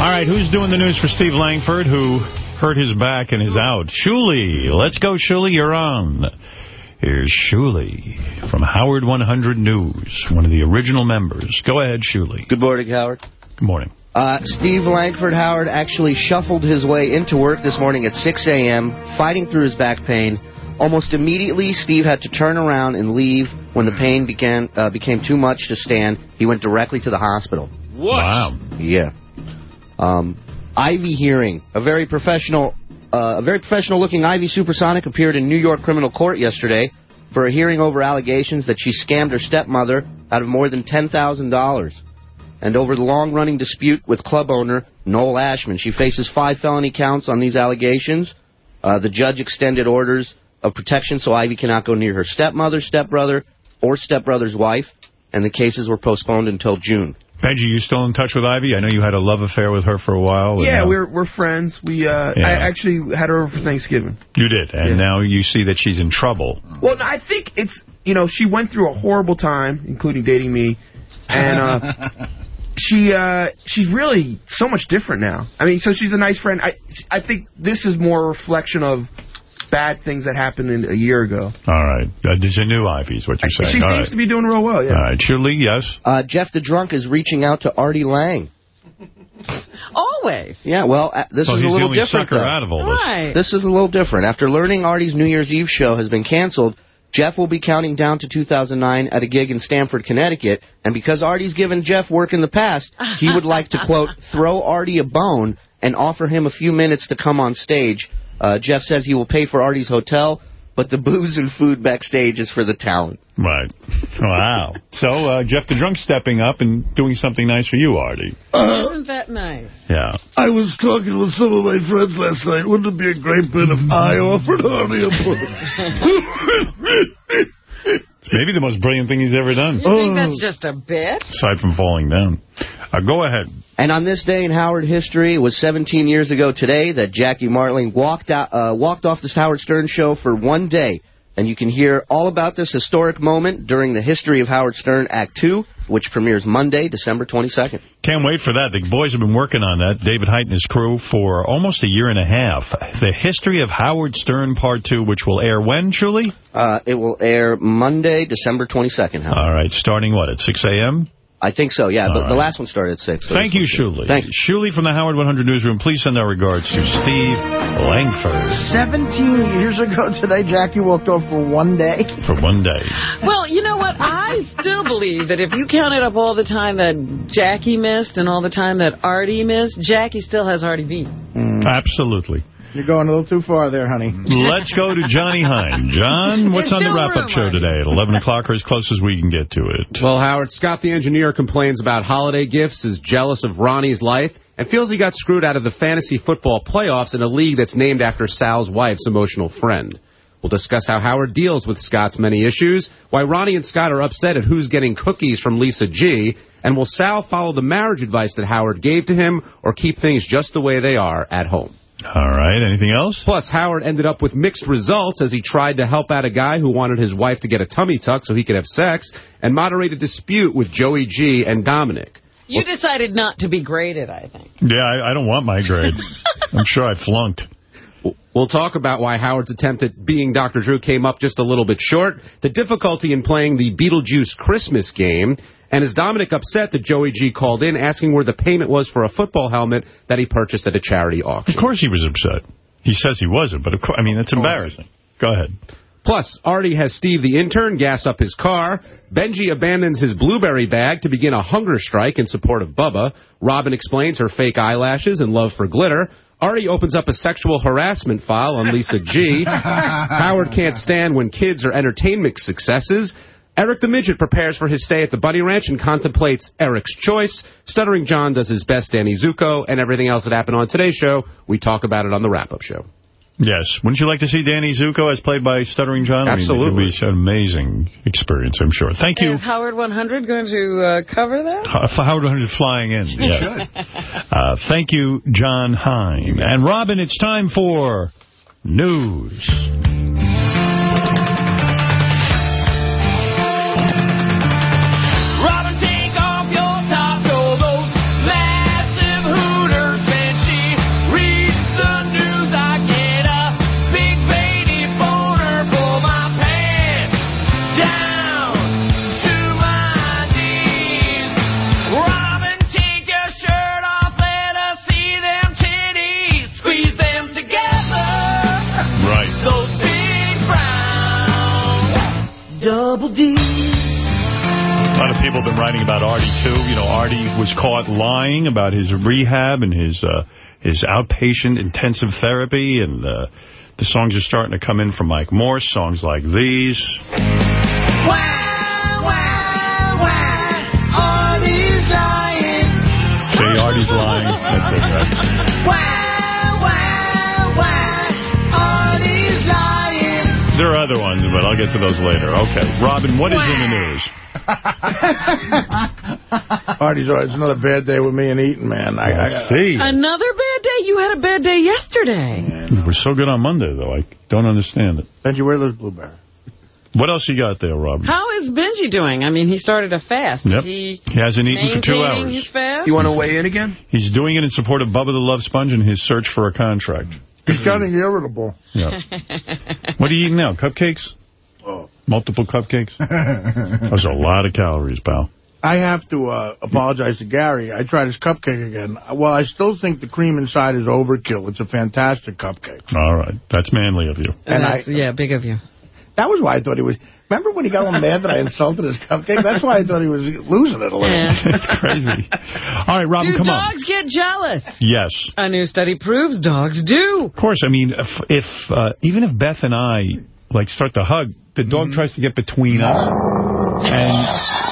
All right, who's doing the news for Steve Langford, who hurt his back and is out? Shuli. Let's go, Shuli. You're on. Here's Shuli from Howard 100 News, one of the original members. Go ahead, Shuli. Good morning, Howard. Good morning. Uh, Steve Langford Howard actually shuffled his way into work this morning at 6 a.m., fighting through his back pain. Almost immediately, Steve had to turn around and leave when the pain began uh, became too much to stand. He went directly to the hospital. What? Wow. Yeah. Um, Ivy Hearing, a very professional, uh, a very professional-looking Ivy Supersonic appeared in New York criminal court yesterday for a hearing over allegations that she scammed her stepmother out of more than $10,000. And over the long-running dispute with club owner Noel Ashman, she faces five felony counts on these allegations. Uh, the judge extended orders of protection so Ivy cannot go near her stepmother, stepbrother, or stepbrother's wife, and the cases were postponed until June. Benji, you still in touch with Ivy? I know you had a love affair with her for a while. Yeah, and, uh, we're we're friends. We uh, Yeah. I actually had her over for Thanksgiving. You did, and Yeah. now you see that she's in trouble. Well, I think it's you know she went through a horrible time, including dating me, and uh, she uh, she's really so much different now. I mean, so she's a nice friend. I I think this is more a reflection of bad things that happened in, a year ago. All right. Uh, there's a new Ivy is what you're saying. She All seems right. to be doing real well. Yeah. All right. Shuli, yes? Uh, Jeff the Drunk is reaching out to Artie Lange. Always. Yeah, well, uh, this Well, is a he's the little only different. sucker though. out of all this. Right. This is a little different. After learning Artie's New Year's Eve show has been canceled, Jeff will be counting down to 2009 at a gig in Stamford, Connecticut. And because Artie's given Jeff work in the past, he would like to, quote, throw Artie a bone and offer him a few minutes to come on stage. Uh, Jeff says he will pay for Artie's hotel, but the booze and food backstage is for the talent. Right. Wow. So, uh, Jeff the Drunk stepping up and doing something nice for you, Artie. Isn't that nice? Yeah. I was talking with some of my friends last night. Wouldn't it be a great bit if I offered Artie a It's maybe the most brilliant thing he's ever done. You think that's just a bit? Aside from falling down. Uh, go ahead. And on this day in Howard history, it was 17 years ago today that Jackie Martling walked out, uh, walked off the Howard Stern show for one day. And you can hear all about this historic moment during the History of Howard Stern Act 2, which premieres Monday, December 22nd. Can't wait for that. The boys have been working on that, David Height and his crew, for almost a year and a half. The History of Howard Stern Part 2, which will air when, Julie? Uh, it will air Monday, December 22nd, Howard. All right, starting what, at 6 a.m.? I think so, yeah. All But the right. last one started at 6. so Thank you, one's good. Shuli. Thank you. Shuli from the Howard 100 Newsroom. Please send our regards to Steve Langford 17 years ago today, Jackie walked off for one day. for one day. Well, you know what? I still believe that if you counted up all the time that Jackie missed and all the time that Artie missed, Jackie still has Artie beat. Mm. Absolutely. You're going a little too far there, honey. Let's go to Johnny Hein. John, what's There's on the wrap-up show today at 11 o'clock or as close as we can get to it? Well, Howard, Scott the engineer complains about holiday gifts, is jealous of Ronnie's life, and feels he got screwed out of the fantasy football playoffs in a league that's named after Sal's wife's emotional friend. We'll discuss how Howard deals with Scott's many issues, why Ronnie and Scott are upset at who's getting cookies from Lisa G, and will Sal follow the marriage advice that Howard gave to him or keep things just the way they are at home? All right, anything else? Plus, Howard ended up with mixed results as he tried to help out a guy who wanted his wife to get a tummy tuck so he could have sex and moderate a dispute with Joey G and Dominic. You decided not to be graded, I think. Yeah, I, I don't want my grade. I'm sure I flunked. We'll talk about why Howard's attempt at being Dr. Drew came up just a little bit short, the difficulty in playing the Beetlejuice Christmas game, and is Dominic upset that Joey G called in asking where the payment was for a football helmet that he purchased at a charity auction. Of course he was upset. He says he wasn't, but of course, I mean, that's embarrassing. Go ahead. Plus, Artie has Steve the intern gas up his car. Benji abandons his blueberry bag to begin a hunger strike in support of Bubba. Robin explains her fake eyelashes and love for glitter. Artie opens up a sexual harassment file on Lisa G. Howard can't stand when kids are entertainment successes. Eric the Midget prepares for his stay at the Bunny Ranch and contemplates Eric's choice. Stuttering John does his best Danny Zuko, and everything else that happened on today's show, we talk about it on the wrap-up show. Yes. Wouldn't you like to see Danny Zuko as played by Stuttering John? I mean, Absolutely. it would be an amazing experience, I'm sure. Thank you. Is Howard 100 going to uh, cover that? Uh, Howard 100 flying in. Yes. Uh, thank you, John Hein. And Robin, it's time for news. About Artie, too. You know, Artie was caught lying about his rehab and his uh, his outpatient intensive therapy, and uh, the songs are starting to come in from Mike Morse, songs like these. Wow! Wow Artie's lying. That's it, right? Artie's lying. There are other ones, but I'll get to those later. Okay, Robin, what is in the news? Artie's all right. It's another bad day with me and eating, man. I, I, I see. Another bad day? You had a bad day yesterday. We're so good on Monday, though. I don't understand it. Benji, where are those blueberries? What else you got there, Robin? How is Benji doing? I mean, he started a fast. Yep. He He hasn't eaten for two hours. his fast? You want to weigh in again? He's doing it in support of Bubba the Love Sponge and his search for a contract. He's getting irritable. Yeah. What are you eating now? Cupcakes? Oh. Multiple cupcakes? That's a lot of calories, pal. I have to uh, apologize to Gary. I tried his cupcake again. Well, I still think the cream inside is overkill. It's a fantastic cupcake. All right. That's manly of you. And And I- yeah, big of you. That was why I thought he was... Remember when he got all mad that I insulted his cupcake? That's why I thought he was losing it a little. That's crazy. All right, Robin, do come on. dogs get jealous? Yes. A new study proves dogs do. Of course, I mean, if, if uh, even if Beth and I, like, start to hug, the Mm-hmm. dog tries to get between us. And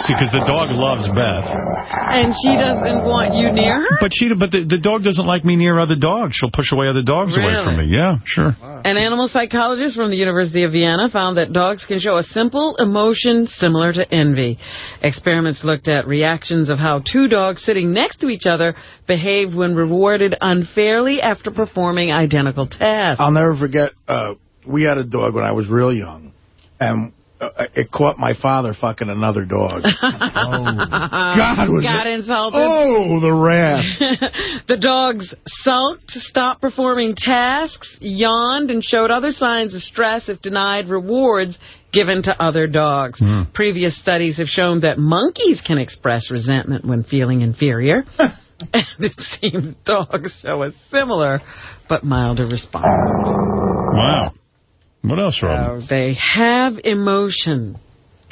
because the dog loves Beth. And she doesn't want you near her? But she, but the, the dog doesn't like me near other dogs. She'll push away other dogs away from me. Yeah, sure. An animal psychologist from the University of Vienna found that dogs can show a simple emotion similar to envy. Experiments looked at reactions of how two dogs sitting next to each other behaved when rewarded unfairly after performing identical tasks. I'll never forget, uh, we had a dog when I was real young, and uh, it caught my father fucking another dog. God, was Got it- insulted. Oh, the wrath. the dogs sulked, stopped performing tasks, yawned, and showed other signs of stress if denied rewards given to other dogs. Hmm. Previous studies have shown that monkeys can express resentment when feeling inferior. and it seems dogs show a similar but milder response. Wow. What else, Robin? So they have emotion.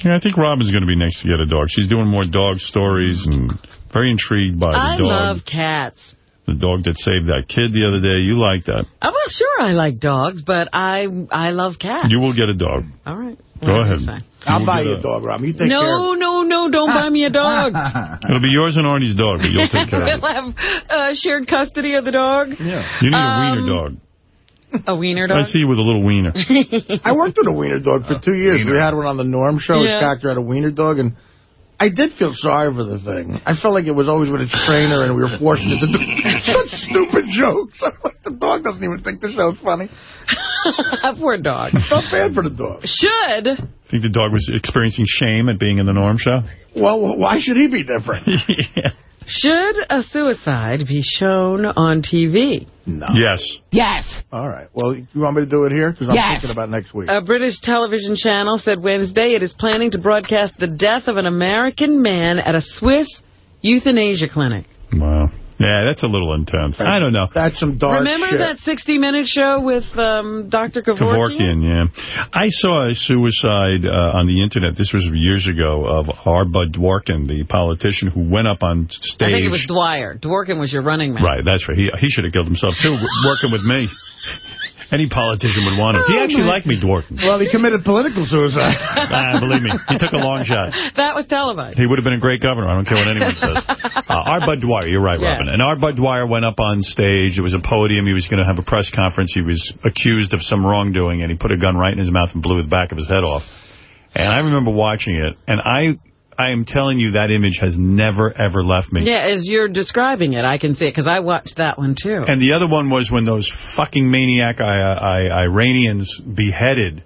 Yeah, I think Robin's going to be next to get a dog. She's doing more dog stories and very intrigued by the I dog. I love cats. The dog that saved that kid the other day. You like that. Oh, well, sure, I like dogs, but I I love cats. You will get a dog. All right. Go Whatever ahead. you I'll buy you a dog, Rob. You take care. No, no, no, don't buy me a dog. It'll be yours and Artie's dog, but you'll take care of it. we'll have uh, shared custody of the dog. Yeah. You need a Um, wiener dog. A wiener dog? I see you with a little wiener. I worked with a wiener dog for two years. We had one on the Norm show. Yeah. His character had a wiener dog, and I did feel sorry for the thing. I felt like it was always with its trainer, and we were forcing it to do such stupid jokes. I'm like, the dog doesn't even think the show's funny. Poor dog. I felt bad for the dog. Should Think the dog was experiencing shame at being in the Norm show? Well, why should he be different? yeah. Should a suicide be shown on TV? No. Yes. Yes. All right. Well, you want me to do it here? Because I'm Yes. thinking about next week. A British television channel said Wednesday it is planning to broadcast the death of an American man at a Swiss euthanasia clinic. Wow. Yeah, that's a little intense. I don't know. That's some dark Remember shit. that 60 Minute show with um, Dr. Kevorkian? Kevorkian, yeah. I saw a suicide uh, on the Internet, this was years ago, of Arba Dworkin, the politician who went up on stage. I think it was Dwyer. Dworkin was your running man. Right, that's right. He he should have killed himself, too, working with me. Any politician would want him. He Oh, actually liked me, Dworkin. Well, he committed political suicide. Ah, believe me, he took a long shot. That was televised. He would have been a great governor. I don't care what anyone says. Uh, R. Budd Dwyer, you're right. Robin. And R. Budd Dwyer went up on stage. It was a podium. He was going to have a press conference. He was accused of some wrongdoing, and he put a gun right in his mouth and blew the back of his head off. And I remember watching it, and I I am telling you that image has never, ever left me. Yeah, as you're describing it, I can see it, because I watched that one, too. And the other one was when those fucking maniac I, I, Iranians beheaded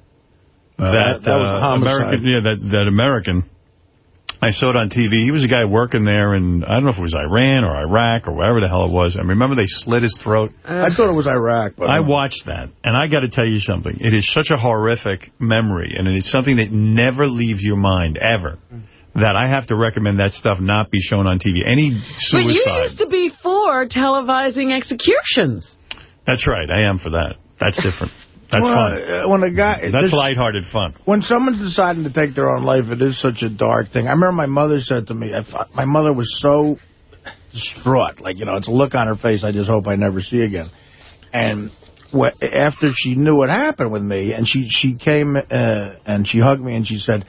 Uh, that, that uh, homicide. American. Yeah, that that American. I saw it on TV. He was a guy working there, and I don't know if it was Iran or Iraq or wherever the hell it was. I remember they slit his throat. I thought it was Iraq. But I watched that, and I got to tell you something. It is such a horrific memory, and it is something that never leaves your mind, ever, that I have to recommend that stuff not be shown on TV. Any suicide. But you suicide. used to be for televising executions. That's right. I am for that. That's different. That's Well, fun. uh, When a guy, That's this- lighthearted fun. when someone's deciding to take their own life, it is such a dark thing. I remember my mother said to me, I thought, my mother was so distraught. Like, you know, it's a look on her face I just hope I never see again. And wh after she knew what happened with me, and she, she came uh, and she hugged me and she said,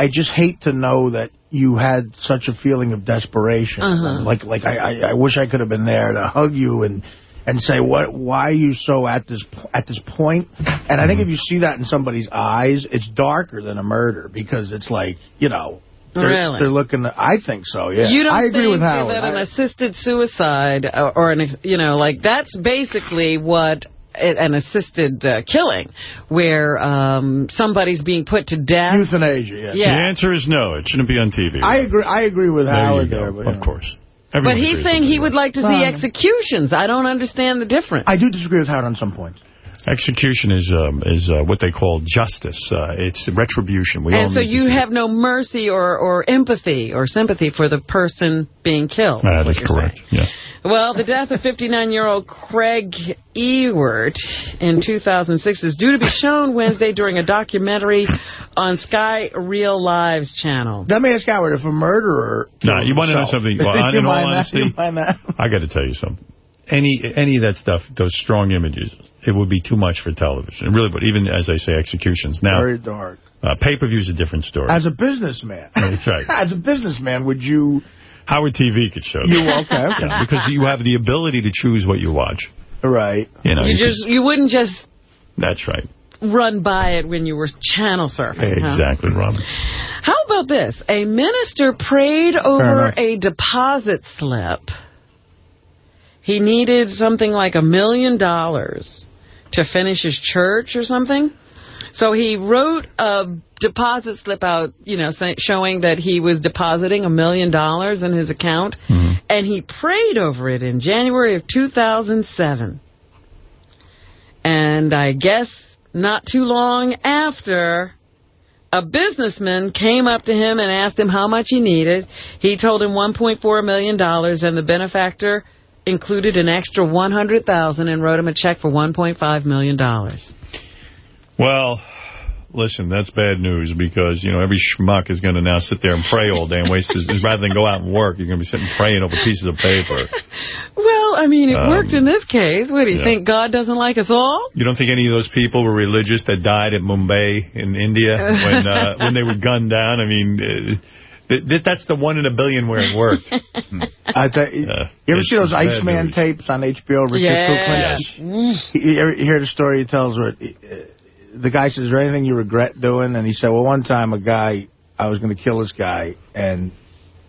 I just hate to know that you had such a feeling of desperation. Uh-huh. Like, like I, I, I wish I could have been there to hug you and and say what why are you so at this at this point? and i think if you see that in somebody's eyes it's darker than a murder because it's like you know they're, Really? they're looking i think so yeah You don't i agree think with howard that an assisted suicide or, or an, you know, like that's basically what an assisted uh, killing, where um, somebody's being put to death. euthanasia yeah. Yeah. The answer is no. It shouldn't be on TV. i agree i agree with There howard there but, Of course. But he's saying he would like to see executions. I don't understand the difference. i do disagree with howard on some points that. Execution is um, is uh, what they call justice. Uh, it's retribution. We all and so you see have no mercy or, or empathy or sympathy for the person being killed. That is what is you're correct. Yeah. Well, the death of 59-year-old Craig Ewert in 2006 is due to be shown Wednesday during a documentary on Sky Real Lives channel. let me ask howard if a murderer No, kills you want to know something? Well, You in all mind that? honesty, You mind that? I got to tell you something. Any any of that stuff, those strong images, it would be too much for television. It really would. Even as I say, executions. Now, very dark uh, pay-per-view is a different story. as a businessman That's right. as a businessman would you Howard TV could show You- that. okay, okay. Yeah, because you have the ability to choose what you watch. right You know, You you could- just you wouldn't just that's right. run by it when you were channel surfing. huh? Exactly, Robin. How about this? A minister prayed over a deposit slip. He needed something like a million dollars to finish his church or something. So he wrote a deposit slip out, you know, showing that he was depositing a million dollars in his account. Mm-hmm. And he prayed over it in January of 2007. And I guess not too long after, a businessman came up to him and asked him how much he needed. He told him $1.4 million, dollars, and the benefactor included an extra $100,000 and wrote him a check for $1.5 million. Well, listen, that's bad news because, you know, every schmuck is going to now sit there and pray all day and waste his... rather than go out and work, you're going to be sitting praying over pieces of paper. Well, I mean, it Um, worked in this case. What, do you yeah. think God doesn't like us all? You don't think any of those people were religious that died at Mumbai in India when uh, when they were gunned down? I mean, uh, th th that's the one in a billion where it worked. I th- you ever it's- see those it's bad Iceman news. tapes on HBO? Richard Yes. Kuklinski? You ever hear the story he tells where uh, the guy says, is there anything you regret doing? And he said, well, one time a guy, I was going to kill this guy, and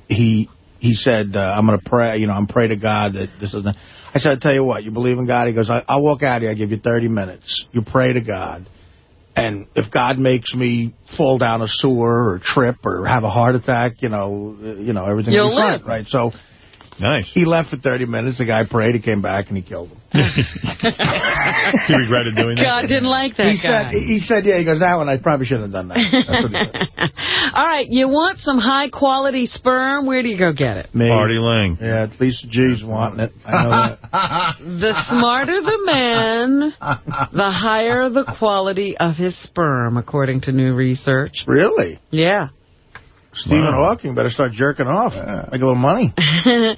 he he said, uh, I'm going to pray, you know, I'm pray to God that this is... I said, I'll tell you what, you believe in God? He goes, I, I'll walk out here, I'll give you 30 minutes. You pray to God. And if God makes me fall down a sewer or trip or have a heart attack, you know, you know, everything will be fine, right? So Nice. he left for 30 minutes. The guy prayed. He came back and he killed him. He regretted doing that. God didn't like that he guy. said, he said, yeah, he goes, that one, I probably shouldn't have done that. That's what he said. All right, you want some high-quality sperm? Where do you go get it? Me. Party Lange. Yeah, at least G's wanting it. I know that. The smarter the man, the higher the quality of his sperm, according to new research. Really? Yeah. Stephen Wow. Hawking better start jerking off. Make a little money.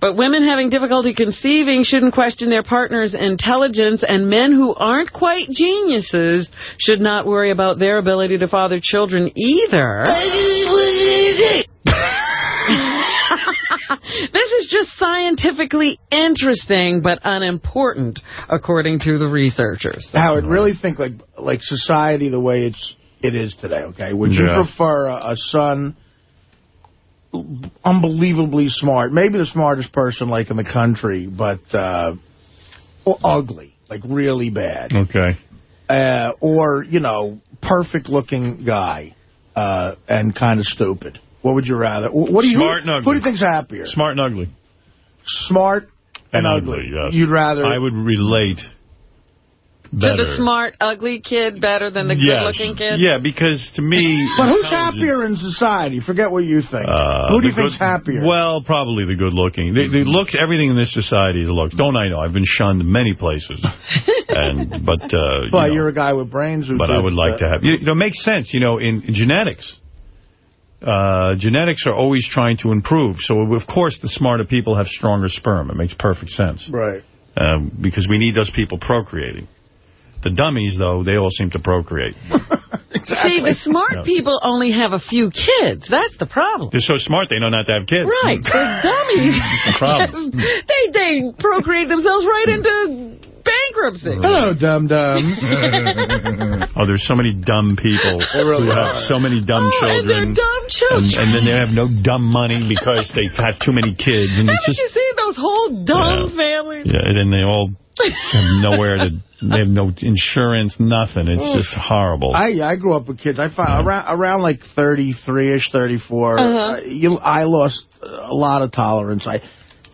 But women having difficulty conceiving shouldn't question their partner's intelligence, and men who aren't quite geniuses should not worry about their ability to father children either. this is just scientifically interesting but unimportant, according to the researably Howard, really think like like society the way it's it is today. Okay, would you prefer a, a son unbelievably smart, maybe the smartest person like in the country, but uh, ugly, like really bad, Okay. uh, or you know, perfect looking guy uh, and kind of stupid? What would you rather? What do you Smart who, and who do you think's happier? Smart and ugly. Smart and, And ugly, yes. You'd rather I would relate better. To the smart, ugly kid better than the Yes. good-looking kid? Yeah, because to me... But who's happier in society? Forget what you think. Uh, Who do you think's good- happier? Well, probably the good-looking. The, the looks, everything in this society is looks. Don't I know? I've been shunned many places. and But, uh, you but know, you are a guy with brains. But I would like uh, to have... You You know, it makes sense, you know, in genetics. Uh, genetics are always trying to improve. So, of course, the smarter people have stronger sperm. It makes perfect sense. Right. Um, because we need those people procreating. The dummies, though, they all seem to procreate. See, the smart Yeah. people only have a few kids. That's the problem. They're so smart, they know not to have kids. Right. The dummies. That's the problem. just- they, they procreate themselves right into bankruptcy. Hello, dumb dumb. Oh, there's so many dumb people really who have so many dumb Oh, and they're children. dumb children. And, and then they have no dumb money because they have too many kids. And it's Haven't just, you seen those whole dumb families? yeah, and then they all have nowhere to, they have no insurance, nothing. It's just horrible. I I grew up with kids. I found around around like 33ish, 34. Uh-huh. uh, you, I lost a lot of tolerance. I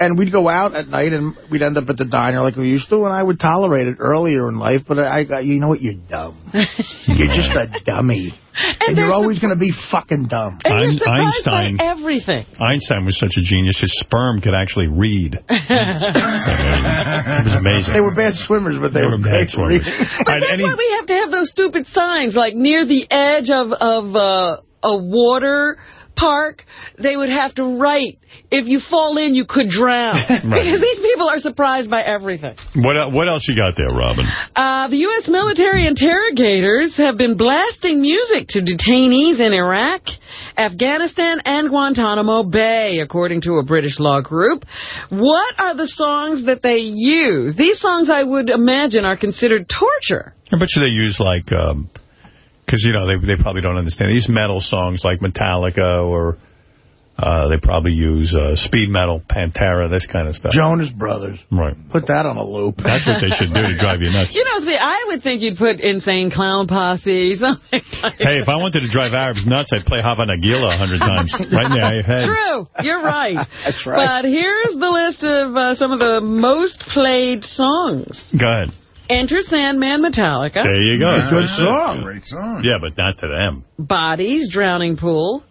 and we'd go out at night and we'd end up at the diner like we used to, and I would tolerate it earlier in life. But I got you know what? You're dumb. you're just a dummy, and, you're always going to be fucking dumb. And you're surprised Einstein- by everything. Einstein was such a genius, his sperm could actually read. It was amazing. They were bad swimmers, but they, They were bad swimmers. readers. But that's why we have to have those stupid signs, like near the edge of, of uh, a water park, they would have to write, if you fall in, you could drown. Because these people are surprised by everything. What, what else you got there, Robin? Uh, the U.S. military interrogators have been blasting music to detainees in Iraq, Afghanistan, and Guantanamo Bay, according to a British law group. What are the songs that they use? These songs, I would imagine, are considered torture. I bet you they use like, because, you know, they they probably don't understand. These metal songs like Metallica or uh, they probably use uh, speed metal, Pantera, this kind of stuff. Jonas Brothers. Right. Put that on a loop. That's what they should do to drive you nuts. You know, see, I would think you'd put Insane Clown Posse, something like Hey, if I wanted to drive Arabs nuts, I'd play Hava Nagila a hundred times. Right in the head. True. You're right. That's right. But here's the list of uh, some of the most played songs. Go ahead. Enter Sandman Metallica. There you go. Good That's it. song. Great song. Yeah, but not to them. Bodies, Drowning Pool.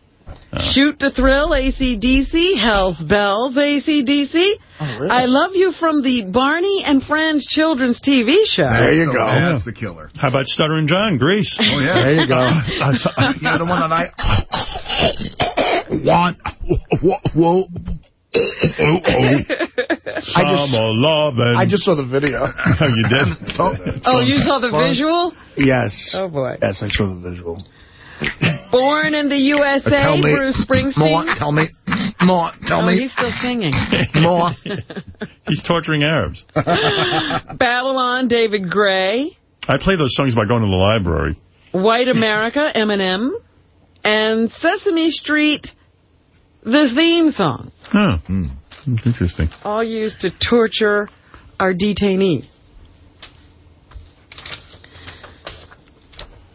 Uh. Shoot to Thrill, ACDC. Hell's Bells, ACDC. I Love You from the Barney and Friends children's TV show. There you go. That's the killer. How about Stuttering John, Grease? Oh, yeah. There you go. yeah, the one that I want. Whoa. Oh, oh. Summer lovin'. I just saw the video. Oh, you did? Oh, you saw the visual? Yes. Oh, boy. Yes, I saw the visual. Born in the USA, uh, Tell me. Bruce Springsteen. More. Tell me. More. Tell oh, me. he's still singing. More. He's torturing Arabs. Babylon, David Gray. I play those songs by going to the library. White America, Eminem. And Sesame Street, the theme song. Oh, Huh. Interesting. All used to torture our detainees.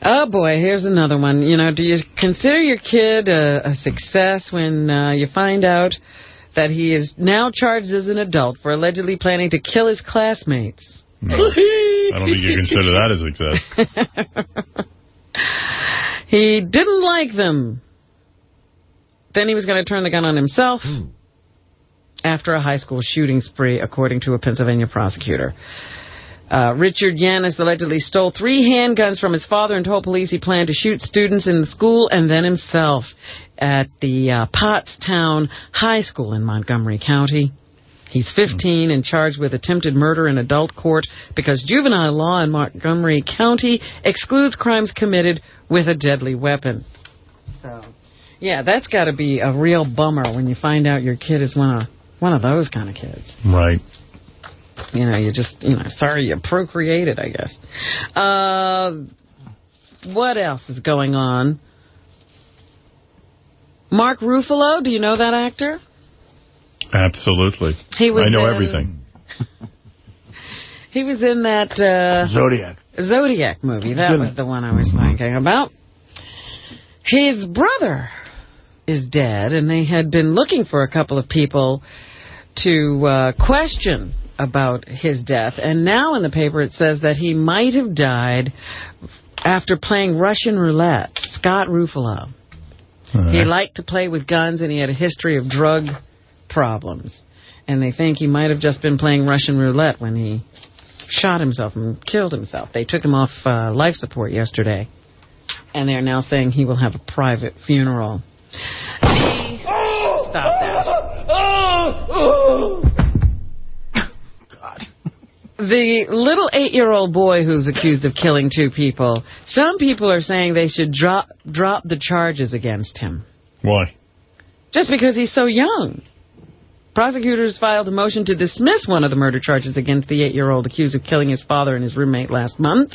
Oh, boy, here's another one. You know, do you consider your kid a, a success when uh, you find out that he is now charged as an adult for allegedly planning to kill his classmates? No. I don't think you consider that a success. He didn't like them. Then he was going to turn the gun on himself after a high school shooting spree, according to a Pennsylvania prosecutor. Uh, Richard Yanis allegedly stole three handguns from his father and told police he planned to shoot students in the school and then himself at the uh, Pottstown High School in Montgomery County. He's 15 and charged with attempted murder in adult court because juvenile law in Montgomery County excludes crimes committed with a deadly weapon. So, yeah, that's got to be a real bummer when you find out your kid is one of one of those kind of kids. Right. You know, you just, you know, sorry you procreated, I guess. Uh, what else is going on? Mark Ruffalo, do you know that actor? Absolutely. He was I know in- everything. He was in that uh, Zodiac. Zodiac movie. That was the one I was thinking about. His brother is dead, and they had been looking for a couple of people to uh, question about his death. And now in the paper it says that he might have died after playing Russian roulette. Scott Ruffalo. He liked to play with guns and he had a history of drug problems. And they think he might have just been playing Russian roulette when he shot himself and killed himself. They took him off uh, life support yesterday. And they're now saying he will have a private funeral. Stop that. God. The little eight-year-old boy who's accused of killing two people, some people are saying they should drop drop the charges against him. Why? Just because he's so young. Prosecutors filed a motion to dismiss one of the murder charges against the eight-year-old accused of killing his father and his roommate last month.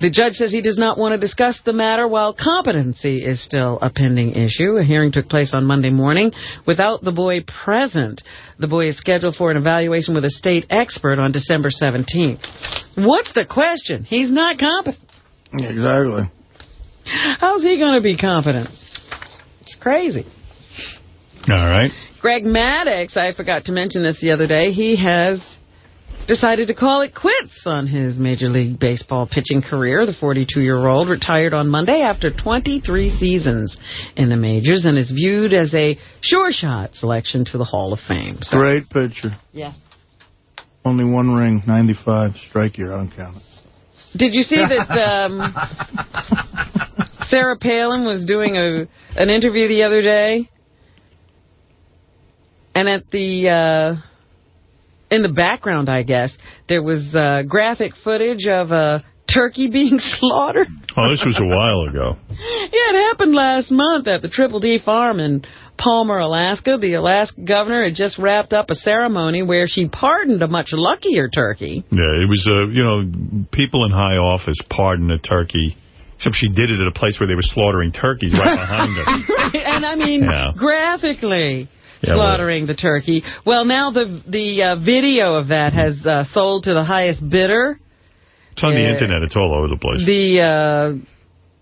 The judge says he does not want to discuss the matter while competency is still a pending issue. A hearing took place on Monday morning without the boy present. The boy is scheduled for an evaluation with a state expert on December 17th. What's the question? He's not competent. Exactly. How's he going to be competent? It's crazy. All right. Greg Maddux, I forgot to mention this the other day, he has decided to call it quits on his Major League Baseball pitching career. The 42-year-old retired on Monday after 23 seasons in the majors and is viewed as a sure shot selection to the Hall of Fame. So, Great pitcher. Yeah. Only one ring, 95 strike year. I don't count it. Did you see that um, Sarah Palin was doing a an interview the other day? And at the uh, in the background, I guess, there was uh, graphic footage of a turkey being slaughtered. Oh, this was a while ago. Yeah, it happened last month at the Triple D farm in Palmer, Alaska. The Alaska governor had just wrapped up a ceremony where she pardoned a much luckier turkey. Yeah, it was, uh, you know, people in high office pardon a turkey, except she did it at a place where they were slaughtering turkeys right behind her. and I mean, Yeah. graphically Yeah, well- slaughtering the turkey. Well, now the the uh, video of that has uh, sold to the highest bidder. It's on the Yeah. internet. It's all over the place. The uh,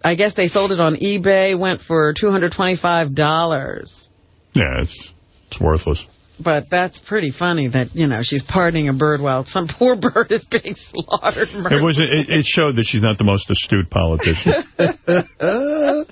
I guess they sold it on eBay. Went for two hundred twenty-five dollars. Yeah, it's it's worthless. But that's pretty funny that you know she's pardoning a bird while some poor bird is being slaughtered. It was. It, it showed that she's not the most astute politician.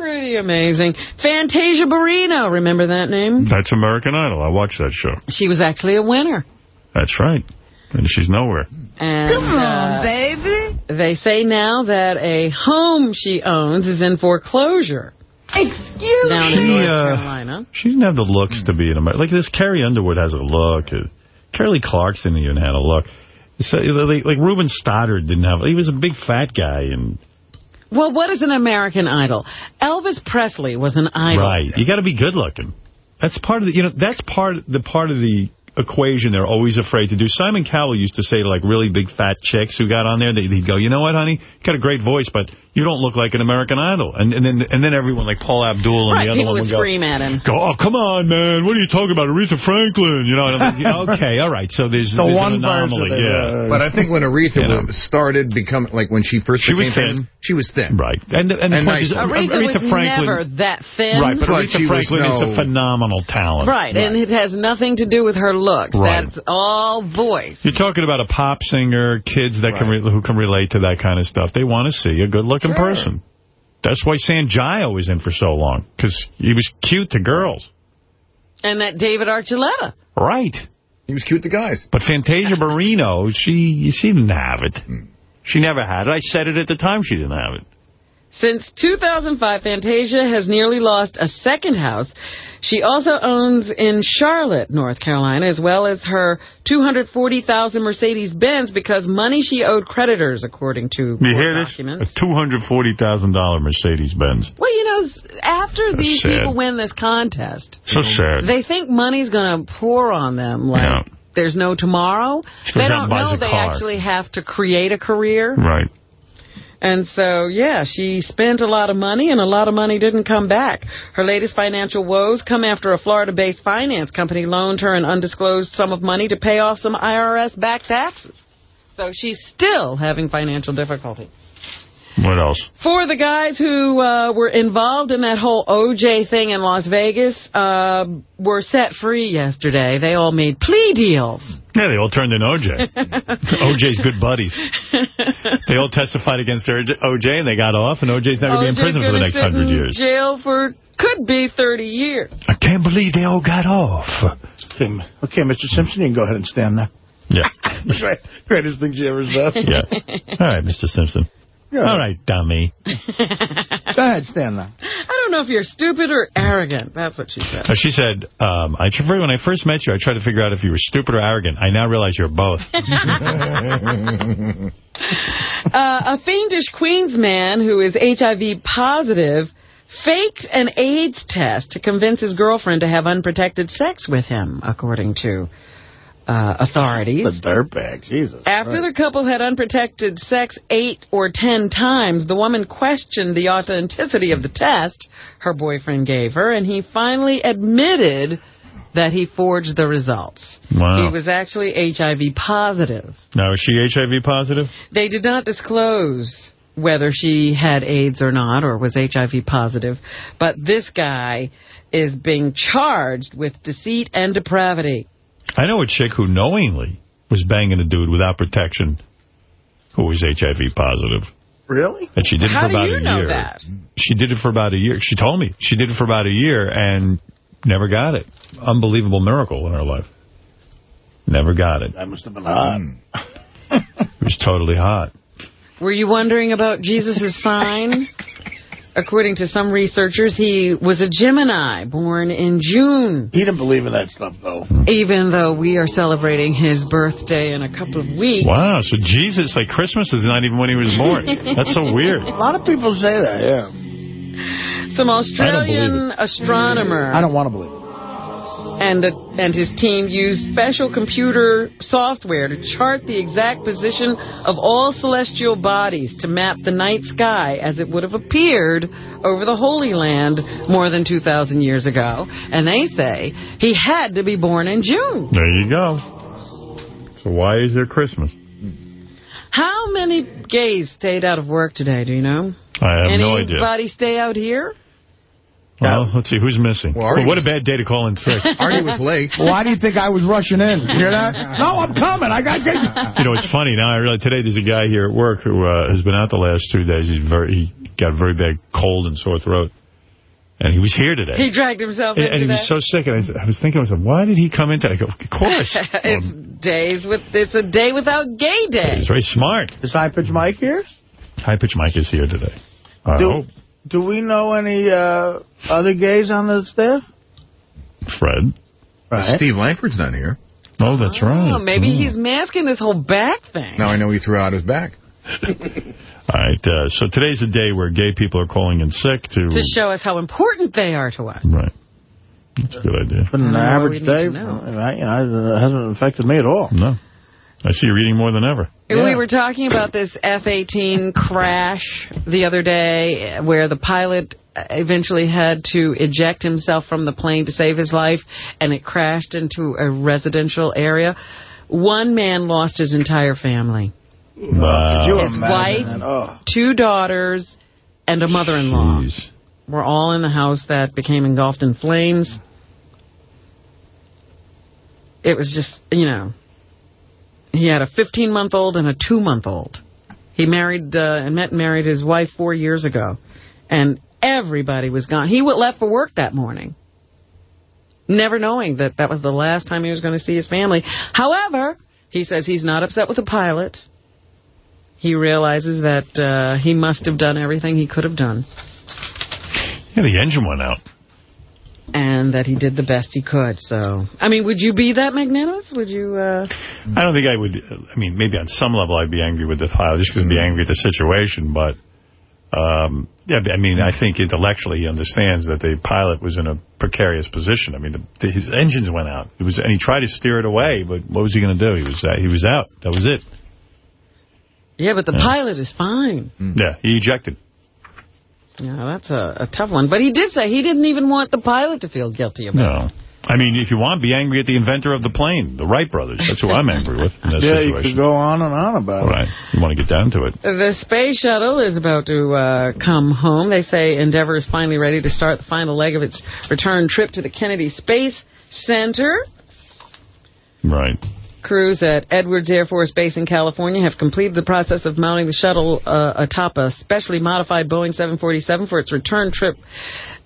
Pretty amazing. Fantasia Barrino, remember that name? That's American Idol. I watched that show. She was actually a winner. That's right. And she's nowhere. And, Come on, uh, baby. They say now that a home she owns is in foreclosure. Excuse Down in She, North uh, Carolina. She didn't have the looks to be an American. Like this, Carrie Underwood has a look. Uh, Kelly Clarkson even had a look. So, like, like Ruben Studdard didn't have. He was a big fat guy, and Well, what is an American Idol? Elvis Presley was an idol. right, you got to be good looking. That's part of the. You know, that's part the part of the equation they're always afraid to do. Simon Cowell used to say to like really big fat chicks who got on there, they, he'd go, you know what, honey, you got a great voice, but you don't look like an American Idol. And, and then and then everyone like Paula Abdul and Right, the other one would would go, scream at him. go, oh, come on, man. What are you talking about? Aretha Franklin. You know, and I'm like, okay, all right. So there's, The there's one an anomaly. person Yeah. Uh, but I think when Aretha You know. started becoming, like when she first She was thin. famous, she was thin. Right. And, the- and, And point nice. is, Aretha, Aretha was Franklin. never that thin. Right, but, But Aretha was Franklin is a phenomenal talent. Right, and it has nothing to do with her looks. Right. That's all voice. You're talking about a pop singer, kids that can re who can relate to that kind of stuff. They want to see a good-looking Sure. person. That's why Sanjaya was in for so long, because he was cute to girls. And that David Archuleta. Right. He was cute to guys. But Fantasia Barrino, she she didn't have it. Hmm. She never had it. I said it at the time she didn't have it. Since 2005, Fantasia has nearly lost a second house. She also owns in Charlotte, North Carolina, as well as her 240,000 Mercedes-Benz because money she owed creditors, according to You hear this? documents. A $240,000 Mercedes-Benz. Well, you know, after That's these sad. people win this contest, So sad. they think money's going to pour on them like Yeah. there's no tomorrow. They don't know they car. actually have to create a career. Right. And so, yeah, she spent a lot of money, and a lot of money didn't come back. Her latest financial woes come after a Florida-based finance company loaned her an undisclosed sum of money to pay off some IRS-backed taxes. So she's still having financial difficulty. What else? For the guys who uh, were involved in that whole OJ thing in Las Vegas, uh, were set free yesterday. They all made plea deals. Yeah, they all turned in OJ. OJ's good buddies. They all testified against OJ, and they got off, and OJ's never be in prison for the gonna next sit hundred in years. jail for, could be 30 years. I can't believe they all got off. Okay, okay, Mr. Simpson, you can go ahead and stand there. Yeah. Great- Greatest thing she ever said. Yeah. All right, Mr. Simpson. Yeah. All right, dummy. Go ahead, stand now. I don't know if you're stupid or arrogant. That's what she said. Uh, she said, um, I tr- when I first met you, I tried to figure out if you were stupid or arrogant. I now realize you're both. Uh, a fiendish Queens man who is HIV positive faked an AIDS test to convince his girlfriend to have unprotected sex with him, according to uh, authorities. The dirtbag, Jesus. After the couple had unprotected sex eight or ten times, the woman questioned the authenticity of the test her boyfriend gave her, and he finally admitted that he forged the results. Wow. He was actually HIV positive. Now, is she HIV positive? They did not disclose whether she had AIDS or not or was HIV positive, but this guy is being charged with deceit and depravity. I know a chick who knowingly was banging a dude without protection who was HIV positive. Really? And she did it How for do about you a know year. that? She did it for about a year. She told me. She did it for about a year and never got it. Unbelievable miracle in her life. Never got it. That must have been hot. It was totally hot. Were you wondering about Jesus' sign? According to some researchers, he was a Gemini, born in June. He didn't believe in that stuff, though. Even though we are celebrating his birthday in a couple of weeks. Wow, so Jesus, like Christmas is not even when he was born. That's so weird. A lot of people say that, yeah. Some Australian don't astronomer I don't want to believe it. And and his team used special computer software to chart the exact position of all celestial bodies to map the night sky as it would have appeared over the Holy Land more than 2,000 years ago. And they say he had to be born in June. There you go. So why is there Christmas? How many gays stayed out of work today, do you know? I have no idea. Anybody stay out here? Well, let's see, who's missing? Well, Artie what a bad day to call in sick. Artie was late. Why do you think I was rushing in? You hear that? No, I'm coming. I got to You know, it's funny. Now I realize today there's a guy here at work who uh, has been out the last two days. He's very, he got a very bad cold and sore throat. And he was here today. He dragged himself and, in and he was so sick. And I, s- I was thinking to myself, why did he come in today? I go, of course. it's days with it's a day without gay day. He's very smart. Is High Pitch Mike here? High Pitch Mike is here today. I Do, hope. Do we know any uh, other gays on the staff? Fred. Right. Steve Langford's not here. Oh, that's right. Oh, maybe Mm. he's masking this whole back thing. Now I know he threw out his back. All right. Uh, so today's a day where gay people are calling in sick to... To show us how important they are to us. Right. That's a good idea. But an average day. to. Right, you know, it hasn't affected me at all. No. I see you're reading more than ever. We were talking about this F-18 crash the other day where the pilot eventually had to eject himself from the plane to save his life, and it crashed into a residential area. One man lost his entire family. Wow. His wife. Oh. two daughters, and a mother-in-law were all in the house that became engulfed in flames. It was just, you know, he had a 15-month-old and a two-month-old. He married uh, and met and married his wife four years ago, and everybody was gone. He left for work that morning, never knowing that that was the last time he was going to see his family. However, he says he's not upset with the pilot. He realizes that uh, he must have done everything he could have done. Yeah, the engine went out. And that he did the best he could. So, I mean, would you be that magnanimous? Would you? Uh... I don't think I would. I mean, maybe on some level I'd be angry with the pilot, just because I'd be angry at the situation. But, um, yeah, I mean, I think intellectually he understands that the pilot was in a precarious position. I mean, the, the, his engines went out. It was, and he tried to steer it away, but what was he going to do? He was uh, he was out. That was it. Yeah, but the Yeah. pilot is fine. Yeah, he ejected. Yeah, that's a, a tough one. But he did say he didn't even want the pilot to feel guilty about it. No. it. I mean, if you want, be angry at the inventor of the plane, the Wright brothers. That's who I'm angry with in this yeah, situation. you could go on and on about it. Right. You want to get down to it. The space shuttle is about to uh, come home. They say Endeavour is finally ready to start the final leg of its return trip to the Kennedy Space Center. Right. Crews at Edwards Air Force Base in California have completed the process of mounting the shuttle uh, atop a specially modified Boeing 747 for its return trip.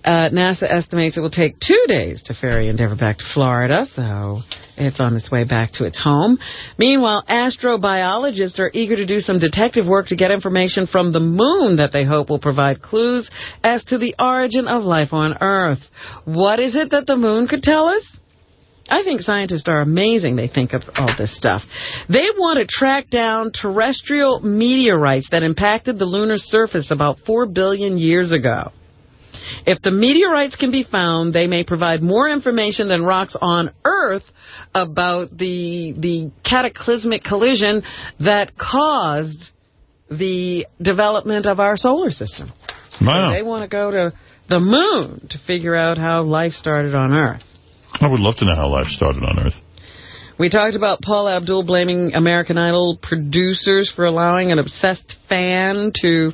Uh, NASA estimates it will take two days to ferry Endeavour back to Florida, so it's on its way back to its home. Meanwhile, astrobiologists are eager to do some detective work to get information from the moon that they hope will provide clues as to the origin of life on Earth. What is it that the moon could tell us? I think scientists are amazing. They think of all this stuff. They want to track down terrestrial meteorites that impacted the lunar surface about 4 billion years ago. If the meteorites can be found, they may provide more information than rocks on Earth about the the cataclysmic collision that caused the development of our solar system. Wow. So they want to go to the moon to figure out how life started on Earth. I would love to know how life started on Earth. We talked about Paula Abdul blaming American Idol producers for allowing an obsessed fan to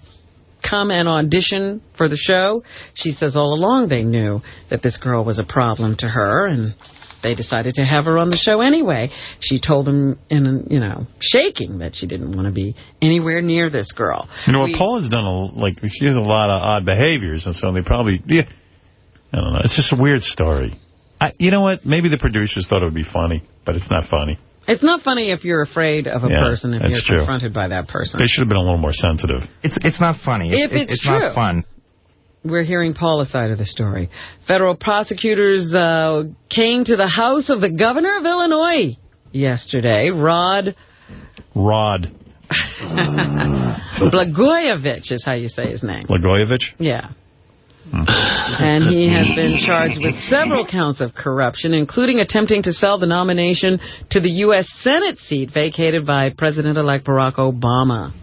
come and audition for the show. She says all along they knew that this girl was a problem to her, and they decided to have her on the show anyway. She told them in, you know, shaking that she didn't want to be anywhere near this girl. You know, We- what Paul has done, a, like, she has a lot of odd behaviors, and so they probably, yeah, I don't know. It's just a weird story. I, you know what? Maybe the producers thought it would be funny, but it's not funny. It's not funny if you're afraid of a Yeah, person, if you're true. confronted by that person. They should have been a little more sensitive. It's it's not funny. If It- it's it's true. not fun. We're hearing Paula's side of the story. Federal prosecutors uh, came to the house of the governor of Illinois yesterday, Rod Rod Blagojevich is how you say his name. Blagojevich? Yeah. And he has been charged with several counts of corruption, including attempting to sell the nomination to the U.S. Senate seat vacated by President-elect Barack Obama.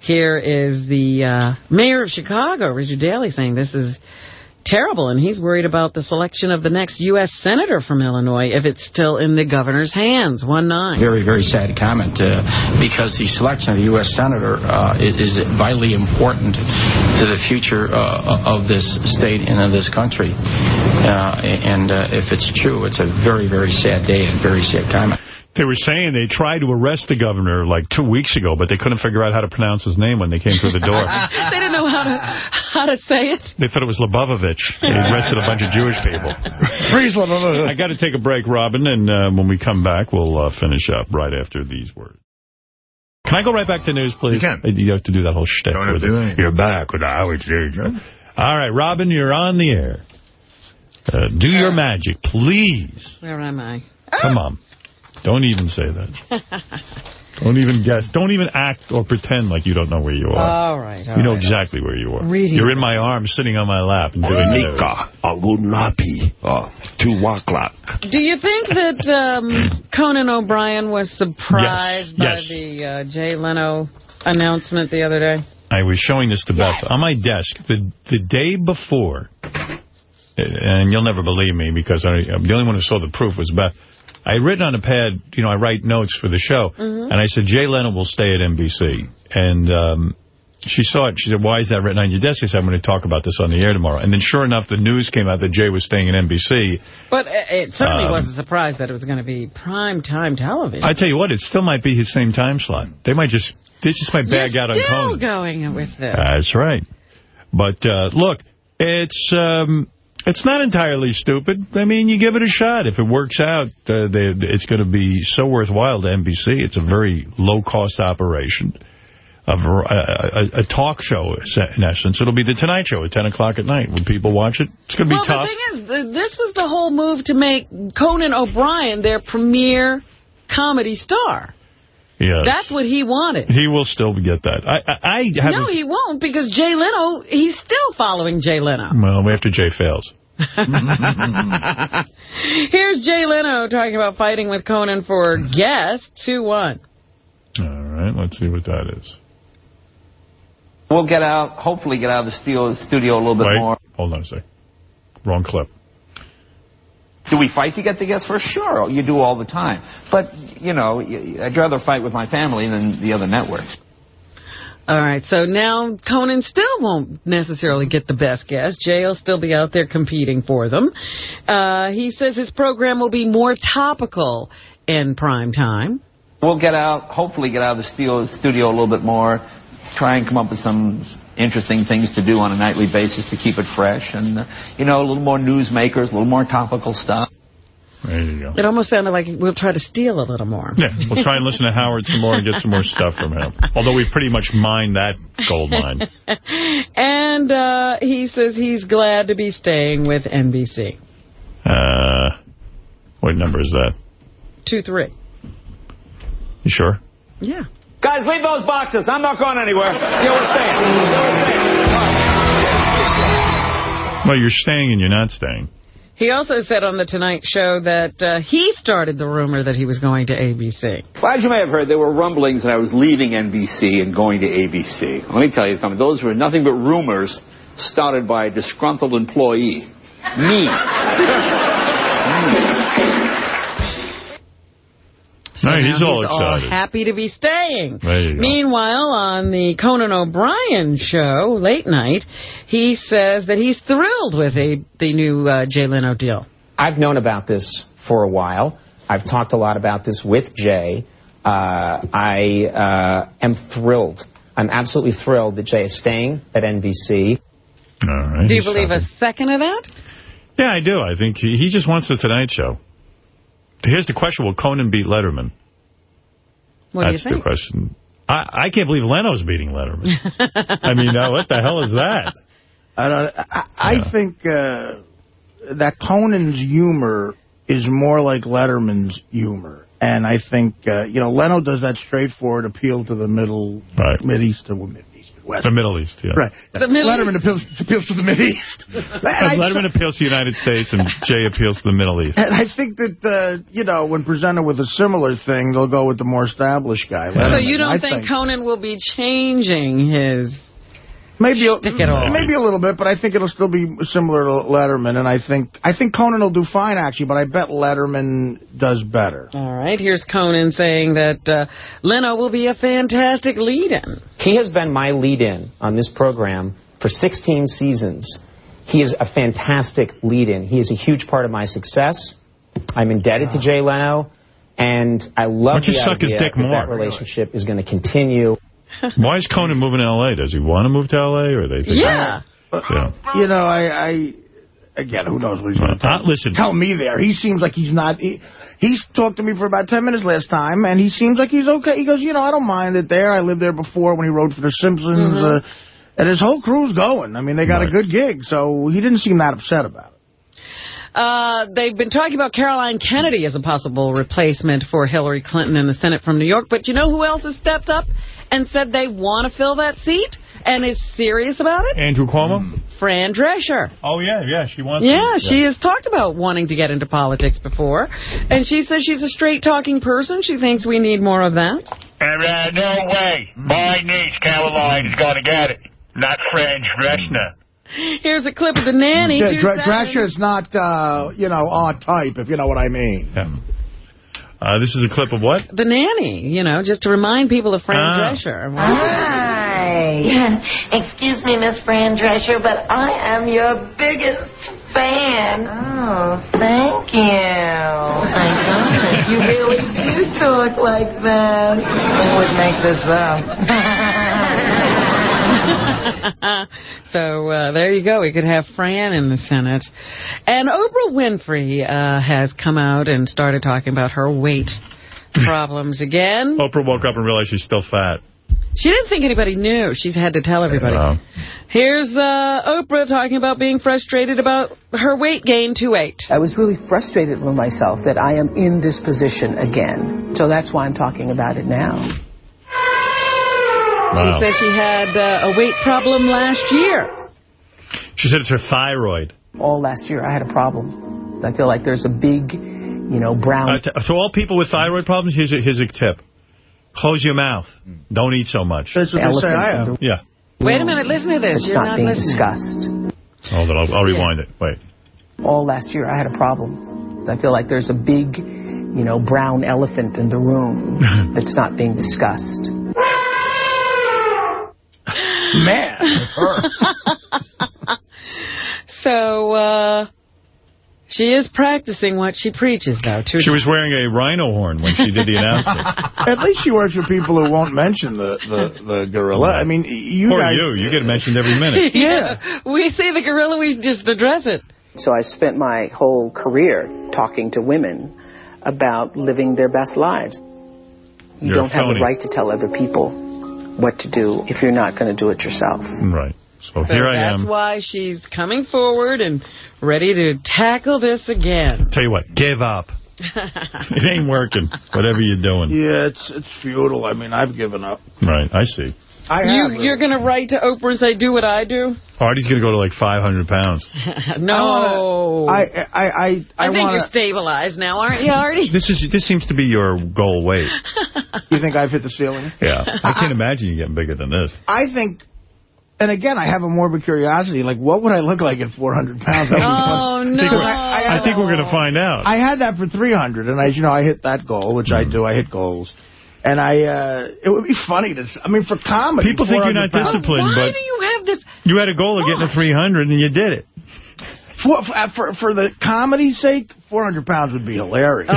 Here is the uh, mayor of Chicago, Richard Daley, saying this is terrible, and he's worried about the selection of the next U.S. senator from Illinois if it's still in the governor's hands. One nine. Very, very sad comment uh, because the selection of the U.S. Senator uh, is, is vitally important to the future uh, of this state and of this country. Uh, and uh, if it's true, it's a very, very sad day and very sad comment. They were saying they tried to arrest the governor like two weeks ago, but they couldn't figure out how to pronounce his name when they came through the door. they didn't know how to how to say it. They thought it was Lubavitch. They arrested a bunch of Jewish people. Freeze, I got to take a break, Robin, and uh, when we come back, we'll uh, finish up right after these words. Can I go right back to news, please? You can. You have to do that whole shtick. Don't have with to do it. anything. You're back with the Howard Stage. All right, Robin, you're on the air. Uh, do your magic, please. Where am I? Come on. Don't even say that. Don't even guess. Don't even act or pretend like you don't know where you are. All right. all you know right. exactly where you are. Reading. You're in my arms, sitting on my lap, and doing the news. Nika, Agunapi, uh, Tuwaklak. Do you think that um, Conan O'Brien was surprised Yes, by yes. the uh, Jay Leno announcement the other day? I was showing this to Beth on my desk the the day before, and you'll never believe me because I, the only one who saw the proof was Beth. I had written on a pad, you know, I write notes for the show, Mhm. and I said, Jay Leno will stay at NBC. And um, she saw it. She said, why is that written on your desk? I said, I'm going to talk about this on the air tomorrow. And then sure enough, the news came out that Jay was staying at NBC. But it certainly Um, was a surprise that it was going to be prime time television. I tell you what, it still might be his same time slot. They might just, they just might bag You're out on Conan. still going with this. That's right. But uh, look, it's um, it's not entirely stupid. I mean, you give it a shot. If it works out, uh, they, it's going to be so worthwhile to NBC. It's a very low-cost operation. A, a, a, a talk show, in essence. It'll be the Tonight Show at 10 o'clock at night. When people watch it, it's going to be tough. well, tough. the thing is, this was the whole move to make Conan O'Brien their premier comedy star. Yeah. That's what he wanted. He will still get that. I, I, I. No, he won't, because Jay Leno, he's still following Jay Leno. Well, after Jay fails. Here's Jay Leno talking about fighting with Conan for guest 2-1. All right, let's see what that is. We'll get out, hopefully get out of the studio, studio a little bit Wait, more. hold on a sec. Wrong clip. Do we fight to get the guests first? Sure, you do all the time. But, you know, I'd rather fight with my family than the other networks. All right, so now Conan still won't necessarily get the best guest. Jay will still be out there competing for them. Uh, he says his program will be more topical in prime time. We'll get out, hopefully get out of the studio, studio a little bit more, try and come up with some interesting things to do on a nightly basis to keep it fresh, and, uh, you know, a little more newsmakers, a little more topical stuff. There you go. It almost sounded like we'll try to steal a little more. Yeah, we'll try and listen to Howard some more and get some more stuff from him. Although we pretty much mined that gold mine. and uh, he says he's glad to be staying with NBC. Uh, what number is that? 2-3. You sure? Yeah. Guys, leave those boxes. I'm not going anywhere. Yeah, we're staying. Yeah, we're staying. Well, you're staying and you're not staying. He also said on The Tonight Show that uh, he started the rumor that he was going to ABC. Well, as you may have heard, there were rumblings that I was leaving NBC and going to ABC. Let me tell you something. Those were nothing but rumors started by a disgruntled employee. Me. No, now he's all excited. happy to be staying. There you go. Meanwhile, on the Conan O'Brien show, late night, he says that he's thrilled with a, the new uh, Jay Leno deal. I've known about this for a while. I've talked a lot about this with Jay. Uh, I uh, am thrilled. I'm absolutely thrilled that Jay is staying at NBC. All right. Do you he's believe a second of that? Yeah, I do. I think he, he just wants the Tonight Show. Here's the question. Will Conan beat Letterman? What do you That's the question. I, I can't believe Leno's beating Letterman. I mean, uh, what the hell is that? I, don't, I, I think uh, that Conan's humor is more like Letterman's humor. And I think, uh, you know, Leno does that straightforward appeal to the middle, right. Mid-East, or Mid-East, West. The Middle East, yeah. Right. The Middle Letterman appeals, appeals to the Middle East. Letterman appeals to the United States and Jay appeals to the Middle East. And I think that, uh, you know, when presented with a similar thing, they'll go with the more established guy. So you don't I think, Conan will be changing his Maybe a, shtick at maybe a little bit, but I think it'll still be similar to Letterman. And I think I think Conan will do fine, actually, but I bet Letterman does better. All right, here's Conan saying that uh, Leno will be a fantastic lead-in. He has been my lead-in on this program for 16 seasons. He is a fantastic lead-in. He is a huge part of my success. I'm indebted to Jay Leno, and I Why love don't you the suck his idea dick that more? that relationship is going to continue. Why is Conan moving to L.A.? Does he want to move to L.A. or they think? Yeah. Yeah. You know, I, I again, who knows what he's going to tell, Uh, listen. tell me there. He seems like he's not. He, he's talked to me for about 10 minutes last time, and he seems like he's okay. He goes, you know, I don't mind it there. I lived there before when he wrote for The Simpsons. Mhm. Uh, and his whole crew's going. I mean, they got a good gig, so he didn't seem that upset about it. Uh, they've been talking about Caroline Kennedy as a possible replacement for Hillary Clinton in the Senate from New York. But you know who else has stepped up and said they want to fill that seat and is serious about it? Andrew Cuomo? Fran Drescher. Oh, yeah, yeah, she wants Yeah, to. she has talked about wanting to get into politics before. And she says she's a straight-talking person. She thinks we need more of that. And, uh, no way. My niece, Caroline, is going to get it. Not Fran Drescher. Here's a clip of the nanny. Yeah, two Dra- seconds. Drescher's not, uh, you know, on type, if you know what I mean. Uh, this is a clip of what? The nanny, you know, just to remind people of Fran Ah. Drescher. Hi. Excuse me, Miss Fran Drescher, but I am your biggest fan. Oh, thank you. I know. You really do talk like that. Who would make this up? so uh, there you go. We could have Fran in the Senate. And Oprah Winfrey uh, has come out and started talking about her weight problems again. Oprah woke up and realized she's still fat. She didn't think anybody knew. She's had to tell everybody. Wow. Here's uh, Oprah talking about being frustrated about her weight gain to eight. I was really frustrated with myself that I am in this position again. So that's why I'm talking about it now. She said she had uh, a weight problem last year. She said it's her thyroid. All last year I had a problem. I feel like there's a big, you know, brown... Uh, to, to all people with thyroid problems, here's a, here's a tip. Close your mouth. Don't eat so much. That's what they say I am. Yeah. Wait a minute, listen to this. It's You're not not being listening. discussed. Hold on, I'll, I'll rewind it. Wait. All last year I had a problem. I feel like there's a big, you know, brown elephant in the room that's not being discussed. Man, it's her. So, uh, she is practicing what she preaches, though. Too. She was wearing a rhino horn when she did the announcement. At least she works with people who won't mention the, the, the gorilla. I mean, you Poor guys... you. You get mentioned every minute. yeah. We see the gorilla, we just address it. So I spent my whole career talking to women about living their best lives. You You're don't have the right to tell other people what to do if you're not going to do it yourself. Right. So So here I am. that's why she's coming forward and ready to tackle this again. Tell you what, give up. It ain't working, whatever you're doing. Yeah, it's it's futile. I mean, I've given up. Right, I see. I you, have. You're going to write to Oprah and say, do what I do? Artie's going to go to like 500 pounds. no. I I I I, I think wanna, you're stabilized now, aren't you, Artie? This is this seems to be your goal weight. You think I've hit the ceiling? Yeah. I can't imagine you getting bigger than this. I think, and again, I have a morbid curiosity. Like, what would I look like at 400 pounds? That would be Oh, fun. no. Because I, I, I think we're going to find out. I had that for 300, and I, you know, I hit that goal, which I mm. do. I hit goals. And I, uh, it would be funny to, I mean, for comedy. People think you're not pounds- disciplined, Why but do you have this? you had a goal of getting to 300 and you did it. For, for, for, for the comedy's sake, 400 pounds would be hilarious. Oh,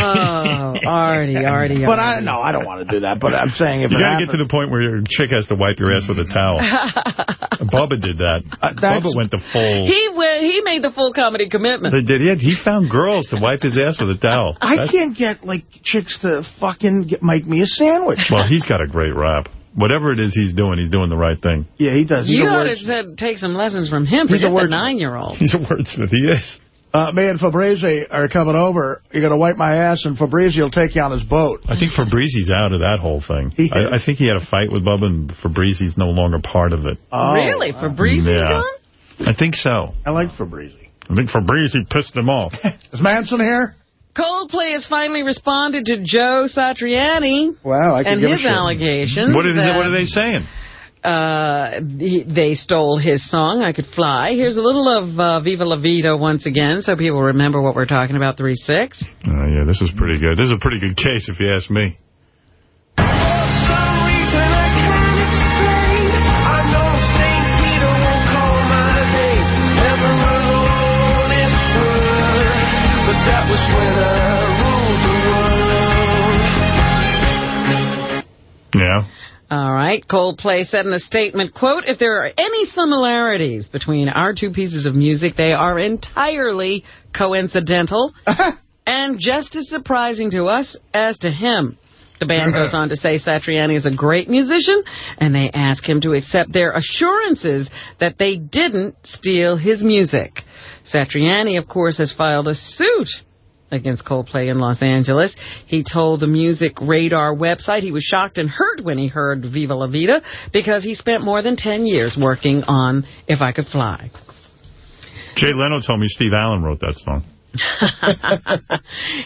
Artie, Artie, But I Artie. no, I don't want to do that. But I'm saying if You got to get to the point where your chick has to wipe your ass with a towel. Bubba did that. Uh, that's- Bubba went to full. He went, he made the full comedy commitment. They did. He, had, he found girls to wipe his ass with a towel. I That's- can't get like chicks to fucking get, make me a sandwich. Well, he's got a great rap. Whatever it is he's doing, he's doing the right thing. Yeah, he does. He's You a ought to said, take some lessons from him. He's a Forget the wordsmith. nine-year-old. He's a wordsmith. He is. Uh, me and Fabrizi are coming over. You're going to wipe my ass, and Fabrizi will take you on his boat. I think Fabrizi's out of that whole thing. I, I think he had a fight with Bubba, and Fabrizi's no longer part of it. Oh, really? Fabrizi's yeah. gone? I think so. I like Fabrizi. I think Fabrizi pissed him off. Is Manson here? Coldplay has finally responded to Joe Satriani Wow, I can and give a his allegations. What, is, that, what are they saying? Uh, he, they stole his song, I Could Fly. Here's a little of uh, Viva La Vida once again, so people remember what we're talking about, 3-6. Oh, yeah, this is pretty good. This is a pretty good case, if you ask me. All right. Coldplay said in a statement, quote, if there are any similarities between our two pieces of music, they are entirely coincidental and just as surprising to us as to him. The band goes on to say Satriani is a great musician, and they ask him to accept their assurances that they didn't steal his music. Satriani, of course, has filed a suit against Coldplay in Los Angeles. He told the Music Radar website he was shocked and hurt when he heard Viva La Vida because he spent more than 10 years working on If I Could Fly. Jay Leno told me Steve Allen wrote that song.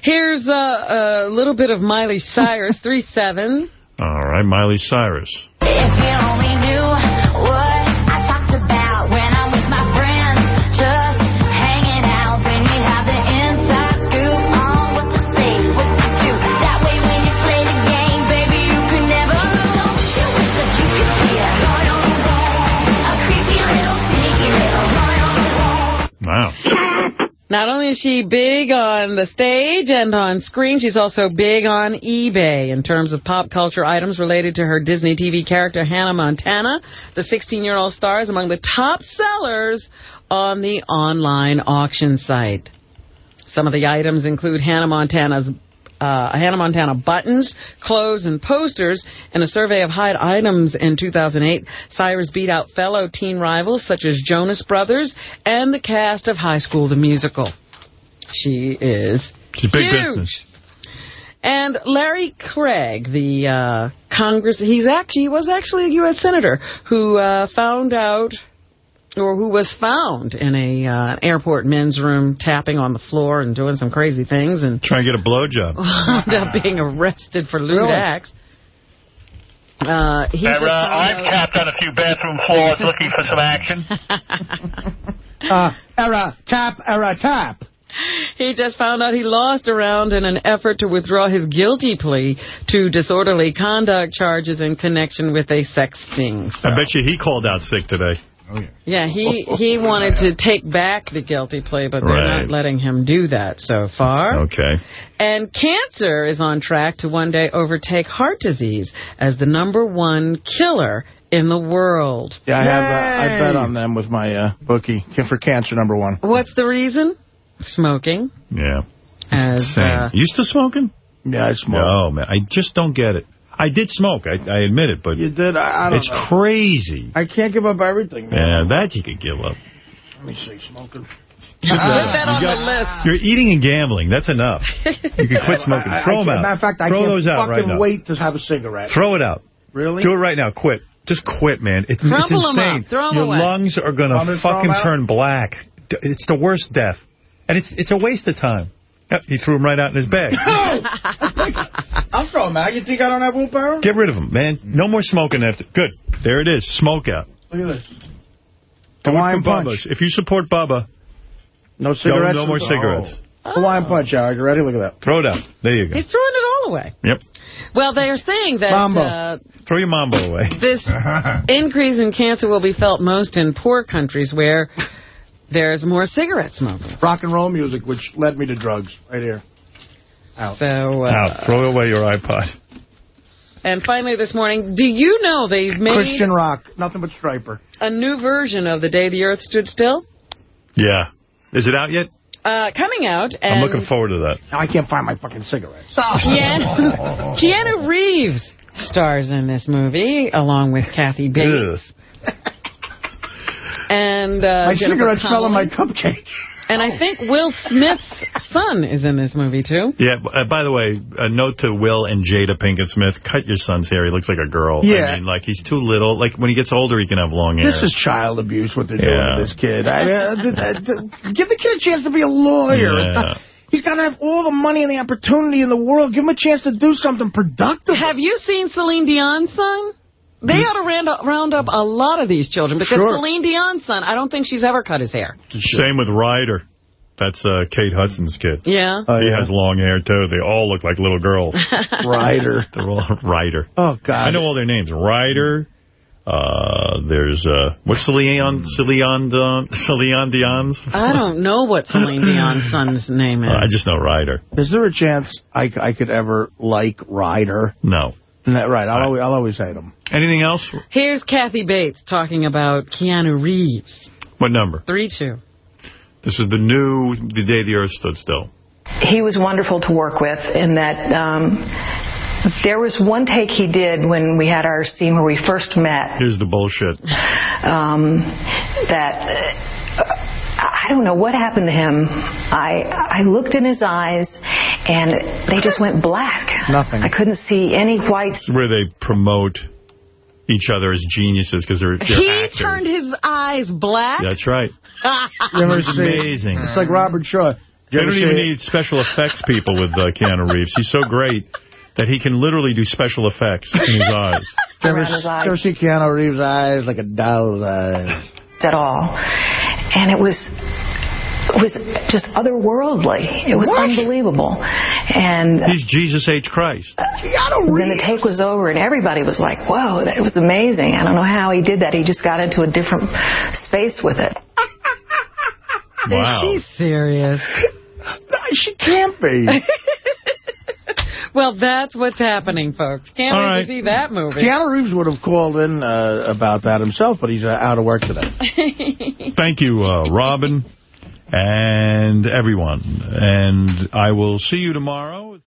Here's a, a little bit of Miley Cyrus, 3-7. All right, Miley Cyrus. Wow. Not only is she big on the stage and on screen, she's also big on eBay in terms of pop culture items related to her Disney TV character Hannah Montana. The 16-year-old star is among the top sellers on the online auction site. Some of the items include Hannah Montana's uh, Hannah Montana buttons, clothes, and posters. In a survey of hot items in 2008, Cyrus beat out fellow teen rivals such as Jonas Brothers and the cast of High School the Musical. She is She's big huge. business. And Larry Craig, the uh, Congress, he's actually he was actually a U.S. senator who uh, found out, or who was found in a uh, airport men's room tapping on the floor and doing some crazy things, and Trying to get a blowjob. wound up being arrested for lewd Really? acts. Uh, he just Uh, found I've out- tapped on a few bathroom floors looking for some action. Uh, era, tap, era, tap. He just found out he lost a round in an effort to withdraw his guilty plea to disorderly conduct charges in connection with a sex sting. I bet you he called out sick today. Yeah, he, he wanted to take back the guilty plea, but they're Right. not letting him do that so far. Okay. And cancer is on track to one day overtake heart disease as the number one killer in the world. Yeah, I have. Uh, I bet on them with my uh, bookie for cancer number one. What's the reason? Smoking. Yeah. As, Insane. uh, you still smoking? Yeah, I smoke. No, man. I just don't get it. I did smoke. I, I admit it, but You did? I, I don't it's know. crazy. I can't give up everything, man. Yeah, that you could give up. Let me see, smoking. Put that on You the list. You're eating and gambling. That's enough. You can quit smoking. I- I Throw them out. Matter of fact, I Throw can't those out right fucking now. wait to have a cigarette. Throw it out. Really? Do it right now. Quit. Just quit, man. It's, it's Crumple 'em insane. up. Throw 'em Your away. lungs are going Want me to to throw 'em fucking turn black. It's the worst death. And it's it's a waste of time. Yep, he threw them right out in his bag. I'll throw them out. You think I don't have willpower? Get rid of them, man. No more smoking after. Good. There it is. Smoke out. Look at this. Vote Hawaiian Punch. Bubba's. If you support Bubba, No no, cigarettes? no more cigarettes. Hawaiian Punch, Howard. You ready? Look at that. Throw it out. There you go. He's throwing it all away. Yep. Well, they are saying that Mambo. uh, Throw your mambo away. this increase in cancer will be felt most in poor countries where there's more cigarette smoking. Rock and roll music, which led me to drugs. Right here. Out. So, uh, Out. Throw away your iPod. and finally this morning, do you know they've made Christian rock. Nothing but Stryper. a new version of The Day the Earth Stood Still? Yeah. Is it out yet? Uh, coming out. And I'm looking forward to that. Now I can't find my fucking cigarettes. Keanu, Keanu Reeves stars in this movie, along with Kathy Bates. And uh, my Jennifer cigarettes fell in my cupcake. And I think Will Smith's son is in this movie, too. Yeah, uh, by the way, a note to Will and Jada Pinkett Smith. Cut your son's hair. He looks like a girl. Yeah. I mean, like, he's too little. Like, when he gets older, he can have long hair. This is child abuse, what they're doing Yeah. with this kid. I, uh, th- th- th- give the kid a chance to be a lawyer. Yeah. He's got to have all the money and the opportunity in the world. Give him a chance to do something productive. Have you seen Celine Dion's son? They ought to round up, round up a lot of these children because Sure. Celine Dion's son, I don't think she's ever cut his hair. Same with Ryder. That's uh, Kate Hudson's kid. Yeah. Oh, he has long hair, too. They all look like little girls. Ryder. They're all Ryder. Oh, God. I know all their names. Ryder. Uh, there's, uh, what's Celine, Celine, Dion- Celine Dion's? I don't know what Celine Dion's son's name is. Uh, I just know Ryder. Is there a chance I, I could ever like Ryder? No. No, right. I'll, always, I'll always hate him. Anything else? Here's Kathy Bates talking about Keanu Reeves. What number? 3-2. This is the new The Day the Earth Stood Still. he was wonderful to work with in that um, there was one take he did when we had our scene where we first met Here's the bullshit. um, that uh, I don't know what happened to him. I I looked in his eyes and they just went black. Nothing. I couldn't see any white. Where they promote each other as geniuses because they're, they're He actors. turned his eyes black. That's right. You ever It's amazing. It's like Robert Shaw. They You ever don't even see- need special effects people with uh, Keanu Reeves. He's so great that he can literally do special effects in his eyes. You ever, Around his eyes. ever see Keanu Reeves' eyes like a doll's eyes? at all. And it was it was just otherworldly. It was unbelievable. And He's Jesus H. Christ. then the take was over and everybody was like, whoa, that was amazing. I don't know how he did that. He just got into a different space with it. Wow. Is she serious? She can't be. well, that's what's happening, folks. Can't All wait right. to see that movie. Keanu Reeves would have called in uh, about that himself, but he's uh, out of work today. Thank you, uh, Robin, and everyone. And I will see you tomorrow.